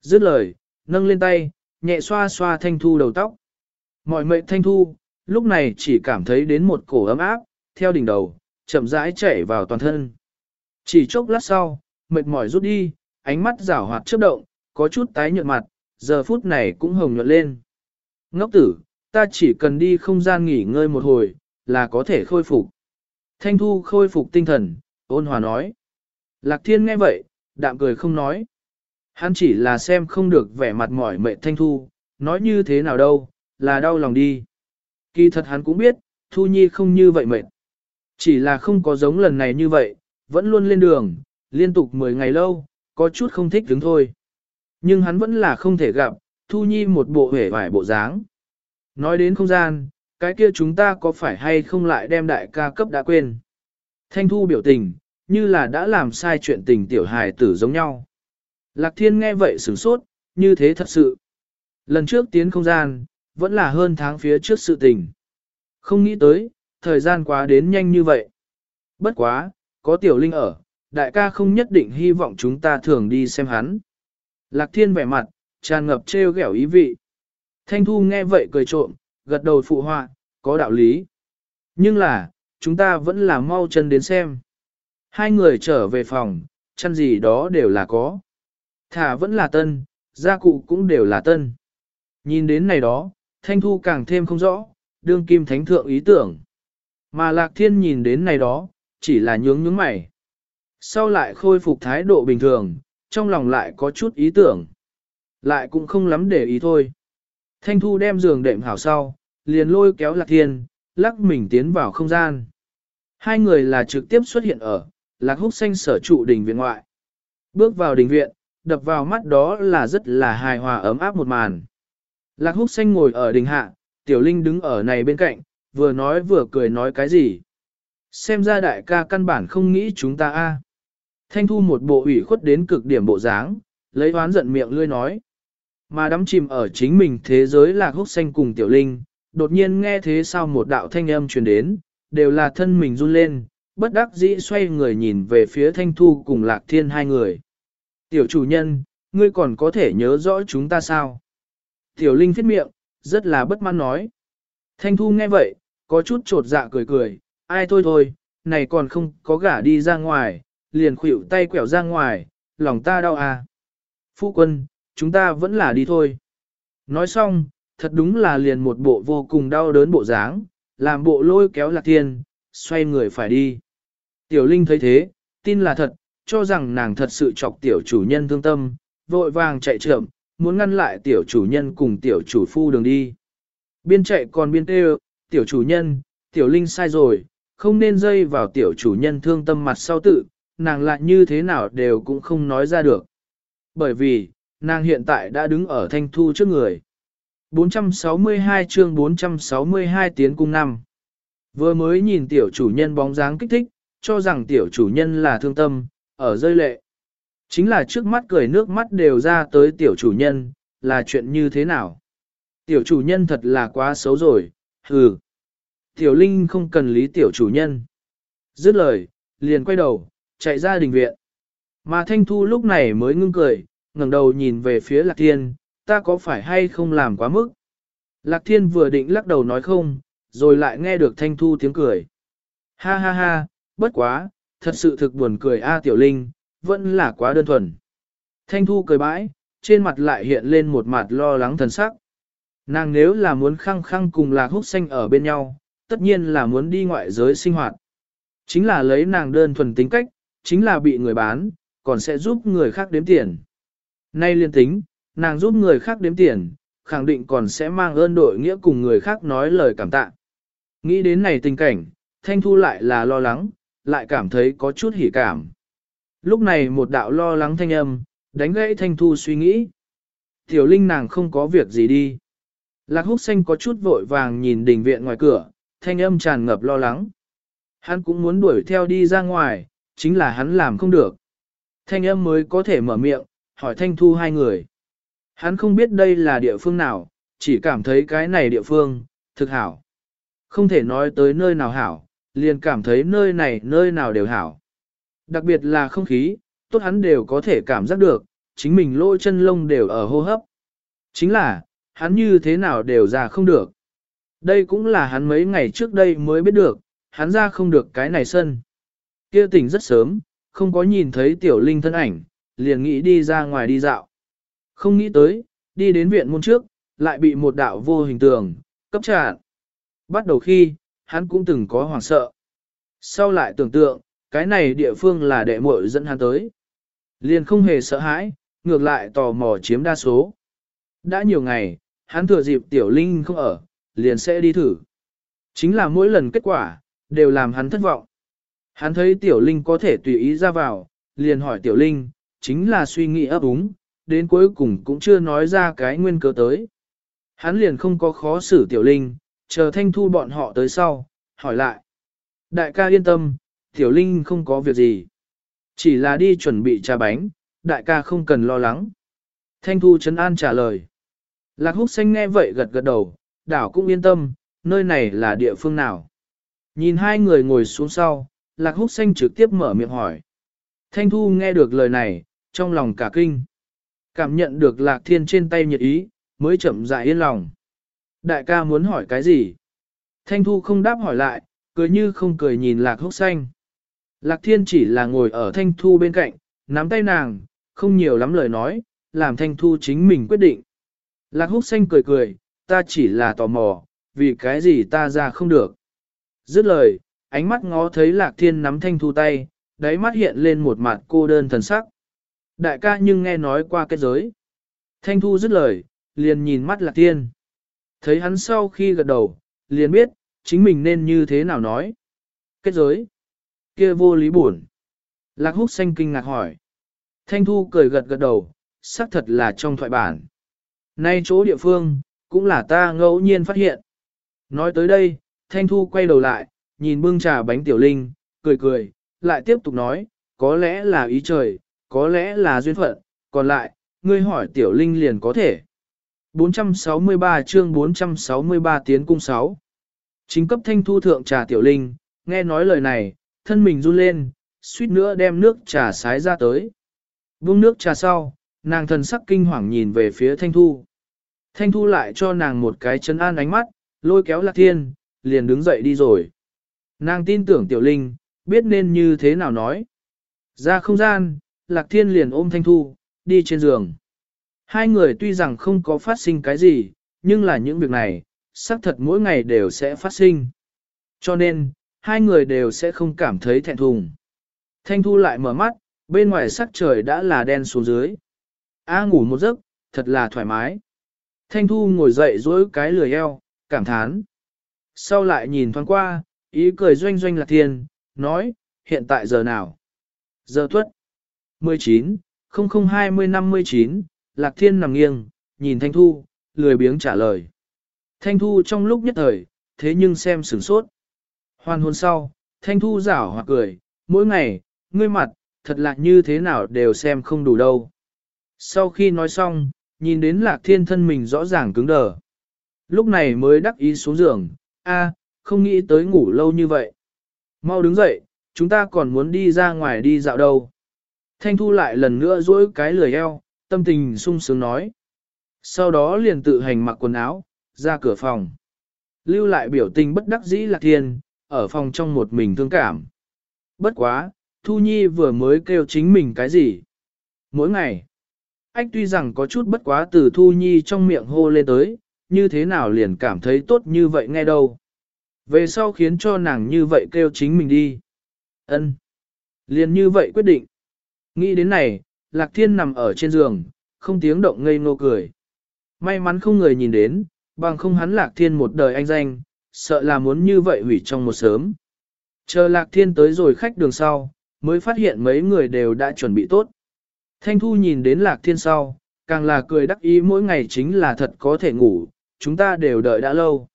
Dứt lời, nâng lên tay, nhẹ xoa xoa Thanh Thu đầu tóc. Mọi mệnh Thanh Thu, lúc này chỉ cảm thấy đến một cổ ấm áp, theo đỉnh đầu, chậm rãi chảy vào toàn thân. Chỉ chốc lát sau, mệt mỏi rút đi, ánh mắt rảo hoạt chớp động, có chút tái nhợt mặt, giờ phút này cũng hồng nhuận lên. Ngốc tử, ta chỉ cần đi không gian nghỉ ngơi một hồi, là có thể khôi phục. Thanh Thu khôi phục tinh thần, ôn hòa nói. Lạc Thiên nghe vậy, đạm cười không nói. Hắn chỉ là xem không được vẻ mặt mỏi mệt Thanh Thu, nói như thế nào đâu, là đau lòng đi. Kỳ thật hắn cũng biết, Thu Nhi không như vậy mệt. Chỉ là không có giống lần này như vậy, vẫn luôn lên đường, liên tục 10 ngày lâu, có chút không thích đứng thôi. Nhưng hắn vẫn là không thể gặp, Thu Nhi một bộ hể vải bộ dáng. Nói đến không gian, cái kia chúng ta có phải hay không lại đem đại ca cấp đã quên. Thanh Thu biểu tình, như là đã làm sai chuyện tình tiểu hài tử giống nhau. Lạc Thiên nghe vậy sửng sốt, như thế thật sự. Lần trước tiến không gian, vẫn là hơn tháng phía trước sự tình. Không nghĩ tới, thời gian quá đến nhanh như vậy. Bất quá, có tiểu linh ở, đại ca không nhất định hy vọng chúng ta thường đi xem hắn. Lạc thiên vẻ mặt, tràn ngập trêu ghẹo ý vị. Thanh thu nghe vậy cười trộm, gật đầu phụ họa, có đạo lý. Nhưng là, chúng ta vẫn là mau chân đến xem. Hai người trở về phòng, chăn gì đó đều là có. Thả vẫn là tân, gia cụ cũng đều là tân. Nhìn đến này đó, thanh thu càng thêm không rõ, đương kim thánh thượng ý tưởng. Mà lạc thiên nhìn đến này đó, chỉ là nhướng nhướng mày. Sau lại khôi phục thái độ bình thường, trong lòng lại có chút ý tưởng. Lại cũng không lắm để ý thôi. Thanh thu đem giường đệm hảo sau, liền lôi kéo lạc thiên, lắc mình tiến vào không gian. Hai người là trực tiếp xuất hiện ở, lạc húc xanh sở trụ đình viện ngoại. Bước vào đình viện, đập vào mắt đó là rất là hài hòa ấm áp một màn. Lạc húc xanh ngồi ở đình hạ, tiểu linh đứng ở này bên cạnh, vừa nói vừa cười nói cái gì. Xem ra đại ca căn bản không nghĩ chúng ta a. Thanh thu một bộ ủy khuất đến cực điểm bộ dáng, lấy oán giận miệng lươi nói. Mà đắm chìm ở chính mình thế giới lạc húc xanh cùng tiểu linh, đột nhiên nghe thế sao một đạo thanh âm truyền đến, đều là thân mình run lên, bất đắc dĩ xoay người nhìn về phía thanh thu cùng lạc thiên hai người. Tiểu chủ nhân, ngươi còn có thể nhớ rõ chúng ta sao? Tiểu linh phết miệng, rất là bất mãn nói. Thanh thu nghe vậy, có chút trột dạ cười cười, ai thôi thôi, này còn không có gả đi ra ngoài, liền khuỵu tay quẹo ra ngoài, lòng ta đau à. Phu quân, chúng ta vẫn là đi thôi. Nói xong, thật đúng là liền một bộ vô cùng đau đớn bộ dáng, làm bộ lôi kéo lạc thiên, xoay người phải đi. Tiểu Linh thấy thế, tin là thật, cho rằng nàng thật sự chọc tiểu chủ nhân thương tâm, vội vàng chạy trượm, muốn ngăn lại tiểu chủ nhân cùng tiểu chủ phu đường đi. Biên chạy còn biên tê tiểu chủ nhân, tiểu Linh sai rồi, không nên dây vào tiểu chủ nhân thương tâm mặt sau tự, nàng lại như thế nào đều cũng không nói ra được. Bởi vì, nàng hiện tại đã đứng ở thanh thu trước người. 462 chương 462 tiến cung năm. Vừa mới nhìn tiểu chủ nhân bóng dáng kích thích, cho rằng tiểu chủ nhân là thương tâm, ở rơi lệ. Chính là trước mắt cười nước mắt đều ra tới tiểu chủ nhân, là chuyện như thế nào? Tiểu chủ nhân thật là quá xấu rồi, hừ. Tiểu Linh không cần lý tiểu chủ nhân. Dứt lời, liền quay đầu, chạy ra đình viện. Mà Thanh Thu lúc này mới ngưng cười, ngẩng đầu nhìn về phía Lạc Thiên, ta có phải hay không làm quá mức? Lạc Thiên vừa định lắc đầu nói không, rồi lại nghe được Thanh Thu tiếng cười. Ha ha ha, bất quá, thật sự thực buồn cười A Tiểu Linh, vẫn là quá đơn thuần. Thanh Thu cười bãi, trên mặt lại hiện lên một mặt lo lắng thần sắc. Nàng nếu là muốn khăng khăng cùng Lạc Húc Xanh ở bên nhau, tất nhiên là muốn đi ngoại giới sinh hoạt. Chính là lấy nàng đơn thuần tính cách, chính là bị người bán, còn sẽ giúp người khác đếm tiền. Nay liên tính, nàng giúp người khác đếm tiền, khẳng định còn sẽ mang ơn đội nghĩa cùng người khác nói lời cảm tạ. Nghĩ đến này tình cảnh, Thanh Thu lại là lo lắng, lại cảm thấy có chút hỉ cảm. Lúc này một đạo lo lắng thanh âm, đánh gãy Thanh Thu suy nghĩ. Tiểu Linh nàng không có việc gì đi. Lạc húc xanh có chút vội vàng nhìn đình viện ngoài cửa, thanh âm tràn ngập lo lắng. Hắn cũng muốn đuổi theo đi ra ngoài, chính là hắn làm không được. Thanh âm mới có thể mở miệng, hỏi Thanh Thu hai người. Hắn không biết đây là địa phương nào, chỉ cảm thấy cái này địa phương, thực hảo. Không thể nói tới nơi nào hảo, liền cảm thấy nơi này nơi nào đều hảo. Đặc biệt là không khí, tốt hắn đều có thể cảm giác được, chính mình lỗ chân lông đều ở hô hấp. Chính là, hắn như thế nào đều ra không được. Đây cũng là hắn mấy ngày trước đây mới biết được, hắn ra không được cái này sân. Kia tỉnh rất sớm, không có nhìn thấy tiểu linh thân ảnh, liền nghĩ đi ra ngoài đi dạo. Không nghĩ tới, đi đến viện môn trước, lại bị một đạo vô hình tường, cấp trả. Bắt đầu khi, hắn cũng từng có hoảng sợ. Sau lại tưởng tượng, cái này địa phương là đệ muội dẫn hắn tới. Liền không hề sợ hãi, ngược lại tò mò chiếm đa số. Đã nhiều ngày, hắn thừa dịp tiểu linh không ở, liền sẽ đi thử. Chính là mỗi lần kết quả, đều làm hắn thất vọng. Hắn thấy tiểu linh có thể tùy ý ra vào, liền hỏi tiểu linh, chính là suy nghĩ ấp úng, đến cuối cùng cũng chưa nói ra cái nguyên cớ tới. Hắn liền không có khó xử tiểu linh, chờ thanh thu bọn họ tới sau, hỏi lại. Đại ca yên tâm, tiểu linh không có việc gì. Chỉ là đi chuẩn bị trà bánh, đại ca không cần lo lắng. Thanh thu chấn an trả lời. Lạc húc xanh nghe vậy gật gật đầu, đảo cũng yên tâm, nơi này là địa phương nào. Nhìn hai người ngồi xuống sau, lạc húc xanh trực tiếp mở miệng hỏi. Thanh thu nghe được lời này, trong lòng cả kinh. Cảm nhận được lạc thiên trên tay nhiệt ý, mới chậm dại yên lòng. Đại ca muốn hỏi cái gì? Thanh thu không đáp hỏi lại, cười như không cười nhìn lạc húc xanh. Lạc thiên chỉ là ngồi ở thanh thu bên cạnh, nắm tay nàng, không nhiều lắm lời nói, làm thanh thu chính mình quyết định. Lạc húc xanh cười cười, ta chỉ là tò mò, vì cái gì ta ra không được. Dứt lời, ánh mắt ngó thấy lạc thiên nắm thanh thu tay, đáy mắt hiện lên một mặt cô đơn thần sắc. Đại ca nhưng nghe nói qua kết giới. Thanh thu dứt lời, liền nhìn mắt lạc thiên. Thấy hắn sau khi gật đầu, liền biết, chính mình nên như thế nào nói. Kết giới. kia vô lý buồn. Lạc húc xanh kinh ngạc hỏi. Thanh thu cười gật gật đầu, xác thật là trong thoại bản. Nay chỗ địa phương, cũng là ta ngẫu nhiên phát hiện. Nói tới đây, Thanh Thu quay đầu lại, nhìn bưng trà bánh tiểu linh, cười cười, lại tiếp tục nói, có lẽ là ý trời, có lẽ là duyên phận, còn lại, ngươi hỏi tiểu linh liền có thể. 463 chương 463 tiến cung 6 Chính cấp Thanh Thu thượng trà tiểu linh, nghe nói lời này, thân mình run lên, suýt nữa đem nước trà sái ra tới. Vung nước trà sau, nàng thần sắc kinh hoàng nhìn về phía Thanh Thu. Thanh Thu lại cho nàng một cái chân an ánh mắt, lôi kéo Lạc Thiên, liền đứng dậy đi rồi. Nàng tin tưởng Tiểu Linh, biết nên như thế nào nói. Ra không gian, Lạc Thiên liền ôm Thanh Thu, đi trên giường. Hai người tuy rằng không có phát sinh cái gì, nhưng là những việc này, xác thật mỗi ngày đều sẽ phát sinh. Cho nên, hai người đều sẽ không cảm thấy thẹn thùng. Thanh Thu lại mở mắt, bên ngoài sắc trời đã là đen xuống dưới. A ngủ một giấc, thật là thoải mái. Thanh Thu ngồi dậy dối cái lười eo, cảm thán. Sau lại nhìn thoáng qua, ý cười doanh doanh lạc thiên, nói, hiện tại giờ nào? Giờ tuất. 19, 0020 59, lạc thiên nằm nghiêng, nhìn Thanh Thu, lười biếng trả lời. Thanh Thu trong lúc nhất thời, thế nhưng xem sửng sốt. Hoàn hôn sau, Thanh Thu rảo hoặc cười, mỗi ngày, ngươi mặt, thật là như thế nào đều xem không đủ đâu. Sau khi nói xong, nhìn đến lạc thiên thân mình rõ ràng cứng đờ. Lúc này mới đắc ý xuống giường, a, không nghĩ tới ngủ lâu như vậy. Mau đứng dậy, chúng ta còn muốn đi ra ngoài đi dạo đâu. Thanh thu lại lần nữa duỗi cái lười eo, tâm tình sung sướng nói. Sau đó liền tự hành mặc quần áo, ra cửa phòng. Lưu lại biểu tình bất đắc dĩ lạc thiên, ở phòng trong một mình thương cảm. Bất quá, Thu Nhi vừa mới kêu chính mình cái gì? Mỗi ngày, Ách tuy rằng có chút bất quá từ Thu Nhi trong miệng hô lên tới, như thế nào liền cảm thấy tốt như vậy nghe đâu. Về sau khiến cho nàng như vậy kêu chính mình đi. ân Liền như vậy quyết định. Nghĩ đến này, Lạc Thiên nằm ở trên giường, không tiếng động ngây ngô cười. May mắn không người nhìn đến, bằng không hắn Lạc Thiên một đời anh danh, sợ là muốn như vậy hủy trong một sớm. Chờ Lạc Thiên tới rồi khách đường sau, mới phát hiện mấy người đều đã chuẩn bị tốt. Thanh Thu nhìn đến Lạc Thiên sau, càng là cười đắc ý mỗi ngày chính là thật có thể ngủ, chúng ta đều đợi đã lâu.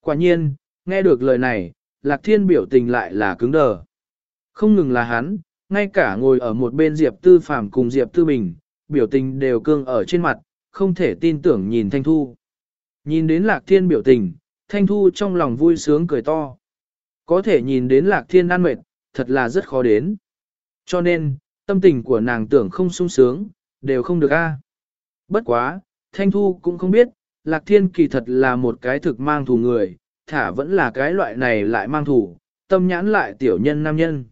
Quả nhiên, nghe được lời này, Lạc Thiên biểu tình lại là cứng đờ. Không ngừng là hắn, ngay cả ngồi ở một bên Diệp Tư Phàm cùng Diệp Tư Bình, biểu tình đều cương ở trên mặt, không thể tin tưởng nhìn Thanh Thu. Nhìn đến Lạc Thiên biểu tình, Thanh Thu trong lòng vui sướng cười to. Có thể nhìn đến Lạc Thiên ăn mệt, thật là rất khó đến. Cho nên, tâm tình của nàng tưởng không sung sướng, đều không được a. Bất quá, Thanh Thu cũng không biết, Lạc Thiên kỳ thật là một cái thực mang thù người, thả vẫn là cái loại này lại mang thù, tâm nhãn lại tiểu nhân nam nhân.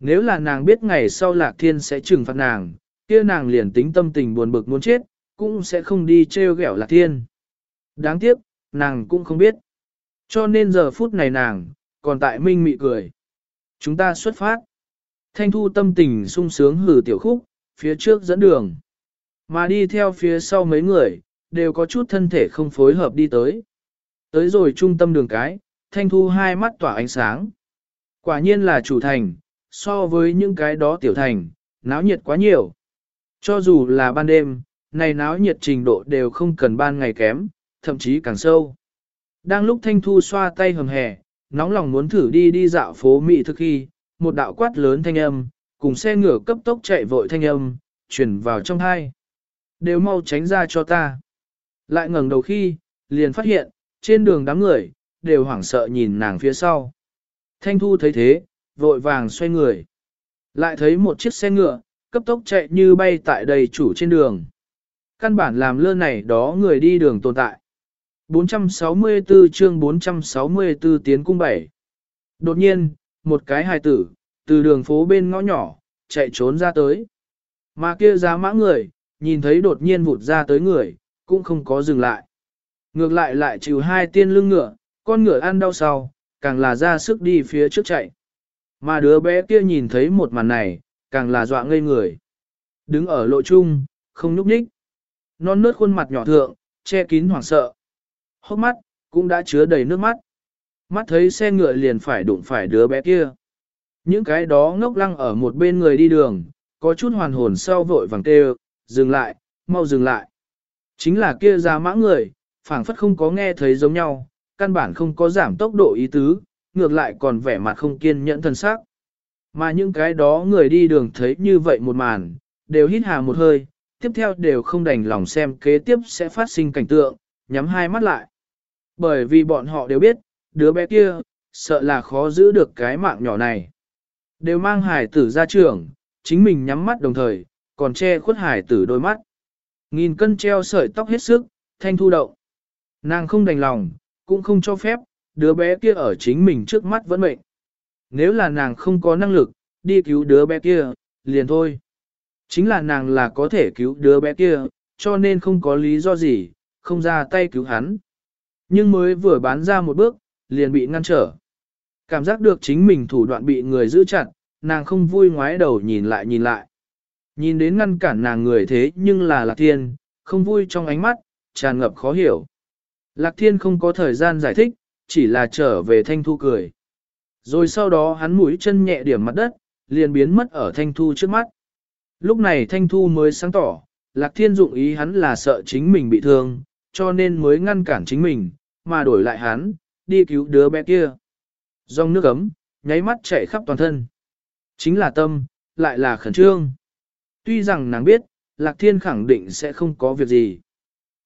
Nếu là nàng biết ngày sau Lạc Thiên sẽ trừng phạt nàng, kia nàng liền tính tâm tình buồn bực muốn chết, cũng sẽ không đi trêu ghẹo Lạc Thiên. Đáng tiếc, nàng cũng không biết. Cho nên giờ phút này nàng, còn tại minh mị cười. Chúng ta xuất phát. Thanh thu tâm tình sung sướng hử tiểu khúc, phía trước dẫn đường. Mà đi theo phía sau mấy người, đều có chút thân thể không phối hợp đi tới. Tới rồi trung tâm đường cái, thanh thu hai mắt tỏa ánh sáng. Quả nhiên là chủ thành, so với những cái đó tiểu thành, náo nhiệt quá nhiều. Cho dù là ban đêm, này náo nhiệt trình độ đều không cần ban ngày kém, thậm chí càng sâu. Đang lúc Thanh Thu xoa tay hầm hè, nóng lòng muốn thử đi đi dạo phố Mỹ thực khi, một đạo quát lớn thanh âm, cùng xe ngựa cấp tốc chạy vội thanh âm, chuyển vào trong hai. Đều mau tránh ra cho ta. Lại ngẩng đầu khi, liền phát hiện, trên đường đám người, đều hoảng sợ nhìn nàng phía sau. Thanh Thu thấy thế, vội vàng xoay người. Lại thấy một chiếc xe ngựa, cấp tốc chạy như bay tại đầy chủ trên đường. Căn bản làm lơ này đó người đi đường tồn tại. 464 chương 464 tiến cung bảy. Đột nhiên, một cái hài tử, từ đường phố bên ngõ nhỏ, chạy trốn ra tới. Mà kia giá mã người, nhìn thấy đột nhiên vụt ra tới người, cũng không có dừng lại. Ngược lại lại chịu hai tiên lưng ngựa, con ngựa ăn đau sau, càng là ra sức đi phía trước chạy. Mà đứa bé kia nhìn thấy một màn này, càng là dọa ngây người. Đứng ở lộ trung, không nhúc nhích. Non nớt khuôn mặt nhỏ thượng, che kín hoảng sợ. Hốc mắt, cũng đã chứa đầy nước mắt. Mắt thấy xe ngựa liền phải đụng phải đứa bé kia. Những cái đó ngốc lăng ở một bên người đi đường, có chút hoàn hồn sau vội vàng kêu, dừng lại, mau dừng lại. Chính là kia ra mã người, phảng phất không có nghe thấy giống nhau, căn bản không có giảm tốc độ ý tứ, ngược lại còn vẻ mặt không kiên nhẫn thân xác. Mà những cái đó người đi đường thấy như vậy một màn, đều hít hà một hơi, tiếp theo đều không đành lòng xem kế tiếp sẽ phát sinh cảnh tượng, nhắm hai mắt lại. Bởi vì bọn họ đều biết, đứa bé kia, sợ là khó giữ được cái mạng nhỏ này. Đều mang hải tử ra trường, chính mình nhắm mắt đồng thời, còn che khuất hải tử đôi mắt. Nghìn cân treo sợi tóc hết sức, thanh thu động. Nàng không đành lòng, cũng không cho phép, đứa bé kia ở chính mình trước mắt vẫn mệnh. Nếu là nàng không có năng lực, đi cứu đứa bé kia, liền thôi. Chính là nàng là có thể cứu đứa bé kia, cho nên không có lý do gì, không ra tay cứu hắn. Nhưng mới vừa bán ra một bước, liền bị ngăn trở. Cảm giác được chính mình thủ đoạn bị người giữ chặt, nàng không vui ngoái đầu nhìn lại nhìn lại. Nhìn đến ngăn cản nàng người thế nhưng là Lạc Thiên, không vui trong ánh mắt, tràn ngập khó hiểu. Lạc Thiên không có thời gian giải thích, chỉ là trở về Thanh Thu cười. Rồi sau đó hắn mũi chân nhẹ điểm mặt đất, liền biến mất ở Thanh Thu trước mắt. Lúc này Thanh Thu mới sáng tỏ, Lạc Thiên dụng ý hắn là sợ chính mình bị thương, cho nên mới ngăn cản chính mình, mà đổi lại hắn, đi cứu đứa bé kia. Dòng nước ấm, nháy mắt chảy khắp toàn thân. Chính là tâm, lại là khẩn trương. Tuy rằng nàng biết, Lạc Thiên khẳng định sẽ không có việc gì.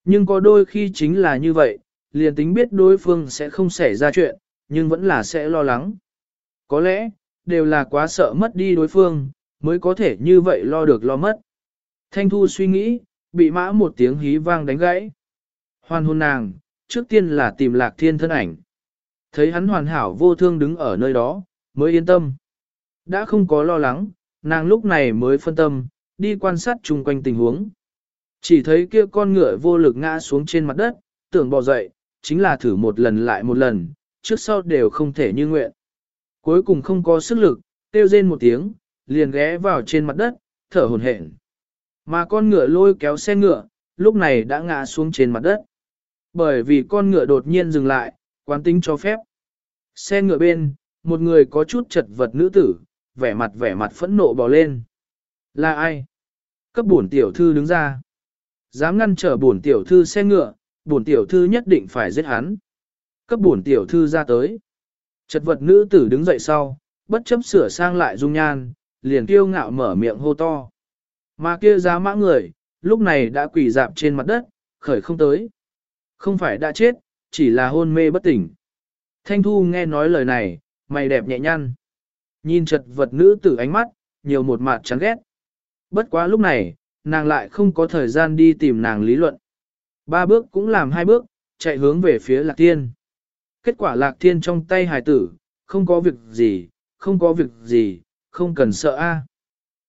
Nhưng có đôi khi chính là như vậy, liền tính biết đối phương sẽ không xảy ra chuyện, nhưng vẫn là sẽ lo lắng. Có lẽ, đều là quá sợ mất đi đối phương, mới có thể như vậy lo được lo mất. Thanh Thu suy nghĩ, bị mã một tiếng hí vang đánh gãy. Hoàn hôn nàng, trước tiên là tìm lạc thiên thân ảnh. Thấy hắn hoàn hảo vô thương đứng ở nơi đó, mới yên tâm. Đã không có lo lắng, nàng lúc này mới phân tâm, đi quan sát chung quanh tình huống. Chỉ thấy kia con ngựa vô lực ngã xuống trên mặt đất, tưởng bò dậy, chính là thử một lần lại một lần, trước sau đều không thể như nguyện. Cuối cùng không có sức lực, kêu rên một tiếng, liền ghé vào trên mặt đất, thở hồn hển. Mà con ngựa lôi kéo xe ngựa, lúc này đã ngã xuống trên mặt đất. Bởi vì con ngựa đột nhiên dừng lại, quán tính cho phép. Xe ngựa bên, một người có chút chật vật nữ tử, vẻ mặt vẻ mặt phẫn nộ bò lên. Là ai? Cấp bổn tiểu thư đứng ra. Dám ngăn trở bổn tiểu thư xe ngựa, bổn tiểu thư nhất định phải giết hắn. Cấp bổn tiểu thư ra tới. Chật vật nữ tử đứng dậy sau, bất chấp sửa sang lại dung nhan, liền kiêu ngạo mở miệng hô to. Mà kia giá mã người, lúc này đã quỳ dạp trên mặt đất, khởi không tới. Không phải đã chết, chỉ là hôn mê bất tỉnh. Thanh Thu nghe nói lời này, mày đẹp nhẹ nhăn. Nhìn chật vật nữ tử ánh mắt, nhiều một mặt chán ghét. Bất quá lúc này, nàng lại không có thời gian đi tìm nàng lý luận. Ba bước cũng làm hai bước, chạy hướng về phía Lạc Thiên. Kết quả Lạc Thiên trong tay hài tử, không có việc gì, không có việc gì, không cần sợ a.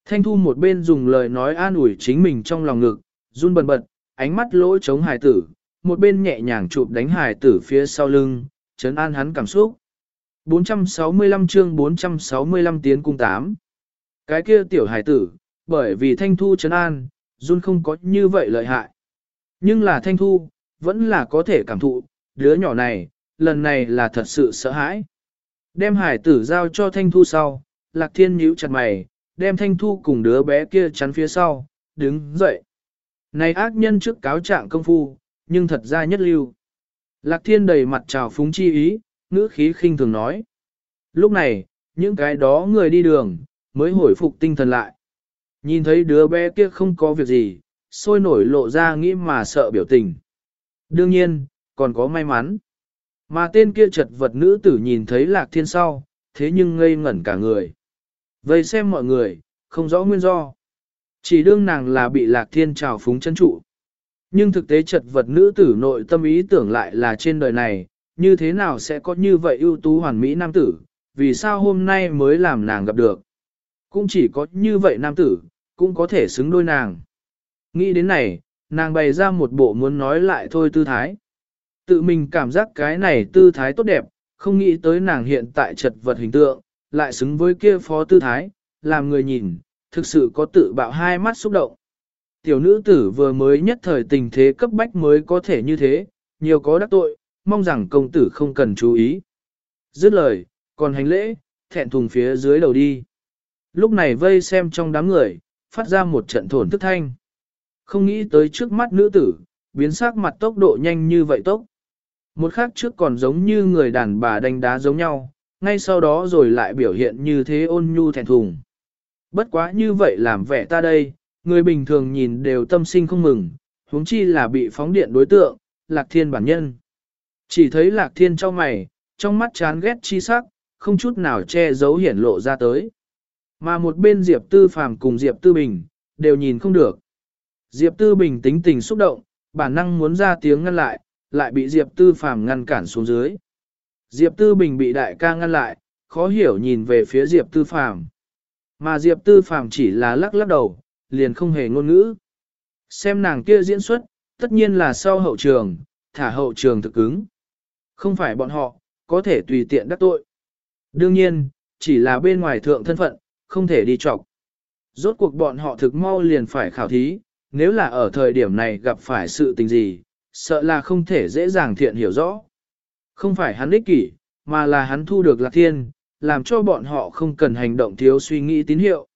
Thanh Thu một bên dùng lời nói an ủi chính mình trong lòng ngực, run bần bật, ánh mắt lỗ chống hài tử, một bên nhẹ nhàng chụp đánh hài tử phía sau lưng, chấn an hắn cảm xúc. 465 chương 465 tiến cung 8. Cái kia tiểu hài tử, bởi vì Thanh Thu chấn an, run không có như vậy lợi hại. Nhưng là Thanh Thu, vẫn là có thể cảm thụ, đứa nhỏ này, lần này là thật sự sợ hãi. Đem hải tử giao cho Thanh Thu sau, Lạc Thiên nhíu chặt mày, đem Thanh Thu cùng đứa bé kia chắn phía sau, đứng dậy. Này ác nhân trước cáo trạng công phu, nhưng thật ra nhất lưu. Lạc Thiên đầy mặt trào phúng chi ý, ngữ khí khinh thường nói. Lúc này, những cái đó người đi đường, mới hồi phục tinh thần lại. Nhìn thấy đứa bé kia không có việc gì, sôi nổi lộ ra nghĩ mà sợ biểu tình. Đương nhiên, còn có may mắn. Mà tên kia chật vật nữ tử nhìn thấy lạc thiên sau, thế nhưng ngây ngẩn cả người. Vây xem mọi người, không rõ nguyên do. Chỉ đương nàng là bị lạc thiên trào phúng chân trụ. Nhưng thực tế chật vật nữ tử nội tâm ý tưởng lại là trên đời này, như thế nào sẽ có như vậy ưu tú hoàn mỹ nam tử, vì sao hôm nay mới làm nàng gặp được. Cũng chỉ có như vậy nam tử, cũng có thể xứng đôi nàng. Nghĩ đến này, nàng bày ra một bộ muốn nói lại thôi tư thái. Tự mình cảm giác cái này tư thái tốt đẹp, không nghĩ tới nàng hiện tại chật vật hình tượng, lại xứng với kia phó tư thái, làm người nhìn, thực sự có tự bạo hai mắt xúc động. Tiểu nữ tử vừa mới nhất thời tình thế cấp bách mới có thể như thế, nhiều có đắc tội, mong rằng công tử không cần chú ý. Dứt lời, còn hành lễ, thẹn thùng phía dưới đầu đi. Lúc này vây xem trong đám người, phát ra một trận thổn thức thanh. Không nghĩ tới trước mắt nữ tử, biến sắc mặt tốc độ nhanh như vậy tốc. Một khắc trước còn giống như người đàn bà đánh đá giống nhau, ngay sau đó rồi lại biểu hiện như thế ôn nhu thẹn thùng. Bất quá như vậy làm vẻ ta đây, người bình thường nhìn đều tâm sinh không mừng, huống chi là bị phóng điện đối tượng, lạc thiên bản nhân. Chỉ thấy lạc thiên trong mày, trong mắt chán ghét chi sắc, không chút nào che giấu hiển lộ ra tới. Mà một bên Diệp Tư Phàm cùng Diệp Tư Bình, đều nhìn không được. Diệp Tư Bình tính tình xúc động, bản năng muốn ra tiếng ngăn lại, lại bị Diệp Tư Phàm ngăn cản xuống dưới. Diệp Tư Bình bị đại ca ngăn lại, khó hiểu nhìn về phía Diệp Tư Phàm. Mà Diệp Tư Phàm chỉ là lắc lắc đầu, liền không hề ngôn ngữ. Xem nàng kia diễn xuất, tất nhiên là sau hậu trường, thả hậu trường thực ứng. Không phải bọn họ, có thể tùy tiện đắc tội. Đương nhiên, chỉ là bên ngoài thượng thân phận, không thể đi chọc. Rốt cuộc bọn họ thực mau liền phải khảo thí, nếu là ở thời điểm này gặp phải sự tình gì, sợ là không thể dễ dàng thiện hiểu rõ. Không phải hắn ích kỷ, mà là hắn thu được lạc thiên, làm cho bọn họ không cần hành động thiếu suy nghĩ tín hiệu.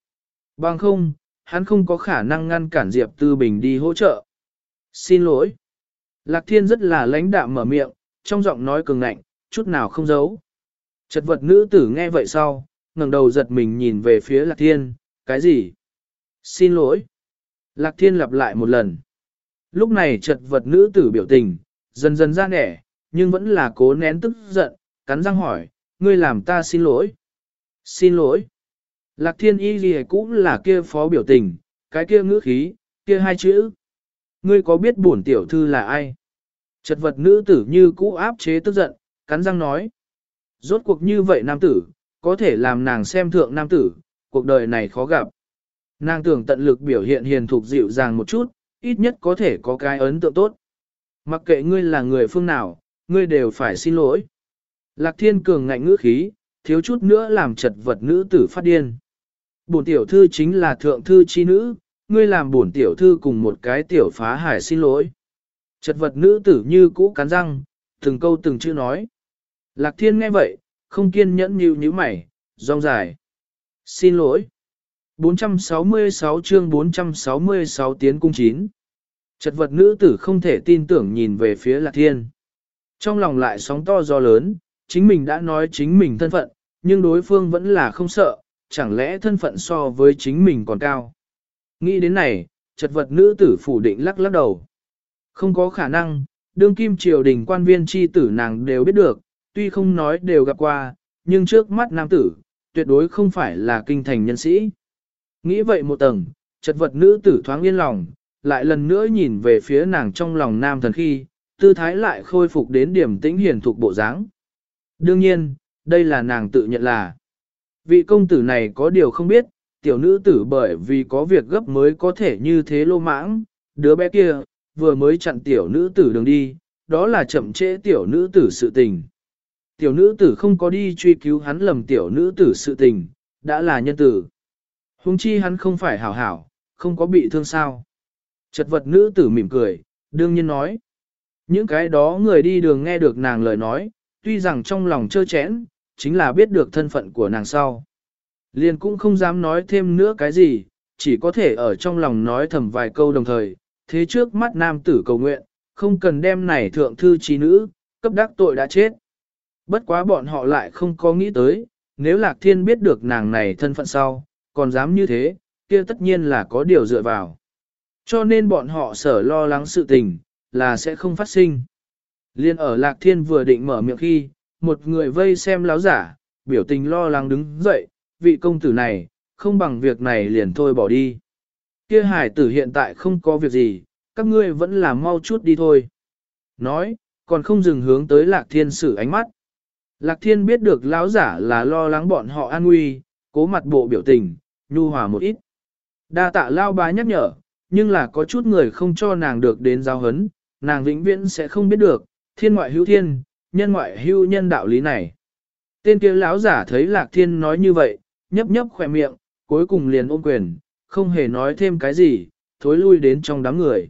Bằng không, hắn không có khả năng ngăn cản Diệp Tư Bình đi hỗ trợ. Xin lỗi. Lạc thiên rất là lãnh đạm mở miệng, trong giọng nói cường ngạnh, chút nào không giấu. Chật vật nữ tử nghe vậy sau, ngẩng đầu giật mình nhìn về phía Lạc Thiên, cái gì? Xin lỗi. Lạc Thiên lặp lại một lần. Lúc này chật vật nữ tử biểu tình, dần dần ra nẻ, nhưng vẫn là cố nén tức giận, cắn răng hỏi, ngươi làm ta xin lỗi. Xin lỗi. Lạc Thiên y gì cũng là kia phó biểu tình, cái kia ngữ khí, kia hai chữ. Ngươi có biết bổn tiểu thư là ai? Chật vật nữ tử như cũ áp chế tức giận, cắn răng nói. Rốt cuộc như vậy nam tử, có thể làm nàng xem thượng nam tử, cuộc đời này khó gặp. Nàng tưởng tận lực biểu hiện hiền thục dịu dàng một chút, ít nhất có thể có cái ấn tượng tốt. Mặc kệ ngươi là người phương nào, ngươi đều phải xin lỗi. Lạc thiên cường ngạnh ngữ khí, thiếu chút nữa làm chật vật nữ tử phát điên. Bổn tiểu thư chính là thượng thư chi nữ, ngươi làm bổn tiểu thư cùng một cái tiểu phá hải xin lỗi. Chật vật nữ tử như cũ cắn răng, từng câu từng chữ nói. Lạc thiên nghe vậy, không kiên nhẫn như như mày, rong dài. Xin lỗi. 466 chương 466 tiến cung 9 Chật vật nữ tử không thể tin tưởng nhìn về phía lạc thiên. Trong lòng lại sóng to gió lớn, chính mình đã nói chính mình thân phận, nhưng đối phương vẫn là không sợ, chẳng lẽ thân phận so với chính mình còn cao. Nghĩ đến này, chật vật nữ tử phủ định lắc lắc đầu. Không có khả năng, đương kim triều đình quan viên chi tử nàng đều biết được, tuy không nói đều gặp qua, nhưng trước mắt nam tử, tuyệt đối không phải là kinh thành nhân sĩ. Nghĩ vậy một tầng, chật vật nữ tử thoáng yên lòng, lại lần nữa nhìn về phía nàng trong lòng nam thần khi, tư thái lại khôi phục đến điểm tĩnh hiển thuộc bộ dáng. Đương nhiên, đây là nàng tự nhận là. Vị công tử này có điều không biết, tiểu nữ tử bởi vì có việc gấp mới có thể như thế lô mãng, đứa bé kia, vừa mới chặn tiểu nữ tử đường đi, đó là chậm trễ tiểu nữ tử sự tình. Tiểu nữ tử không có đi truy cứu hắn lầm tiểu nữ tử sự tình, đã là nhân tử. Hùng chi hắn không phải hảo hảo, không có bị thương sao. Chật vật nữ tử mỉm cười, đương nhiên nói. Những cái đó người đi đường nghe được nàng lời nói, tuy rằng trong lòng trơ chẽn, chính là biết được thân phận của nàng sau. Liền cũng không dám nói thêm nữa cái gì, chỉ có thể ở trong lòng nói thầm vài câu đồng thời, thế trước mắt nam tử cầu nguyện, không cần đem này thượng thư trí nữ, cấp đắc tội đã chết. Bất quá bọn họ lại không có nghĩ tới, nếu Lạc Thiên biết được nàng này thân phận sau, còn dám như thế, kia tất nhiên là có điều dựa vào. Cho nên bọn họ sở lo lắng sự tình, là sẽ không phát sinh. Liên ở Lạc Thiên vừa định mở miệng khi, một người vây xem láo giả, biểu tình lo lắng đứng dậy, vị công tử này, không bằng việc này liền thôi bỏ đi. Kia hải tử hiện tại không có việc gì, các ngươi vẫn là mau chút đi thôi. Nói, còn không dừng hướng tới Lạc Thiên sử ánh mắt. Lạc Thiên biết được lão giả là lo lắng bọn họ an nguy, cố mặt bộ biểu tình, nhu hòa một ít. Đa tạ lao bá nhắc nhở, nhưng là có chút người không cho nàng được đến giáo hấn, nàng vĩnh viễn sẽ không biết được, thiên ngoại hữu thiên, nhân ngoại hữu nhân đạo lý này. Tên kia lão giả thấy Lạc Thiên nói như vậy, nhấp nhấp khỏe miệng, cuối cùng liền ôm quyền, không hề nói thêm cái gì, thối lui đến trong đám người.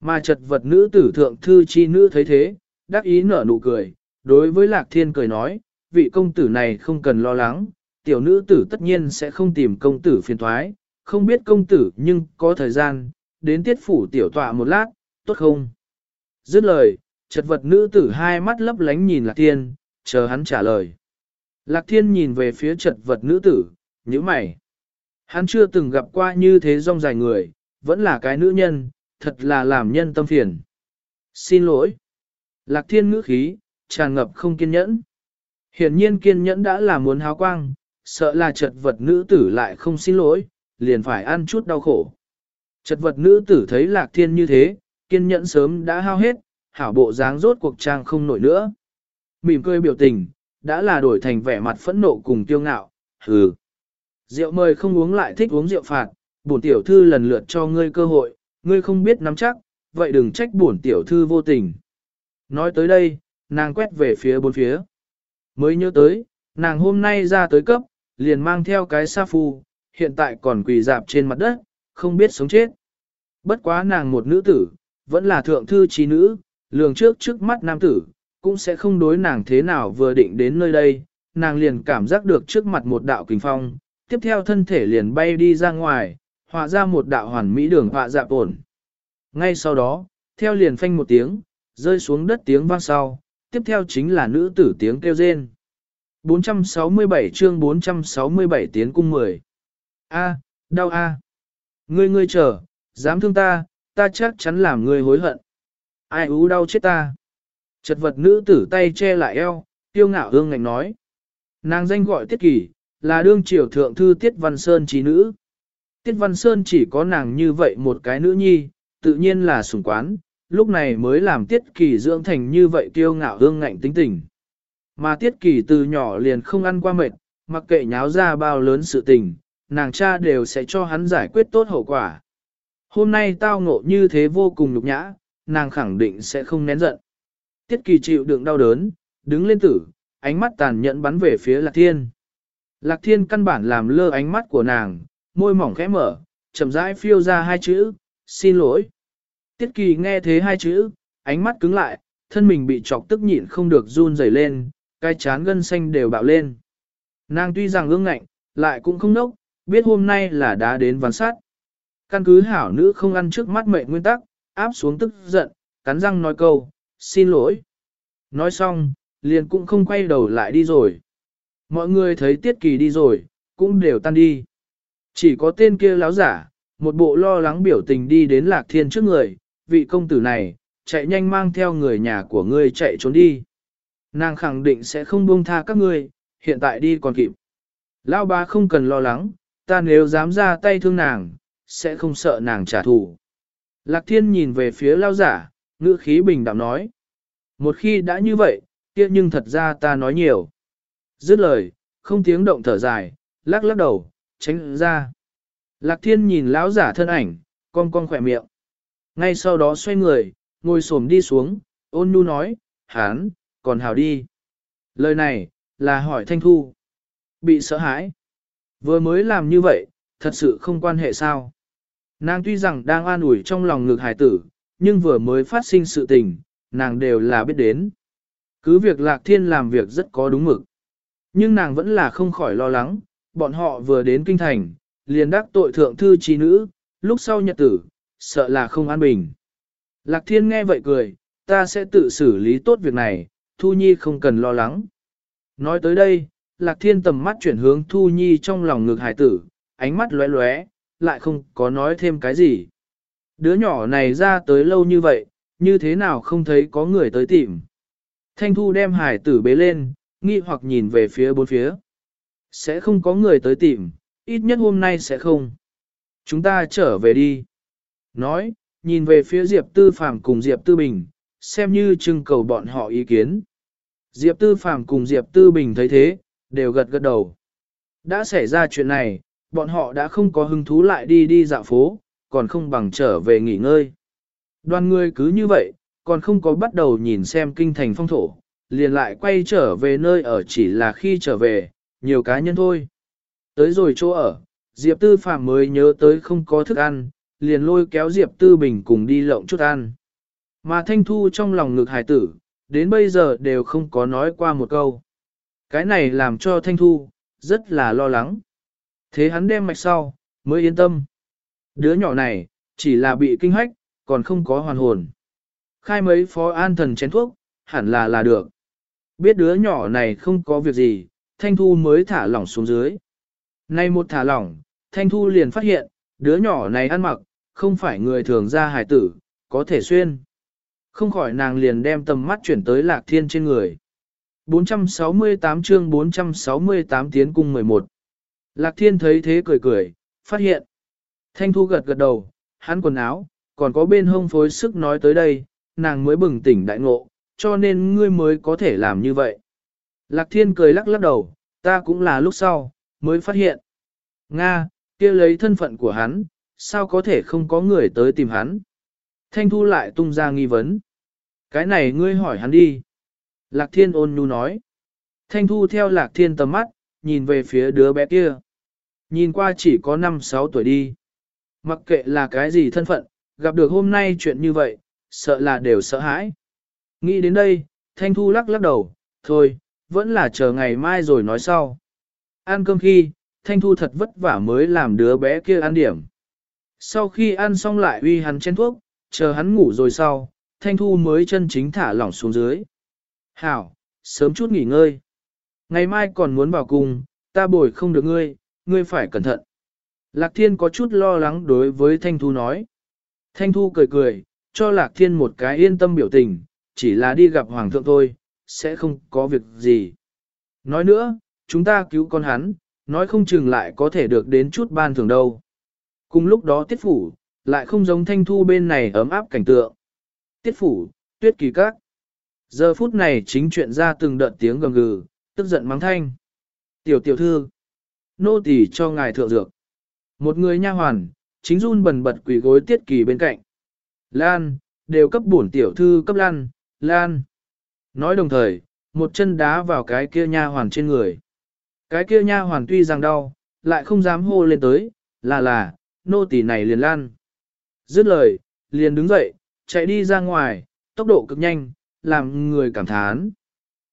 Mà chật vật nữ tử thượng thư chi nữ thấy thế, đắc ý nở nụ cười, đối với Lạc Thiên cười nói, vị công tử này không cần lo lắng, tiểu nữ tử tất nhiên sẽ không tìm công tử phiền thoái, không biết công tử nhưng có thời gian, đến tiết phủ tiểu tọa một lát, tốt không? Dứt lời, chật vật nữ tử hai mắt lấp lánh nhìn Lạc Thiên, chờ hắn trả lời. Lạc Thiên nhìn về phía chật vật nữ tử, như mày. Hắn chưa từng gặp qua như thế rong dài người, vẫn là cái nữ nhân, thật là làm nhân tâm phiền. Xin lỗi. Lạc Thiên ngữ khí, tràn ngập không kiên nhẫn. Hiển nhiên kiên nhẫn đã là muốn háo quang, sợ là chật vật nữ tử lại không xin lỗi, liền phải ăn chút đau khổ. Chật vật nữ tử thấy lạc thiên như thế, kiên nhẫn sớm đã hao hết, hảo bộ dáng rốt cuộc trang không nổi nữa. Mỉm cười biểu tình, đã là đổi thành vẻ mặt phẫn nộ cùng tiêu ngạo, hừ. Rượu mời không uống lại thích uống rượu phạt, bổn tiểu thư lần lượt cho ngươi cơ hội, ngươi không biết nắm chắc, vậy đừng trách bổn tiểu thư vô tình. Nói tới đây, nàng quét về phía bốn phía. Mới nhớ tới, nàng hôm nay ra tới cấp, liền mang theo cái sa phu, hiện tại còn quỳ dạp trên mặt đất, không biết sống chết. Bất quá nàng một nữ tử, vẫn là thượng thư trí nữ, lường trước trước mắt nam tử, cũng sẽ không đối nàng thế nào vừa định đến nơi đây, nàng liền cảm giác được trước mặt một đạo kình phong, tiếp theo thân thể liền bay đi ra ngoài, họa ra một đạo hoàn mỹ đường họa dạp ổn. Ngay sau đó, theo liền phanh một tiếng, rơi xuống đất tiếng vang sau, tiếp theo chính là nữ tử tiếng kêu rên. 467 chương 467 tiến cung 10. A, đau a. Ngươi ngươi chờ, dám thương ta, ta chắc chắn làm ngươi hối hận. Ai ú đau chết ta. Chật vật nữ tử tay che lại eo, tiêu ngạo hương ngạnh nói. Nàng danh gọi Tiết Kỳ, là đương triều thượng thư Tiết Văn Sơn trí nữ. Tiết Văn Sơn chỉ có nàng như vậy một cái nữ nhi, tự nhiên là sủng quán, lúc này mới làm Tiết Kỳ dưỡng thành như vậy tiêu ngạo hương ngạnh tính tình. Mà Tiết Kỳ từ nhỏ liền không ăn qua mệt, mặc kệ nháo ra bao lớn sự tình, nàng cha đều sẽ cho hắn giải quyết tốt hậu quả. Hôm nay tao ngộ như thế vô cùng nhục nhã, nàng khẳng định sẽ không nén giận. Tiết kỳ chịu đựng đau đớn, đứng lên tử, ánh mắt tàn nhẫn bắn về phía Lạc Thiên. Lạc Thiên căn bản làm lơ ánh mắt của nàng, môi mỏng khẽ mở, chậm rãi phiêu ra hai chữ, xin lỗi. Tiết kỳ nghe thế hai chữ, ánh mắt cứng lại, thân mình bị chọc tức nhịn không được run rẩy lên, cái chán gân xanh đều bạo lên. Nàng tuy rằng ương ngạnh, lại cũng không nốc, biết hôm nay là đã đến ván sát. Căn cứ hảo nữ không ăn trước mắt mệnh nguyên tắc, áp xuống tức giận, cắn răng nói câu, xin lỗi. Nói xong, liền cũng không quay đầu lại đi rồi. Mọi người thấy tiết kỳ đi rồi, cũng đều tan đi. Chỉ có tên kia láo giả, một bộ lo lắng biểu tình đi đến lạc thiên trước người, vị công tử này, chạy nhanh mang theo người nhà của ngươi chạy trốn đi. Nàng khẳng định sẽ không buông tha các ngươi, hiện tại đi còn kịp. Lao bá không cần lo lắng, ta nếu dám ra tay thương nàng, sẽ không sợ nàng trả thù. Lạc thiên nhìn về phía lao giả, ngữ khí bình đạm nói. Một khi đã như vậy, kia nhưng thật ra ta nói nhiều. Dứt lời, không tiếng động thở dài, lắc lắc đầu, tránh ra. Lạc thiên nhìn lão giả thân ảnh, con con khỏe miệng. Ngay sau đó xoay người, ngồi xổm đi xuống, ôn nhu nói, hán, còn hào đi. Lời này, là hỏi Thanh Thu. Bị sợ hãi. Vừa mới làm như vậy, thật sự không quan hệ sao. Nàng tuy rằng đang an ủi trong lòng ngực hải tử, nhưng vừa mới phát sinh sự tình, nàng đều là biết đến. Cứ việc lạc thiên làm việc rất có đúng mực. Nhưng nàng vẫn là không khỏi lo lắng, bọn họ vừa đến kinh thành, liền đắc tội thượng thư trí nữ, lúc sau nhật tử, sợ là không an bình. Lạc thiên nghe vậy cười, ta sẽ tự xử lý tốt việc này, Thu Nhi không cần lo lắng. Nói tới đây, Lạc Thiên tầm mắt chuyển hướng Thu Nhi trong lòng ngực hải tử, ánh mắt lóe lóe, lại không có nói thêm cái gì. Đứa nhỏ này ra tới lâu như vậy, như thế nào không thấy có người tới tìm. Thanh Thu đem hải tử bế lên, nghi hoặc nhìn về phía bốn phía. Sẽ không có người tới tìm, ít nhất hôm nay sẽ không. Chúng ta trở về đi. Nói, nhìn về phía Diệp Tư Phàm cùng Diệp Tư Bình, xem như trưng cầu bọn họ ý kiến. Diệp Tư Phàm cùng Diệp Tư Bình thấy thế, đều gật gật đầu. Đã xảy ra chuyện này, bọn họ đã không có hứng thú lại đi đi dạo phố, còn không bằng trở về nghỉ ngơi. Đoàn người cứ như vậy, còn không có bắt đầu nhìn xem kinh thành phong thổ, liền lại quay trở về nơi ở chỉ là khi trở về, nhiều cá nhân thôi. Tới rồi chỗ ở, Diệp Tư Phạm mới nhớ tới không có thức ăn, liền lôi kéo Diệp Tư Bình cùng đi lộng chút ăn. Mà Thanh Thu trong lòng ngực hải tử, đến bây giờ đều không có nói qua một câu. Cái này làm cho Thanh Thu, rất là lo lắng. Thế hắn đem mạch sau, mới yên tâm. Đứa nhỏ này, chỉ là bị kinh hách, còn không có hoàn hồn. Khai mấy phó an thần chén thuốc, hẳn là là được. Biết đứa nhỏ này không có việc gì, Thanh Thu mới thả lỏng xuống dưới. Nay một thả lỏng, Thanh Thu liền phát hiện, đứa nhỏ này ăn mặc, không phải người thường ra hài tử, có thể xuyên. Không khỏi nàng liền đem tầm mắt chuyển tới lạc thiên trên người. 468 chương 468 tiến cung 11. Lạc thiên thấy thế cười cười, phát hiện. Thanh thu gật gật đầu, hắn quần áo, còn có bên hông phối sức nói tới đây, nàng mới bừng tỉnh đại ngộ, cho nên ngươi mới có thể làm như vậy. Lạc thiên cười lắc lắc đầu, ta cũng là lúc sau, mới phát hiện. Nga, kia lấy thân phận của hắn, sao có thể không có người tới tìm hắn? Thanh thu lại tung ra nghi vấn. Cái này ngươi hỏi hắn đi. Lạc thiên ôn nhu nói. Thanh thu theo lạc thiên tầm mắt, nhìn về phía đứa bé kia. Nhìn qua chỉ có 5-6 tuổi đi. Mặc kệ là cái gì thân phận, gặp được hôm nay chuyện như vậy, sợ là đều sợ hãi. Nghĩ đến đây, Thanh Thu lắc lắc đầu, thôi, vẫn là chờ ngày mai rồi nói sau. Ăn cơm khi, Thanh Thu thật vất vả mới làm đứa bé kia ăn điểm. Sau khi ăn xong lại uy hắn chén thuốc, chờ hắn ngủ rồi sau, Thanh Thu mới chân chính thả lỏng xuống dưới. Hảo, sớm chút nghỉ ngơi. Ngày mai còn muốn vào cùng, ta bồi không được ngươi, ngươi phải cẩn thận. Lạc Thiên có chút lo lắng đối với Thanh Thu nói. Thanh Thu cười cười, cho Lạc Thiên một cái yên tâm biểu tình, chỉ là đi gặp Hoàng thượng thôi, sẽ không có việc gì. Nói nữa, chúng ta cứu con hắn, nói không chừng lại có thể được đến chút ban thường đâu. Cùng lúc đó tiết phủ, lại không giống Thanh Thu bên này ấm áp cảnh tượng. Tiết phủ, tuyết kỳ các. Giờ phút này chính chuyện ra từng đợt tiếng gầm gừ, tức giận mắng thanh. Tiểu tiểu thư, nô tỳ cho ngài thượng dược. Một người nha hoàn, chính run bần bật quỳ gối tiết kỳ bên cạnh. Lan, đều cấp bổn tiểu thư cấp lan, lan. Nói đồng thời, một chân đá vào cái kia nha hoàn trên người. Cái kia nha hoàn tuy rằng đau, lại không dám hô lên tới, là là, nô tỳ này liền lan. Dứt lời, liền đứng dậy, chạy đi ra ngoài, tốc độ cực nhanh, làm người cảm thán.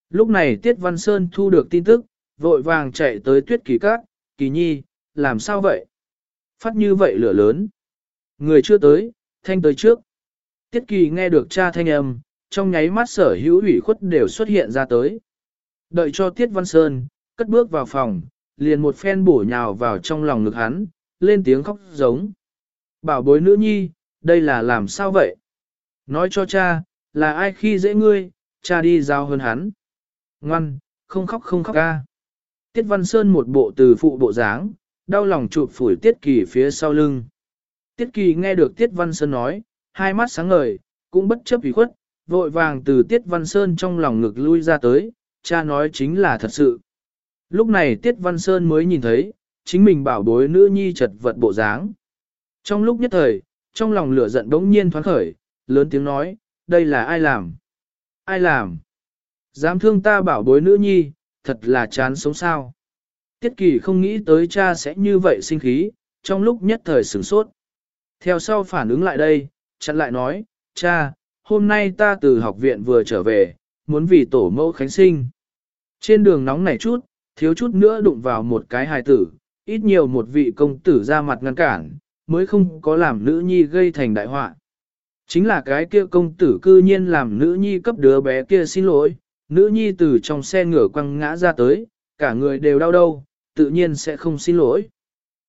Lúc này Tiết Văn Sơn thu được tin tức, vội vàng chạy tới tuyết kỳ cát, kỳ nhi, làm sao vậy? Phát như vậy lửa lớn. Người chưa tới, thanh tới trước. Tiết kỳ nghe được cha thanh âm, trong nháy mắt sở hữu ủy khuất đều xuất hiện ra tới. Đợi cho Tiết Văn Sơn, cất bước vào phòng, liền một phen bổ nhào vào trong lòng ngực hắn, lên tiếng khóc giống. Bảo bối nữ nhi, đây là làm sao vậy? Nói cho cha, là ai khi dễ ngươi, cha đi giao hơn hắn. Ngoan, không khóc không khóc ca. Tiết Văn Sơn một bộ từ phụ bộ dáng, đau lòng chụp phủi Tiết Kỳ phía sau lưng. Tiết Kỳ nghe được Tiết Văn Sơn nói, hai mắt sáng ngời, cũng bất chấp ủy khuất, vội vàng từ Tiết Văn Sơn trong lòng ngực lui ra tới, cha nói chính là thật sự. Lúc này Tiết Văn Sơn mới nhìn thấy, chính mình bảo bối nữ nhi chật vật bộ dáng. Trong lúc nhất thời, trong lòng lửa giận đống nhiên thoáng khởi, lớn tiếng nói, đây là ai làm? Ai làm? Dám thương ta bảo bối nữ nhi, thật là chán sống sao. Tiết kỳ không nghĩ tới cha sẽ như vậy sinh khí, trong lúc nhất thời sửng sốt. Theo sau phản ứng lại đây, chặn lại nói, cha, hôm nay ta từ học viện vừa trở về, muốn vì tổ mẫu khánh sinh. Trên đường nóng nảy chút, thiếu chút nữa đụng vào một cái hài tử, ít nhiều một vị công tử ra mặt ngăn cản, mới không có làm nữ nhi gây thành đại họa. Chính là cái kia công tử cư nhiên làm nữ nhi cấp đứa bé kia xin lỗi, nữ nhi từ trong xe ngửa quăng ngã ra tới, cả người đều đau đâu, tự nhiên sẽ không xin lỗi.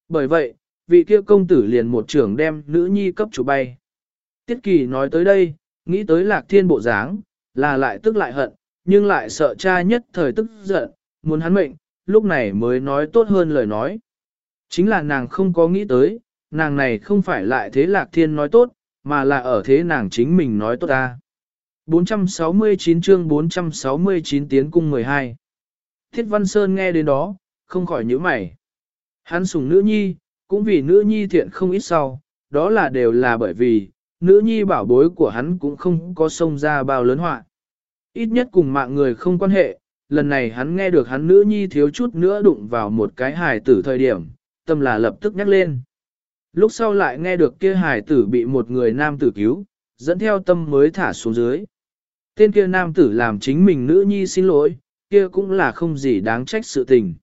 Bởi vậy, vị kia công tử liền một trưởng đem nữ nhi cấp chủ bay. Tiết kỳ nói tới đây, nghĩ tới lạc thiên bộ dáng, là lại tức lại hận, nhưng lại sợ cha nhất thời tức giận, muốn hắn mệnh, lúc này mới nói tốt hơn lời nói. Chính là nàng không có nghĩ tới, nàng này không phải lại thế lạc thiên nói tốt, mà là ở thế nàng chính mình nói tốt ta. 469 chương 469 tiến cung 12 Thiết Văn Sơn nghe đến đó, không khỏi nhíu mày. Hắn sùng nữ nhi, cũng vì nữ nhi thiện không ít sau, đó là đều là bởi vì, nữ nhi bảo bối của hắn cũng không có sông ra bao lớn họa. Ít nhất cùng mạng người không quan hệ, lần này hắn nghe được hắn nữ nhi thiếu chút nữa đụng vào một cái hài tử thời điểm, tâm là lập tức nhắc lên. Lúc sau lại nghe được kia hài tử bị một người nam tử cứu, dẫn theo tâm mới thả xuống dưới. Tên kia nam tử làm chính mình nữ nhi xin lỗi, kia cũng là không gì đáng trách sự tình.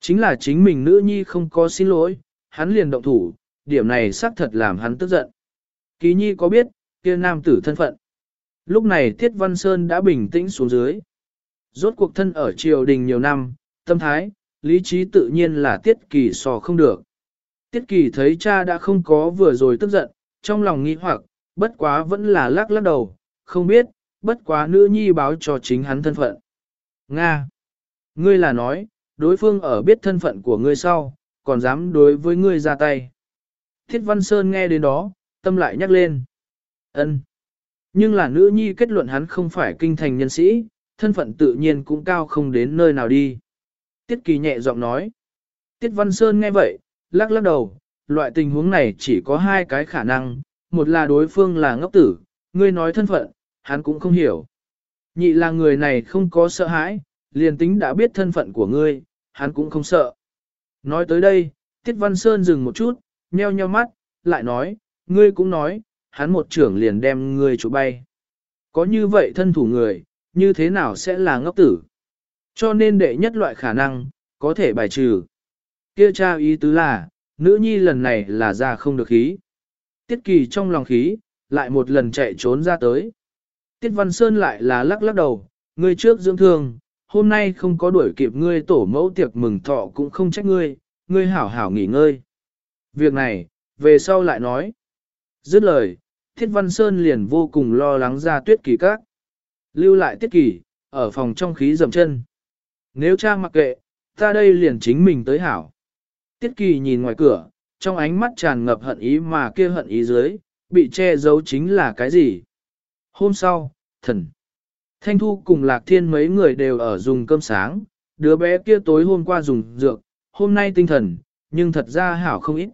Chính là chính mình nữ nhi không có xin lỗi, hắn liền động thủ, điểm này xác thật làm hắn tức giận. Ký nhi có biết, kia nam tử thân phận. Lúc này Tiết Văn Sơn đã bình tĩnh xuống dưới. Rốt cuộc thân ở triều đình nhiều năm, tâm thái, lý trí tự nhiên là Tiết Kỳ sò không được. Tiết Kỳ thấy cha đã không có vừa rồi tức giận, trong lòng nghi hoặc, bất quá vẫn là lắc lắc đầu, không biết, bất quá nữ nhi báo cho chính hắn thân phận. Nga! Ngươi là nói, đối phương ở biết thân phận của ngươi sau, còn dám đối với ngươi ra tay. Thiết Văn Sơn nghe đến đó, tâm lại nhắc lên. ân Nhưng là nữ nhi kết luận hắn không phải kinh thành nhân sĩ, thân phận tự nhiên cũng cao không đến nơi nào đi. Tiết Kỳ nhẹ giọng nói. Tiết Văn Sơn nghe vậy, lắc lắc đầu, loại tình huống này chỉ có hai cái khả năng, một là đối phương là ngốc tử, ngươi nói thân phận, hắn cũng không hiểu. Nhị là người này không có sợ hãi, liền tính đã biết thân phận của ngươi, hắn cũng không sợ. Nói tới đây, Tiết Văn Sơn dừng một chút, nheo nheo mắt, lại nói, ngươi cũng nói, hắn một trưởng liền đem ngươi chủ bay. Có như vậy thân thủ người, như thế nào sẽ là ngốc tử? Cho nên đệ nhất loại khả năng, có thể bài trừ. Kia cha ý tứ là, nữ nhi lần này là ra không được khí. Tiết kỳ trong lòng khí, lại một lần chạy trốn ra tới. Tiết Văn Sơn lại là lắc lắc đầu, ngươi trước dưỡng thương, hôm nay không có đuổi kịp ngươi tổ mẫu tiệc mừng thọ cũng không trách ngươi, ngươi hảo hảo nghỉ ngơi. Việc này, về sau lại nói. Dứt lời, Thiết Văn Sơn liền vô cùng lo lắng ra tuyết kỳ các. Lưu lại tiết kỳ, ở phòng trong khí dầm chân. Nếu cha mặc kệ, ta đây liền chính mình tới hảo. Tiết kỳ nhìn ngoài cửa, trong ánh mắt tràn ngập hận ý mà kia hận ý dưới, bị che giấu chính là cái gì? Hôm sau, thần. Thanh Thu cùng Lạc Thiên mấy người đều ở dùng cơm sáng, đứa bé kia tối hôm qua dùng dược, hôm nay tinh thần, nhưng thật ra hảo không ít.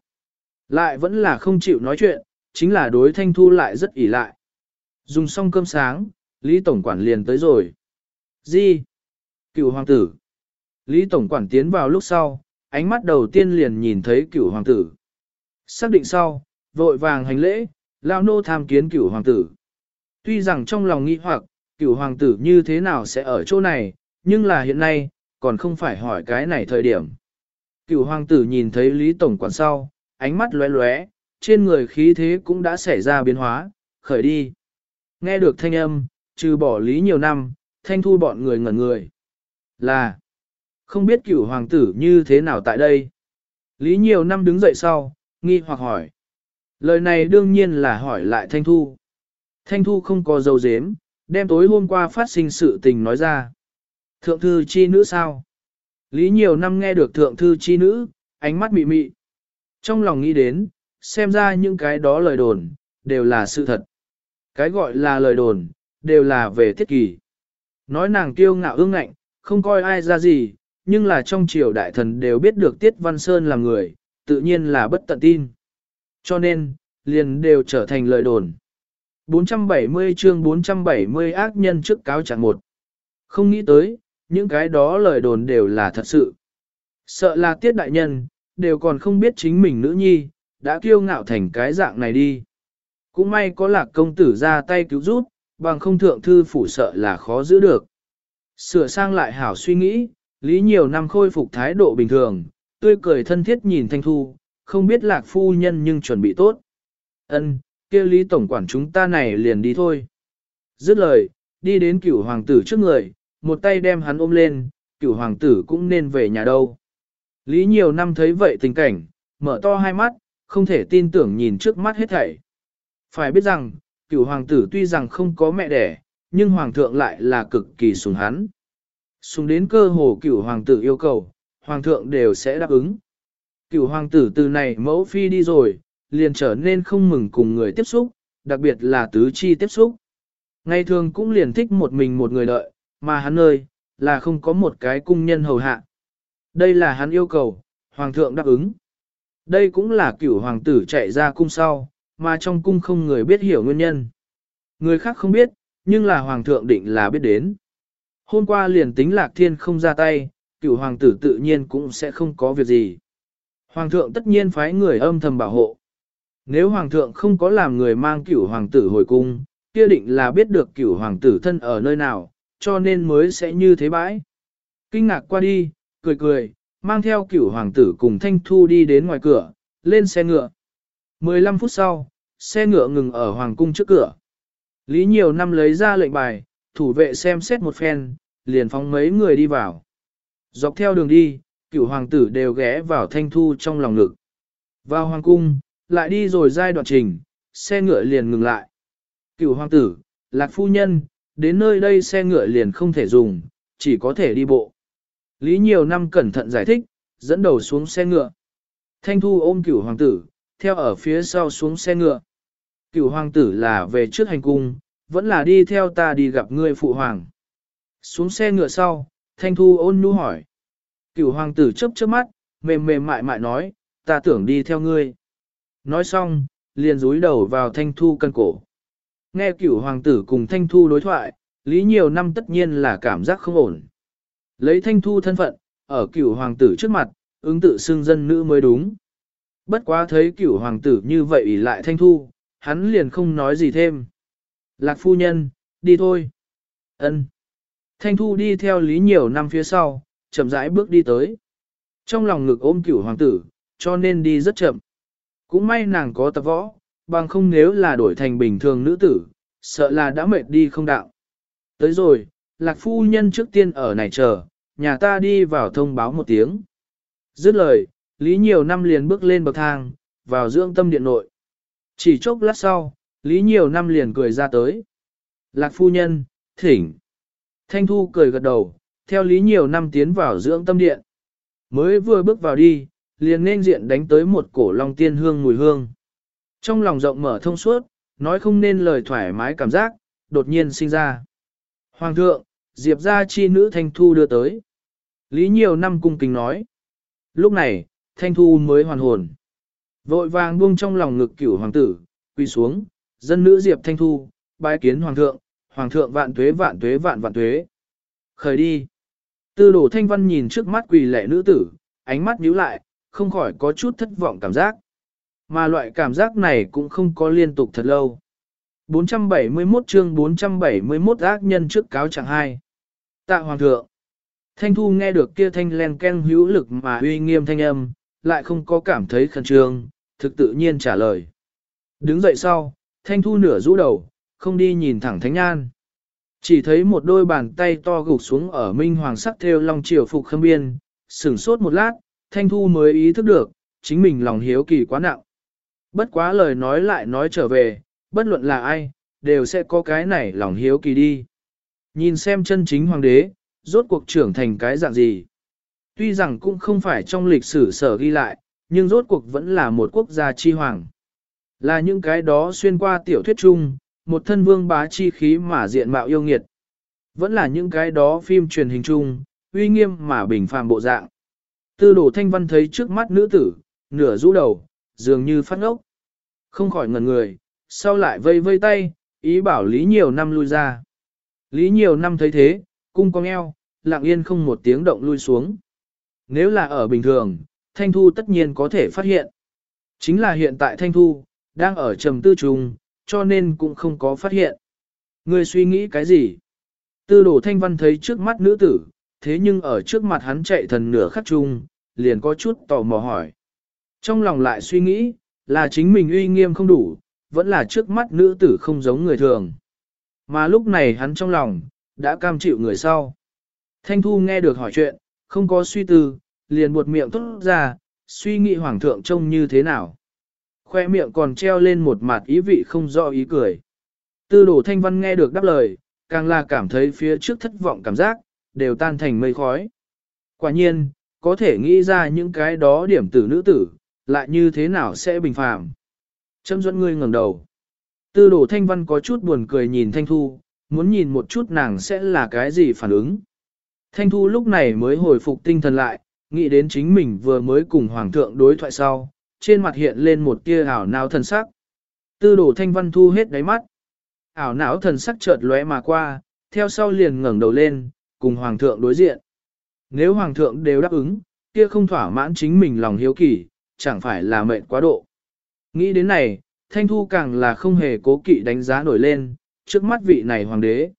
Lại vẫn là không chịu nói chuyện, chính là đối Thanh Thu lại rất ỉ lại. Dùng xong cơm sáng, Lý Tổng Quản liền tới rồi. Gì? Cựu hoàng tử. Lý Tổng Quản tiến vào lúc sau, ánh mắt đầu tiên liền nhìn thấy cửu hoàng tử. Xác định sau, vội vàng hành lễ, lao nô tham kiến cửu hoàng tử. Tuy rằng trong lòng nghi hoặc, cửu hoàng tử như thế nào sẽ ở chỗ này, nhưng là hiện nay, còn không phải hỏi cái này thời điểm. Cửu hoàng tử nhìn thấy Lý Tổng quản sau, ánh mắt lóe lóe, trên người khí thế cũng đã xảy ra biến hóa, khởi đi. Nghe được thanh âm, trừ bỏ Lý nhiều năm, thanh thu bọn người ngẩn người. Là, không biết cửu hoàng tử như thế nào tại đây. Lý nhiều năm đứng dậy sau, nghi hoặc hỏi. Lời này đương nhiên là hỏi lại Thanh Thu. Thanh Thu không có dấu dếm, đem tối hôm qua phát sinh sự tình nói ra. Thượng thư chi nữ sao? Lý nhiều năm nghe được thượng thư chi nữ, ánh mắt mị mị. Trong lòng nghĩ đến, xem ra những cái đó lời đồn, đều là sự thật. Cái gọi là lời đồn, đều là về thiết kỳ. Nói nàng kiêu ngạo ương ngạnh, không coi ai ra gì, nhưng là trong triều đại thần đều biết được Tiết Văn Sơn là người, tự nhiên là bất tận tin. Cho nên, liền đều trở thành lời đồn. 470 chương 470 ác nhân trước cáo trạng một. Không nghĩ tới, những cái đó lời đồn đều là thật sự. Sợ là tiết đại nhân, đều còn không biết chính mình nữ nhi, đã kiêu ngạo thành cái dạng này đi. Cũng may có lạc công tử ra tay cứu giúp, bằng không thượng thư phủ sợ là khó giữ được. Sửa sang lại hảo suy nghĩ, lý nhiều năm khôi phục thái độ bình thường, tươi cười thân thiết nhìn thanh thu, không biết lạc phu nhân nhưng chuẩn bị tốt. Ân, kia lý tổng quản chúng ta này liền đi thôi. Dứt lời, đi đến cửu hoàng tử trước người, một tay đem hắn ôm lên, cửu hoàng tử cũng nên về nhà đâu. Lý nhiều năm thấy vậy tình cảnh, mở to hai mắt, không thể tin tưởng nhìn trước mắt hết thảy. Phải biết rằng, cửu hoàng tử tuy rằng không có mẹ đẻ, nhưng hoàng thượng lại là cực kỳ sùng hắn. Sùng đến cơ hồ cửu hoàng tử yêu cầu, hoàng thượng đều sẽ đáp ứng. Cửu hoàng tử từ này mẫu phi đi rồi, liền trở nên không mừng cùng người tiếp xúc, đặc biệt là tứ chi tiếp xúc. Ngày thường cũng liền thích một mình một người đợi, mà hắn ơi, là không có một cái cung nhân hầu hạ. Đây là hắn yêu cầu, hoàng thượng đáp ứng. Đây cũng là cửu hoàng tử chạy ra cung sau, mà trong cung không người biết hiểu nguyên nhân. Người khác không biết, nhưng là hoàng thượng định là biết đến. Hôm qua liền tính lạc thiên không ra tay, cựu hoàng tử tự nhiên cũng sẽ không có việc gì. Hoàng thượng tất nhiên phái người âm thầm bảo hộ. Nếu hoàng thượng không có làm người mang cửu hoàng tử hồi cung, kia định là biết được cửu hoàng tử thân ở nơi nào, cho nên mới sẽ như thế bãi. Kinh ngạc qua đi, cười cười, mang theo cửu hoàng tử cùng thanh thu đi đến ngoài cửa, lên xe ngựa. 15 phút sau, xe ngựa ngừng ở hoàng cung trước cửa. Lý nhiều năm lấy ra lệnh bài, thủ vệ xem xét một phen, liền phóng mấy người đi vào. Dọc theo đường đi, cửu hoàng tử đều ghé vào thanh thu trong lòng ngực. Vào hoàng cung, lại đi rồi giai đoạn trình, xe ngựa liền ngừng lại. Cửu hoàng tử, lạc phu nhân, đến nơi đây xe ngựa liền không thể dùng, chỉ có thể đi bộ. Lý nhiều năm cẩn thận giải thích, dẫn đầu xuống xe ngựa. Thanh thu ôm cửu hoàng tử, theo ở phía sau xuống xe ngựa. Cửu hoàng tử là về trước hành cung, vẫn là đi theo ta đi gặp ngươi phụ hoàng. Xuống xe ngựa sau, thanh thu ôn nhu hỏi. Cửu hoàng tử chớp chớp mắt, mềm mềm mại mại nói, ta tưởng đi theo ngươi. Nói xong, liền rúi đầu vào thanh thu cân cổ. Nghe cửu hoàng tử cùng thanh thu đối thoại, lý nhiều năm tất nhiên là cảm giác không ổn. Lấy thanh thu thân phận, ở cửu hoàng tử trước mặt, ứng tự xưng dân nữ mới đúng. Bất quá thấy cửu hoàng tử như vậy lại thanh thu, hắn liền không nói gì thêm. Lạc phu nhân, đi thôi. Ân. Thanh thu đi theo lý nhiều năm phía sau, chậm rãi bước đi tới. Trong lòng ngực ôm cửu hoàng tử, cho nên đi rất chậm. Cũng may nàng có tập võ, bằng không nếu là đổi thành bình thường nữ tử, sợ là đã mệt đi không đạo. Tới rồi, lạc phu nhân trước tiên ở này chờ, nhà ta đi vào thông báo một tiếng. Dứt lời, Lý nhiều năm liền bước lên bậc thang, vào dưỡng tâm điện nội. Chỉ chốc lát sau, Lý nhiều năm liền cười ra tới. Lạc phu nhân, thỉnh. Thanh Thu cười gật đầu, theo Lý nhiều năm tiến vào dưỡng tâm điện. Mới vừa bước vào đi, liền nên diện đánh tới một cổ long tiên hương mùi hương. Trong lòng rộng mở thông suốt, nói không nên lời thoải mái cảm giác, đột nhiên sinh ra. Hoàng thượng, Diệp gia chi nữ Thanh Thu đưa tới. Lý nhiều năm cung kính nói. Lúc này, Thanh Thu mới hoàn hồn. Vội vàng buông trong lòng ngực cửu hoàng tử, quỳ xuống, dân nữ Diệp Thanh Thu, bái kiến hoàng thượng, hoàng thượng vạn tuế vạn tuế vạn vạn tuế. Khởi đi. Tư đổ thanh văn nhìn trước mắt quỳ lệ nữ tử, ánh mắt nhíu lại, không khỏi có chút thất vọng cảm giác. Mà loại cảm giác này cũng không có liên tục thật lâu. 471 chương 471 ác nhân trước cáo chẳng hai. Tạ Hoàng thượng. Thanh Thu nghe được kia thanh len ken hữu lực mà uy nghiêm thanh âm, lại không có cảm thấy khẩn trương, thực tự nhiên trả lời. Đứng dậy sau, Thanh Thu nửa rũ đầu, không đi nhìn thẳng Thánh Nhan. Chỉ thấy một đôi bàn tay to gục xuống ở minh hoàng sắc theo long triều phục khâm biên, sửng sốt một lát, Thanh Thu mới ý thức được, chính mình lòng hiếu kỳ quá nặng. Bất quá lời nói lại nói trở về, bất luận là ai, đều sẽ có cái này lòng hiếu kỳ đi. Nhìn xem chân chính hoàng đế, rốt cuộc trưởng thành cái dạng gì. Tuy rằng cũng không phải trong lịch sử sở ghi lại, nhưng rốt cuộc vẫn là một quốc gia chi hoàng. Là những cái đó xuyên qua tiểu thuyết chung, một thân vương bá chi khí mà diện mạo yêu nghiệt. Vẫn là những cái đó phim truyền hình chung, uy nghiêm mà bình phàm bộ dạng. Tư đồ thanh văn thấy trước mắt nữ tử, nửa rũ đầu, dường như phát ngốc. Không khỏi ngần người, sau lại vây vây tay, ý bảo Lý nhiều năm lui ra. Lý nhiều năm thấy thế, cung cong eo, lặng yên không một tiếng động lui xuống. Nếu là ở bình thường, Thanh Thu tất nhiên có thể phát hiện. Chính là hiện tại Thanh Thu, đang ở trầm tư trùng, cho nên cũng không có phát hiện. Người suy nghĩ cái gì? Tư đồ Thanh Văn thấy trước mắt nữ tử, thế nhưng ở trước mặt hắn chạy thần nửa khắc chung, liền có chút tò mò hỏi. Trong lòng lại suy nghĩ, là chính mình uy nghiêm không đủ, vẫn là trước mắt nữ tử không giống người thường. Mà lúc này hắn trong lòng, đã cam chịu người sau. Thanh Thu nghe được hỏi chuyện, không có suy tư, liền buột miệng tốt ra, suy nghĩ hoàng thượng trông như thế nào. Khoe miệng còn treo lên một mặt ý vị không rõ ý cười. Tư Đồ thanh văn nghe được đáp lời, càng là cảm thấy phía trước thất vọng cảm giác, đều tan thành mây khói. Quả nhiên, có thể nghĩ ra những cái đó điểm tử nữ tử, lại như thế nào sẽ bình phàm. Châm dẫn ngươi ngẩng đầu. Tư Đồ thanh văn có chút buồn cười nhìn thanh thu, muốn nhìn một chút nàng sẽ là cái gì phản ứng. Thanh thu lúc này mới hồi phục tinh thần lại, nghĩ đến chính mình vừa mới cùng hoàng thượng đối thoại sau, trên mặt hiện lên một tia ảo não thần sắc. Tư đồ thanh văn thu hết đáy mắt. Ảo não thần sắc chợt lóe mà qua, theo sau liền ngẩng đầu lên, cùng hoàng thượng đối diện. Nếu hoàng thượng đều đáp ứng, kia không thỏa mãn chính mình lòng hiếu kỳ, chẳng phải là mệnh quá độ. Nghĩ đến này, thanh thu càng là không hề cố kỵ đánh giá nổi lên, trước mắt vị này hoàng đế.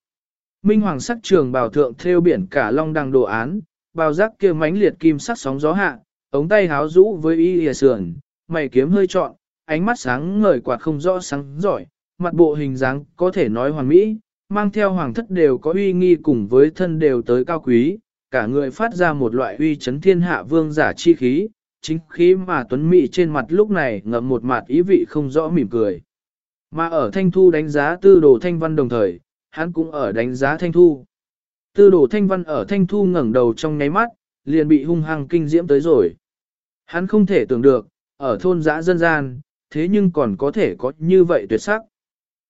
Minh hoàng sắc trường bào thượng theo biển cả long đằng đồ án, bào giác kia mánh liệt kim sắc sóng gió hạ, ống tay háo rũ với y lìa sườn, mày kiếm hơi trọn, ánh mắt sáng ngời quạt không rõ sáng giỏi, mặt bộ hình dáng có thể nói hoàn mỹ, mang theo hoàng thất đều có uy nghi cùng với thân đều tới cao quý, cả người phát ra một loại uy chấn thiên hạ vương giả chi khí, chính khí mà tuấn mỹ trên mặt lúc này ngậm một mặt ý vị không rõ mỉm cười. Mà ở thanh thu đánh giá tư đồ thanh văn đồng thời, hắn cũng ở đánh giá thanh thu. Tư đồ thanh văn ở thanh thu ngẩng đầu trong nháy mắt, liền bị hung hăng kinh diễm tới rồi. Hắn không thể tưởng được, ở thôn giã dân gian, thế nhưng còn có thể có như vậy tuyệt sắc.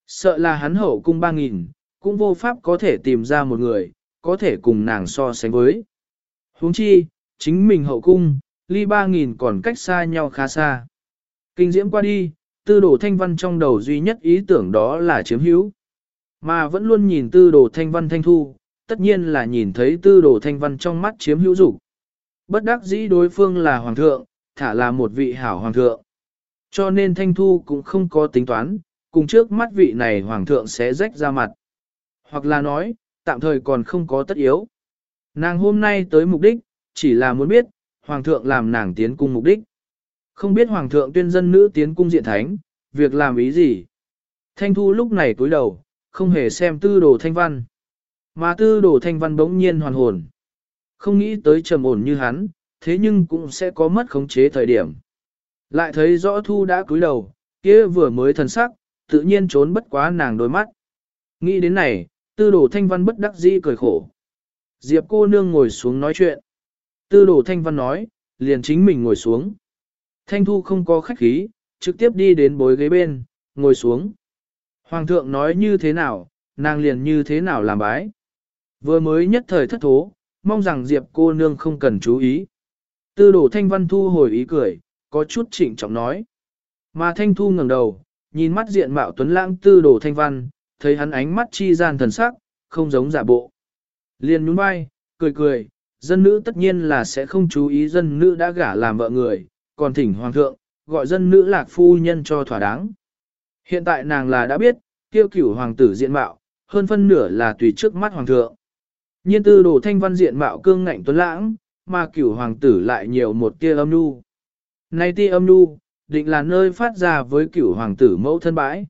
Sợ là hắn hậu cung ba nghìn, cũng vô pháp có thể tìm ra một người, có thể cùng nàng so sánh với. huống chi, chính mình hậu cung, ly ba nghìn còn cách xa nhau khá xa. Kinh diễm qua đi, tư đồ thanh văn trong đầu duy nhất ý tưởng đó là chiếm hữu. Mà vẫn luôn nhìn tư đồ thanh văn thanh thu, tất nhiên là nhìn thấy tư đồ thanh văn trong mắt chiếm hữu dục Bất đắc dĩ đối phương là hoàng thượng, thả là một vị hảo hoàng thượng. Cho nên thanh thu cũng không có tính toán, cùng trước mắt vị này hoàng thượng sẽ rách ra mặt. Hoặc là nói, tạm thời còn không có tất yếu. Nàng hôm nay tới mục đích, chỉ là muốn biết, hoàng thượng làm nàng tiến cung mục đích. Không biết hoàng thượng tuyên dân nữ tiến cung diện thánh, việc làm ý gì. Thanh thu lúc này cúi đầu, không hề xem tư đồ thanh văn. Mà tư đồ thanh văn bỗng nhiên hoàn hồn. Không nghĩ tới trầm ổn như hắn, thế nhưng cũng sẽ có mất khống chế thời điểm. Lại thấy rõ thu đã cúi đầu, kia vừa mới thần sắc, tự nhiên trốn bất quá nàng đôi mắt. Nghĩ đến này, tư đồ thanh văn bất đắc dĩ cười khổ. Diệp cô nương ngồi xuống nói chuyện. Tư đồ thanh văn nói, liền chính mình ngồi xuống. Thanh thu không có khách khí, trực tiếp đi đến bối ghế bên, ngồi xuống. Hoàng thượng nói như thế nào, nàng liền như thế nào làm bái. Vừa mới nhất thời thất thố, mong rằng Diệp cô nương không cần chú ý. Tư đồ thanh văn thu hồi ý cười, có chút chỉnh trọng nói. Mà thanh thu ngẩng đầu, nhìn mắt diện mạo tuấn lãng tư đồ thanh văn, thấy hắn ánh mắt chi gian thần sắc, không giống giả bộ. Liền nhún vai, cười cười, dân nữ tất nhiên là sẽ không chú ý dân nữ đã gả làm vợ người, còn thỉnh hoàng thượng, gọi dân nữ lạc phu nhân cho thỏa đáng. Hiện tại nàng là đã biết, tiêu cửu hoàng tử diện mạo, hơn phân nửa là tùy trước mắt hoàng thượng. Nhiên tư đồ thanh văn diện mạo cương ngạnh tuấn lãng, mà cửu hoàng tử lại nhiều một tia âm nu. Nay tia âm nu, định là nơi phát ra với cửu hoàng tử mẫu thân bãi.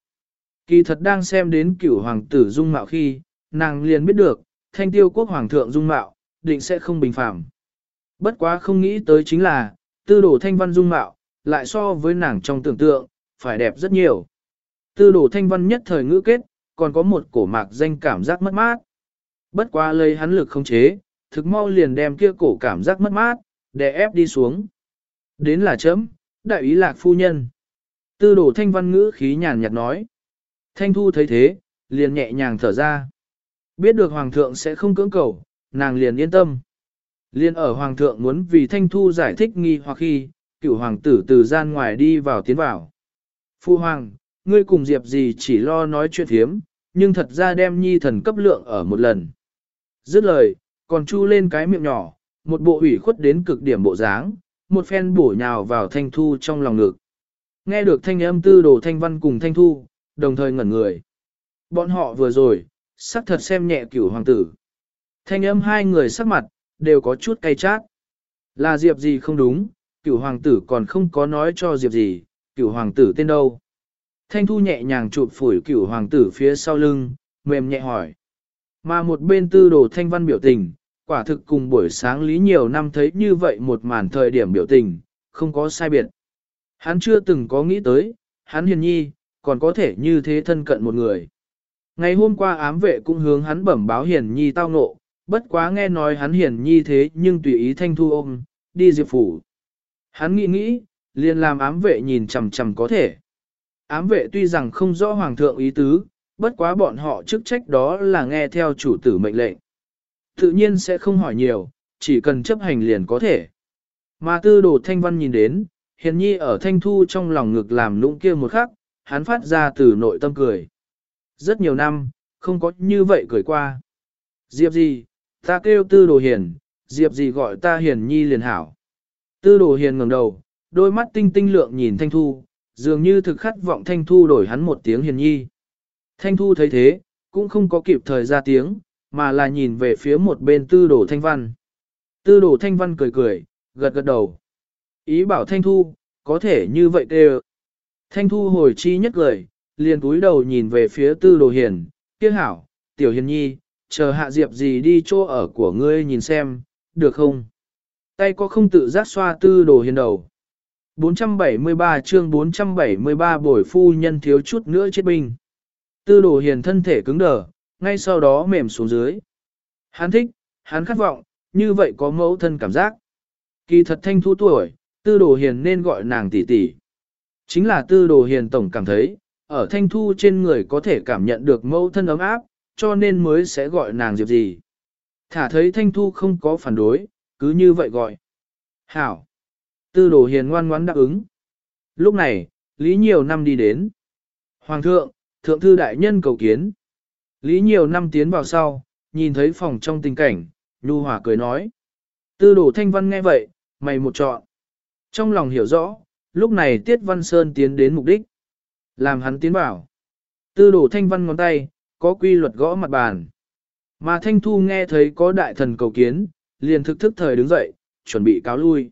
Kỳ thật đang xem đến cửu hoàng tử dung mạo khi, nàng liền biết được, thanh tiêu quốc hoàng thượng dung mạo, định sẽ không bình phạm. Bất quá không nghĩ tới chính là, tư đồ thanh văn dung mạo, lại so với nàng trong tưởng tượng, phải đẹp rất nhiều. Tư đồ thanh văn nhất thời ngữ kết, còn có một cổ mạc danh cảm giác mất mát. Bất quá lấy hắn lực không chế, thực mau liền đem kia cổ cảm giác mất mát, để ép đi xuống. Đến là chấm, đại ý lạc phu nhân. Tư đổ thanh văn ngữ khí nhàn nhạt nói. Thanh thu thấy thế, liền nhẹ nhàng thở ra. Biết được hoàng thượng sẽ không cưỡng cầu, nàng liền yên tâm. Liên ở hoàng thượng muốn vì thanh thu giải thích nghi hoặc khi, cựu hoàng tử từ gian ngoài đi vào tiến vào. Phu hoàng, ngươi cùng diệp gì chỉ lo nói chuyện thiếm, nhưng thật ra đem nhi thần cấp lượng ở một lần. Dứt lời, còn chu lên cái miệng nhỏ, một bộ ủy khuất đến cực điểm bộ dáng, một phen bổ nhào vào thanh thu trong lòng ngực. Nghe được thanh âm tư đồ thanh văn cùng thanh thu, đồng thời ngẩn người. Bọn họ vừa rồi, sắc thật xem nhẹ cửu hoàng tử. Thanh âm hai người sắc mặt, đều có chút cay chát. Là Diệp gì không đúng, cửu hoàng tử còn không có nói cho Diệp gì, cửu hoàng tử tên đâu. Thanh thu nhẹ nhàng chụp phủi cửu hoàng tử phía sau lưng, mềm nhẹ hỏi. Mà một bên tư đồ thanh văn biểu tình, quả thực cùng buổi sáng lý nhiều năm thấy như vậy một màn thời điểm biểu tình, không có sai biệt. Hắn chưa từng có nghĩ tới, hắn hiền nhi, còn có thể như thế thân cận một người. Ngày hôm qua ám vệ cũng hướng hắn bẩm báo hiền nhi tao ngộ, bất quá nghe nói hắn hiền nhi thế nhưng tùy ý thanh thu ôm, đi diệp phủ. Hắn nghĩ nghĩ, liền làm ám vệ nhìn chằm chằm có thể. Ám vệ tuy rằng không rõ hoàng thượng ý tứ, bất quá bọn họ chức trách đó là nghe theo chủ tử mệnh lệnh. Tự nhiên sẽ không hỏi nhiều, chỉ cần chấp hành liền có thể. Mà tư đồ thanh văn nhìn đến, hiền nhi ở thanh thu trong lòng ngực làm lũng kia một khắc, hắn phát ra từ nội tâm cười. Rất nhiều năm, không có như vậy cười qua. Diệp gì, ta kêu tư đồ hiền, diệp gì gọi ta hiền nhi liền hảo. Tư đồ hiền ngẩng đầu, đôi mắt tinh tinh lượng nhìn thanh thu, dường như thực khát vọng thanh thu đổi hắn một tiếng hiền nhi. Thanh thu thấy thế, cũng không có kịp thời ra tiếng, mà là nhìn về phía một bên tư đồ thanh văn. Tư đồ thanh văn cười cười, gật gật đầu. Ý bảo thanh thu, có thể như vậy kêu. Thanh thu hồi chi nhất cười, liền túi đầu nhìn về phía tư đồ hiền, kia hảo, tiểu hiền nhi, chờ hạ diệp gì đi chỗ ở của ngươi nhìn xem, được không? Tay có không tự giác xoa tư đồ hiền đầu. 473 chương 473 bổi phu nhân thiếu chút nữa chết binh. Tư đồ hiền thân thể cứng đờ, ngay sau đó mềm xuống dưới. Hắn thích, hắn khát vọng, như vậy có mẫu thân cảm giác. Kỳ thật thanh thu tuổi, tư đồ hiền nên gọi nàng tỷ tỷ. Chính là tư đồ hiền tổng cảm thấy, ở thanh thu trên người có thể cảm nhận được mẫu thân ấm áp, cho nên mới sẽ gọi nàng diệp gì. Thả thấy thanh thu không có phản đối, cứ như vậy gọi. Hảo. Tư đồ hiền ngoan ngoãn đáp ứng. Lúc này, Lý nhiều năm đi đến. Hoàng thượng, thượng thư đại nhân cầu kiến. Lý nhiều năm tiến vào sau, nhìn thấy phòng trong tình cảnh, nhu hòa cười nói. Tư đồ thanh văn nghe vậy, mày một chọn. Trong lòng hiểu rõ, lúc này Tiết Văn Sơn tiến đến mục đích. Làm hắn tiến vào. Tư đồ thanh văn ngón tay, có quy luật gõ mặt bàn. Mà thanh thu nghe thấy có đại thần cầu kiến, liền thực thức thời đứng dậy, chuẩn bị cáo lui.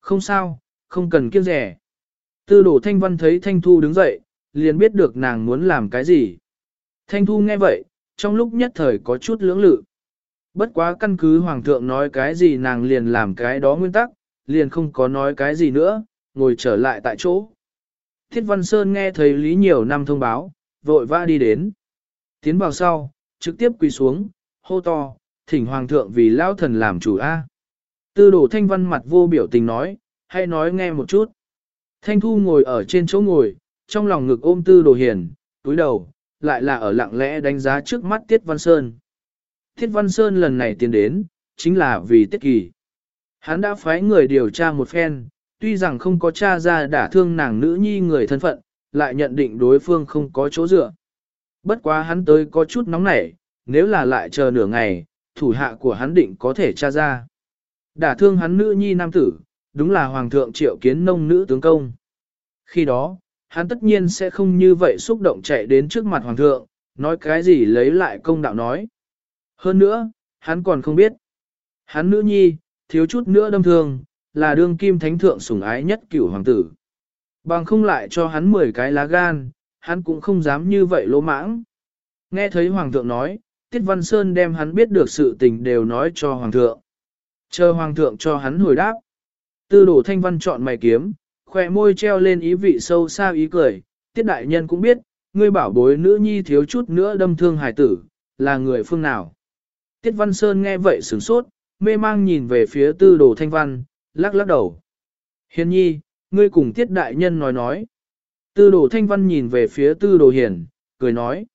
Không sao, không cần kiêng rẻ. Tư đồ thanh văn thấy thanh thu đứng dậy, liền biết được nàng muốn làm cái gì. Thanh thu nghe vậy, trong lúc nhất thời có chút lưỡng lự. Bất quá căn cứ hoàng thượng nói cái gì nàng liền làm cái đó nguyên tắc, liền không có nói cái gì nữa, ngồi trở lại tại chỗ. Thiết Văn Sơn nghe thấy Lý nhiều năm thông báo, vội vã đi đến. Tiến vào sau, trực tiếp quỳ xuống, hô to, thỉnh hoàng thượng vì lao thần làm chủ A. Tư đổ thanh văn mặt vô biểu tình nói, hay nói nghe một chút. Thanh thu ngồi ở trên chỗ ngồi, trong lòng ngực ôm tư đồ hiền, túi đầu, lại là ở lặng lẽ đánh giá trước mắt Tiết Văn Sơn. Tiết Văn Sơn lần này tiến đến, chính là vì Tiết Kỳ. Hắn đã phái người điều tra một phen, tuy rằng không có tra ra đả thương nàng nữ nhi người thân phận, lại nhận định đối phương không có chỗ dựa. Bất quá hắn tới có chút nóng nảy, nếu là lại chờ nửa ngày, thủ hạ của hắn định có thể tra ra. Đả thương hắn nữ nhi nam tử, đúng là hoàng thượng triệu kiến nông nữ tướng công. Khi đó, hắn tất nhiên sẽ không như vậy xúc động chạy đến trước mặt hoàng thượng, nói cái gì lấy lại công đạo nói. Hơn nữa, hắn còn không biết. Hắn nữ nhi, thiếu chút nữa đâm thương, là đương kim thánh thượng sủng ái nhất cửu hoàng tử. Bằng không lại cho hắn 10 cái lá gan, hắn cũng không dám như vậy lỗ mãng. Nghe thấy hoàng thượng nói, Tiết Văn Sơn đem hắn biết được sự tình đều nói cho hoàng thượng. Chờ hoàng thượng cho hắn hồi đáp. Tư đổ thanh văn chọn mày kiếm, Khoe môi treo lên ý vị sâu xa ý cười, tiết đại nhân cũng biết, ngươi bảo bối nữ nhi thiếu chút nữa đâm thương hài tử, là người phương nào. Tiết Văn Sơn nghe vậy sửng sốt, mê mang nhìn về phía tư đồ thanh văn, lắc lắc đầu. Hiền nhi, ngươi cùng tiết đại nhân nói nói. Tư đồ thanh văn nhìn về phía tư đồ hiền, cười nói.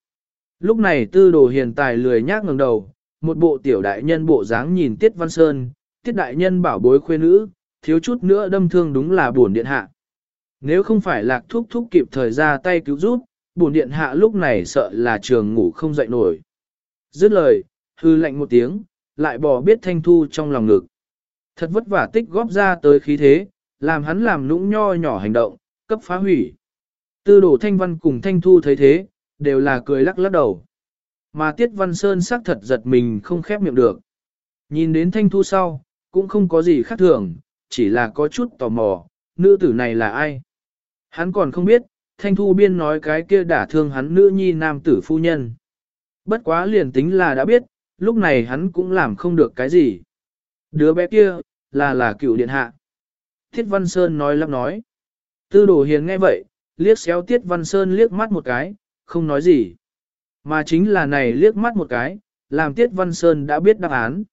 Lúc này tư đồ hiền tài lười nhác ngẩng đầu, một bộ tiểu đại nhân bộ dáng nhìn tiết văn sơn, tiết đại nhân bảo bối khuê nữ, thiếu chút nữa đâm thương đúng là buồn điện hạ. Nếu không phải lạc thúc thúc kịp thời ra tay cứu giúp, buồn điện hạ lúc này sợ là trường ngủ không dậy nổi. Dứt lời, hư lạnh một tiếng, lại bỏ biết thanh thu trong lòng ngực. Thật vất vả tích góp ra tới khí thế, làm hắn làm nũng nho nhỏ hành động, cấp phá hủy. Tư đổ thanh văn cùng thanh thu thấy thế, đều là cười lắc lắc đầu. Mà Tiết Văn Sơn xác thật giật mình không khép miệng được. Nhìn đến thanh thu sau, cũng không có gì khác thường, chỉ là có chút tò mò, nữ tử này là ai? Hắn còn không biết, thanh thu biên nói cái kia đả thương hắn nữ nhi nam tử phu nhân. Bất quá liền tính là đã biết, lúc này hắn cũng làm không được cái gì. Đứa bé kia, là là cựu điện hạ. Thiết Văn Sơn nói lắp nói. Tư đồ hiền nghe vậy, liếc xéo Tiết Văn Sơn liếc mắt một cái, không nói gì. Mà chính là này liếc mắt một cái, làm Tiết Văn Sơn đã biết đáp án.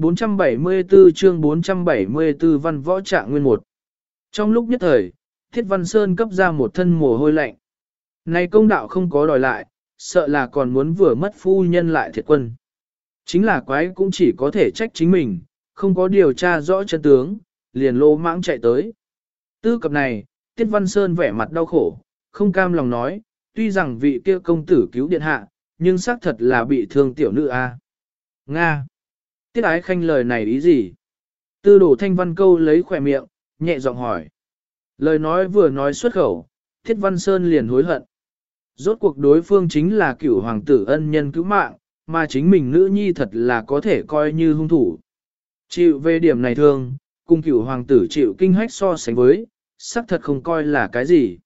474 chương 474 văn võ trạng nguyên một. Trong lúc nhất thời, Thiết Văn Sơn cấp ra một thân mồ hôi lạnh. Này công đạo không có đòi lại, sợ là còn muốn vừa mất phu nhân lại thiệt quân. Chính là quái cũng chỉ có thể trách chính mình, không có điều tra rõ chân tướng, liền lô mãng chạy tới. Tư cập này, Tiết Văn Sơn vẻ mặt đau khổ, không cam lòng nói, tuy rằng vị kia công tử cứu điện hạ, nhưng xác thật là bị thương tiểu nữ a. Nga. Tiết ái khanh lời này ý gì? Tư đổ thanh văn câu lấy khỏe miệng, nhẹ giọng hỏi. Lời nói vừa nói xuất khẩu, Thiết Văn Sơn liền hối hận. Rốt cuộc đối phương chính là cửu hoàng tử ân nhân cứu mạng, mà chính mình nữ nhi thật là có thể coi như hung thủ. Chịu về điểm này thương, cùng cửu hoàng tử chịu kinh hách so sánh với, xác thật không coi là cái gì.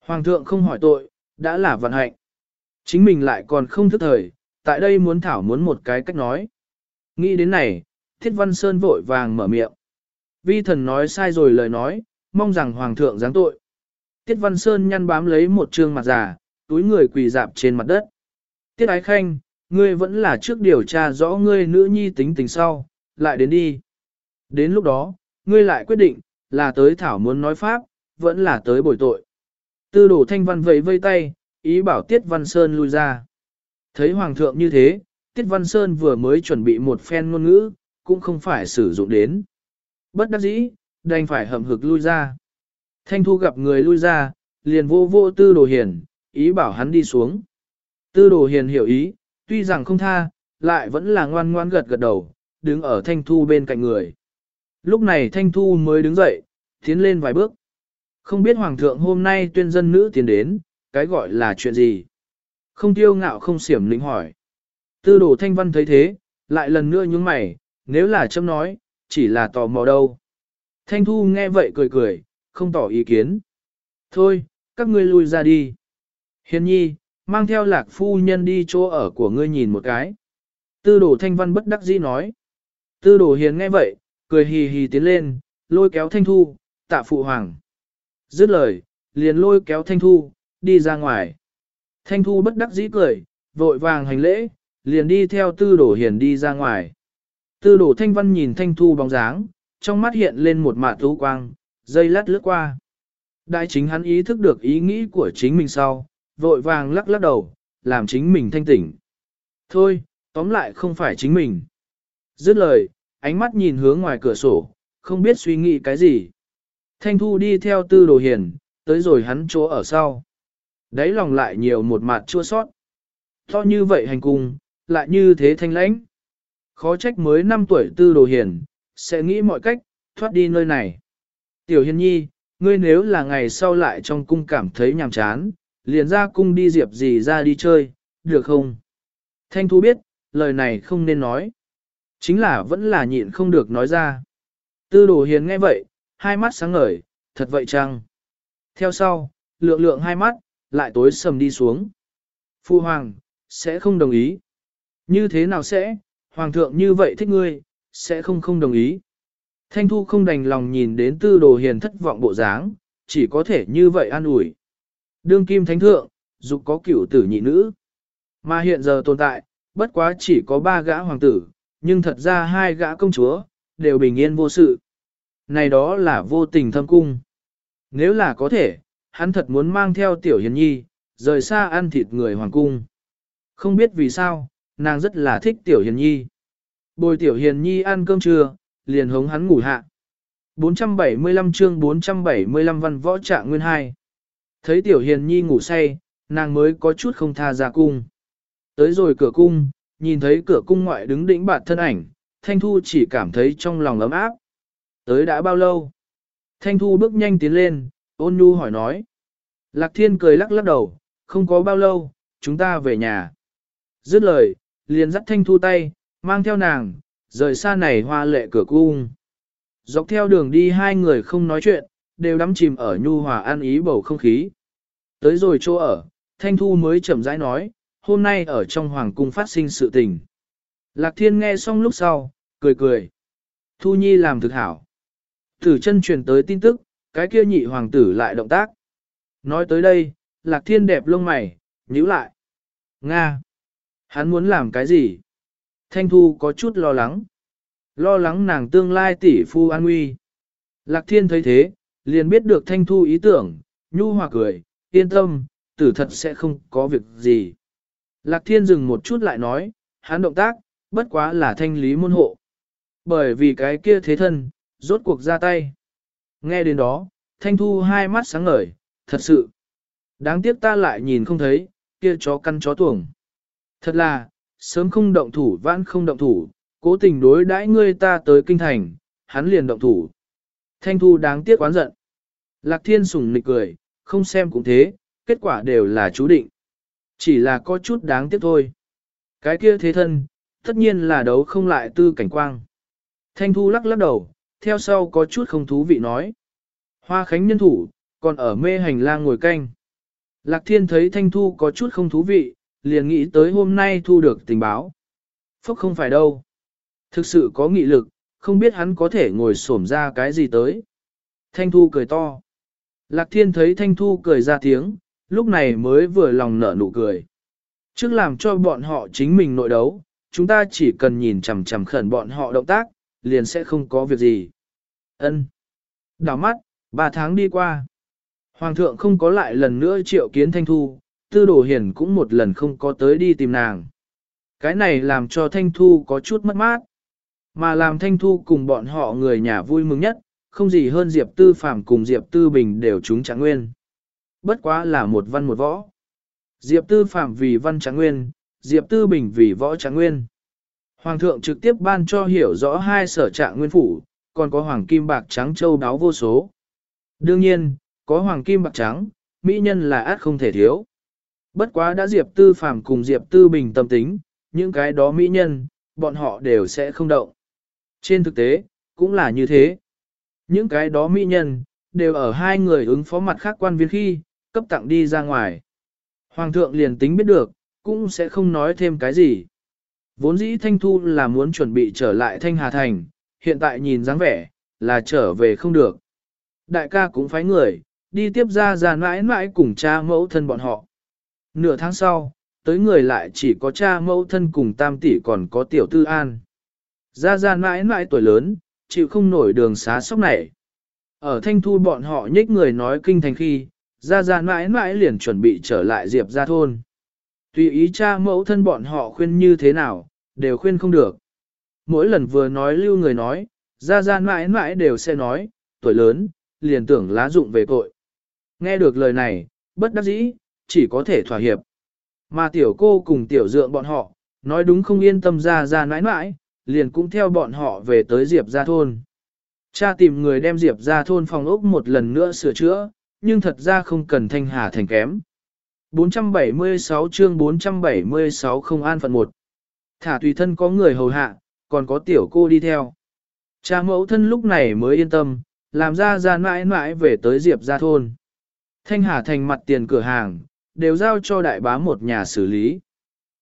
Hoàng thượng không hỏi tội, đã là vận hạnh. Chính mình lại còn không thức thời, tại đây muốn thảo muốn một cái cách nói. Nghĩ đến này, Thiết Văn Sơn vội vàng mở miệng. Vi thần nói sai rồi lời nói, mong rằng Hoàng thượng giáng tội. Tiết Văn Sơn nhăn bám lấy một trương mặt già, túi người quỳ dạp trên mặt đất. Tiết Ái Khanh, ngươi vẫn là trước điều tra rõ ngươi nữ nhi tính tình sau, lại đến đi. Đến lúc đó, ngươi lại quyết định, là tới Thảo muốn nói Pháp, vẫn là tới bồi tội. Tư đổ thanh văn vẫy vây tay, ý bảo Tiết Văn Sơn lui ra. Thấy Hoàng thượng như thế, Tiết Văn Sơn vừa mới chuẩn bị một phen ngôn ngữ, cũng không phải sử dụng đến. Bất đắc dĩ, đành phải hầm hực lui ra. Thanh Thu gặp người lui ra, liền vô vô tư đồ hiền, ý bảo hắn đi xuống. Tư đồ hiền hiểu ý, tuy rằng không tha, lại vẫn là ngoan ngoan gật gật đầu, đứng ở Thanh Thu bên cạnh người. Lúc này Thanh Thu mới đứng dậy, tiến lên vài bước. Không biết Hoàng thượng hôm nay tuyên dân nữ tiến đến, cái gọi là chuyện gì? Không tiêu ngạo không xiểm lĩnh hỏi. Tư đồ thanh văn thấy thế, lại lần nữa nhướng mày, nếu là châm nói, chỉ là tò mò đâu. Thanh thu nghe vậy cười cười, không tỏ ý kiến. Thôi, các ngươi lui ra đi. Hiền nhi, mang theo lạc phu nhân đi chỗ ở của ngươi nhìn một cái. Tư đồ thanh văn bất đắc dĩ nói. Tư đồ hiền nghe vậy, cười hì hì tiến lên, lôi kéo thanh thu, tạ phụ hoàng. Dứt lời, liền lôi kéo thanh thu, đi ra ngoài. Thanh thu bất đắc dĩ cười, vội vàng hành lễ, liền đi theo tư đổ hiền đi ra ngoài. Tư đổ thanh văn nhìn thanh thu bóng dáng, trong mắt hiện lên một mạ tú quang, dây lát lướt qua. Đại chính hắn ý thức được ý nghĩ của chính mình sau, vội vàng lắc lắc đầu, làm chính mình thanh tỉnh. Thôi, tóm lại không phải chính mình. Dứt lời, ánh mắt nhìn hướng ngoài cửa sổ, không biết suy nghĩ cái gì. Thanh thu đi theo tư đồ hiền, tới rồi hắn chỗ ở sau. Đấy lòng lại nhiều một mặt chua sót. To như vậy hành cung, lại như thế thanh lãnh. Khó trách mới 5 tuổi tư đồ hiền, sẽ nghĩ mọi cách, thoát đi nơi này. Tiểu hiền nhi, ngươi nếu là ngày sau lại trong cung cảm thấy nhàm chán, liền ra cung đi diệp gì ra đi chơi, được không? Thanh thu biết, lời này không nên nói. Chính là vẫn là nhịn không được nói ra. Tư đồ hiền nghe vậy, hai mắt sáng ngời, thật vậy chăng? Theo sau, lượng lượng hai mắt, lại tối sầm đi xuống. Phu hoàng, sẽ không đồng ý. Như thế nào sẽ, hoàng thượng như vậy thích ngươi, sẽ không không đồng ý. Thanh thu không đành lòng nhìn đến tư đồ hiền thất vọng bộ dáng, chỉ có thể như vậy an ủi. Đương kim thánh thượng, dục có cửu tử nhị nữ. Mà hiện giờ tồn tại, bất quá chỉ có ba gã hoàng tử, nhưng thật ra hai gã công chúa, đều bình yên vô sự. Này đó là vô tình thâm cung. Nếu là có thể, hắn thật muốn mang theo tiểu hiền nhi, rời xa ăn thịt người hoàng cung. Không biết vì sao, nàng rất là thích tiểu hiền nhi. Bồi tiểu hiền nhi ăn cơm trưa, liền hống hắn ngủ hạ. 475 chương 475 văn võ trạng nguyên hai. Thấy tiểu hiền nhi ngủ say, nàng mới có chút không tha ra cung. Tới rồi cửa cung, nhìn thấy cửa cung ngoại đứng đỉnh bạt thân ảnh, Thanh Thu chỉ cảm thấy trong lòng ấm áp. Tới đã bao lâu? Thanh Thu bước nhanh tiến lên, ôn nhu hỏi nói. Lạc Thiên cười lắc lắc đầu, không có bao lâu, chúng ta về nhà. Dứt lời, liền dắt Thanh Thu tay, mang theo nàng, rời xa này hoa lệ cửa cung. Dọc theo đường đi hai người không nói chuyện, đều đắm chìm ở nhu hòa an ý bầu không khí. Tới rồi chỗ ở, Thanh Thu mới chậm rãi nói, hôm nay ở trong hoàng cung phát sinh sự tình. Lạc Thiên nghe xong lúc sau, cười cười. Thu Nhi làm thực hảo. thử chân truyền tới tin tức, cái kia nhị hoàng tử lại động tác. Nói tới đây, Lạc Thiên đẹp lông mày, nhíu lại. Nga! Hắn muốn làm cái gì? Thanh Thu có chút lo lắng. Lo lắng nàng tương lai tỷ phu an nguy. Lạc Thiên thấy thế, liền biết được Thanh Thu ý tưởng, nhu hòa cười, yên tâm, tử thật sẽ không có việc gì. Lạc Thiên dừng một chút lại nói, hắn động tác, bất quá là thanh lý môn hộ. Bởi vì cái kia thế thân, rốt cuộc ra tay. Nghe đến đó, Thanh Thu hai mắt sáng ngời, thật sự. Đáng tiếc ta lại nhìn không thấy, kia chó căn chó tuồng. Thật là, sớm không động thủ vãn không động thủ, cố tình đối đãi ngươi ta tới kinh thành, hắn liền động thủ. Thanh Thu đáng tiếc quán giận. Lạc Thiên sùng nịch cười, không xem cũng thế, kết quả đều là chú định. Chỉ là có chút đáng tiếc thôi. Cái kia thế thân, tất nhiên là đấu không lại tư cảnh quang. Thanh Thu lắc lắc đầu, theo sau có chút không thú vị nói. Hoa khánh nhân thủ, còn ở mê hành lang ngồi canh. Lạc Thiên thấy Thanh Thu có chút không thú vị, liền nghĩ tới hôm nay thu được tình báo. Phúc không phải đâu. Thực sự có nghị lực, không biết hắn có thể ngồi xổm ra cái gì tới. Thanh Thu cười to. Lạc Thiên thấy Thanh Thu cười ra tiếng, lúc này mới vừa lòng nở nụ cười. Trước làm cho bọn họ chính mình nội đấu, chúng ta chỉ cần nhìn chằm chằm khẩn bọn họ động tác, liền sẽ không có việc gì. Ân. Đảo mắt, ba tháng đi qua. Hoàng thượng không có lại lần nữa triệu kiến Thanh Thu, tư đồ Hiền cũng một lần không có tới đi tìm nàng. Cái này làm cho Thanh Thu có chút mất mát. Mà làm Thanh Thu cùng bọn họ người nhà vui mừng nhất, không gì hơn Diệp Tư Phạm cùng Diệp Tư Bình đều chúng trạng nguyên. Bất quá là một văn một võ. Diệp Tư Phạm vì văn trạng nguyên, Diệp Tư Bình vì võ trạng nguyên. Hoàng thượng trực tiếp ban cho hiểu rõ hai sở trạng nguyên phủ, còn có hoàng kim bạc trắng châu đáo vô số. Đương nhiên, có hoàng kim bạc trắng, mỹ nhân là át không thể thiếu. Bất quá đã Diệp Tư Phàm cùng Diệp Tư Bình tâm tính, những cái đó mỹ nhân, bọn họ đều sẽ không động. Trên thực tế, cũng là như thế. Những cái đó mỹ nhân, đều ở hai người ứng phó mặt khác quan viên khi, cấp tặng đi ra ngoài. Hoàng thượng liền tính biết được, cũng sẽ không nói thêm cái gì. Vốn dĩ Thanh Thu là muốn chuẩn bị trở lại Thanh Hà Thành, hiện tại nhìn dáng vẻ, là trở về không được. Đại ca cũng phái người, đi tiếp ra ra mãi mãi cùng cha mẫu thân bọn họ. Nửa tháng sau, tới người lại chỉ có cha mẫu thân cùng tam tỷ còn có tiểu tư an. Gia ra mãi mãi tuổi lớn, chịu không nổi đường xá sóc này. Ở thanh thu bọn họ nhích người nói kinh thành khi, Gia ra mãi mãi liền chuẩn bị trở lại diệp gia thôn. Tùy ý cha mẫu thân bọn họ khuyên như thế nào, đều khuyên không được. Mỗi lần vừa nói lưu người nói, Gia ra mãi mãi đều sẽ nói, tuổi lớn, liền tưởng lá dụng về cội. Nghe được lời này, bất đắc dĩ, chỉ có thể thỏa hiệp. Mà tiểu cô cùng tiểu dượng bọn họ, nói đúng không yên tâm ra ra nãi nãi, liền cũng theo bọn họ về tới Diệp gia thôn. Cha tìm người đem Diệp gia thôn phòng ốc một lần nữa sửa chữa, nhưng thật ra không cần thanh hà thành kém. 476 chương 476 không an phận một. Thả tùy thân có người hầu hạ, còn có tiểu cô đi theo. Cha mẫu thân lúc này mới yên tâm, làm ra ra mãi mãi về tới Diệp gia thôn. Thanh Hà thành mặt tiền cửa hàng, đều giao cho đại bá một nhà xử lý.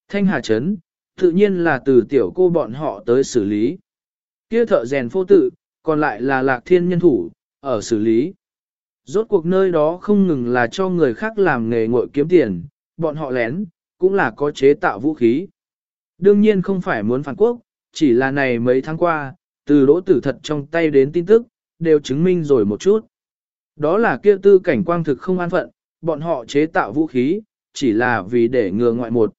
Thanh Hà Trấn, tự nhiên là từ tiểu cô bọn họ tới xử lý. Kia thợ rèn phô tự, còn lại là lạc thiên nhân thủ, ở xử lý. Rốt cuộc nơi đó không ngừng là cho người khác làm nghề ngội kiếm tiền, bọn họ lén, cũng là có chế tạo vũ khí. Đương nhiên không phải muốn phản quốc, chỉ là này mấy tháng qua, từ đỗ tử thật trong tay đến tin tức, đều chứng minh rồi một chút. Đó là kia tư cảnh quang thực không an phận, bọn họ chế tạo vũ khí, chỉ là vì để ngừa ngoại một.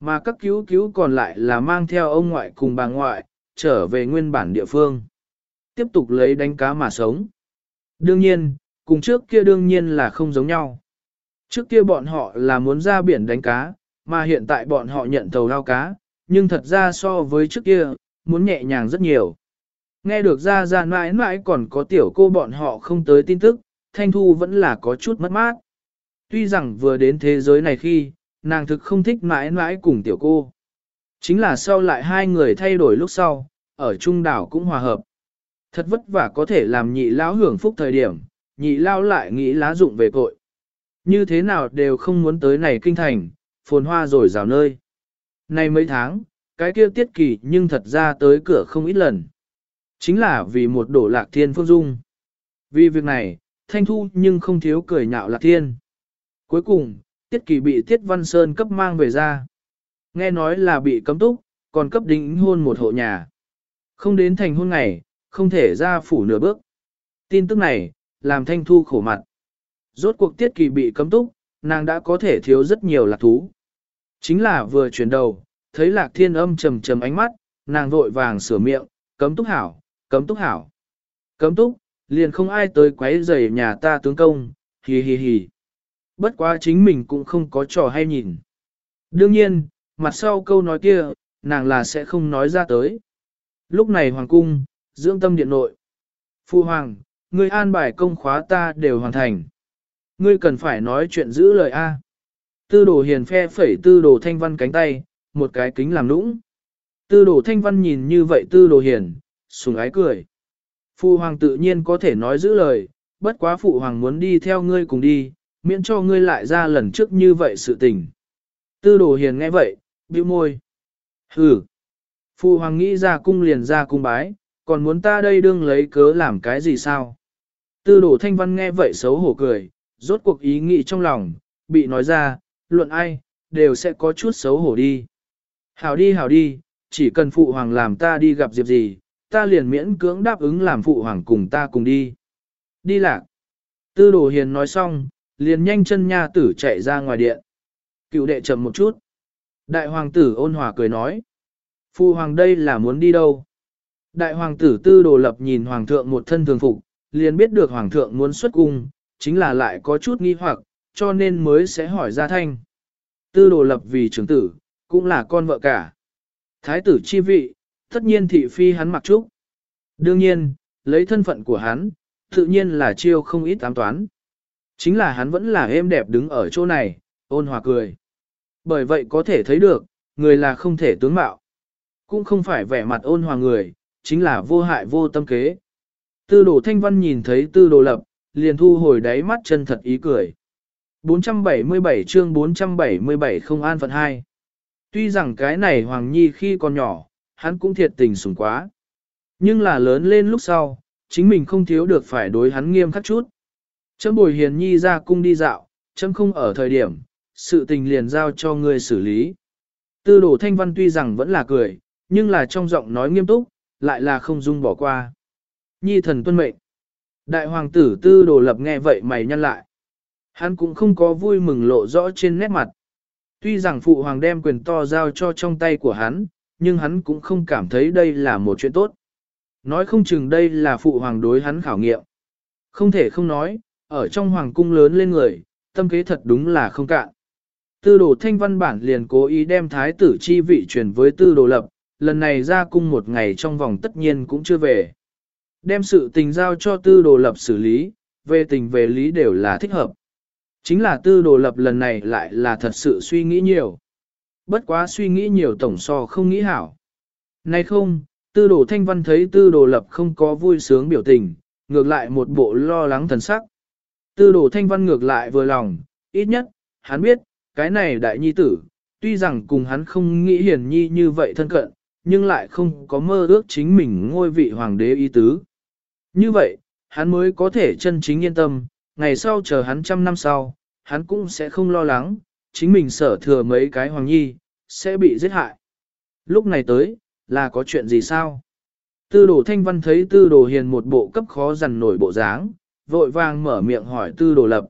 Mà các cứu cứu còn lại là mang theo ông ngoại cùng bà ngoại, trở về nguyên bản địa phương. Tiếp tục lấy đánh cá mà sống. Đương nhiên, cùng trước kia đương nhiên là không giống nhau. Trước kia bọn họ là muốn ra biển đánh cá, mà hiện tại bọn họ nhận tàu lao cá, nhưng thật ra so với trước kia, muốn nhẹ nhàng rất nhiều. Nghe được ra ra mãi mãi còn có tiểu cô bọn họ không tới tin tức, Thanh Thu vẫn là có chút mất mát. Tuy rằng vừa đến thế giới này khi, nàng thực không thích mãi mãi cùng tiểu cô. Chính là sau lại hai người thay đổi lúc sau, ở trung đảo cũng hòa hợp. Thật vất vả có thể làm nhị lão hưởng phúc thời điểm, nhị lao lại nghĩ lá dụng về cội. Như thế nào đều không muốn tới này kinh thành, phồn hoa rồi rào nơi. Này mấy tháng, cái kia tiết kỳ nhưng thật ra tới cửa không ít lần. Chính là vì một đổ lạc thiên phương dung. Vì việc này, thanh thu nhưng không thiếu cười nhạo lạc thiên. Cuối cùng, tiết kỳ bị tiết văn sơn cấp mang về ra. Nghe nói là bị cấm túc, còn cấp đính hôn một hộ nhà. Không đến thành hôn ngày, không thể ra phủ nửa bước. Tin tức này, làm thanh thu khổ mặt. Rốt cuộc tiết kỳ bị cấm túc, nàng đã có thể thiếu rất nhiều lạc thú. Chính là vừa chuyển đầu, thấy lạc thiên âm trầm trầm ánh mắt, nàng vội vàng sửa miệng, cấm túc hảo, cấm túc hảo. Cấm túc, liền không ai tới quấy rầy nhà ta tướng công, hì hì hì. Bất quá chính mình cũng không có trò hay nhìn. Đương nhiên, mặt sau câu nói kia, nàng là sẽ không nói ra tới. Lúc này hoàng cung, dưỡng tâm điện nội. Phu hoàng, ngươi an bài công khóa ta đều hoàn thành. Ngươi cần phải nói chuyện giữ lời A. Tư đồ hiền phe phẩy tư đồ thanh văn cánh tay, một cái kính làm nũng. Tư đồ thanh văn nhìn như vậy tư đồ hiền, sùng ái cười. phu hoàng tự nhiên có thể nói giữ lời, bất quá phụ hoàng muốn đi theo ngươi cùng đi, miễn cho ngươi lại ra lần trước như vậy sự tình. Tư đồ hiền nghe vậy, bĩu môi. Hừ. Phụ hoàng nghĩ ra cung liền ra cung bái, còn muốn ta đây đương lấy cớ làm cái gì sao? Tư đồ thanh văn nghe vậy xấu hổ cười, rốt cuộc ý nghĩ trong lòng, bị nói ra, luận ai, đều sẽ có chút xấu hổ đi. Hảo đi hảo đi, chỉ cần phụ hoàng làm ta đi gặp diệp gì, ta liền miễn cưỡng đáp ứng làm phụ hoàng cùng ta cùng đi. Đi lạc. Tư đồ hiền nói xong, liền nhanh chân nha tử chạy ra ngoài điện. Cựu đệ chậm một chút. Đại hoàng tử ôn hòa cười nói. Phụ hoàng đây là muốn đi đâu? Đại hoàng tử tư đồ lập nhìn hoàng thượng một thân thường phục, liền biết được hoàng thượng muốn xuất cung, chính là lại có chút nghi hoặc, cho nên mới sẽ hỏi ra thanh. Tư đồ lập vì trưởng tử, cũng là con vợ cả. Thái tử chi vị, tất nhiên thị phi hắn mặc trúc. Đương nhiên, lấy thân phận của hắn, tự nhiên là chiêu không ít ám toán. Chính là hắn vẫn là êm đẹp đứng ở chỗ này, ôn hòa cười. Bởi vậy có thể thấy được, người là không thể tướng mạo. Cũng không phải vẻ mặt ôn hòa người, chính là vô hại vô tâm kế. Tư đồ thanh văn nhìn thấy tư đồ lập, liền thu hồi đáy mắt chân thật ý cười. 477 chương 477 không an phận 2. Tuy rằng cái này Hoàng Nhi khi còn nhỏ, hắn cũng thiệt tình sủng quá. Nhưng là lớn lên lúc sau, chính mình không thiếu được phải đối hắn nghiêm khắc chút. Chấm bồi hiền nhi ra cung đi dạo, chấm không ở thời điểm, sự tình liền giao cho người xử lý. Tư đồ thanh văn tuy rằng vẫn là cười, nhưng là trong giọng nói nghiêm túc, lại là không dung bỏ qua. Nhi thần tuân mệnh. Đại hoàng tử tư đồ lập nghe vậy mày nhăn lại. Hắn cũng không có vui mừng lộ rõ trên nét mặt. Tuy rằng phụ hoàng đem quyền to giao cho trong tay của hắn, nhưng hắn cũng không cảm thấy đây là một chuyện tốt. Nói không chừng đây là phụ hoàng đối hắn khảo nghiệm. Không thể không nói, ở trong hoàng cung lớn lên người, tâm kế thật đúng là không cạn. Tư đồ thanh văn bản liền cố ý đem thái tử chi vị truyền với tư đồ lập, lần này ra cung một ngày trong vòng tất nhiên cũng chưa về. Đem sự tình giao cho tư đồ lập xử lý, về tình về lý đều là thích hợp. Chính là tư đồ lập lần này lại là thật sự suy nghĩ nhiều. Bất quá suy nghĩ nhiều tổng so không nghĩ hảo. Nay không, Tư đồ thanh văn thấy tư đồ lập không có vui sướng biểu tình, ngược lại một bộ lo lắng thần sắc. Tư đồ thanh văn ngược lại vừa lòng, ít nhất, hắn biết, cái này đại nhi tử, tuy rằng cùng hắn không nghĩ hiển nhi như vậy thân cận, nhưng lại không có mơ ước chính mình ngôi vị hoàng đế ý tứ. Như vậy, hắn mới có thể chân chính yên tâm, ngày sau chờ hắn trăm năm sau, hắn cũng sẽ không lo lắng, chính mình sở thừa mấy cái hoàng nhi, sẽ bị giết hại. Lúc này tới, là có chuyện gì sao? Tư đồ thanh văn thấy tư đồ hiền một bộ cấp khó dằn nổi bộ dáng, vội vàng mở miệng hỏi tư đồ lập.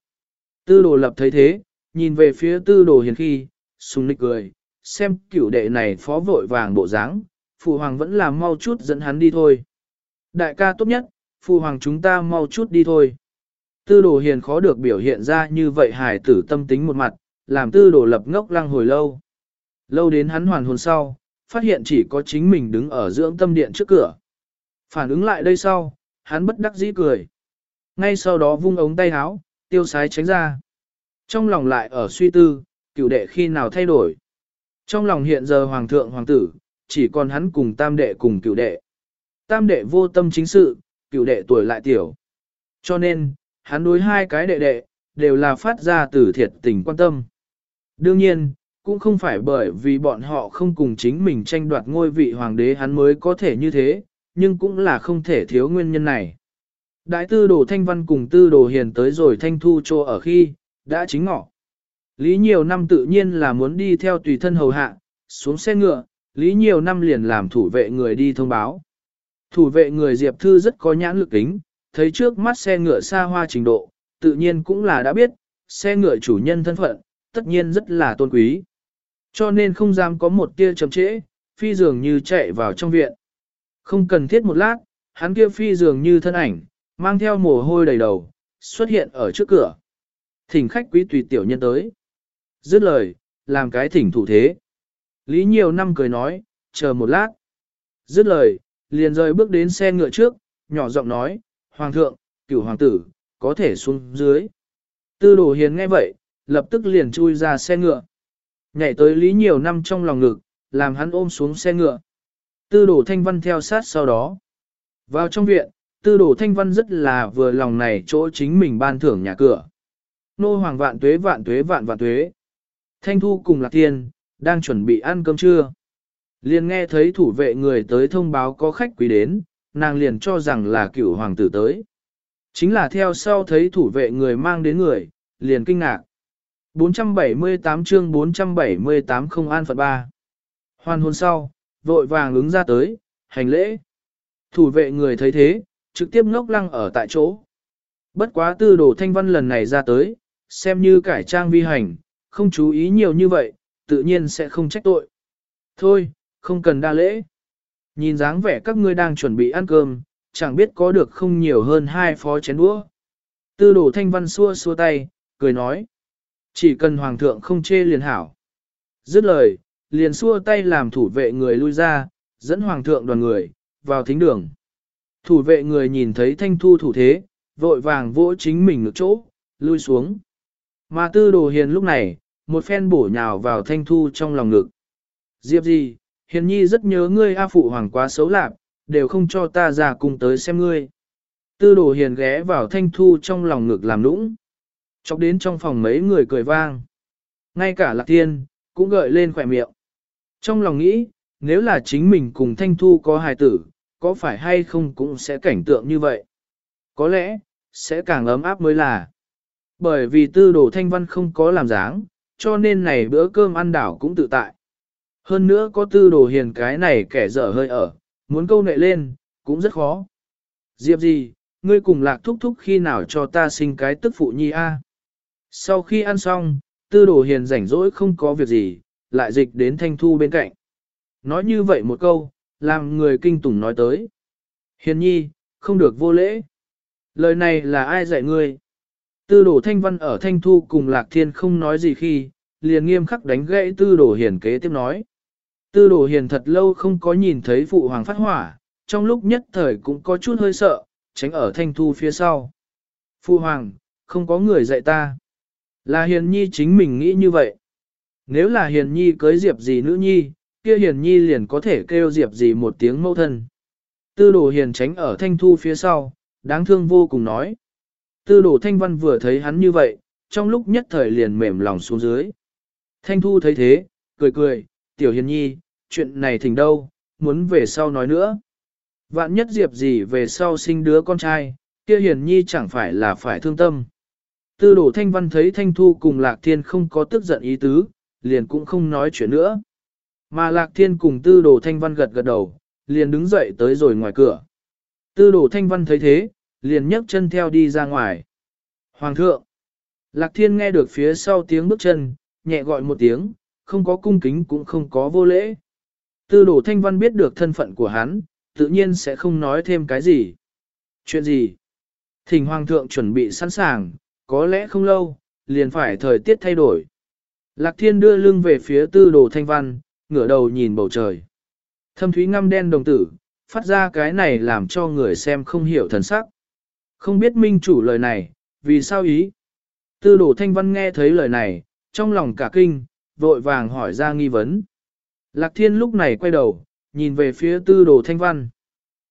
Tư đồ lập thấy thế, nhìn về phía tư đồ hiền khi, sung nịch cười, xem cửu đệ này phó vội vàng bộ dáng, phụ hoàng vẫn làm mau chút dẫn hắn đi thôi. Đại ca tốt nhất, phụ hoàng chúng ta mau chút đi thôi. Tư đồ hiền khó được biểu hiện ra như vậy hài tử tâm tính một mặt, làm tư đồ lập ngốc lăng hồi lâu. Lâu đến hắn hoàn hồn sau, phát hiện chỉ có chính mình đứng ở dưỡng tâm điện trước cửa. Phản ứng lại đây sau, hắn bất đắc dĩ cười. Ngay sau đó vung ống tay áo, tiêu sái tránh ra. Trong lòng lại ở suy tư, cửu đệ khi nào thay đổi. Trong lòng hiện giờ hoàng thượng hoàng tử, chỉ còn hắn cùng tam đệ cùng cửu đệ. Tam đệ vô tâm chính sự, cửu đệ tuổi lại tiểu. Cho nên, hắn đối hai cái đệ đệ, đều là phát ra từ thiệt tình quan tâm. Đương nhiên, cũng không phải bởi vì bọn họ không cùng chính mình tranh đoạt ngôi vị hoàng đế hắn mới có thể như thế, nhưng cũng là không thể thiếu nguyên nhân này. Đại tư đồ thanh văn cùng tư đồ hiền tới rồi thanh thu Cho ở khi, đã chính ngọ. Lý nhiều năm tự nhiên là muốn đi theo tùy thân hầu hạ, xuống xe ngựa, Lý nhiều năm liền làm thủ vệ người đi thông báo. Thủ vệ người Diệp Thư rất có nhãn lực kính, thấy trước mắt xe ngựa xa hoa trình độ, tự nhiên cũng là đã biết, xe ngựa chủ nhân thân phận, tất nhiên rất là tôn quý. Cho nên không dám có một tia chậm trễ, phi dường như chạy vào trong viện. Không cần thiết một lát, hắn kia phi dường như thân ảnh, mang theo mồ hôi đầy đầu, xuất hiện ở trước cửa. Thỉnh khách quý tùy tiểu nhân tới. Dứt lời, làm cái thỉnh thủ thế. Lý nhiều năm cười nói, chờ một lát. Dứt lời, liền rời bước đến xe ngựa trước, nhỏ giọng nói, Hoàng thượng, cửu hoàng tử, có thể xuống dưới. Tư đồ hiền nghe vậy, lập tức liền chui ra xe ngựa. Nhảy tới lý nhiều năm trong lòng ngực, làm hắn ôm xuống xe ngựa. Tư đồ thanh văn theo sát sau đó. Vào trong viện, tư đồ thanh văn rất là vừa lòng này chỗ chính mình ban thưởng nhà cửa. Nô hoàng vạn tuế vạn tuế vạn vạn tuế. Thanh thu cùng lạc tiên, đang chuẩn bị ăn cơm trưa. Liền nghe thấy thủ vệ người tới thông báo có khách quý đến, nàng liền cho rằng là cựu hoàng tử tới. Chính là theo sau thấy thủ vệ người mang đến người, liền kinh ngạc. 478 chương 478 không an phận ba. Hoàn hôn sau, vội vàng ứng ra tới, hành lễ. Thủ vệ người thấy thế, trực tiếp ngốc lăng ở tại chỗ. Bất quá tư đồ thanh văn lần này ra tới, xem như cải trang vi hành, không chú ý nhiều như vậy, tự nhiên sẽ không trách tội. Thôi, không cần đa lễ. Nhìn dáng vẻ các ngươi đang chuẩn bị ăn cơm, chẳng biết có được không nhiều hơn hai phó chén đũa. Tư đồ thanh văn xua xua tay, cười nói. Chỉ cần hoàng thượng không chê liền hảo. Dứt lời, liền xua tay làm thủ vệ người lui ra, dẫn hoàng thượng đoàn người, vào thính đường. Thủ vệ người nhìn thấy thanh thu thủ thế, vội vàng vỗ chính mình ngược chỗ, lui xuống. Mà tư đồ hiền lúc này, một phen bổ nhào vào thanh thu trong lòng ngực. Diệp gì, hiền nhi rất nhớ ngươi A phụ hoàng quá xấu lạc, đều không cho ta ra cùng tới xem ngươi. Tư đồ hiền ghé vào thanh thu trong lòng ngực làm nũng. Chọc đến trong phòng mấy người cười vang. Ngay cả lạc tiên, cũng gợi lên khỏe miệng. Trong lòng nghĩ, nếu là chính mình cùng thanh thu có hài tử, có phải hay không cũng sẽ cảnh tượng như vậy. Có lẽ, sẽ càng ấm áp mới là. Bởi vì tư đồ thanh văn không có làm dáng, cho nên này bữa cơm ăn đảo cũng tự tại. Hơn nữa có tư đồ hiền cái này kẻ dở hơi ở, muốn câu nệ lên, cũng rất khó. Diệp gì, ngươi cùng lạc thúc thúc khi nào cho ta sinh cái tức phụ nhi a? Sau khi ăn xong, tư đồ hiền rảnh rỗi không có việc gì, lại dịch đến thanh thu bên cạnh. Nói như vậy một câu, làm người kinh tủng nói tới. Hiền nhi, không được vô lễ. Lời này là ai dạy ngươi? Tư đồ thanh văn ở thanh thu cùng lạc thiên không nói gì khi, liền nghiêm khắc đánh gãy tư đồ hiền kế tiếp nói. Tư đồ hiền thật lâu không có nhìn thấy phụ hoàng phát hỏa, trong lúc nhất thời cũng có chút hơi sợ, tránh ở thanh thu phía sau. Phụ hoàng, không có người dạy ta. Là hiền nhi chính mình nghĩ như vậy. Nếu là hiền nhi cưới diệp gì nữ nhi, kia hiền nhi liền có thể kêu diệp gì một tiếng mẫu thân. Tư đồ hiền tránh ở thanh thu phía sau, đáng thương vô cùng nói. Tư đồ thanh văn vừa thấy hắn như vậy, trong lúc nhất thời liền mềm lòng xuống dưới. Thanh thu thấy thế, cười cười, tiểu hiền nhi, chuyện này thỉnh đâu, muốn về sau nói nữa. Vạn nhất diệp gì về sau sinh đứa con trai, kia hiền nhi chẳng phải là phải thương tâm. Tư đồ thanh văn thấy thanh thu cùng lạc thiên không có tức giận ý tứ, liền cũng không nói chuyện nữa. Mà lạc thiên cùng tư đồ thanh văn gật gật đầu, liền đứng dậy tới rồi ngoài cửa. Tư đồ thanh văn thấy thế, liền nhấc chân theo đi ra ngoài. Hoàng thượng! Lạc thiên nghe được phía sau tiếng bước chân, nhẹ gọi một tiếng, không có cung kính cũng không có vô lễ. Tư đồ thanh văn biết được thân phận của hắn, tự nhiên sẽ không nói thêm cái gì. Chuyện gì? Thỉnh hoàng thượng chuẩn bị sẵn sàng, có lẽ không lâu, liền phải thời tiết thay đổi. Lạc thiên đưa lưng về phía tư đồ thanh văn, ngửa đầu nhìn bầu trời. Thâm thúy ngăm đen đồng tử, phát ra cái này làm cho người xem không hiểu thần sắc. Không biết minh chủ lời này, vì sao ý? Tư đồ thanh văn nghe thấy lời này, trong lòng cả kinh, vội vàng hỏi ra nghi vấn. Lạc thiên lúc này quay đầu, nhìn về phía tư đồ thanh văn.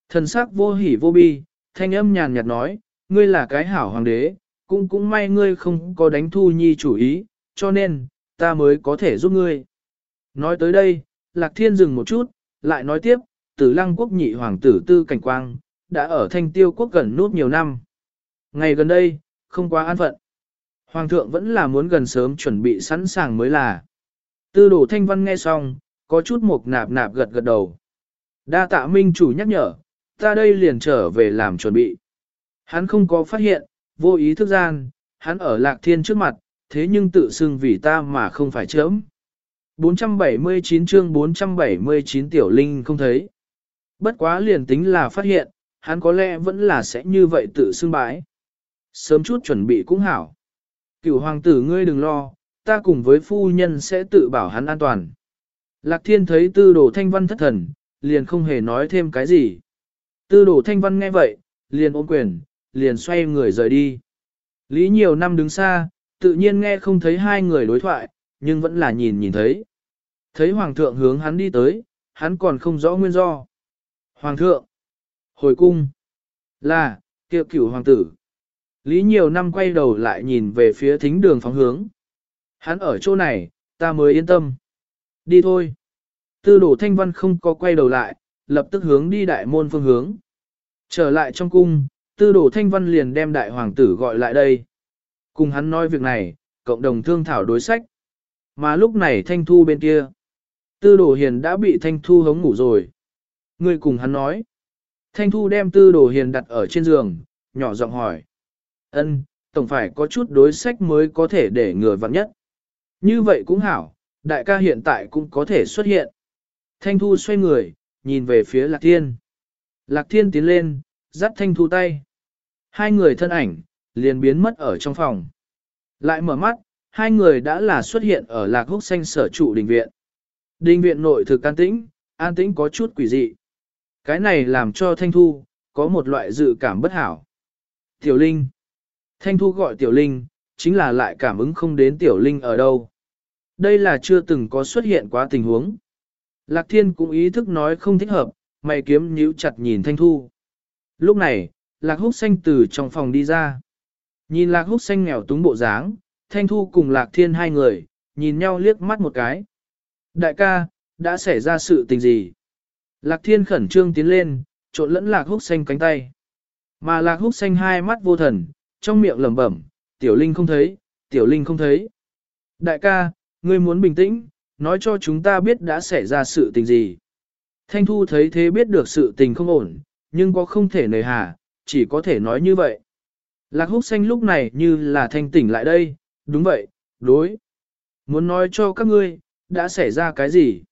Thần sắc vô hỉ vô bi, thanh âm nhàn nhạt nói, ngươi là cái hảo hoàng đế, cũng cũng may ngươi không có đánh thu nhi chủ ý, cho nên, ta mới có thể giúp ngươi. Nói tới đây, Lạc Thiên dừng một chút, lại nói tiếp, tử lăng quốc nhị hoàng tử tư cảnh quang, đã ở thanh tiêu quốc gần nút nhiều năm. Ngày gần đây, không quá an phận. Hoàng thượng vẫn là muốn gần sớm chuẩn bị sẵn sàng mới là. Tư đồ thanh văn nghe xong, có chút mộc nạp nạp gật gật đầu. Đa tạ minh chủ nhắc nhở, ta đây liền trở về làm chuẩn bị. Hắn không có phát hiện, vô ý thức gian, hắn ở lạc thiên trước mặt, thế nhưng tự xưng vì ta mà không phải chớm. 479 chương 479 tiểu linh không thấy. Bất quá liền tính là phát hiện, hắn có lẽ vẫn là sẽ như vậy tự xưng bãi. Sớm chút chuẩn bị cũng hảo. Cửu hoàng tử ngươi đừng lo, ta cùng với phu nhân sẽ tự bảo hắn an toàn. Lạc thiên thấy tư đồ thanh văn thất thần, liền không hề nói thêm cái gì. Tư đồ thanh văn nghe vậy, liền ôm quyền, liền xoay người rời đi. Lý nhiều năm đứng xa, tự nhiên nghe không thấy hai người đối thoại, nhưng vẫn là nhìn nhìn thấy. Thấy hoàng thượng hướng hắn đi tới, hắn còn không rõ nguyên do. Hoàng thượng, hồi cung, là, kiệu cửu hoàng tử. Lý nhiều năm quay đầu lại nhìn về phía thính đường phóng hướng. Hắn ở chỗ này, ta mới yên tâm. Đi thôi. Tư đổ thanh văn không có quay đầu lại, lập tức hướng đi đại môn phương hướng. Trở lại trong cung, tư đổ thanh văn liền đem đại hoàng tử gọi lại đây. Cùng hắn nói việc này, cộng đồng thương thảo đối sách. Mà lúc này thanh thu bên kia. Tư đồ hiền đã bị thanh thu hống ngủ rồi. Người cùng hắn nói. Thanh thu đem tư đồ hiền đặt ở trên giường, nhỏ giọng hỏi. ân tổng phải có chút đối sách mới có thể để ngừa vặn nhất. Như vậy cũng hảo, đại ca hiện tại cũng có thể xuất hiện. Thanh thu xoay người, nhìn về phía lạc thiên. Lạc thiên tiến lên, dắt thanh thu tay. Hai người thân ảnh, liền biến mất ở trong phòng. Lại mở mắt, hai người đã là xuất hiện ở lạc húc xanh sở trụ đình viện. Đình viện nội thực an tĩnh, an tĩnh có chút quỷ dị. Cái này làm cho Thanh Thu, có một loại dự cảm bất hảo. Tiểu Linh. Thanh Thu gọi Tiểu Linh, chính là lại cảm ứng không đến Tiểu Linh ở đâu. Đây là chưa từng có xuất hiện quá tình huống. Lạc Thiên cũng ý thức nói không thích hợp, mày kiếm nhíu chặt nhìn Thanh Thu. Lúc này, Lạc Húc Xanh từ trong phòng đi ra. Nhìn Lạc Húc Xanh nghèo túng bộ dáng, Thanh Thu cùng Lạc Thiên hai người, nhìn nhau liếc mắt một cái. Đại ca, đã xảy ra sự tình gì? Lạc Thiên khẩn trương tiến lên, trộn lẫn Lạc Húc Xanh cánh tay. Mà Lạc Húc Xanh hai mắt vô thần, trong miệng lẩm bẩm, Tiểu Linh không thấy, Tiểu Linh không thấy. Đại ca, ngươi muốn bình tĩnh, nói cho chúng ta biết đã xảy ra sự tình gì. Thanh Thu thấy thế biết được sự tình không ổn, nhưng có không thể nề hà, chỉ có thể nói như vậy. Lạc húc xanh lúc này như là thanh tỉnh lại đây, đúng vậy, đối. Muốn nói cho các ngươi, đã xảy ra cái gì?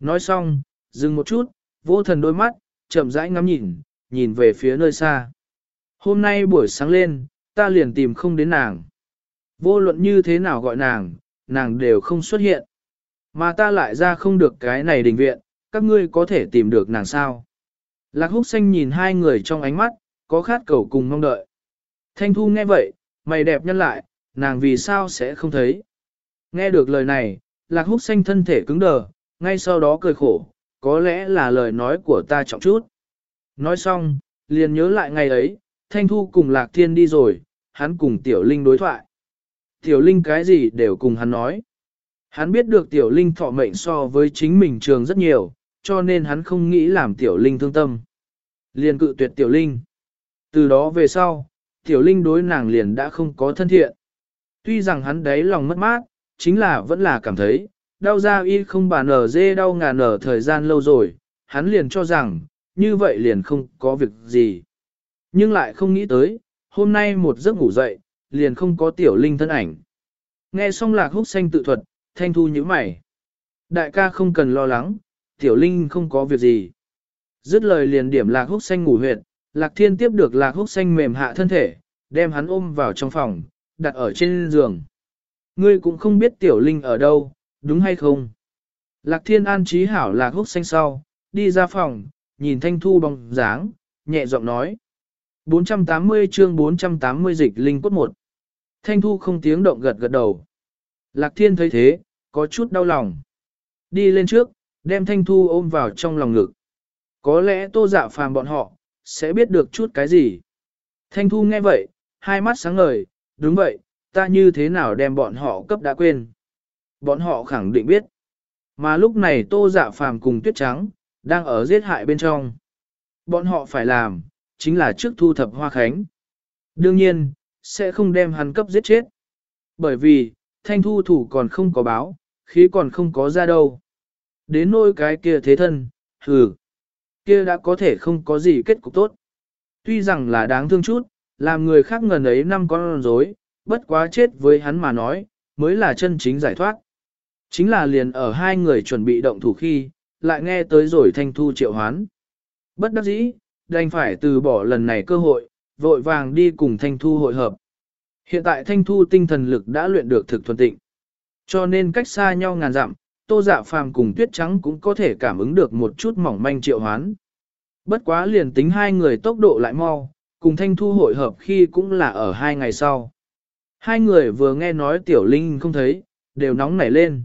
Nói xong, dừng một chút, vô thần đôi mắt, chậm rãi ngắm nhìn, nhìn về phía nơi xa. Hôm nay buổi sáng lên, ta liền tìm không đến nàng. Vô luận như thế nào gọi nàng, nàng đều không xuất hiện. Mà ta lại ra không được cái này đình viện, các ngươi có thể tìm được nàng sao? Lạc húc xanh nhìn hai người trong ánh mắt, có khát cầu cùng mong đợi. Thanh Thu nghe vậy, mày đẹp nhân lại, nàng vì sao sẽ không thấy. Nghe được lời này, lạc húc xanh thân thể cứng đờ, ngay sau đó cười khổ, có lẽ là lời nói của ta trọng chút. Nói xong, liền nhớ lại ngày ấy, Thanh Thu cùng Lạc Thiên đi rồi, hắn cùng Tiểu Linh đối thoại. Tiểu Linh cái gì đều cùng hắn nói. Hắn biết được Tiểu Linh thọ mệnh so với chính mình trường rất nhiều, cho nên hắn không nghĩ làm Tiểu Linh thương tâm. Liền cự tuyệt Tiểu Linh. Từ đó về sau, Tiểu Linh đối nàng liền đã không có thân thiện. Tuy rằng hắn đấy lòng mất mát, chính là vẫn là cảm thấy, đau da y không bà nở dê đau ngà nở thời gian lâu rồi, hắn liền cho rằng, như vậy liền không có việc gì. Nhưng lại không nghĩ tới, hôm nay một giấc ngủ dậy, liền không có tiểu linh thân ảnh. Nghe xong lạc húc xanh tự thuật, thanh thu như mày. Đại ca không cần lo lắng, tiểu linh không có việc gì. Dứt lời liền điểm lạc húc xanh ngủ huyệt, lạc thiên tiếp được lạc húc xanh mềm hạ thân thể, đem hắn ôm vào trong phòng, đặt ở trên giường. Ngươi cũng không biết tiểu linh ở đâu, đúng hay không? Lạc thiên an trí hảo lạc húc xanh sau, đi ra phòng, nhìn thanh thu bóng dáng, nhẹ giọng nói. 480 chương 480 dịch linh cốt một. Thanh thu không tiếng động gật gật đầu. Lạc thiên thấy thế, có chút đau lòng. Đi lên trước, đem thanh thu ôm vào trong lòng ngực. Có lẽ tô dạ phàm bọn họ, sẽ biết được chút cái gì. Thanh thu nghe vậy, hai mắt sáng ngời, đúng vậy, ta như thế nào đem bọn họ cấp đã quên. Bọn họ khẳng định biết. Mà lúc này tô dạ phàm cùng tuyết trắng, đang ở giết hại bên trong. Bọn họ phải làm, chính là trước thu thập hoa khánh. Đương nhiên, sẽ không đem hắn cấp giết chết. Bởi vì, thanh thu thủ còn không có báo, khí còn không có ra đâu. Đến nỗi cái kia thế thân, hừ, kia đã có thể không có gì kết cục tốt. Tuy rằng là đáng thương chút, làm người khác ngần ấy năm con rối, bất quá chết với hắn mà nói, mới là chân chính giải thoát. Chính là liền ở hai người chuẩn bị động thủ khi, lại nghe tới rồi thanh thu triệu hoán. Bất đắc dĩ, đành phải từ bỏ lần này cơ hội, vội vàng đi cùng thanh thu hội hợp. Hiện tại thanh thu tinh thần lực đã luyện được thực thuần tịnh. Cho nên cách xa nhau ngàn dặm, tô dạ phàm cùng tuyết trắng cũng có thể cảm ứng được một chút mỏng manh triệu hoán. Bất quá liền tính hai người tốc độ lại mau, cùng thanh thu hội hợp khi cũng là ở hai ngày sau. Hai người vừa nghe nói tiểu linh không thấy, đều nóng nảy lên.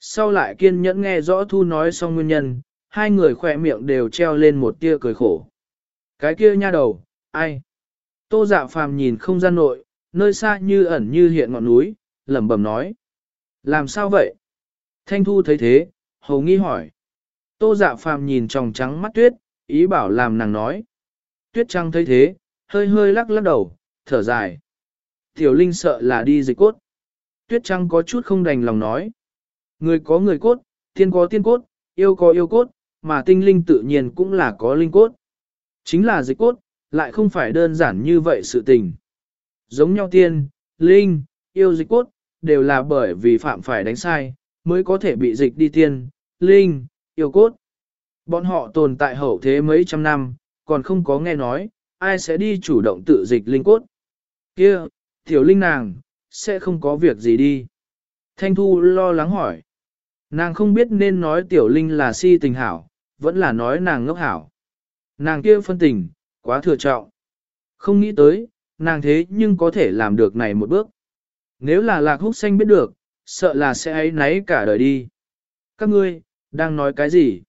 Sau lại kiên nhẫn nghe rõ thu nói xong nguyên nhân, hai người khỏe miệng đều treo lên một tia cười khổ. Cái kia nha đầu, ai? Tô dạ phàm nhìn không gian nội, nơi xa như ẩn như hiện ngọn núi, lẩm bẩm nói. Làm sao vậy? Thanh thu thấy thế, hầu nghi hỏi. Tô dạ phàm nhìn tròng trắng mắt tuyết, ý bảo làm nàng nói. Tuyết trăng thấy thế, hơi hơi lắc lắc đầu, thở dài. Tiểu Linh sợ là đi dịch cốt. Tuyết trăng có chút không đành lòng nói. Người có người cốt, tiên có tiên cốt, yêu có yêu cốt, mà tinh linh tự nhiên cũng là có linh cốt. Chính là dịch cốt, lại không phải đơn giản như vậy sự tình. Giống nhau tiên, linh, yêu dịch cốt, đều là bởi vì phạm phải đánh sai, mới có thể bị dịch đi tiên, linh, yêu cốt. Bọn họ tồn tại hậu thế mấy trăm năm, còn không có nghe nói, ai sẽ đi chủ động tự dịch linh cốt. Kia, tiểu linh nàng, sẽ không có việc gì đi. Thanh Thu lo lắng hỏi. Nàng không biết nên nói tiểu linh là si tình hảo, vẫn là nói nàng ngốc hảo. Nàng kia phân tình, quá thừa trọng. Không nghĩ tới, nàng thế nhưng có thể làm được này một bước. Nếu là lạc húc xanh biết được, sợ là sẽ ấy náy cả đời đi. Các ngươi, đang nói cái gì?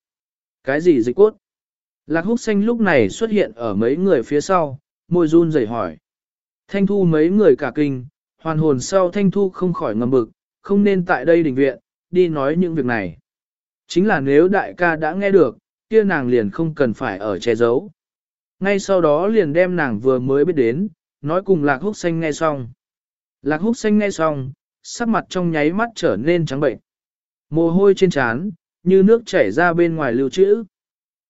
Cái gì dịch cốt? Lạc húc xanh lúc này xuất hiện ở mấy người phía sau, môi run rẩy hỏi. Thanh thu mấy người cả kinh, hoàn hồn sau thanh thu không khỏi ngầm bực, không nên tại đây đình viện, đi nói những việc này. Chính là nếu đại ca đã nghe được, kia nàng liền không cần phải ở che giấu. Ngay sau đó liền đem nàng vừa mới biết đến, nói cùng lạc húc xanh nghe xong. Lạc húc xanh nghe xong, sắc mặt trong nháy mắt trở nên trắng bệnh. Mồ hôi trên trán, như nước chảy ra bên ngoài lưu trữ.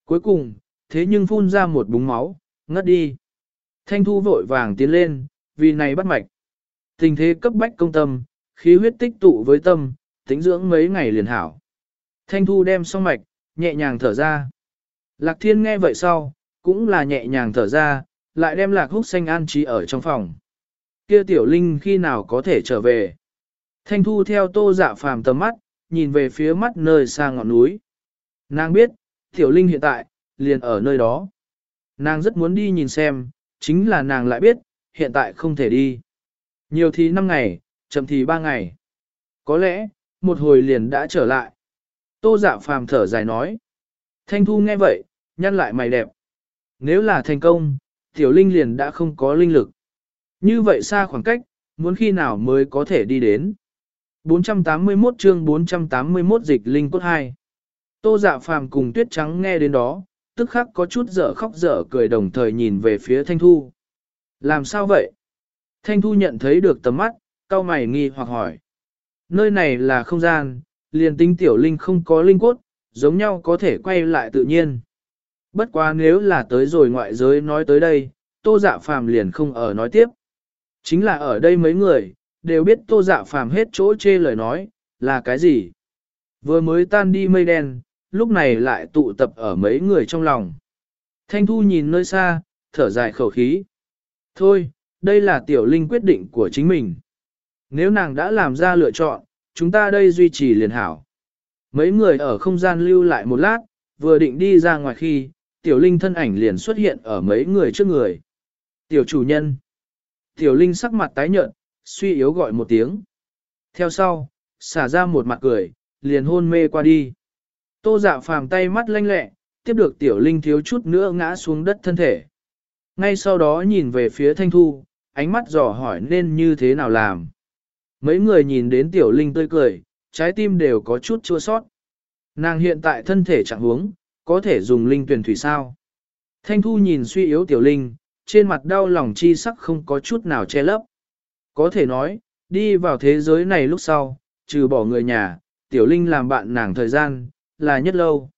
Cuối cùng, thế nhưng phun ra một búng máu, ngất đi. Thanh thu vội vàng tiến lên, vì này bắt mạch. Tình thế cấp bách công tâm, khí huyết tích tụ với tâm, tính dưỡng mấy ngày liền hảo. Thanh thu đem xong mạch, nhẹ nhàng thở ra. Lạc thiên nghe vậy sau, cũng là nhẹ nhàng thở ra, lại đem lạc húc xanh an trí ở trong phòng. Kia tiểu linh khi nào có thể trở về. Thanh thu theo tô dạ phàm tầm mắt, nhìn về phía mắt nơi xa ngọn núi. Nàng biết, tiểu linh hiện tại, liền ở nơi đó. Nàng rất muốn đi nhìn xem, chính là nàng lại biết, hiện tại không thể đi. Nhiều thì 5 ngày, chậm thì 3 ngày. Có lẽ, một hồi liền đã trở lại. Tô dạ phàm thở dài nói. Thanh thu nghe vậy, nhăn lại mày đẹp. Nếu là thành công, tiểu linh liền đã không có linh lực. Như vậy xa khoảng cách, muốn khi nào mới có thể đi đến. 481 chương 481 dịch linh cốt 2. Tô dạ phàm cùng tuyết trắng nghe đến đó, tức khắc có chút dở khóc dở cười đồng thời nhìn về phía Thanh Thu. Làm sao vậy? Thanh Thu nhận thấy được tầm mắt, cao mày nghi hoặc hỏi. Nơi này là không gian, liền tính tiểu linh không có linh cốt, giống nhau có thể quay lại tự nhiên. Bất quá nếu là tới rồi ngoại giới nói tới đây, tô dạ phàm liền không ở nói tiếp. Chính là ở đây mấy người, đều biết tô dạ phàm hết chỗ chê lời nói, là cái gì. Vừa mới tan đi mây đen, lúc này lại tụ tập ở mấy người trong lòng. Thanh Thu nhìn nơi xa, thở dài khẩu khí. Thôi, đây là tiểu linh quyết định của chính mình. Nếu nàng đã làm ra lựa chọn, chúng ta đây duy trì liền hảo. Mấy người ở không gian lưu lại một lát, vừa định đi ra ngoài khi, tiểu linh thân ảnh liền xuất hiện ở mấy người trước người. Tiểu chủ nhân. Tiểu linh sắc mặt tái nhợt, suy yếu gọi một tiếng. Theo sau, xả ra một mặt cười, liền hôn mê qua đi. Tô dạ phàm tay mắt lanh lẹ, tiếp được tiểu linh thiếu chút nữa ngã xuống đất thân thể. Ngay sau đó nhìn về phía thanh thu, ánh mắt dò hỏi nên như thế nào làm. Mấy người nhìn đến tiểu linh tươi cười, trái tim đều có chút chua sót. Nàng hiện tại thân thể trạng huống, có thể dùng linh tuyển thủy sao. Thanh thu nhìn suy yếu tiểu linh, trên mặt đau lòng chi sắc không có chút nào che lấp. Có thể nói, đi vào thế giới này lúc sau, trừ bỏ người nhà, tiểu linh làm bạn nàng thời gian, là nhất lâu.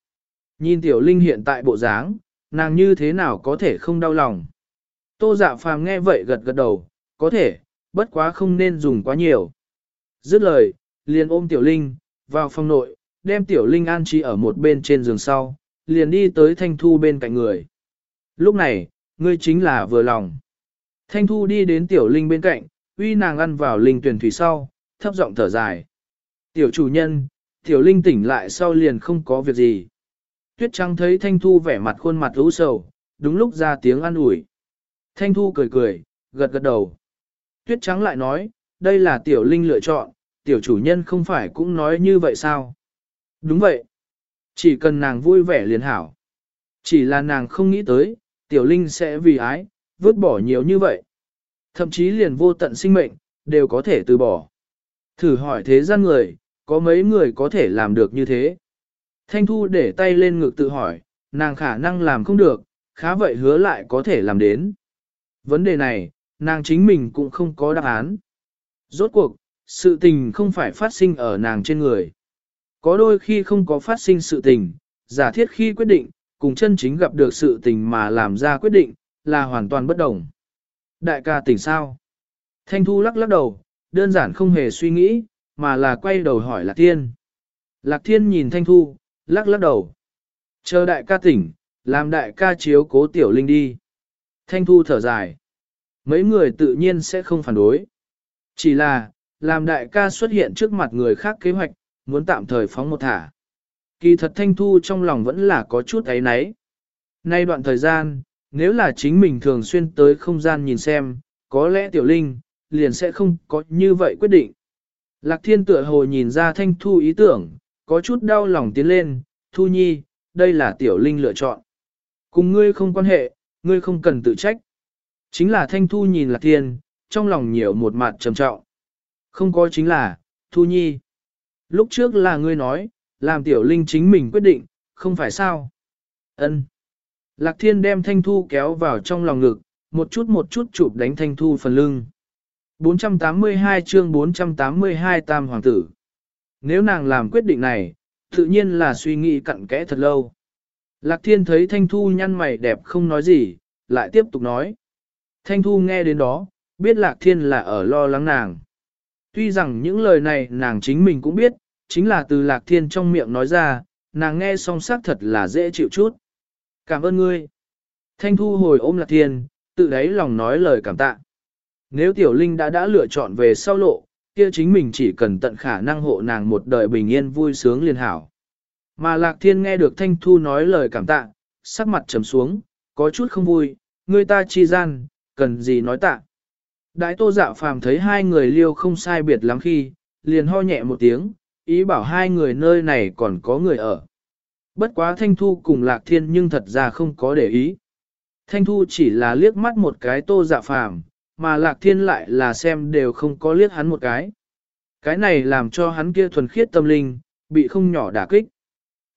Nhìn tiểu linh hiện tại bộ dáng, nàng như thế nào có thể không đau lòng. Tô dạ phàm nghe vậy gật gật đầu, có thể, bất quá không nên dùng quá nhiều. Dứt lời, liền ôm tiểu linh, vào phòng nội, đem tiểu linh an trí ở một bên trên giường sau, liền đi tới thanh thu bên cạnh người. Lúc này, ngươi chính là vừa lòng. Thanh thu đi đến tiểu linh bên cạnh, uy nàng ăn vào linh tuyển thủy sau, thấp giọng thở dài. Tiểu chủ nhân, tiểu linh tỉnh lại sau liền không có việc gì. Tuyết trắng thấy thanh thu vẻ mặt khuôn mặt u sầu, đúng lúc ra tiếng an ủi. Thanh thu cười cười, gật gật đầu. Tuyết trắng lại nói, đây là tiểu linh lựa chọn, tiểu chủ nhân không phải cũng nói như vậy sao? Đúng vậy. Chỉ cần nàng vui vẻ liền hảo. Chỉ là nàng không nghĩ tới, tiểu linh sẽ vì ái, vứt bỏ nhiều như vậy. Thậm chí liền vô tận sinh mệnh, đều có thể từ bỏ. Thử hỏi thế gian người, có mấy người có thể làm được như thế? Thanh Thu để tay lên ngực tự hỏi, nàng khả năng làm không được, khá vậy hứa lại có thể làm đến. Vấn đề này, nàng chính mình cũng không có đáp án. Rốt cuộc, sự tình không phải phát sinh ở nàng trên người. Có đôi khi không có phát sinh sự tình, giả thiết khi quyết định, cùng chân chính gặp được sự tình mà làm ra quyết định, là hoàn toàn bất đồng. Đại ca tỉnh sao? Thanh Thu lắc lắc đầu, đơn giản không hề suy nghĩ, mà là quay đầu hỏi Lạc Thiên. Lạc Thiên nhìn Thanh Thu, lắc lắc đầu. Chờ đại ca tỉnh, làm đại ca chiếu cố tiểu linh đi. Thanh Thu thở dài. Mấy người tự nhiên sẽ không phản đối. Chỉ là, làm đại ca xuất hiện trước mặt người khác kế hoạch, muốn tạm thời phóng một thả. Kỳ thật Thanh Thu trong lòng vẫn là có chút ấy náy. Nay đoạn thời gian, nếu là chính mình thường xuyên tới không gian nhìn xem, có lẽ tiểu linh, liền sẽ không có như vậy quyết định. Lạc thiên tựa hồ nhìn ra thanh thu ý tưởng, có chút đau lòng tiến lên, thu nhi, đây là tiểu linh lựa chọn. Cùng ngươi không quan hệ, ngươi không cần tự trách. Chính là thanh thu nhìn lạc thiên, trong lòng nhiều một mặt trầm trọng. Không có chính là, thu nhi. Lúc trước là ngươi nói, làm tiểu linh chính mình quyết định, không phải sao. Ân. Lạc thiên đem thanh thu kéo vào trong lòng ngực, một chút một chút chụp đánh thanh thu phần lưng. 482 chương 482 Tam Hoàng tử. Nếu nàng làm quyết định này, tự nhiên là suy nghĩ cặn kẽ thật lâu. Lạc Thiên thấy Thanh Thu nhăn mày đẹp không nói gì, lại tiếp tục nói. Thanh Thu nghe đến đó, biết Lạc Thiên là ở lo lắng nàng. Tuy rằng những lời này nàng chính mình cũng biết, chính là từ Lạc Thiên trong miệng nói ra, nàng nghe song sắc thật là dễ chịu chút. Cảm ơn ngươi. Thanh Thu hồi ôm Lạc Thiên, tự đáy lòng nói lời cảm tạ. Nếu Tiểu Linh đã đã lựa chọn về sau lộ, kia chính mình chỉ cần tận khả năng hộ nàng một đời bình yên vui sướng liền hảo. Mà Lạc Thiên nghe được Thanh Thu nói lời cảm tạ, sắc mặt trầm xuống, có chút không vui, người ta chi gian, cần gì nói tạ. Đại tô dạ phàm thấy hai người liêu không sai biệt lắm khi, liền ho nhẹ một tiếng, ý bảo hai người nơi này còn có người ở. Bất quá Thanh Thu cùng Lạc Thiên nhưng thật ra không có để ý. Thanh Thu chỉ là liếc mắt một cái tô dạ phàm, mà Lạc Thiên lại là xem đều không có liếc hắn một cái. Cái này làm cho hắn kia thuần khiết tâm linh, bị không nhỏ đả kích.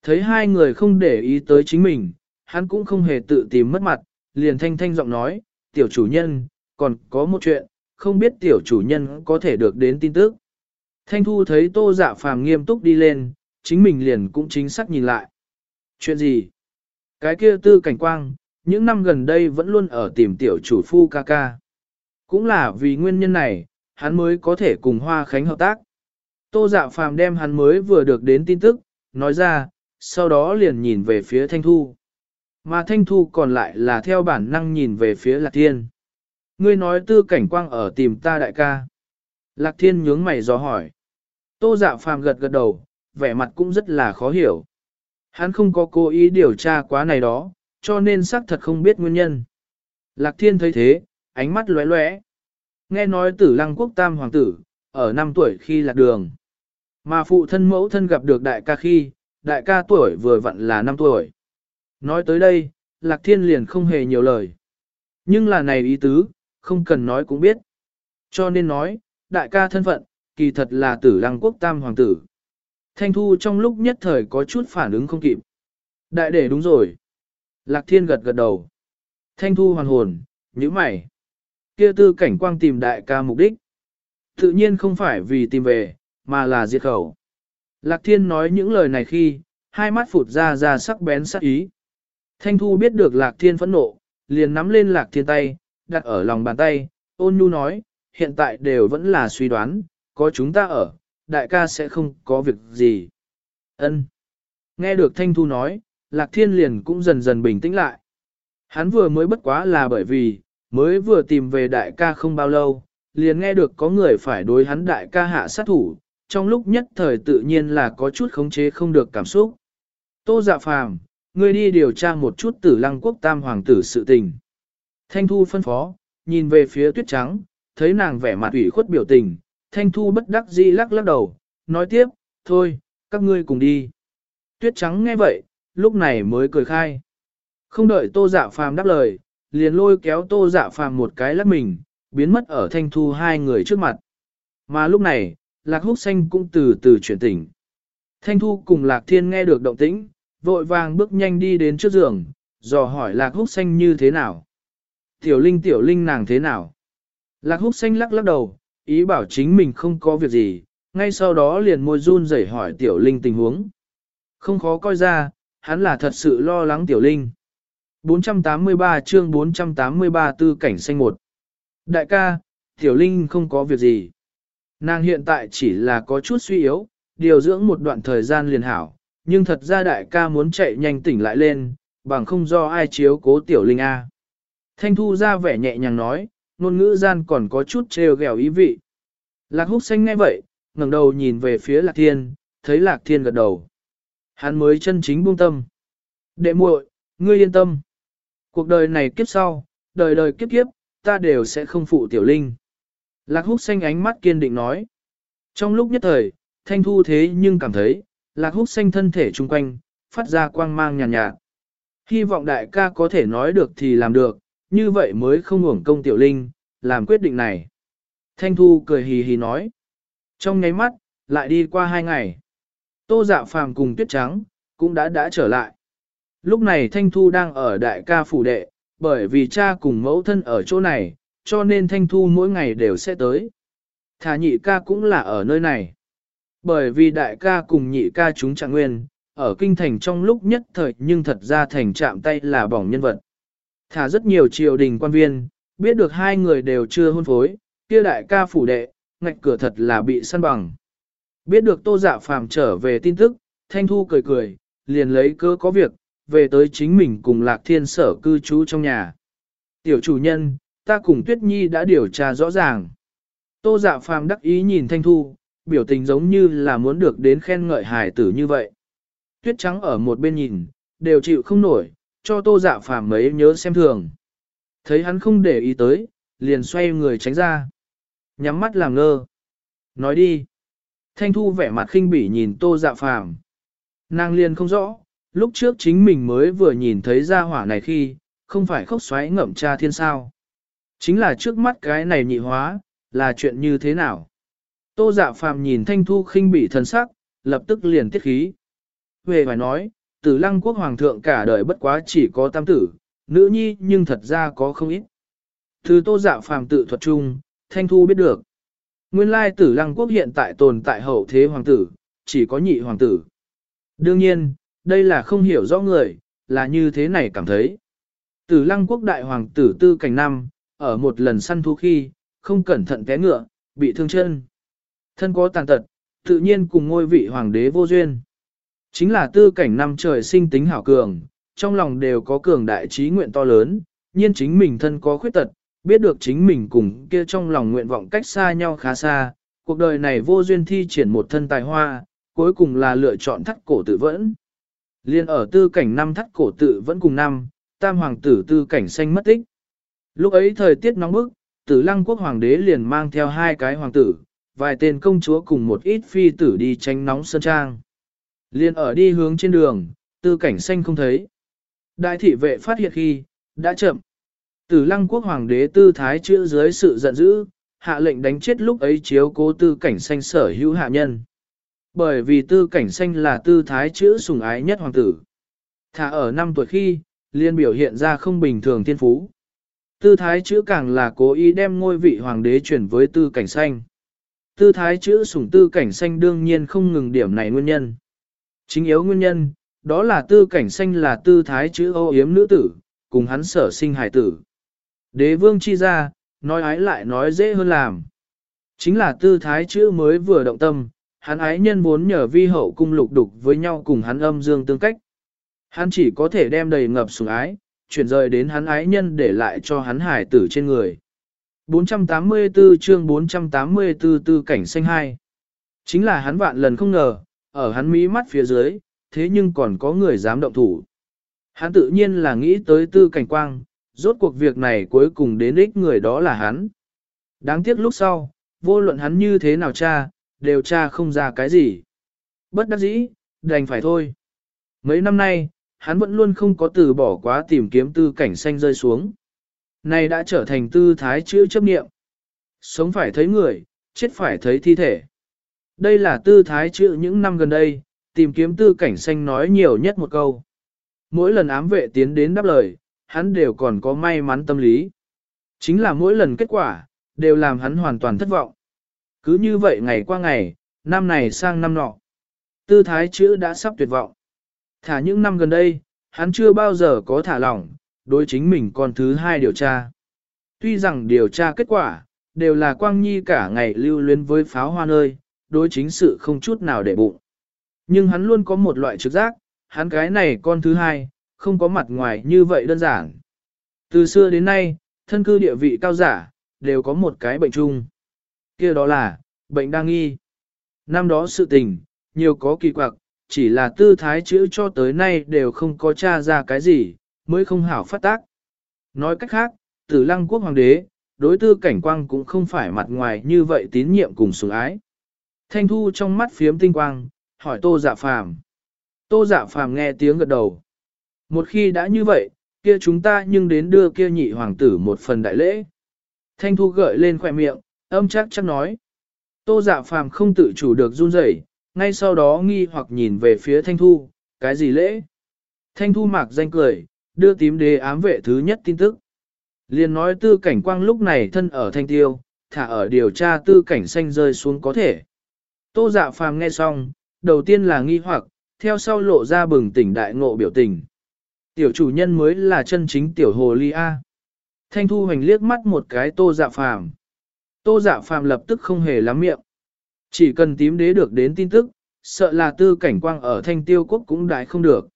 Thấy hai người không để ý tới chính mình, hắn cũng không hề tự tìm mất mặt, liền thanh thanh giọng nói, tiểu chủ nhân, còn có một chuyện, không biết tiểu chủ nhân có thể được đến tin tức. Thanh thu thấy tô dạ phàm nghiêm túc đi lên, chính mình liền cũng chính xác nhìn lại. Chuyện gì? Cái kia tư cảnh quang, những năm gần đây vẫn luôn ở tìm tiểu chủ phu ca ca. Cũng là vì nguyên nhân này, hắn mới có thể cùng Hoa Khánh hợp tác. Tô dạ phàm đem hắn mới vừa được đến tin tức, nói ra, sau đó liền nhìn về phía Thanh Thu. Mà Thanh Thu còn lại là theo bản năng nhìn về phía Lạc Thiên. Ngươi nói tư cảnh quang ở tìm ta đại ca. Lạc Thiên nhướng mày do hỏi. Tô dạ phàm gật gật đầu, vẻ mặt cũng rất là khó hiểu. Hắn không có cố ý điều tra quá này đó, cho nên xác thật không biết nguyên nhân. Lạc Thiên thấy thế, ánh mắt lóe lóe. Nghe nói tử lăng quốc tam hoàng tử, ở năm tuổi khi lạc đường. Mà phụ thân mẫu thân gặp được đại ca khi, đại ca tuổi vừa vặn là 5 tuổi. Nói tới đây, Lạc Thiên liền không hề nhiều lời. Nhưng là này ý tứ, không cần nói cũng biết. Cho nên nói, đại ca thân phận, kỳ thật là tử lăng quốc tam hoàng tử. Thanh Thu trong lúc nhất thời có chút phản ứng không kịp. Đại để đúng rồi. Lạc Thiên gật gật đầu. Thanh Thu hoàn hồn, nhíu mày. Kia tư cảnh quang tìm đại ca mục đích. Tự nhiên không phải vì tìm về, mà là diệt khẩu. Lạc Thiên nói những lời này khi, hai mắt phụt ra ra sắc bén sắc ý. Thanh Thu biết được Lạc Thiên phẫn nộ, liền nắm lên Lạc Thiên tay, đặt ở lòng bàn tay, ôn nhu nói, hiện tại đều vẫn là suy đoán, có chúng ta ở, đại ca sẽ không có việc gì. Ân. Nghe được Thanh Thu nói, Lạc Thiên liền cũng dần dần bình tĩnh lại. Hắn vừa mới bất quá là bởi vì, mới vừa tìm về đại ca không bao lâu, liền nghe được có người phải đối hắn đại ca hạ sát thủ, trong lúc nhất thời tự nhiên là có chút khống chế không được cảm xúc. Tô dạ phàm, ngươi đi điều tra một chút tử lăng quốc tam hoàng tử sự tình. Thanh Thu phân phó, nhìn về phía tuyết trắng, thấy nàng vẻ mặt ủy khuất biểu tình, Thanh Thu bất đắc dĩ lắc lắc đầu, nói tiếp, thôi, các ngươi cùng đi. Tuyết trắng nghe vậy, lúc này mới cười khai. Không đợi tô dạ phàm đáp lời, liền lôi kéo tô dạ phàm một cái lắc mình, biến mất ở Thanh Thu hai người trước mặt. Mà lúc này, Lạc Húc Xanh cũng từ từ chuyển tỉnh. Thanh Thu cùng Lạc Thiên nghe được động tĩnh, vội vàng bước nhanh đi đến trước giường, dò hỏi Lạc Húc Xanh như thế nào. Tiểu Linh Tiểu Linh nàng thế nào? Lạc Húc Xanh lắc lắc đầu, ý bảo chính mình không có việc gì, ngay sau đó liền môi run rẩy hỏi Tiểu Linh tình huống. Không khó coi ra, hắn là thật sự lo lắng Tiểu Linh. 483 chương 483 tư cảnh xanh một. Đại ca, Tiểu Linh không có việc gì. Nàng hiện tại chỉ là có chút suy yếu, điều dưỡng một đoạn thời gian liền hảo, nhưng thật ra đại ca muốn chạy nhanh tỉnh lại lên, bằng không do ai chiếu cố Tiểu Linh A. Thanh Thu ra vẻ nhẹ nhàng nói, ngôn ngữ gian còn có chút trêu ghẹo ý vị. Lạc húc xanh nghe vậy, ngẩng đầu nhìn về phía Lạc Thiên, thấy Lạc Thiên gật đầu. Hắn mới chân chính buông tâm. Đệ muội, ngươi yên tâm. Cuộc đời này kiếp sau, đời đời kiếp kiếp, ta đều sẽ không phụ tiểu linh. Lạc húc xanh ánh mắt kiên định nói. Trong lúc nhất thời, thanh thu thế nhưng cảm thấy, lạc húc xanh thân thể chung quanh, phát ra quang mang nhàn nhạt, nhạt. Hy vọng đại ca có thể nói được thì làm được, như vậy mới không uổng công tiểu linh, làm quyết định này. Thanh thu cười hì hì nói. Trong nháy mắt, lại đi qua hai ngày. Tô dạ phàm cùng tuyết trắng, cũng đã đã trở lại. Lúc này Thanh Thu đang ở đại ca phủ đệ, bởi vì cha cùng mẫu thân ở chỗ này, cho nên Thanh Thu mỗi ngày đều sẽ tới. Thả nhị ca cũng là ở nơi này. Bởi vì đại ca cùng nhị ca chúng trạng nguyên, ở kinh thành trong lúc nhất thời nhưng thật ra thành chạm tay là bỏng nhân vật. Thả rất nhiều triều đình quan viên, biết được hai người đều chưa hôn phối, kia đại ca phủ đệ, ngạch cửa thật là bị săn bằng. Biết được tô dạ phàm trở về tin tức, Thanh Thu cười cười, liền lấy cơ có việc, về tới chính mình cùng lạc thiên sở cư trú trong nhà. Tiểu chủ nhân, ta cùng Tuyết Nhi đã điều tra rõ ràng. Tô dạ phàm đắc ý nhìn Thanh Thu, biểu tình giống như là muốn được đến khen ngợi hài tử như vậy. Tuyết trắng ở một bên nhìn, đều chịu không nổi, cho tô dạ phàm mấy nhớ xem thường. Thấy hắn không để ý tới, liền xoay người tránh ra. Nhắm mắt làm ngơ. Nói đi. Thanh thu vẻ mặt khinh bỉ nhìn tô dạ phàm. Nàng liền không rõ, lúc trước chính mình mới vừa nhìn thấy ra hỏa này khi, không phải khóc xoáy ngậm cha thiên sao. Chính là trước mắt cái này nhị hóa, là chuyện như thế nào? Tô dạ phàm nhìn thanh thu khinh bỉ thần sắc, lập tức liền tiết khí. Về phải nói, tử lăng quốc hoàng thượng cả đời bất quá chỉ có tam tử, nữ nhi nhưng thật ra có không ít. Từ tô dạ phàm tự thuật chung, thanh thu biết được. Nguyên lai tử lăng quốc hiện tại tồn tại hậu thế hoàng tử, chỉ có nhị hoàng tử. Đương nhiên, đây là không hiểu rõ người, là như thế này cảm thấy. Tử lăng quốc đại hoàng tử tư cảnh năm, ở một lần săn thú khi, không cẩn thận té ngựa, bị thương chân. Thân có tàn tật, tự nhiên cùng ngôi vị hoàng đế vô duyên. Chính là tư cảnh năm trời sinh tính hảo cường, trong lòng đều có cường đại trí nguyện to lớn, nhiên chính mình thân có khuyết tật, biết được chính mình cùng kia trong lòng nguyện vọng cách xa nhau khá xa, cuộc đời này vô duyên thi triển một thân tài hoa, cuối cùng là lựa chọn thắt cổ tự vẫn. Liên ở tư cảnh năm thắt cổ tự vẫn cùng năm, tam hoàng tử tư cảnh xanh mất tích. Lúc ấy thời tiết nóng bức, tử lăng quốc hoàng đế liền mang theo hai cái hoàng tử, vài tên công chúa cùng một ít phi tử đi tránh nóng sơn trang. Liên ở đi hướng trên đường, tư cảnh xanh không thấy. Đại thị vệ phát hiện khi, đã chậm. Tử lăng quốc hoàng đế tư thái chữa dưới sự giận dữ, hạ lệnh đánh chết lúc ấy chiếu cố tư cảnh xanh sở hữu hạ nhân. Bởi vì tư cảnh xanh là tư thái Chữ sùng ái nhất hoàng tử. Thả ở năm tuổi khi, liên biểu hiện ra không bình thường thiên phú. Tư thái Chữ càng là cố ý đem ngôi vị hoàng đế chuyển với tư cảnh xanh. Tư thái Chữ sủng tư cảnh xanh đương nhiên không ngừng điểm này nguyên nhân. Chính yếu nguyên nhân, đó là tư cảnh xanh là tư thái chữ ô yếm nữ tử, cùng hắn sở sinh hải tử. Đế vương chi ra, nói ái lại nói dễ hơn làm. Chính là tư thái chữ mới vừa động tâm, hắn ái nhân muốn nhờ vi hậu cung lục đục với nhau cùng hắn âm dương tương cách. Hắn chỉ có thể đem đầy ngập sủng ái, chuyển rời đến hắn ái nhân để lại cho hắn hải tử trên người. 484 chương 484 tư cảnh xanh hai Chính là hắn vạn lần không ngờ, ở hắn mí mắt phía dưới, thế nhưng còn có người dám động thủ. Hắn tự nhiên là nghĩ tới tư cảnh quang, rốt cuộc việc này cuối cùng đến ích người đó là hắn. Đáng tiếc lúc sau, vô luận hắn như thế nào cha, đều cha không ra cái gì. Bất đắc dĩ, đành phải thôi. Mấy năm nay, hắn vẫn luôn không có từ bỏ quá tìm kiếm tư cảnh xanh rơi xuống. Này đã trở thành tư thái chữ chấp nghiệm. Sống phải thấy người, chết phải thấy thi thể. Đây là tư thái chữ những năm gần đây, tìm kiếm tư cảnh xanh nói nhiều nhất một câu. Mỗi lần ám vệ tiến đến đáp lời, hắn đều còn có may mắn tâm lý. Chính là mỗi lần kết quả, đều làm hắn hoàn toàn thất vọng. Cứ như vậy ngày qua ngày, năm này sang năm nọ. Tư thái chữ đã sắp tuyệt vọng. Thả những năm gần đây, hắn chưa bao giờ có thả lỏng, đối chính mình còn thứ hai điều tra. Tuy rằng điều tra kết quả, đều là quang nhi cả ngày lưu luyến với pháo hoa nơi, đối chính sự không chút nào để bụng. Nhưng hắn luôn có một loại trực giác, hắn cái này con thứ hai, không có mặt ngoài như vậy đơn giản. Từ xưa đến nay, thân cư địa vị cao giả, đều có một cái bệnh chung kia đó là, bệnh đang nghi. Năm đó sự tình, nhiều có kỳ quặc, chỉ là tư thái chữ cho tới nay đều không có tra ra cái gì, mới không hảo phát tác. Nói cách khác, tử lăng quốc hoàng đế, đối tư cảnh quang cũng không phải mặt ngoài như vậy tín nhiệm cùng sủng ái. Thanh thu trong mắt phiếm tinh quang, hỏi tô dạ phàm. Tô dạ phàm nghe tiếng gật đầu. Một khi đã như vậy, kia chúng ta nhưng đến đưa kia nhị hoàng tử một phần đại lễ. Thanh thu gợi lên khoẻ miệng, âm chắc chắc nói. Tô dạ phàm không tự chủ được run rẩy, ngay sau đó nghi hoặc nhìn về phía thanh thu, cái gì lễ? Thanh thu mạc danh cười, đưa tím đế ám vệ thứ nhất tin tức. Liên nói tư cảnh quang lúc này thân ở thanh tiêu, thả ở điều tra tư cảnh xanh rơi xuống có thể. Tô dạ phàm nghe xong, đầu tiên là nghi hoặc, theo sau lộ ra bừng tỉnh đại ngộ biểu tình. Tiểu chủ nhân mới là chân chính tiểu hồ ly A. Thanh thu hành liếc mắt một cái tô dạ phàm. Tô dạ phàm lập tức không hề lắm miệng. Chỉ cần tím đế được đến tin tức, sợ là tư cảnh quang ở thanh tiêu quốc cũng đại không được.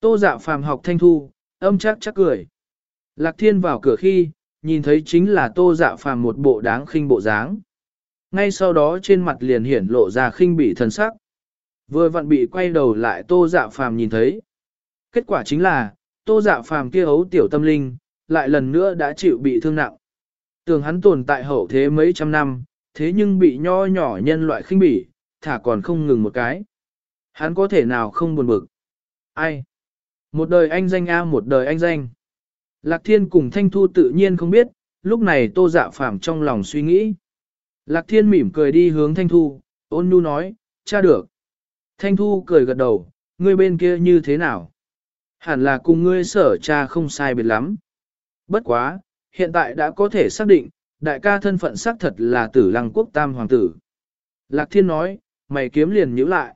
Tô dạ phàm học thanh thu, âm chắc chắc cười. Lạc thiên vào cửa khi, nhìn thấy chính là tô dạ phàm một bộ đáng khinh bộ dáng. Ngay sau đó trên mặt liền hiển lộ ra khinh bị thần sắc. Vừa vặn bị quay đầu lại tô dạ phàm nhìn thấy. Kết quả chính là, tô dạ phàm kia ấu tiểu tâm linh, lại lần nữa đã chịu bị thương nặng. Tưởng hắn tồn tại hậu thế mấy trăm năm, thế nhưng bị nho nhỏ nhân loại khinh bỉ, thả còn không ngừng một cái. Hắn có thể nào không buồn bực. Ai? Một đời anh danh a một đời anh danh. Lạc Thiên cùng Thanh Thu tự nhiên không biết, lúc này Tô Dạ Phàm trong lòng suy nghĩ. Lạc Thiên mỉm cười đi hướng Thanh Thu, ôn nhu nói, cha được. Thanh Thu cười gật đầu, ngươi bên kia như thế nào? Hẳn là cùng ngươi sở cha không sai biệt lắm. Bất quá, hiện tại đã có thể xác định, đại ca thân phận xác thật là tử lăng quốc tam hoàng tử. Lạc Thiên nói, mày kiếm liền nhíu lại.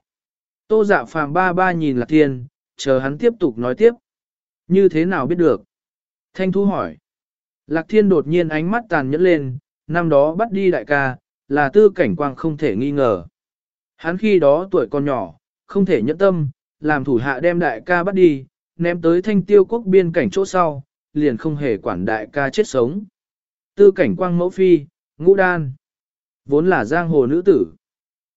Tô dạ phàm ba ba nhìn Lạc Thiên, chờ hắn tiếp tục nói tiếp. Như thế nào biết được? Thanh Thu hỏi. Lạc Thiên đột nhiên ánh mắt tàn nhẫn lên, năm đó bắt đi đại ca, là tư cảnh quang không thể nghi ngờ. Hắn khi đó tuổi còn nhỏ, không thể nhẫn tâm, làm thủ hạ đem đại ca bắt đi, ném tới thanh tiêu quốc biên cảnh chỗ sau, liền không hề quản đại ca chết sống. Tư cảnh quang mẫu phi, ngũ đan, vốn là giang hồ nữ tử.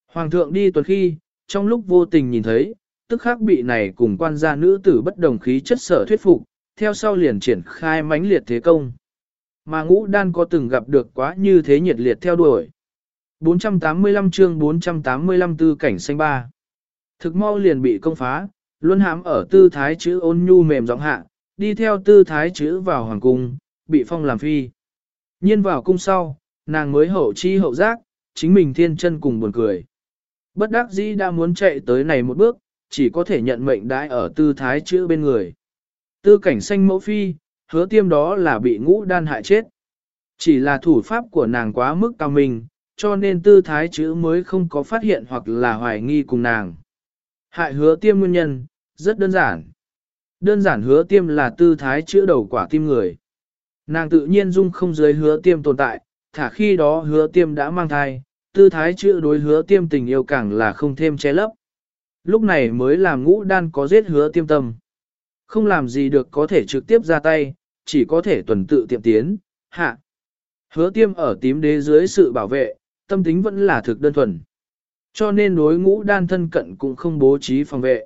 Hoàng thượng đi tuần khi, trong lúc vô tình nhìn thấy, tức khắc bị này cùng quan gia nữ tử bất đồng khí chất sở thuyết phục, theo sau liền triển khai mãnh liệt thế công. Mà ngũ đan có từng gặp được quá như thế nhiệt liệt theo đuổi. 485 chương 485 tư cảnh xanh ba. Thực mau liền bị công phá, luôn hãm ở tư thái chữ ôn nhu mềm giọng hạ, đi theo tư thái chữ vào hoàng cung, bị phong làm phi. Nhiên vào cung sau, nàng mới hậu chi hậu giác, chính mình thiên chân cùng buồn cười. Bất đắc dĩ đã muốn chạy tới này một bước, chỉ có thể nhận mệnh đãi ở tư thái chữ bên người. Tư cảnh xanh mẫu phi, hứa tiêm đó là bị ngũ đan hại chết. Chỉ là thủ pháp của nàng quá mức cao minh, cho nên tư thái chữ mới không có phát hiện hoặc là hoài nghi cùng nàng. Hại hứa tiêm nguyên nhân, rất đơn giản. Đơn giản hứa tiêm là tư thái chữa đầu quả tim người. Nàng tự nhiên dung không dưới hứa tiêm tồn tại, thả khi đó hứa tiêm đã mang thai, tư thái chữa đối hứa tiêm tình yêu càng là không thêm che lấp. Lúc này mới làm ngũ đan có giết hứa tiêm tâm. Không làm gì được có thể trực tiếp ra tay, chỉ có thể tuần tự tiệm tiến, hạ. Hứa tiêm ở tím đế dưới sự bảo vệ, tâm tính vẫn là thực đơn thuần. Cho nên đối ngũ đan thân cận cũng không bố trí phòng vệ.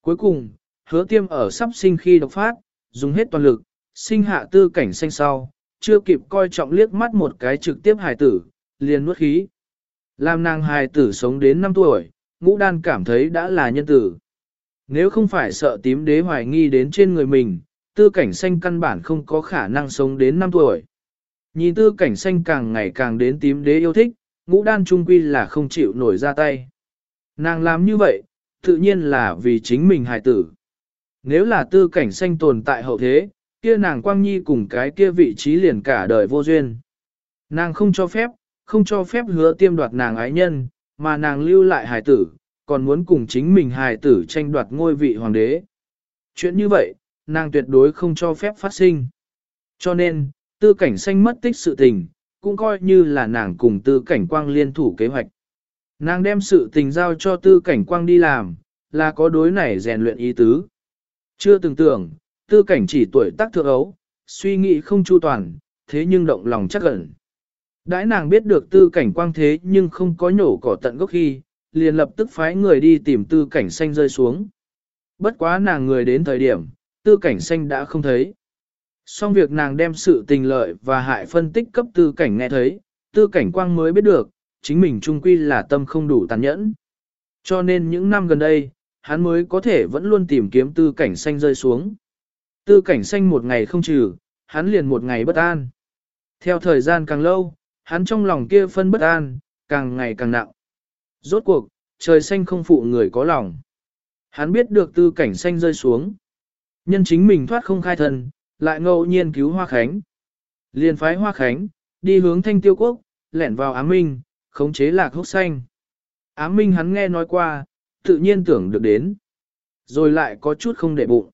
Cuối cùng, hứa tiêm ở sắp sinh khi độc phát, dùng hết toàn lực, sinh hạ tư cảnh xanh sau, chưa kịp coi trọng liếc mắt một cái trực tiếp hài tử, liền nuốt khí. Làm nàng hài tử sống đến 5 tuổi, ngũ đan cảm thấy đã là nhân tử. Nếu không phải sợ tím đế hoài nghi đến trên người mình, tư cảnh xanh căn bản không có khả năng sống đến 5 tuổi. Nhìn tư cảnh xanh càng ngày càng đến tím đế yêu thích, ngũ đan trung quy là không chịu nổi ra tay. Nàng làm như vậy, tự nhiên là vì chính mình hài tử. Nếu là tư cảnh xanh tồn tại hậu thế, kia nàng quang nhi cùng cái kia vị trí liền cả đời vô duyên. Nàng không cho phép, không cho phép hứa tiêm đoạt nàng ái nhân, mà nàng lưu lại hài tử, còn muốn cùng chính mình hài tử tranh đoạt ngôi vị hoàng đế. Chuyện như vậy, nàng tuyệt đối không cho phép phát sinh. Cho nên, tư cảnh xanh mất tích sự tình, cũng coi như là nàng cùng tư cảnh quang liên thủ kế hoạch. Nàng đem sự tình giao cho tư cảnh quang đi làm, là có đối này rèn luyện ý tứ. Chưa từng tưởng, tư cảnh chỉ tuổi tác thượng ấu, suy nghĩ không chu toàn, thế nhưng động lòng chắc ẩn. Đãi nàng biết được tư cảnh quang thế nhưng không có nhổ cỏ tận gốc khi, liền lập tức phái người đi tìm tư cảnh xanh rơi xuống. Bất quá nàng người đến thời điểm, tư cảnh xanh đã không thấy. Xong việc nàng đem sự tình lợi và hại phân tích cấp tư cảnh nghe thấy, tư cảnh quang mới biết được, chính mình trung quy là tâm không đủ tàn nhẫn. Cho nên những năm gần đây, hắn mới có thể vẫn luôn tìm kiếm tư cảnh xanh rơi xuống. Tư cảnh xanh một ngày không trừ, hắn liền một ngày bất an. Theo thời gian càng lâu, hắn trong lòng kia phân bất an, càng ngày càng nặng. Rốt cuộc, trời xanh không phụ người có lòng. Hắn biết được tư cảnh xanh rơi xuống. Nhân chính mình thoát không khai thân, lại ngẫu nhiên cứu Hoa Khánh. Liền phái Hoa Khánh, đi hướng thanh tiêu quốc, lẻn vào Á minh, khống chế lạc hốc xanh. Á minh hắn nghe nói qua, tự nhiên tưởng được đến. Rồi lại có chút không để bụng.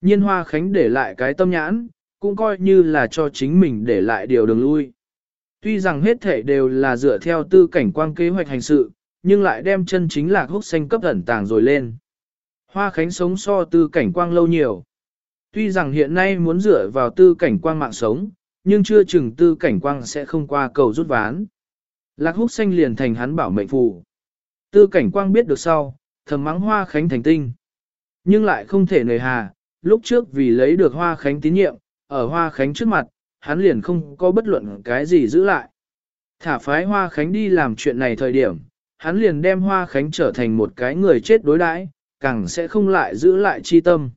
Nhiên Hoa Khánh để lại cái tâm nhãn, cũng coi như là cho chính mình để lại điều đường lui. Tuy rằng hết thể đều là dựa theo tư cảnh quang kế hoạch hành sự, nhưng lại đem chân chính lạc húc xanh cấp ẩn tàng rồi lên. Hoa Khánh sống so tư cảnh quang lâu nhiều. Tuy rằng hiện nay muốn dựa vào tư cảnh quang mạng sống, nhưng chưa chừng tư cảnh quang sẽ không qua cầu rút ván. Lạc húc xanh liền thành hắn bảo mệnh phù. Tư cảnh quang biết được sau, thầm mắng hoa khánh thành tinh. Nhưng lại không thể nề hà, lúc trước vì lấy được hoa khánh tín nhiệm, ở hoa khánh trước mặt, hắn liền không có bất luận cái gì giữ lại. Thả phái hoa khánh đi làm chuyện này thời điểm, hắn liền đem hoa khánh trở thành một cái người chết đối đãi, càng sẽ không lại giữ lại chi tâm.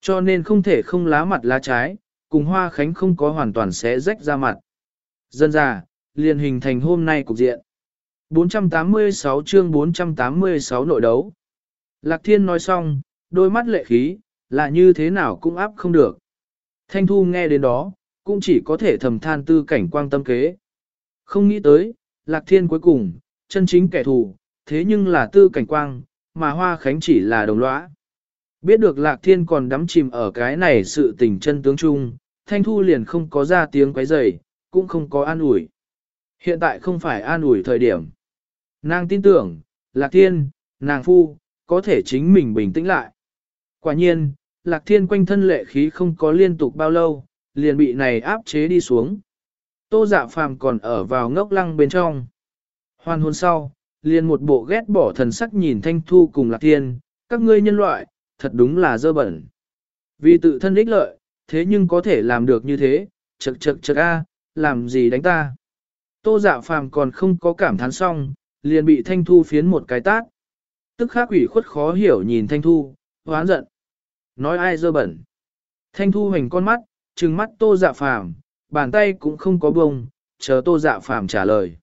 Cho nên không thể không lá mặt lá trái, cùng hoa khánh không có hoàn toàn sẽ rách ra mặt. Dân già, liền hình thành hôm nay cục diện. 486 chương 486 nội đấu. Lạc Thiên nói xong, đôi mắt lệ khí, là như thế nào cũng áp không được. Thanh Thu nghe đến đó, cũng chỉ có thể thầm than tư cảnh quang tâm kế. Không nghĩ tới, Lạc Thiên cuối cùng, chân chính kẻ thù, thế nhưng là tư cảnh quang, mà Hoa Khánh chỉ là đồng lõa. Biết được Lạc Thiên còn đắm chìm ở cái này sự tình chân tướng chung, Thanh Thu liền không có ra tiếng quấy rầy, cũng không có an ủi. Hiện tại không phải an ủi thời điểm. Nàng tin tưởng, Lạc Thiên, nàng phu, có thể chính mình bình tĩnh lại. Quả nhiên, Lạc Thiên quanh thân lệ khí không có liên tục bao lâu, liền bị này áp chế đi xuống. Tô dạ phàm còn ở vào ngốc lăng bên trong. Hoàn hôn sau, liền một bộ ghét bỏ thần sắc nhìn Thanh Thu cùng Lạc Thiên, các ngươi nhân loại, thật đúng là dơ bẩn. Vì tự thân ích lợi, thế nhưng có thể làm được như thế, chật chật chật a, làm gì đánh ta. Tô dạ phàm còn không có cảm thán xong, liền bị Thanh Thu phiến một cái tát. Tức khắc ủy khuất khó hiểu nhìn Thanh Thu, hoán giận. Nói ai dơ bẩn. Thanh Thu hoành con mắt, trừng mắt tô dạ phàm, bàn tay cũng không có bông, chờ tô dạ phàm trả lời.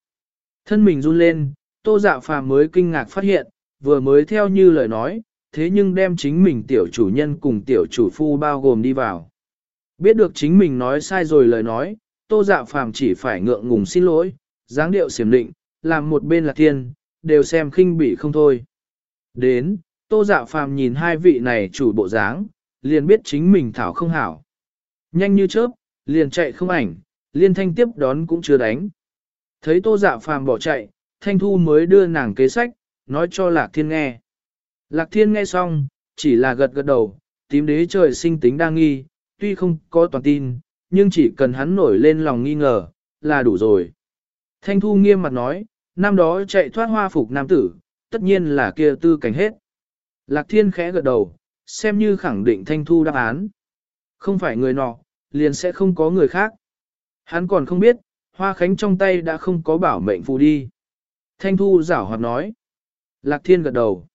Thân mình run lên, tô dạ phàm mới kinh ngạc phát hiện, vừa mới theo như lời nói, thế nhưng đem chính mình tiểu chủ nhân cùng tiểu chủ phu bao gồm đi vào. Biết được chính mình nói sai rồi lời nói, tô dạ phàm chỉ phải ngượng ngùng xin lỗi, dáng điệu xiểm định, làm một bên là thiên, đều xem khinh bỉ không thôi. Đến, tô dạ phàm nhìn hai vị này chủ bộ dáng, liền biết chính mình thảo không hảo. Nhanh như chớp, liền chạy không ảnh, liên thanh tiếp đón cũng chưa đánh. Thấy tô dạ phàm bỏ chạy, thanh thu mới đưa nàng kế sách, nói cho lạc thiên nghe. Lạc thiên nghe xong, chỉ là gật gật đầu, tím đế trời sinh tính đa nghi, tuy không có toàn tin, nhưng chỉ cần hắn nổi lên lòng nghi ngờ, là đủ rồi. Thanh thu nghiêm mặt nói, năm đó chạy thoát hoa phục nam tử, tất nhiên là kia tư cảnh hết. Lạc thiên khẽ gật đầu, xem như khẳng định thanh thu đáp án. Không phải người nọ, liền sẽ không có người khác. Hắn còn không biết, hoa khánh trong tay đã không có bảo mệnh phù đi. Thanh thu giảo hoạt nói. Lạc thiên gật đầu.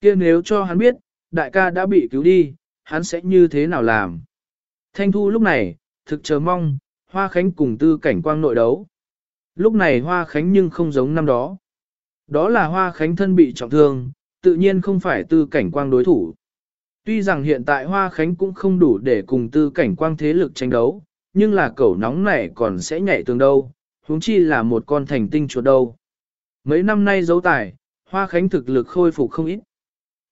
kia nếu cho hắn biết, đại ca đã bị cứu đi, hắn sẽ như thế nào làm? Thanh thu lúc này, thực chờ mong, hoa khánh cùng tư cảnh quang nội đấu. Lúc này hoa khánh nhưng không giống năm đó. Đó là hoa khánh thân bị trọng thương, tự nhiên không phải tư cảnh quang đối thủ. Tuy rằng hiện tại Hoa Khánh cũng không đủ để cùng tư cảnh quang thế lực tranh đấu, nhưng là cẩu nóng này còn sẽ nhảy tường đâu, huống chi là một con thành tinh chuột đâu. Mấy năm nay dấu tài, Hoa Khánh thực lực khôi phục không ít.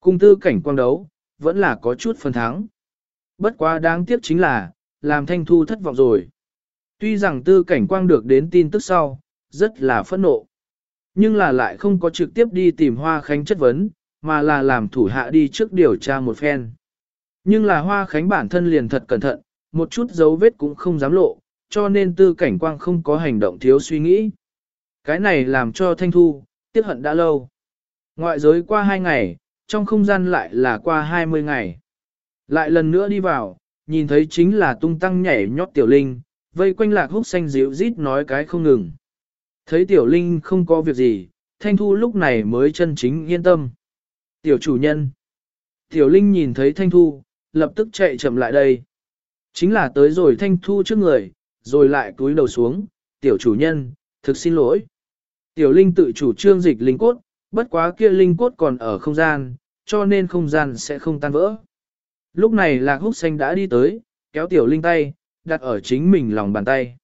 Cùng tư cảnh quang đấu, vẫn là có chút phần thắng. Bất quá đáng tiếc chính là, làm thanh thu thất vọng rồi. Tuy rằng tư cảnh quang được đến tin tức sau, rất là phẫn nộ. Nhưng là lại không có trực tiếp đi tìm Hoa Khánh chất vấn, mà là làm thủ hạ đi trước điều tra một phen. Nhưng là Hoa Khánh bản thân liền thật cẩn thận, một chút dấu vết cũng không dám lộ, cho nên tư cảnh quang không có hành động thiếu suy nghĩ. Cái này làm cho Thanh Thu, tiếc hận đã lâu. Ngoại giới qua hai ngày, trong không gian lại là qua hai mươi ngày. Lại lần nữa đi vào, nhìn thấy chính là tung tăng nhảy nhót tiểu linh, vây quanh lạc húc xanh dịu rít nói cái không ngừng. Thấy tiểu linh không có việc gì, Thanh Thu lúc này mới chân chính yên tâm. Tiểu chủ nhân. Tiểu Linh nhìn thấy Thanh Thu, lập tức chạy chậm lại đây. Chính là tới rồi Thanh Thu trước người, rồi lại cúi đầu xuống, tiểu chủ nhân, thực xin lỗi. Tiểu Linh tự chủ trương dịch linh cốt, bất quá kia linh cốt còn ở không gian, cho nên không gian sẽ không tan vỡ. Lúc này Lạc Húc Xanh đã đi tới, kéo Tiểu Linh tay, đặt ở chính mình lòng bàn tay.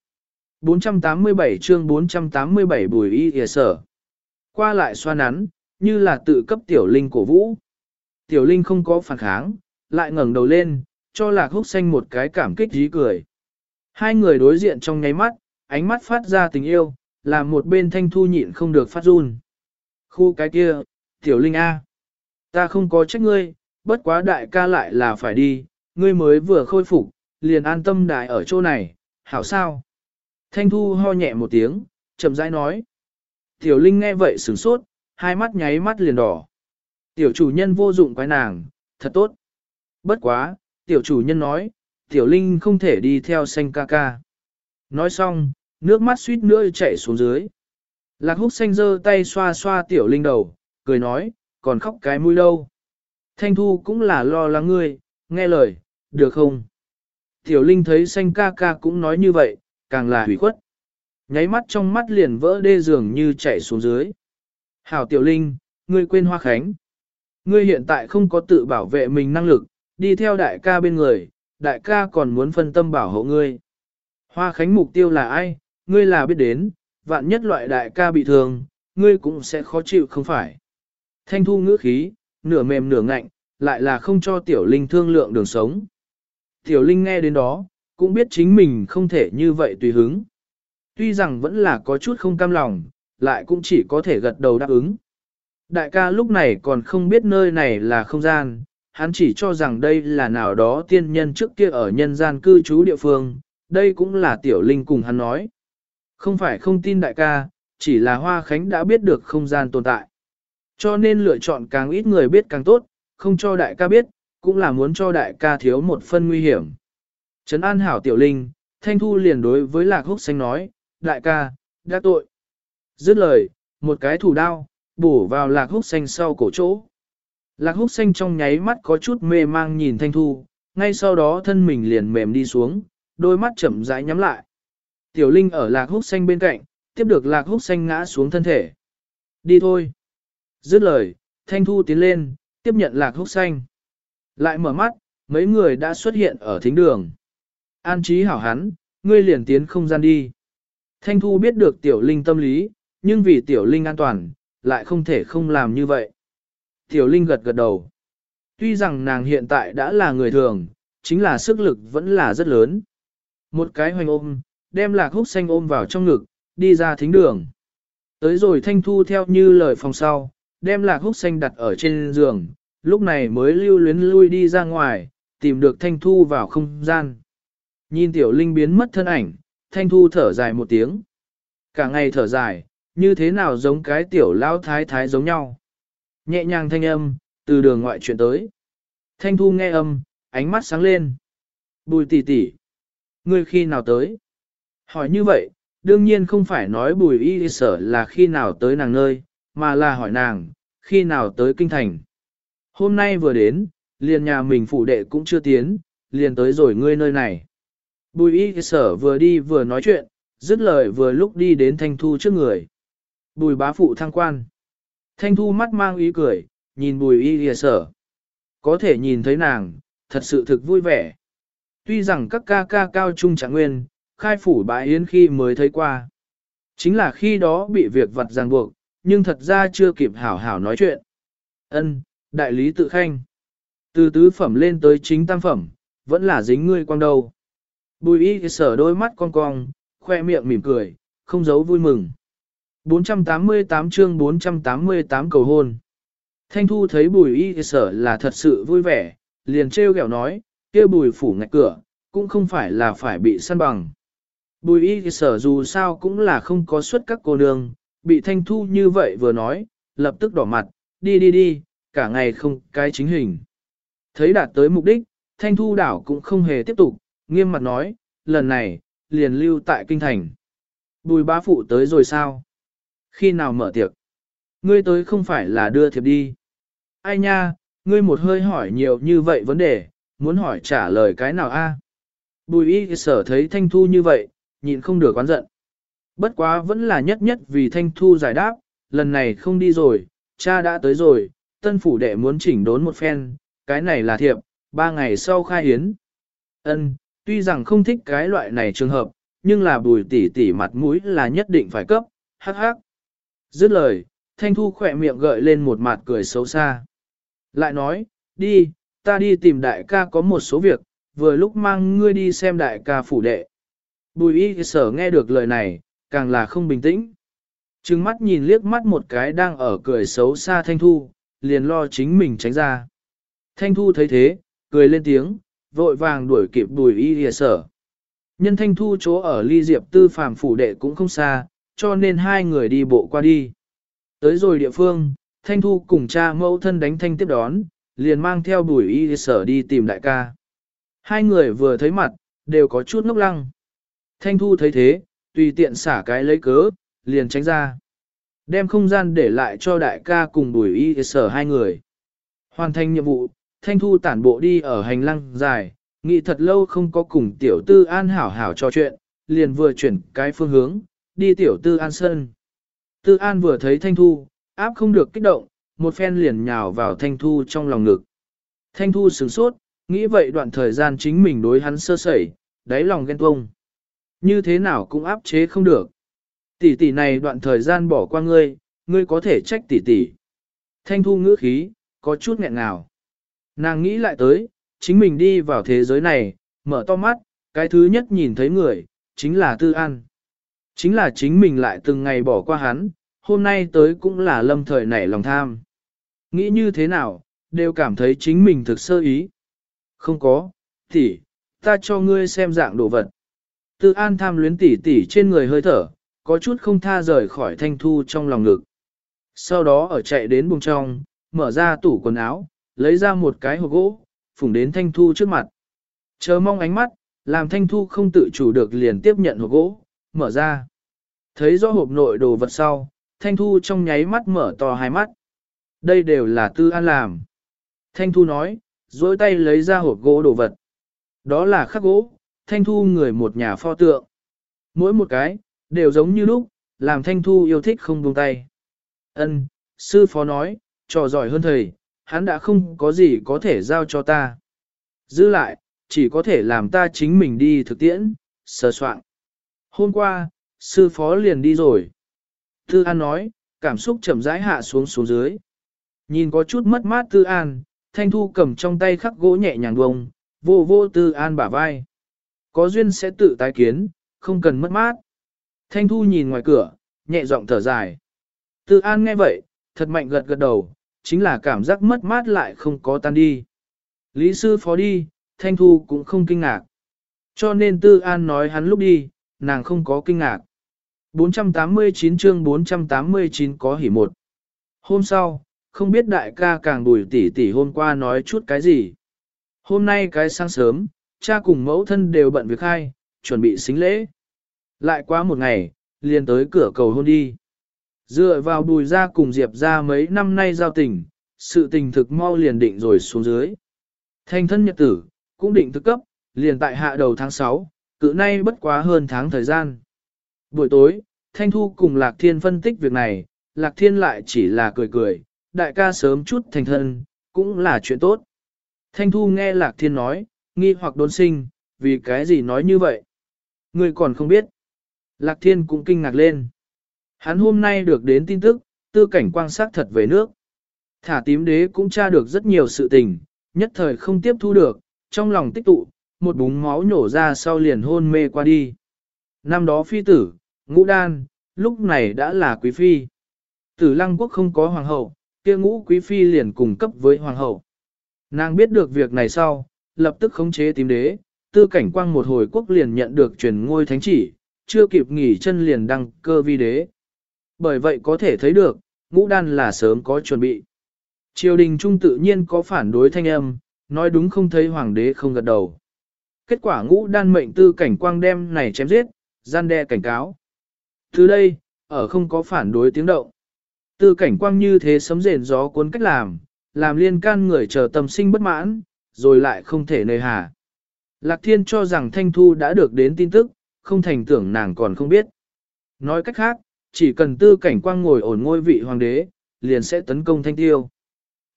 487 chương 487 bùi y hìa sở. Qua lại xoa nắn, như là tự cấp tiểu linh cổ vũ. Tiểu linh không có phản kháng, lại ngẩng đầu lên, cho lạc húc xanh một cái cảm kích dí cười. Hai người đối diện trong nháy mắt, ánh mắt phát ra tình yêu, làm một bên thanh thu nhịn không được phát run. Khu cái kia, tiểu linh A. Ta không có trách ngươi, bất quá đại ca lại là phải đi, ngươi mới vừa khôi phục, liền an tâm đại ở chỗ này, hảo sao? Thanh thu ho nhẹ một tiếng, chậm rãi nói. Tiểu linh nghe vậy sửng sốt, hai mắt nháy mắt liền đỏ. Tiểu chủ nhân vô dụng quái nàng, thật tốt. Bất quá, tiểu chủ nhân nói, tiểu linh không thể đi theo xanh ca ca. Nói xong, nước mắt suýt nữa chảy xuống dưới. Lạc húc xanh giơ tay xoa xoa tiểu linh đầu, cười nói, còn khóc cái mũi đâu. Thanh thu cũng là lo lắng ngươi, nghe lời, được không? Tiểu linh thấy xanh ca ca cũng nói như vậy, càng là hủy khuất. Nháy mắt trong mắt liền vỡ đê dường như chạy xuống dưới. Hảo tiểu linh, ngươi quên hoa khánh. Ngươi hiện tại không có tự bảo vệ mình năng lực, đi theo đại ca bên người, đại ca còn muốn phân tâm bảo hộ ngươi. Hoa khánh mục tiêu là ai, ngươi là biết đến, vạn nhất loại đại ca bị thương, ngươi cũng sẽ khó chịu không phải. Thanh thu ngữ khí, nửa mềm nửa ngạnh, lại là không cho tiểu linh thương lượng đường sống. Tiểu linh nghe đến đó, cũng biết chính mình không thể như vậy tùy hứng. Tuy rằng vẫn là có chút không cam lòng, lại cũng chỉ có thể gật đầu đáp ứng. Đại ca lúc này còn không biết nơi này là không gian, hắn chỉ cho rằng đây là nào đó tiên nhân trước kia ở nhân gian cư trú địa phương, đây cũng là tiểu linh cùng hắn nói. Không phải không tin đại ca, chỉ là Hoa Khánh đã biết được không gian tồn tại. Cho nên lựa chọn càng ít người biết càng tốt, không cho đại ca biết, cũng là muốn cho đại ca thiếu một phân nguy hiểm. Trấn an hảo tiểu linh, thanh thu liền đối với lạc húc xanh nói, đại ca, đã tội. Dứt lời, một cái thủ đao, bổ vào lạc húc xanh sau cổ chỗ. Lạc húc xanh trong nháy mắt có chút mê mang nhìn thanh thu, ngay sau đó thân mình liền mềm đi xuống, đôi mắt chậm rãi nhắm lại. Tiểu Linh ở lạc húc xanh bên cạnh, tiếp được lạc húc xanh ngã xuống thân thể. Đi thôi. Dứt lời, thanh thu tiến lên, tiếp nhận lạc húc xanh. Lại mở mắt, mấy người đã xuất hiện ở thính đường. An trí hảo hắn, ngươi liền tiến không gian đi. Thanh thu biết được tiểu linh tâm lý, nhưng vì tiểu linh an toàn, lại không thể không làm như vậy. Tiểu linh gật gật đầu. Tuy rằng nàng hiện tại đã là người thường, chính là sức lực vẫn là rất lớn. Một cái hoành ôm, đem lạc húc xanh ôm vào trong ngực, đi ra thính đường. Tới rồi thanh thu theo như lời phòng sau, đem lạc húc xanh đặt ở trên giường, lúc này mới lưu luyến lui đi ra ngoài, tìm được thanh thu vào không gian. Nhìn tiểu linh biến mất thân ảnh, thanh thu thở dài một tiếng. Cả ngày thở dài, như thế nào giống cái tiểu lao thái thái giống nhau. Nhẹ nhàng thanh âm, từ đường ngoại chuyển tới. Thanh thu nghe âm, ánh mắt sáng lên. Bùi tỷ tỷ, ngươi khi nào tới? Hỏi như vậy, đương nhiên không phải nói bùi y sở là khi nào tới nàng nơi, mà là hỏi nàng, khi nào tới kinh thành. Hôm nay vừa đến, liền nhà mình phụ đệ cũng chưa tiến, liền tới rồi ngươi nơi này. Bùi y sở vừa đi vừa nói chuyện, dứt lời vừa lúc đi đến thanh thu trước người. Bùi bá phụ thăng quan. Thanh thu mắt mang ý cười, nhìn bùi y sở. Có thể nhìn thấy nàng, thật sự thực vui vẻ. Tuy rằng các ca ca cao trung trạng nguyên, khai phủ bãi yến khi mới thấy qua. Chính là khi đó bị việc vật ràng buộc, nhưng thật ra chưa kịp hảo hảo nói chuyện. Ân, đại lý tự khanh. Từ tứ phẩm lên tới chính tam phẩm, vẫn là dính ngươi quang đầu. Bùi y sở đôi mắt cong cong, khoe miệng mỉm cười, không giấu vui mừng. 488 chương 488 cầu hôn. Thanh Thu thấy bùi y sở là thật sự vui vẻ, liền trêu ghẹo nói, kia bùi phủ ngạch cửa, cũng không phải là phải bị săn bằng. Bùi y sở dù sao cũng là không có suất các cô nương, bị Thanh Thu như vậy vừa nói, lập tức đỏ mặt, đi đi đi, cả ngày không cái chính hình. Thấy đạt tới mục đích, Thanh Thu đảo cũng không hề tiếp tục, nghiêm mặt nói, lần này, liền lưu tại kinh thành. Bùi bá phụ tới rồi sao? Khi nào mở tiệc? Ngươi tới không phải là đưa thiệp đi. Ai nha, ngươi một hơi hỏi nhiều như vậy vấn đề, muốn hỏi trả lời cái nào a? Bùi y sở thấy Thanh Thu như vậy, nhịn không được quán giận. Bất quá vẫn là nhất nhất vì Thanh Thu giải đáp, lần này không đi rồi, cha đã tới rồi, tân phủ đệ muốn chỉnh đốn một phen, cái này là thiệp, ba ngày sau khai hiến. Ân, tuy rằng không thích cái loại này trường hợp, nhưng là bùi tỷ tỷ mặt mũi là nhất định phải cấp, hắc hắc. Dứt lời, Thanh Thu khỏe miệng gợi lên một mặt cười xấu xa. Lại nói, đi, ta đi tìm đại ca có một số việc, vừa lúc mang ngươi đi xem đại ca phủ đệ. Bùi y sở nghe được lời này, càng là không bình tĩnh. Trừng mắt nhìn liếc mắt một cái đang ở cười xấu xa Thanh Thu, liền lo chính mình tránh ra. Thanh Thu thấy thế, cười lên tiếng, vội vàng đuổi kịp bùi y sở. Nhân Thanh Thu chỗ ở ly diệp tư phàm phủ đệ cũng không xa, cho nên hai người đi bộ qua đi. Tới rồi địa phương, Thanh Thu cùng cha mẫu thân đánh thanh tiếp đón, liền mang theo bùi y sở đi tìm đại ca. Hai người vừa thấy mặt, đều có chút ngốc lăng. Thanh Thu thấy thế, tùy tiện xả cái lấy cớ, liền tránh ra. Đem không gian để lại cho đại ca cùng bùi y sở hai người. Hoàn thành nhiệm vụ, Thanh Thu tản bộ đi ở hành lang dài, nghĩ thật lâu không có cùng tiểu tư an hảo hảo trò chuyện, liền vừa chuyển cái phương hướng, đi tiểu tư an sân. Tư an vừa thấy Thanh Thu, áp không được kích động, một phen liền nhào vào Thanh Thu trong lòng ngực. Thanh Thu sửng sốt, nghĩ vậy đoạn thời gian chính mình đối hắn sơ sẩy, đáy lòng ghen tuông. Như thế nào cũng áp chế không được. Tỷ tỷ này đoạn thời gian bỏ qua ngươi, ngươi có thể trách tỷ tỷ. Thanh Thu ngữ khí, có chút nghẹn ngào. Nàng nghĩ lại tới, chính mình đi vào thế giới này, mở to mắt, cái thứ nhất nhìn thấy người, chính là Tư An. Chính là chính mình lại từng ngày bỏ qua hắn, hôm nay tới cũng là lâm thời nảy lòng tham. Nghĩ như thế nào, đều cảm thấy chính mình thực sơ ý. Không có, tỷ, ta cho ngươi xem dạng đồ vật. Tư An tham luyến tỷ tỷ trên người hơi thở, có chút không tha rời khỏi thanh thu trong lòng ngực. Sau đó ở chạy đến buồng trong, mở ra tủ quần áo, lấy ra một cái hộp gỗ, phủng đến thanh thu trước mặt. Chờ mong ánh mắt, làm thanh thu không tự chủ được liền tiếp nhận hộp gỗ, mở ra. Thấy rõ hộp nội đồ vật sau, thanh thu trong nháy mắt mở to hai mắt. Đây đều là tư an làm. Thanh thu nói, dối tay lấy ra hộp gỗ đồ vật. Đó là khắc gỗ, thanh thu người một nhà pho tượng. Mỗi một cái, đều giống như lúc, làm thanh thu yêu thích không buông tay. Ân, sư phó nói, trò giỏi hơn thầy, hắn đã không có gì có thể giao cho ta. Giữ lại, chỉ có thể làm ta chính mình đi thực tiễn, sờ soạn. Hôm qua, sư phó liền đi rồi. Tư An nói, cảm xúc chậm rãi hạ xuống xuống dưới. Nhìn có chút mất mát Tư An, Thanh Thu cầm trong tay khắc gỗ nhẹ nhàng bông, vô vô Tư An bả vai. Có duyên sẽ tự tái kiến, không cần mất mát. Thanh Thu nhìn ngoài cửa, nhẹ giọng thở dài. Tư An nghe vậy, thật mạnh gật gật đầu, chính là cảm giác mất mát lại không có tan đi. Lý sư phó đi, Thanh Thu cũng không kinh ngạc. Cho nên Tư An nói hắn lúc đi, nàng không có kinh ngạc. 489 chương 489 có hỉ một. Hôm sau, không biết đại ca càng bùi tỷ tỷ hôm qua nói chút cái gì. Hôm nay cái sáng sớm, cha cùng mẫu thân đều bận việc hai, chuẩn bị xính lễ. Lại qua một ngày, liền tới cửa cầu hôn đi. Dựa vào bùi ra cùng Diệp ra mấy năm nay giao tình, sự tình thực mau liền định rồi xuống dưới. Thanh thân nhật tử, cũng định thực cấp, liền tại hạ đầu tháng 6, cự nay bất quá hơn tháng thời gian. Buổi tối, Thanh Thu cùng Lạc Thiên phân tích việc này, Lạc Thiên lại chỉ là cười cười, đại ca sớm chút thành thân, cũng là chuyện tốt. Thanh Thu nghe Lạc Thiên nói, nghi hoặc đốn sinh, vì cái gì nói như vậy? Người còn không biết. Lạc Thiên cũng kinh ngạc lên. Hắn hôm nay được đến tin tức, tư cảnh quan sát thật về nước. Thả tím đế cũng tra được rất nhiều sự tình, nhất thời không tiếp thu được, trong lòng tích tụ, một búng máu nhổ ra sau liền hôn mê qua đi. Năm đó phi tử, ngũ đan, lúc này đã là quý phi. Tử lăng quốc không có hoàng hậu, kia ngũ quý phi liền cùng cấp với hoàng hậu. Nàng biết được việc này sau, lập tức khống chế tím đế, tư cảnh quang một hồi quốc liền nhận được truyền ngôi thánh chỉ, chưa kịp nghỉ chân liền đăng cơ vi đế. Bởi vậy có thể thấy được, ngũ đan là sớm có chuẩn bị. Triều đình trung tự nhiên có phản đối thanh âm, nói đúng không thấy hoàng đế không gật đầu. Kết quả ngũ đan mệnh tư cảnh quang đem này chém giết, gian đe cảnh cáo. Từ đây, ở không có phản đối tiếng động. Tư cảnh quang như thế sấm rền gió cuốn cách làm, làm liên can người chờ tâm sinh bất mãn, rồi lại không thể nơi hà. Lạc thiên cho rằng Thanh Thu đã được đến tin tức, không thành tưởng nàng còn không biết. Nói cách khác, chỉ cần tư cảnh quang ngồi ổn ngôi vị hoàng đế, liền sẽ tấn công Thanh Tiêu.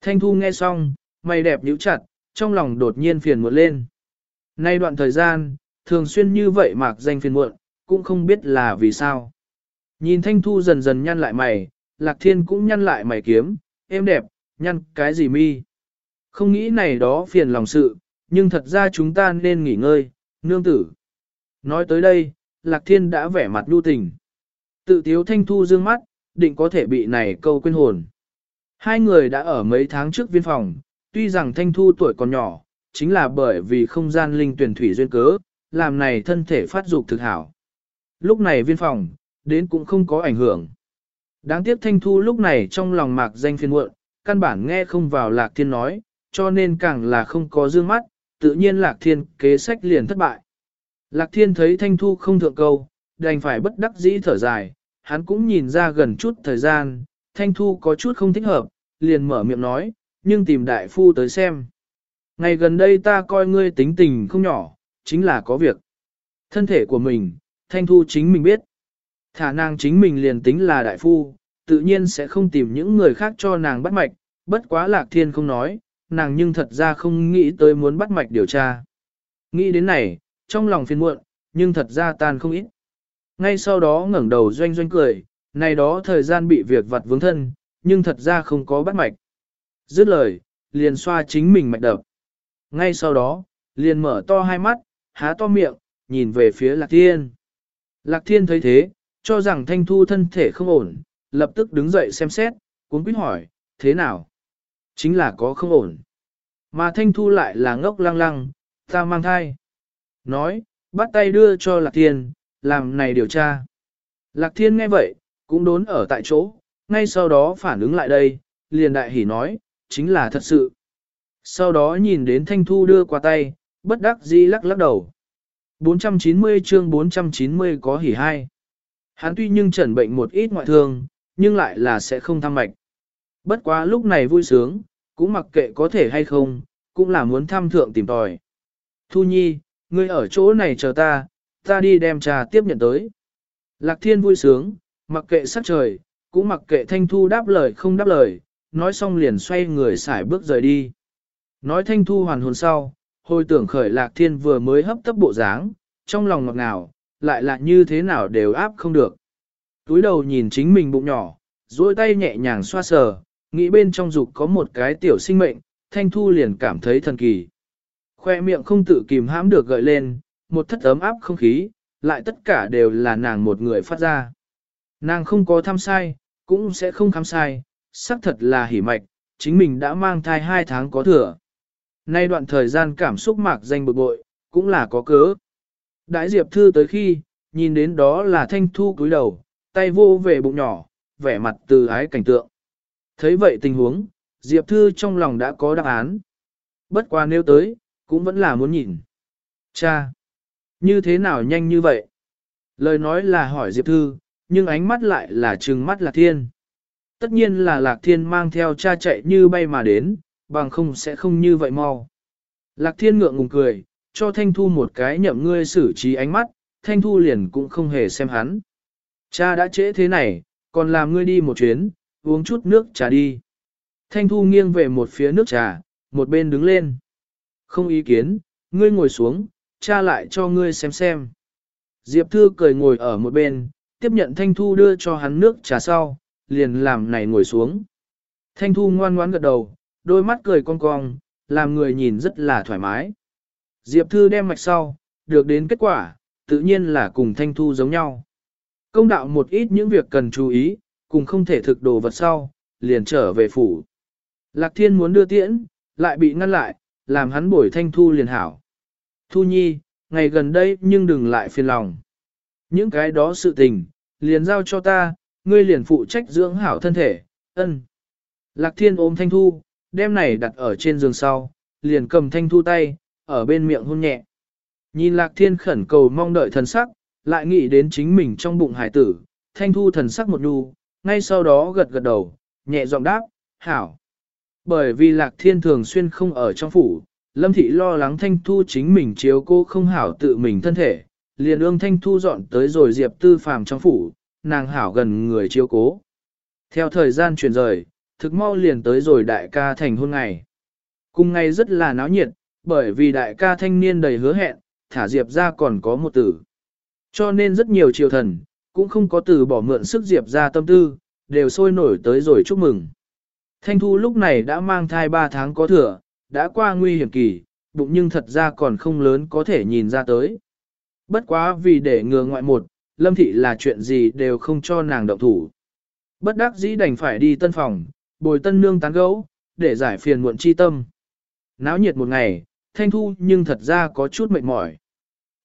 Thanh Thu nghe xong, mày đẹp nhíu chặt, trong lòng đột nhiên phiền muộn lên. Nay đoạn thời gian, thường xuyên như vậy mạc danh phiền muộn, cũng không biết là vì sao. Nhìn Thanh Thu dần dần nhăn lại mày, Lạc Thiên cũng nhăn lại mày kiếm, êm đẹp, nhăn cái gì mi. Không nghĩ này đó phiền lòng sự, nhưng thật ra chúng ta nên nghỉ ngơi, nương tử. Nói tới đây, Lạc Thiên đã vẻ mặt nhu tình. Tự tiếu Thanh Thu dương mắt, định có thể bị này câu quên hồn. Hai người đã ở mấy tháng trước viên phòng, tuy rằng Thanh Thu tuổi còn nhỏ, chính là bởi vì không gian linh tuyển thủy duyên cớ, làm này thân thể phát dục thực hảo. Lúc này viên phòng, đến cũng không có ảnh hưởng. Đáng tiếc Thanh Thu lúc này trong lòng mạc danh phiên muộn, căn bản nghe không vào Lạc Thiên nói, cho nên càng là không có dương mắt, tự nhiên Lạc Thiên kế sách liền thất bại. Lạc Thiên thấy Thanh Thu không thượng câu, đành phải bất đắc dĩ thở dài, hắn cũng nhìn ra gần chút thời gian, Thanh Thu có chút không thích hợp, liền mở miệng nói, nhưng tìm đại phu tới xem. Ngày gần đây ta coi ngươi tính tình không nhỏ, chính là có việc. Thân thể của mình, Thanh Thu chính mình biết. Thả nàng chính mình liền tính là đại phu, tự nhiên sẽ không tìm những người khác cho nàng bắt mạch, bất quá lạc thiên không nói, nàng nhưng thật ra không nghĩ tới muốn bắt mạch điều tra. Nghĩ đến này, trong lòng phiền muộn, nhưng thật ra tan không ít. Ngay sau đó ngẩng đầu doanh doanh cười, này đó thời gian bị việc vặt vướng thân, nhưng thật ra không có bắt mạch. Dứt lời, liền xoa chính mình mạch đập. Ngay sau đó, liền mở to hai mắt, há to miệng, nhìn về phía Lạc Thiên. Lạc Thiên thấy thế, cho rằng Thanh Thu thân thể không ổn, lập tức đứng dậy xem xét, cuốn quýt hỏi, thế nào? Chính là có không ổn. Mà Thanh Thu lại là ngốc lăng lăng, ta mang thai. Nói, bắt tay đưa cho Lạc Thiên, làm này điều tra. Lạc Thiên nghe vậy, cũng đốn ở tại chỗ, ngay sau đó phản ứng lại đây, liền đại hỉ nói, chính là thật sự. Sau đó nhìn đến Thanh Thu đưa qua tay, bất đắc dĩ lắc lắc đầu. 490 chương 490 có hỉ hai. Hắn tuy nhưng chẩn bệnh một ít ngoại thương, nhưng lại là sẽ không thăm mạch. Bất quá lúc này vui sướng, cũng mặc kệ có thể hay không, cũng là muốn thăm thượng tìm tòi. Thu Nhi, ngươi ở chỗ này chờ ta, ta đi đem trà tiếp nhận tới. Lạc Thiên vui sướng, mặc kệ sắc trời, cũng mặc kệ Thanh Thu đáp lời không đáp lời, nói xong liền xoay người xải bước rời đi. Nói Thanh Thu hoàn hồn sau, hồi tưởng khởi Lạc Thiên vừa mới hấp tấp bộ dáng, trong lòng ngọt ngào, lại là như thế nào đều áp không được. Túi đầu nhìn chính mình bụng nhỏ, duỗi tay nhẹ nhàng xoa sờ, nghĩ bên trong dục có một cái tiểu sinh mệnh, Thanh Thu liền cảm thấy thần kỳ. Khoe miệng không tự kìm hãm được gợi lên, một thất ấm áp không khí, lại tất cả đều là nàng một người phát ra. Nàng không có thăm sai, cũng sẽ không khám sai, xác thật là hỉ mạch, chính mình đã mang thai hai tháng có thừa. Nay đoạn thời gian cảm xúc mạc danh bực bội, cũng là có cớ. Đại Diệp Thư tới khi, nhìn đến đó là thanh thu cúi đầu, tay vô về bụng nhỏ, vẻ mặt từ ái cảnh tượng. Thấy vậy tình huống, Diệp Thư trong lòng đã có đáp án. Bất qua nếu tới, cũng vẫn là muốn nhìn. Cha! Như thế nào nhanh như vậy? Lời nói là hỏi Diệp Thư, nhưng ánh mắt lại là trừng mắt Lạc Thiên. Tất nhiên là Lạc Thiên mang theo cha chạy như bay mà đến, bằng không sẽ không như vậy mau. Lạc Thiên ngượng ngùng cười, cho Thanh Thu một cái nhậm ngươi xử trí ánh mắt, Thanh Thu liền cũng không hề xem hắn. Cha đã trễ thế này, còn làm ngươi đi một chuyến, uống chút nước trà đi. Thanh Thu nghiêng về một phía nước trà, một bên đứng lên. Không ý kiến, ngươi ngồi xuống, cha lại cho ngươi xem xem. Diệp Thư cười ngồi ở một bên, tiếp nhận Thanh Thu đưa cho hắn nước trà sau, liền làm này ngồi xuống. Thanh Thu ngoan ngoãn gật đầu, đôi mắt cười cong cong, làm người nhìn rất là thoải mái. Diệp Thư đem mạch sau, được đến kết quả, tự nhiên là cùng Thanh Thu giống nhau. Công đạo một ít những việc cần chú ý, cùng không thể thực đồ vật sau, liền trở về phủ. Lạc Thiên muốn đưa tiễn, lại bị ngăn lại, làm hắn bổi Thanh Thu liền hảo. Thu Nhi, ngày gần đây nhưng đừng lại phiền lòng. Những cái đó sự tình, liền giao cho ta, ngươi liền phụ trách dưỡng hảo thân thể, ân. Lạc Thiên ôm Thanh Thu, đem này đặt ở trên giường sau, liền cầm Thanh Thu tay, ở bên miệng hôn nhẹ. Nhìn Lạc Thiên khẩn cầu mong đợi thần sắc, lại nghĩ đến chính mình trong bụng hải tử, Thanh Thu thần sắc một nhu, ngay sau đó gật gật đầu, nhẹ giọng đáp, hảo. Bởi vì Lạc Thiên thường xuyên không ở trong phủ, Lâm Thị lo lắng Thanh Thu chính mình chiếu cô không hảo tự mình thân thể, liền ương Thanh Thu dọn tới rồi Diệp Tư Phàm trong phủ, nàng hảo gần người chiếu cố. Theo thời gian chuyển rời, thực mau liền tới rồi đại ca thành hôn ngày. Cùng ngày rất là náo nhiệt, bởi vì đại ca thanh niên đầy hứa hẹn, thả Diệp ra còn có một tử. Cho nên rất nhiều triều thần, cũng không có từ bỏ mượn sức Diệp ra tâm tư, đều sôi nổi tới rồi chúc mừng. Thanh Thu lúc này đã mang thai 3 tháng có thừa, đã qua nguy hiểm kỳ, bụng nhưng thật ra còn không lớn có thể nhìn ra tới. Bất quá vì để ngừa ngoại một, Lâm Thị là chuyện gì đều không cho nàng động thủ. Bất đắc dĩ đành phải đi tân phòng, bồi tân nương tán gấu, để giải phiền muộn chi tâm. Náo nhiệt một ngày, Thanh Thu nhưng thật ra có chút mệt mỏi.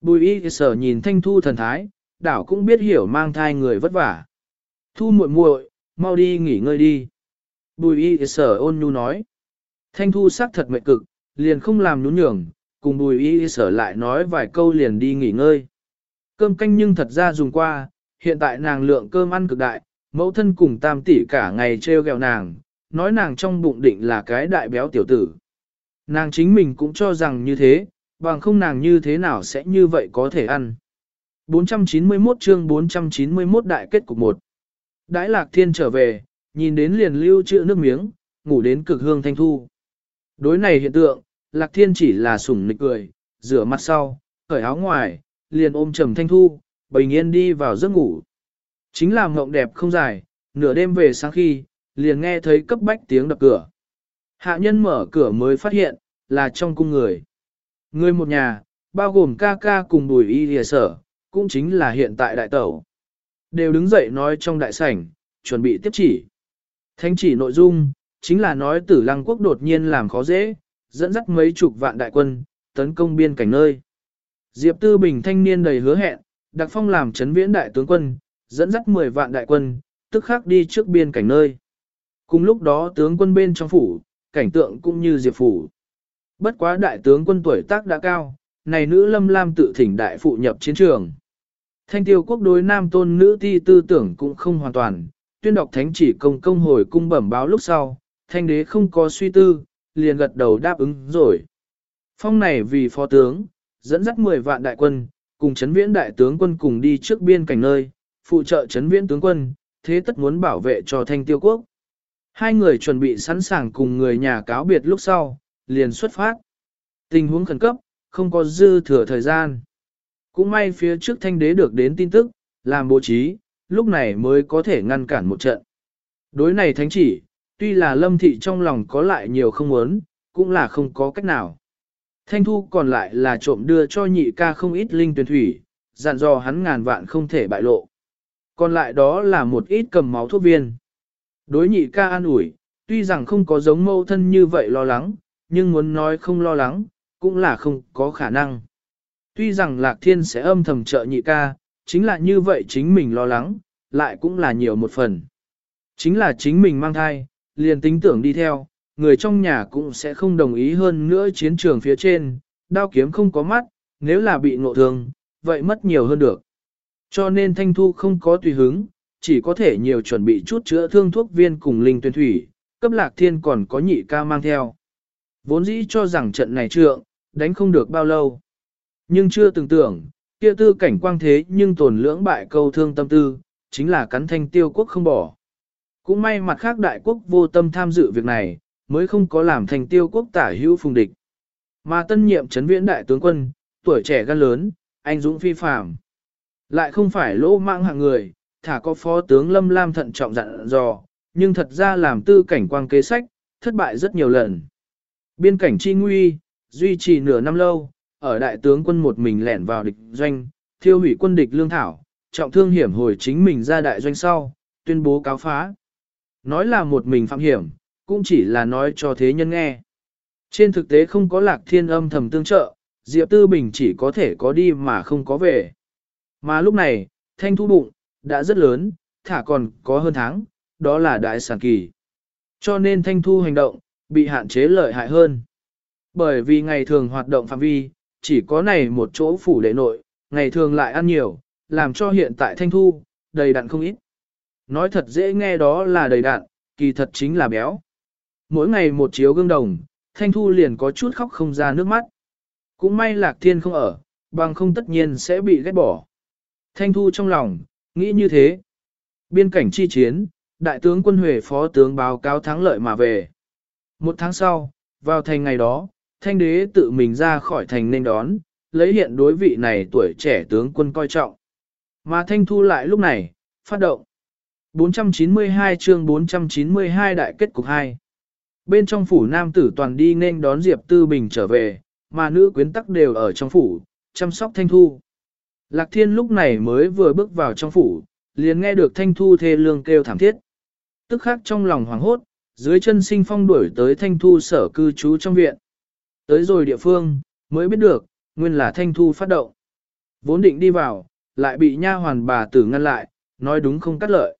Bùi y sở nhìn Thanh Thu thần thái, đảo cũng biết hiểu mang thai người vất vả. Thu muội muội, mau đi nghỉ ngơi đi. Bùi y sở ôn nhu nói. Thanh Thu sắc thật mệt cực, liền không làm nhún nhường, cùng bùi y sở lại nói vài câu liền đi nghỉ ngơi. Cơm canh nhưng thật ra dùng qua, hiện tại nàng lượng cơm ăn cực đại, mẫu thân cùng tam tỷ cả ngày treo gẹo nàng, nói nàng trong bụng định là cái đại béo tiểu tử. Nàng chính mình cũng cho rằng như thế, bằng không nàng như thế nào sẽ như vậy có thể ăn. 491 chương 491 đại kết cục 1 Đãi lạc thiên trở về, nhìn đến liền lưu trữ nước miếng, ngủ đến cực hương thanh thu. Đối này hiện tượng, lạc thiên chỉ là sủng nịch cười, rửa mặt sau, cởi áo ngoài, liền ôm trầm thanh thu, bình yên đi vào giấc ngủ. Chính là mộng đẹp không dài, nửa đêm về sáng khi, liền nghe thấy cấp bách tiếng đập cửa. Hạ nhân mở cửa mới phát hiện, là trong cung người. Người một nhà, bao gồm ca ca cùng bùi y lìa sở, cũng chính là hiện tại đại tẩu. Đều đứng dậy nói trong đại sảnh, chuẩn bị tiếp chỉ. Thánh chỉ nội dung, chính là nói tử lăng quốc đột nhiên làm khó dễ, dẫn dắt mấy chục vạn đại quân, tấn công biên cảnh nơi. Diệp Tư Bình thanh niên đầy hứa hẹn, đặc phong làm chấn viễn đại tướng quân, dẫn dắt 10 vạn đại quân, tức khắc đi trước biên cảnh nơi. Cùng lúc đó tướng quân bên trong phủ, cảnh tượng cũng như Diệp phủ. Bất quá đại tướng quân tuổi tác đã cao, này nữ lâm lam tự thỉnh đại phụ nhập chiến trường. Thanh tiêu quốc đối nam tôn nữ ti tư tưởng cũng không hoàn toàn, tuyên đọc thánh chỉ công công hồi cung bẩm báo lúc sau, thanh đế không có suy tư, liền gật đầu đáp ứng rồi. Phong này vì phó tướng, dẫn dắt 10 vạn đại quân, cùng chấn viễn đại tướng quân cùng đi trước biên cảnh nơi, phụ trợ chấn viễn tướng quân, thế tất muốn bảo vệ cho thanh tiêu quốc. Hai người chuẩn bị sẵn sàng cùng người nhà cáo biệt lúc sau, liền xuất phát. Tình huống khẩn cấp, không có dư thừa thời gian. Cũng may phía trước thanh đế được đến tin tức, làm bố trí, lúc này mới có thể ngăn cản một trận. Đối này thánh chỉ, tuy là lâm thị trong lòng có lại nhiều không muốn, cũng là không có cách nào. Thanh thu còn lại là trộm đưa cho nhị ca không ít linh tuyển thủy, dặn dò hắn ngàn vạn không thể bại lộ. Còn lại đó là một ít cầm máu thuốc viên. Đối nhị ca an ủi, tuy rằng không có giống mâu thân như vậy lo lắng, nhưng muốn nói không lo lắng, cũng là không có khả năng. Tuy rằng Lạc Thiên sẽ âm thầm trợ nhị ca, chính là như vậy chính mình lo lắng, lại cũng là nhiều một phần. Chính là chính mình mang thai, liền tính tưởng đi theo, người trong nhà cũng sẽ không đồng ý hơn nữa chiến trường phía trên, đao kiếm không có mắt, nếu là bị ngộ thương, vậy mất nhiều hơn được. Cho nên Thanh Thu không có tùy hứng, chỉ có thể nhiều chuẩn bị chút chữa thương thuốc viên cùng linh tuyên thủy, cấp lạc thiên còn có nhị ca mang theo. Vốn dĩ cho rằng trận này trượng, đánh không được bao lâu. Nhưng chưa từng tưởng, kia tư cảnh quang thế nhưng tổn lưỡng bại câu thương tâm tư, chính là cắn thanh tiêu quốc không bỏ. Cũng may mặt khác đại quốc vô tâm tham dự việc này, mới không có làm thành tiêu quốc tả hữu phùng địch. Mà tân nhiệm chấn viễn đại tướng quân, tuổi trẻ gan lớn, anh dũng phi phàm, Lại không phải lỗ mạng hạng người, thả có phó tướng Lâm Lam thận trọng dặn dò, nhưng thật ra làm tư cảnh quang kế sách, thất bại rất nhiều lần. Biên cảnh chi nguy, duy trì nửa năm lâu, ở đại tướng quân một mình lẻn vào địch doanh, thiêu hủy quân địch lương thảo, trọng thương hiểm hồi chính mình ra đại doanh sau, tuyên bố cáo phá. Nói là một mình phạm hiểm, cũng chỉ là nói cho thế nhân nghe. Trên thực tế không có lạc thiên âm thầm tương trợ, Diệp Tư Bình chỉ có thể có đi mà không có về. Mà lúc này, thanh thu bụng, đã rất lớn, thả còn có hơn tháng, đó là đại sản kỳ. Cho nên thanh thu hành động, bị hạn chế lợi hại hơn. Bởi vì ngày thường hoạt động phạm vi, chỉ có này một chỗ phủ đệ nội, ngày thường lại ăn nhiều, làm cho hiện tại thanh thu, đầy đặn không ít. Nói thật dễ nghe đó là đầy đặn, kỳ thật chính là béo. Mỗi ngày một chiếu gương đồng, thanh thu liền có chút khóc không ra nước mắt. Cũng may lạc thiên không ở, bằng không tất nhiên sẽ bị ghét bỏ. Thanh thu trong lòng, nghĩ như thế. Biên cảnh chi chiến, đại tướng quân Huệ phó tướng báo cáo thắng lợi mà về. Một tháng sau, vào thành ngày đó, thanh đế tự mình ra khỏi thành nên đón, lấy hiện đối vị này tuổi trẻ tướng quân coi trọng. Mà thanh thu lại lúc này, phát động. 492 chương 492 đại kết cục 2. Bên trong phủ nam tử toàn đi nên đón Diệp Tư Bình trở về, mà nữ quyến tắc đều ở trong phủ, chăm sóc thanh thu. Lạc thiên lúc này mới vừa bước vào trong phủ, liền nghe được thanh thu thê lương kêu thảm thiết. Tức khắc trong lòng hoảng hốt, dưới chân sinh phong đuổi tới thanh thu sở cư trú trong viện. Tới rồi địa phương, mới biết được, nguyên là thanh thu phát động. Vốn định đi vào, lại bị nha hoàn bà tử ngăn lại, nói đúng không cắt lợi.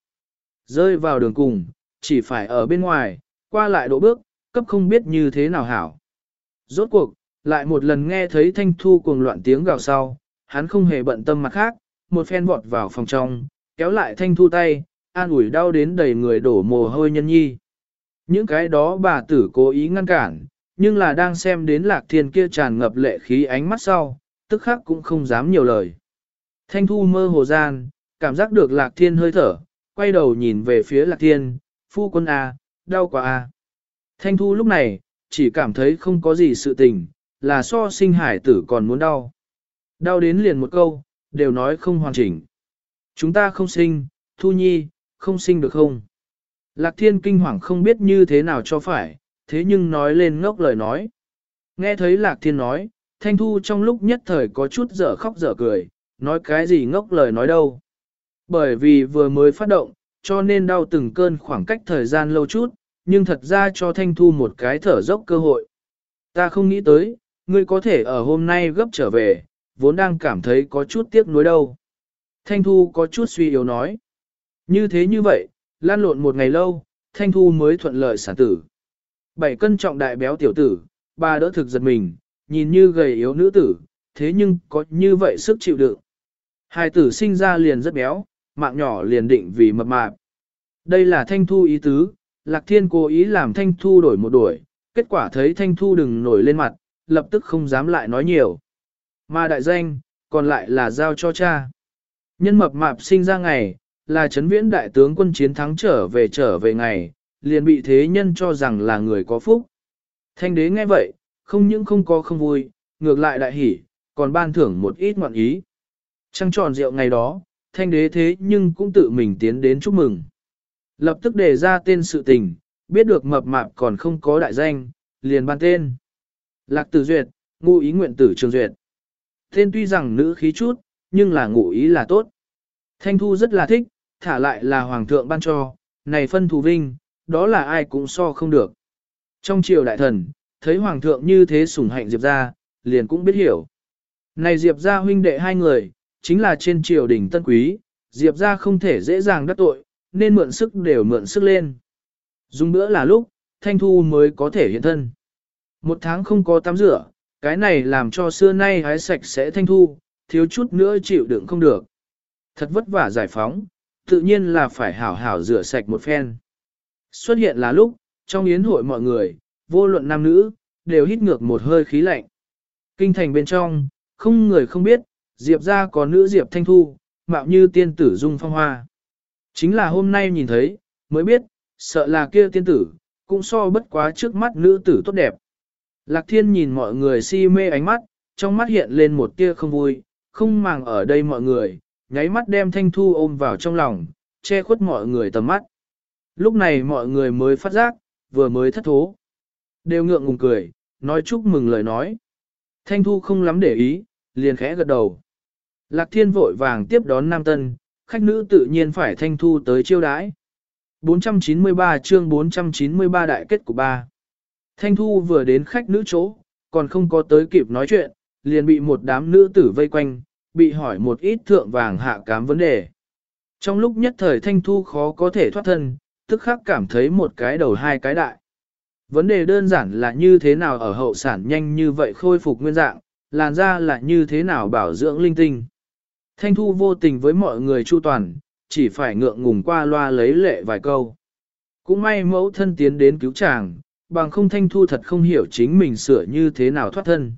Rơi vào đường cùng, chỉ phải ở bên ngoài, qua lại độ bước, cấp không biết như thế nào hảo. Rốt cuộc, lại một lần nghe thấy thanh thu cuồng loạn tiếng gào sau, hắn không hề bận tâm mặt khác, một phen vọt vào phòng trong, kéo lại thanh thu tay, an ủi đau đến đầy người đổ mồ hôi nhân nhi. Những cái đó bà tử cố ý ngăn cản, nhưng là đang xem đến lạc thiên kia tràn ngập lệ khí ánh mắt sau, tức khắc cũng không dám nhiều lời. Thanh thu mơ hồ gian, cảm giác được lạc thiên hơi thở, quay đầu nhìn về phía lạc thiên, phu quân A, đau quá A. Thanh thu lúc này, chỉ cảm thấy không có gì sự tình, là so sinh hải tử còn muốn đau. Đau đến liền một câu, đều nói không hoàn chỉnh. Chúng ta không sinh, thu nhi, không sinh được không? Lạc thiên kinh hoàng không biết như thế nào cho phải, thế nhưng nói lên ngốc lời nói. Nghe thấy lạc thiên nói, thanh thu trong lúc nhất thời có chút dở khóc dở cười, nói cái gì ngốc lời nói đâu. Bởi vì vừa mới phát động, cho nên đau từng cơn khoảng cách thời gian lâu chút, nhưng thật ra cho thanh thu một cái thở dốc cơ hội. Ta không nghĩ tới, ngươi có thể ở hôm nay gấp trở về, vốn đang cảm thấy có chút tiếc nuối đâu. Thanh thu có chút suy yếu nói. Như thế như vậy, lan lộn một ngày lâu, thanh thu mới thuận lợi sản tử. Bảy cân trọng đại béo tiểu tử, bà đỡ thực giật mình, nhìn như gầy yếu nữ tử, thế nhưng có như vậy sức chịu đựng. Hai tử sinh ra liền rất béo, mạng nhỏ liền định vì mập mạp. Đây là thanh thu ý tứ, Lạc Thiên cố ý làm thanh thu đổi một đuổi, kết quả thấy thanh thu đừng nổi lên mặt, lập tức không dám lại nói nhiều. Mà đại danh, còn lại là giao cho cha. Nhân mập mạp sinh ra ngày, là chấn viễn đại tướng quân chiến thắng trở về trở về ngày, liền bị thế nhân cho rằng là người có phúc. Thanh đế nghe vậy, không những không có không vui, ngược lại đại hỉ, còn ban thưởng một ít ngoạn ý. Trăng tròn rượu ngày đó, thanh đế thế nhưng cũng tự mình tiến đến chúc mừng. Lập tức đề ra tên sự tình, biết được mập mạp còn không có đại danh, liền ban tên. Lạc tử duyệt, ngụ ý nguyện tử trường duyệt. Tên tuy rằng nữ khí chút, nhưng là ngụ ý là tốt. Thanh thu rất là thích, thả lại là hoàng thượng ban cho, này phân thù vinh, đó là ai cũng so không được. Trong triều đại thần, thấy hoàng thượng như thế sủng hạnh Diệp ra, liền cũng biết hiểu. Này Diệp ra huynh đệ hai người, chính là trên triều đình tân quý, Diệp ra không thể dễ dàng đắc tội, nên mượn sức đều mượn sức lên. Dùng bữa là lúc, thanh thu mới có thể hiện thân. Một tháng không có tắm rửa, cái này làm cho xưa nay hái sạch sẽ thanh thu, thiếu chút nữa chịu đựng không được. Thật vất vả giải phóng, tự nhiên là phải hảo hảo rửa sạch một phen. Xuất hiện là lúc, trong yến hội mọi người, vô luận nam nữ, đều hít ngược một hơi khí lạnh. Kinh thành bên trong, không người không biết, Diệp ra có nữ Diệp Thanh Thu, mạo như tiên tử dung phong hoa. Chính là hôm nay nhìn thấy, mới biết, sợ là kia tiên tử, cũng so bất quá trước mắt nữ tử tốt đẹp. Lạc thiên nhìn mọi người si mê ánh mắt, trong mắt hiện lên một tia không vui, không màng ở đây mọi người, nháy mắt đem thanh thu ôm vào trong lòng, che khuất mọi người tầm mắt. Lúc này mọi người mới phát giác, vừa mới thất thố. Đều ngượng ngùng cười, nói chúc mừng lời nói. Thanh thu không lắm để ý, liền khẽ gật đầu. Lạc thiên vội vàng tiếp đón nam tân, khách nữ tự nhiên phải thanh thu tới chiêu đãi. 493 chương 493 đại kết của ba. Thanh thu vừa đến khách nữ chỗ, còn không có tới kịp nói chuyện, liền bị một đám nữ tử vây quanh, bị hỏi một ít thượng vàng hạ cám vấn đề. Trong lúc nhất thời thanh thu khó có thể thoát thân, tức khắc cảm thấy một cái đầu hai cái đại. Vấn đề đơn giản là như thế nào ở hậu sản nhanh như vậy khôi phục nguyên dạng, làn da là như thế nào bảo dưỡng linh tinh. Thanh thu vô tình với mọi người chu toàn, chỉ phải ngượng ngùng qua loa lấy lệ vài câu. Cũng may mẫu thân tiến đến cứu chàng, bằng không thanh thu thật không hiểu chính mình sửa như thế nào thoát thân.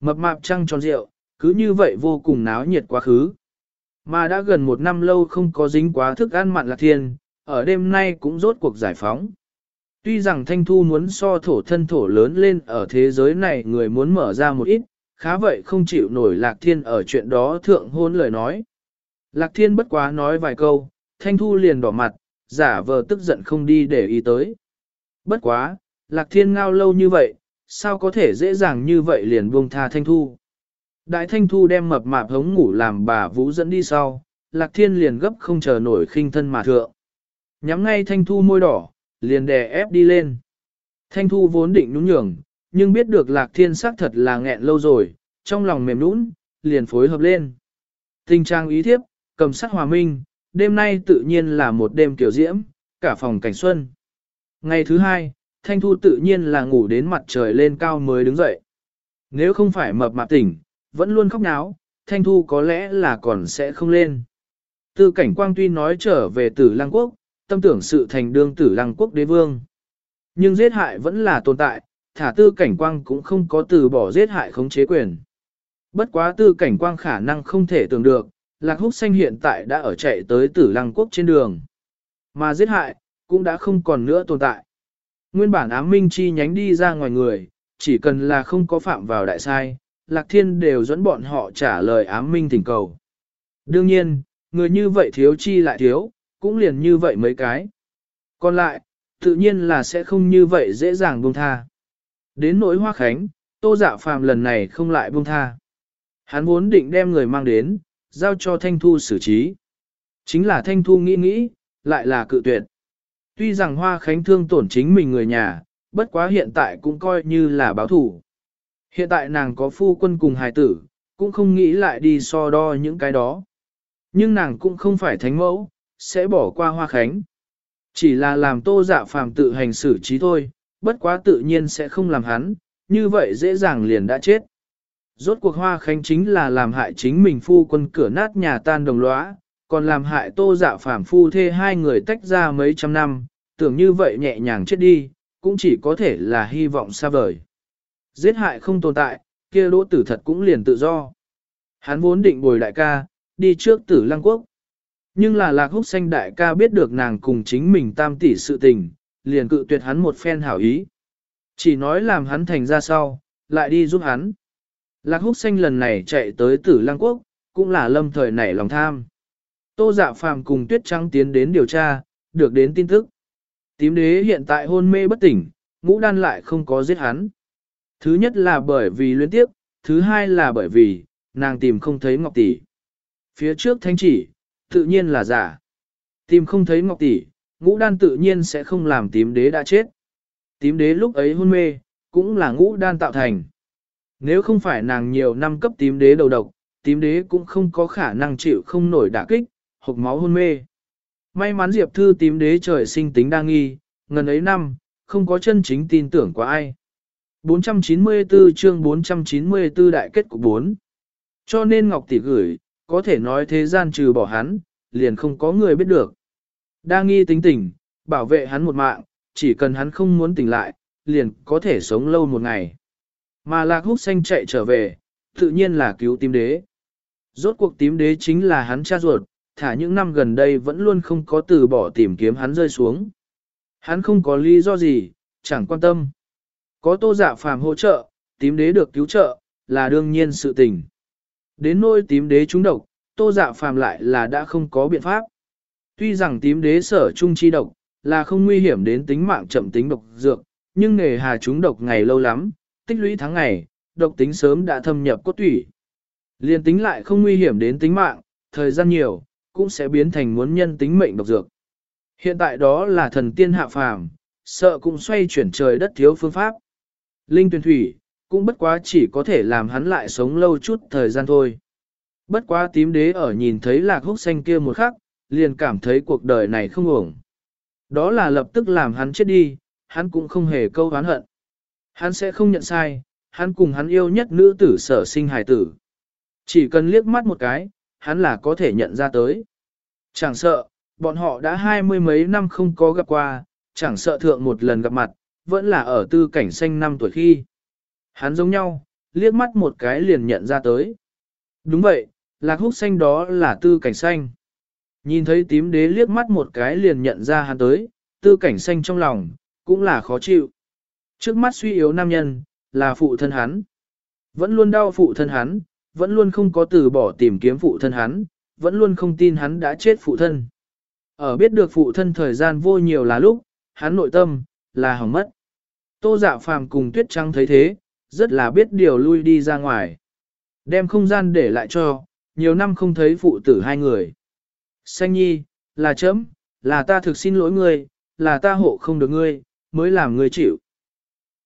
Mập mạp trăng tròn rượu, cứ như vậy vô cùng náo nhiệt quá khứ. Mà đã gần một năm lâu không có dính quá thức ăn mặn lạc thiên, ở đêm nay cũng rốt cuộc giải phóng. Tuy rằng thanh thu muốn so thổ thân thổ lớn lên ở thế giới này người muốn mở ra một ít, khá vậy không chịu nổi lạc thiên ở chuyện đó thượng hôn lời nói. Lạc thiên bất quá nói vài câu, thanh thu liền đỏ mặt, giả vờ tức giận không đi để ý tới. Bất quá, lạc thiên ngao lâu như vậy, sao có thể dễ dàng như vậy liền buông tha thanh thu. Đại thanh thu đem mập mạp hống ngủ làm bà vũ dẫn đi sau, lạc thiên liền gấp không chờ nổi khinh thân mà thượng. Nhắm ngay thanh thu môi đỏ, liền đè ép đi lên. Thanh thu vốn định nhún nhường, nhưng biết được lạc thiên sắc thật là nghẹn lâu rồi, trong lòng mềm nũng, liền phối hợp lên. Tình trang ý thiếp, cầm sắc hòa minh, đêm nay tự nhiên là một đêm kiểu diễm, cả phòng cảnh xuân. Ngày thứ hai, Thanh Thu tự nhiên là ngủ đến mặt trời lên cao mới đứng dậy. Nếu không phải mập mạp tỉnh, vẫn luôn khóc náo, Thanh Thu có lẽ là còn sẽ không lên. Tư cảnh quang tuy nói trở về tử lăng quốc, tâm tưởng sự thành đương tử lăng quốc đế vương. Nhưng giết hại vẫn là tồn tại, thả tư cảnh quang cũng không có từ bỏ giết hại khống chế quyền. Bất quá tư cảnh quang khả năng không thể tưởng được, lạc húc xanh hiện tại đã ở chạy tới tử lăng quốc trên đường. Mà giết hại, cũng đã không còn nữa tồn tại. Nguyên bản ám minh chi nhánh đi ra ngoài người, chỉ cần là không có phạm vào đại sai, lạc thiên đều dẫn bọn họ trả lời ám minh thỉnh cầu. Đương nhiên, người như vậy thiếu chi lại thiếu, cũng liền như vậy mấy cái. Còn lại, tự nhiên là sẽ không như vậy dễ dàng buông tha. Đến nỗi hoa khánh, tô dạ phàm lần này không lại buông tha. Hắn vốn định đem người mang đến, giao cho Thanh Thu xử trí. Chính là Thanh Thu nghĩ nghĩ, lại là cự tuyệt. Tuy rằng Hoa Khánh thương tổn chính mình người nhà, bất quá hiện tại cũng coi như là báo thủ. Hiện tại nàng có phu quân cùng hài tử, cũng không nghĩ lại đi so đo những cái đó. Nhưng nàng cũng không phải thánh mẫu, sẽ bỏ qua Hoa Khánh. Chỉ là làm tô dạ phàm tự hành xử trí thôi, bất quá tự nhiên sẽ không làm hắn, như vậy dễ dàng liền đã chết. Rốt cuộc hoa khánh chính là làm hại chính mình phu quân cửa nát nhà tan đồng lõa, còn làm hại tô dạ phàm phu thê hai người tách ra mấy trăm năm, tưởng như vậy nhẹ nhàng chết đi, cũng chỉ có thể là hy vọng xa vời. Giết hại không tồn tại, kia đỗ tử thật cũng liền tự do. Hắn vốn định bồi đại ca, đi trước tử lăng quốc. Nhưng là lạc húc xanh đại ca biết được nàng cùng chính mình tam tỷ sự tình, liền cự tuyệt hắn một phen hảo ý. Chỉ nói làm hắn thành ra sau, lại đi giúp hắn. Lạc húc xanh lần này chạy tới tử lăng quốc, cũng là lâm thời nảy lòng tham. Tô dạ phàm cùng tuyết trắng tiến đến điều tra, được đến tin tức. Tím đế hiện tại hôn mê bất tỉnh, ngũ đan lại không có giết hắn. Thứ nhất là bởi vì luyến tiếp, thứ hai là bởi vì, nàng tìm không thấy ngọc tỷ. Phía trước thánh chỉ, tự nhiên là giả. Tìm không thấy ngọc tỷ, ngũ đan tự nhiên sẽ không làm tím đế đã chết. Tím đế lúc ấy hôn mê, cũng là ngũ đan tạo thành. Nếu không phải nàng nhiều năm cấp tím đế đầu độc, tím đế cũng không có khả năng chịu không nổi đả kích, hộc máu hôn mê. May mắn Diệp Thư tím đế trời sinh tính đa nghi, ngần ấy năm, không có chân chính tin tưởng của ai. 494 chương 494 đại kết cục 4. Cho nên Ngọc Tỷ gửi, có thể nói thế gian trừ bỏ hắn, liền không có người biết được. Đa nghi tính tình, bảo vệ hắn một mạng, chỉ cần hắn không muốn tỉnh lại, liền có thể sống lâu một ngày. Mà lạc húc xanh chạy trở về, tự nhiên là cứu tím đế. Rốt cuộc tím đế chính là hắn cha ruột, thả những năm gần đây vẫn luôn không có từ bỏ tìm kiếm hắn rơi xuống. Hắn không có lý do gì, chẳng quan tâm. Có tô giả phàm hỗ trợ, tím đế được cứu trợ, là đương nhiên sự tình. Đến nôi tím đế trúng độc, tô dạ phàm lại là đã không có biện pháp. Tuy rằng tím đế sở trung chi độc, là không nguy hiểm đến tính mạng chậm tính độc dược, nhưng nghề hà trúng độc ngày lâu lắm, tích lũy tháng ngày, độc tính sớm đã thâm nhập cốt tủy. Liên tính lại không nguy hiểm đến tính mạng, thời gian nhiều, cũng sẽ biến thành muốn nhân tính mệnh độc dược. Hiện tại đó là thần tiên hạ phàm, sợ cũng xoay chuyển trời đất thiếu phương pháp. Linh tuyển thủy, cũng bất quá chỉ có thể làm hắn lại sống lâu chút thời gian thôi. Bất quá tím đế ở nhìn thấy lạc húc xanh kia một khắc, liền cảm thấy cuộc đời này không ổn. Đó là lập tức làm hắn chết đi, hắn cũng không hề câu hán hận. Hắn sẽ không nhận sai, hắn cùng hắn yêu nhất nữ tử sở sinh hài tử. Chỉ cần liếc mắt một cái, hắn là có thể nhận ra tới. Chẳng sợ, bọn họ đã hai mươi mấy năm không có gặp qua, chẳng sợ thượng một lần gặp mặt, vẫn là ở tư cảnh xanh năm tuổi khi. Hắn giống nhau, liếc mắt một cái liền nhận ra tới. Đúng vậy, lạc húc xanh đó là tư cảnh xanh. Nhìn thấy tím đế liếc mắt một cái liền nhận ra hắn tới, tư cảnh xanh trong lòng, cũng là khó chịu. Trước mắt suy yếu nam nhân, là phụ thân hắn. Vẫn luôn đau phụ thân hắn, vẫn luôn không có từ bỏ tìm kiếm phụ thân hắn, vẫn luôn không tin hắn đã chết phụ thân. Ở biết được phụ thân thời gian vô nhiều là lúc, hắn nội tâm, là hỏng mất. Tô dạ phàm cùng tuyết trăng thấy thế, rất là biết điều lui đi ra ngoài. Đem không gian để lại cho, nhiều năm không thấy phụ tử hai người. Xanh nhi, là chấm, là ta thực xin lỗi ngươi, là ta hộ không được ngươi, mới làm ngươi chịu.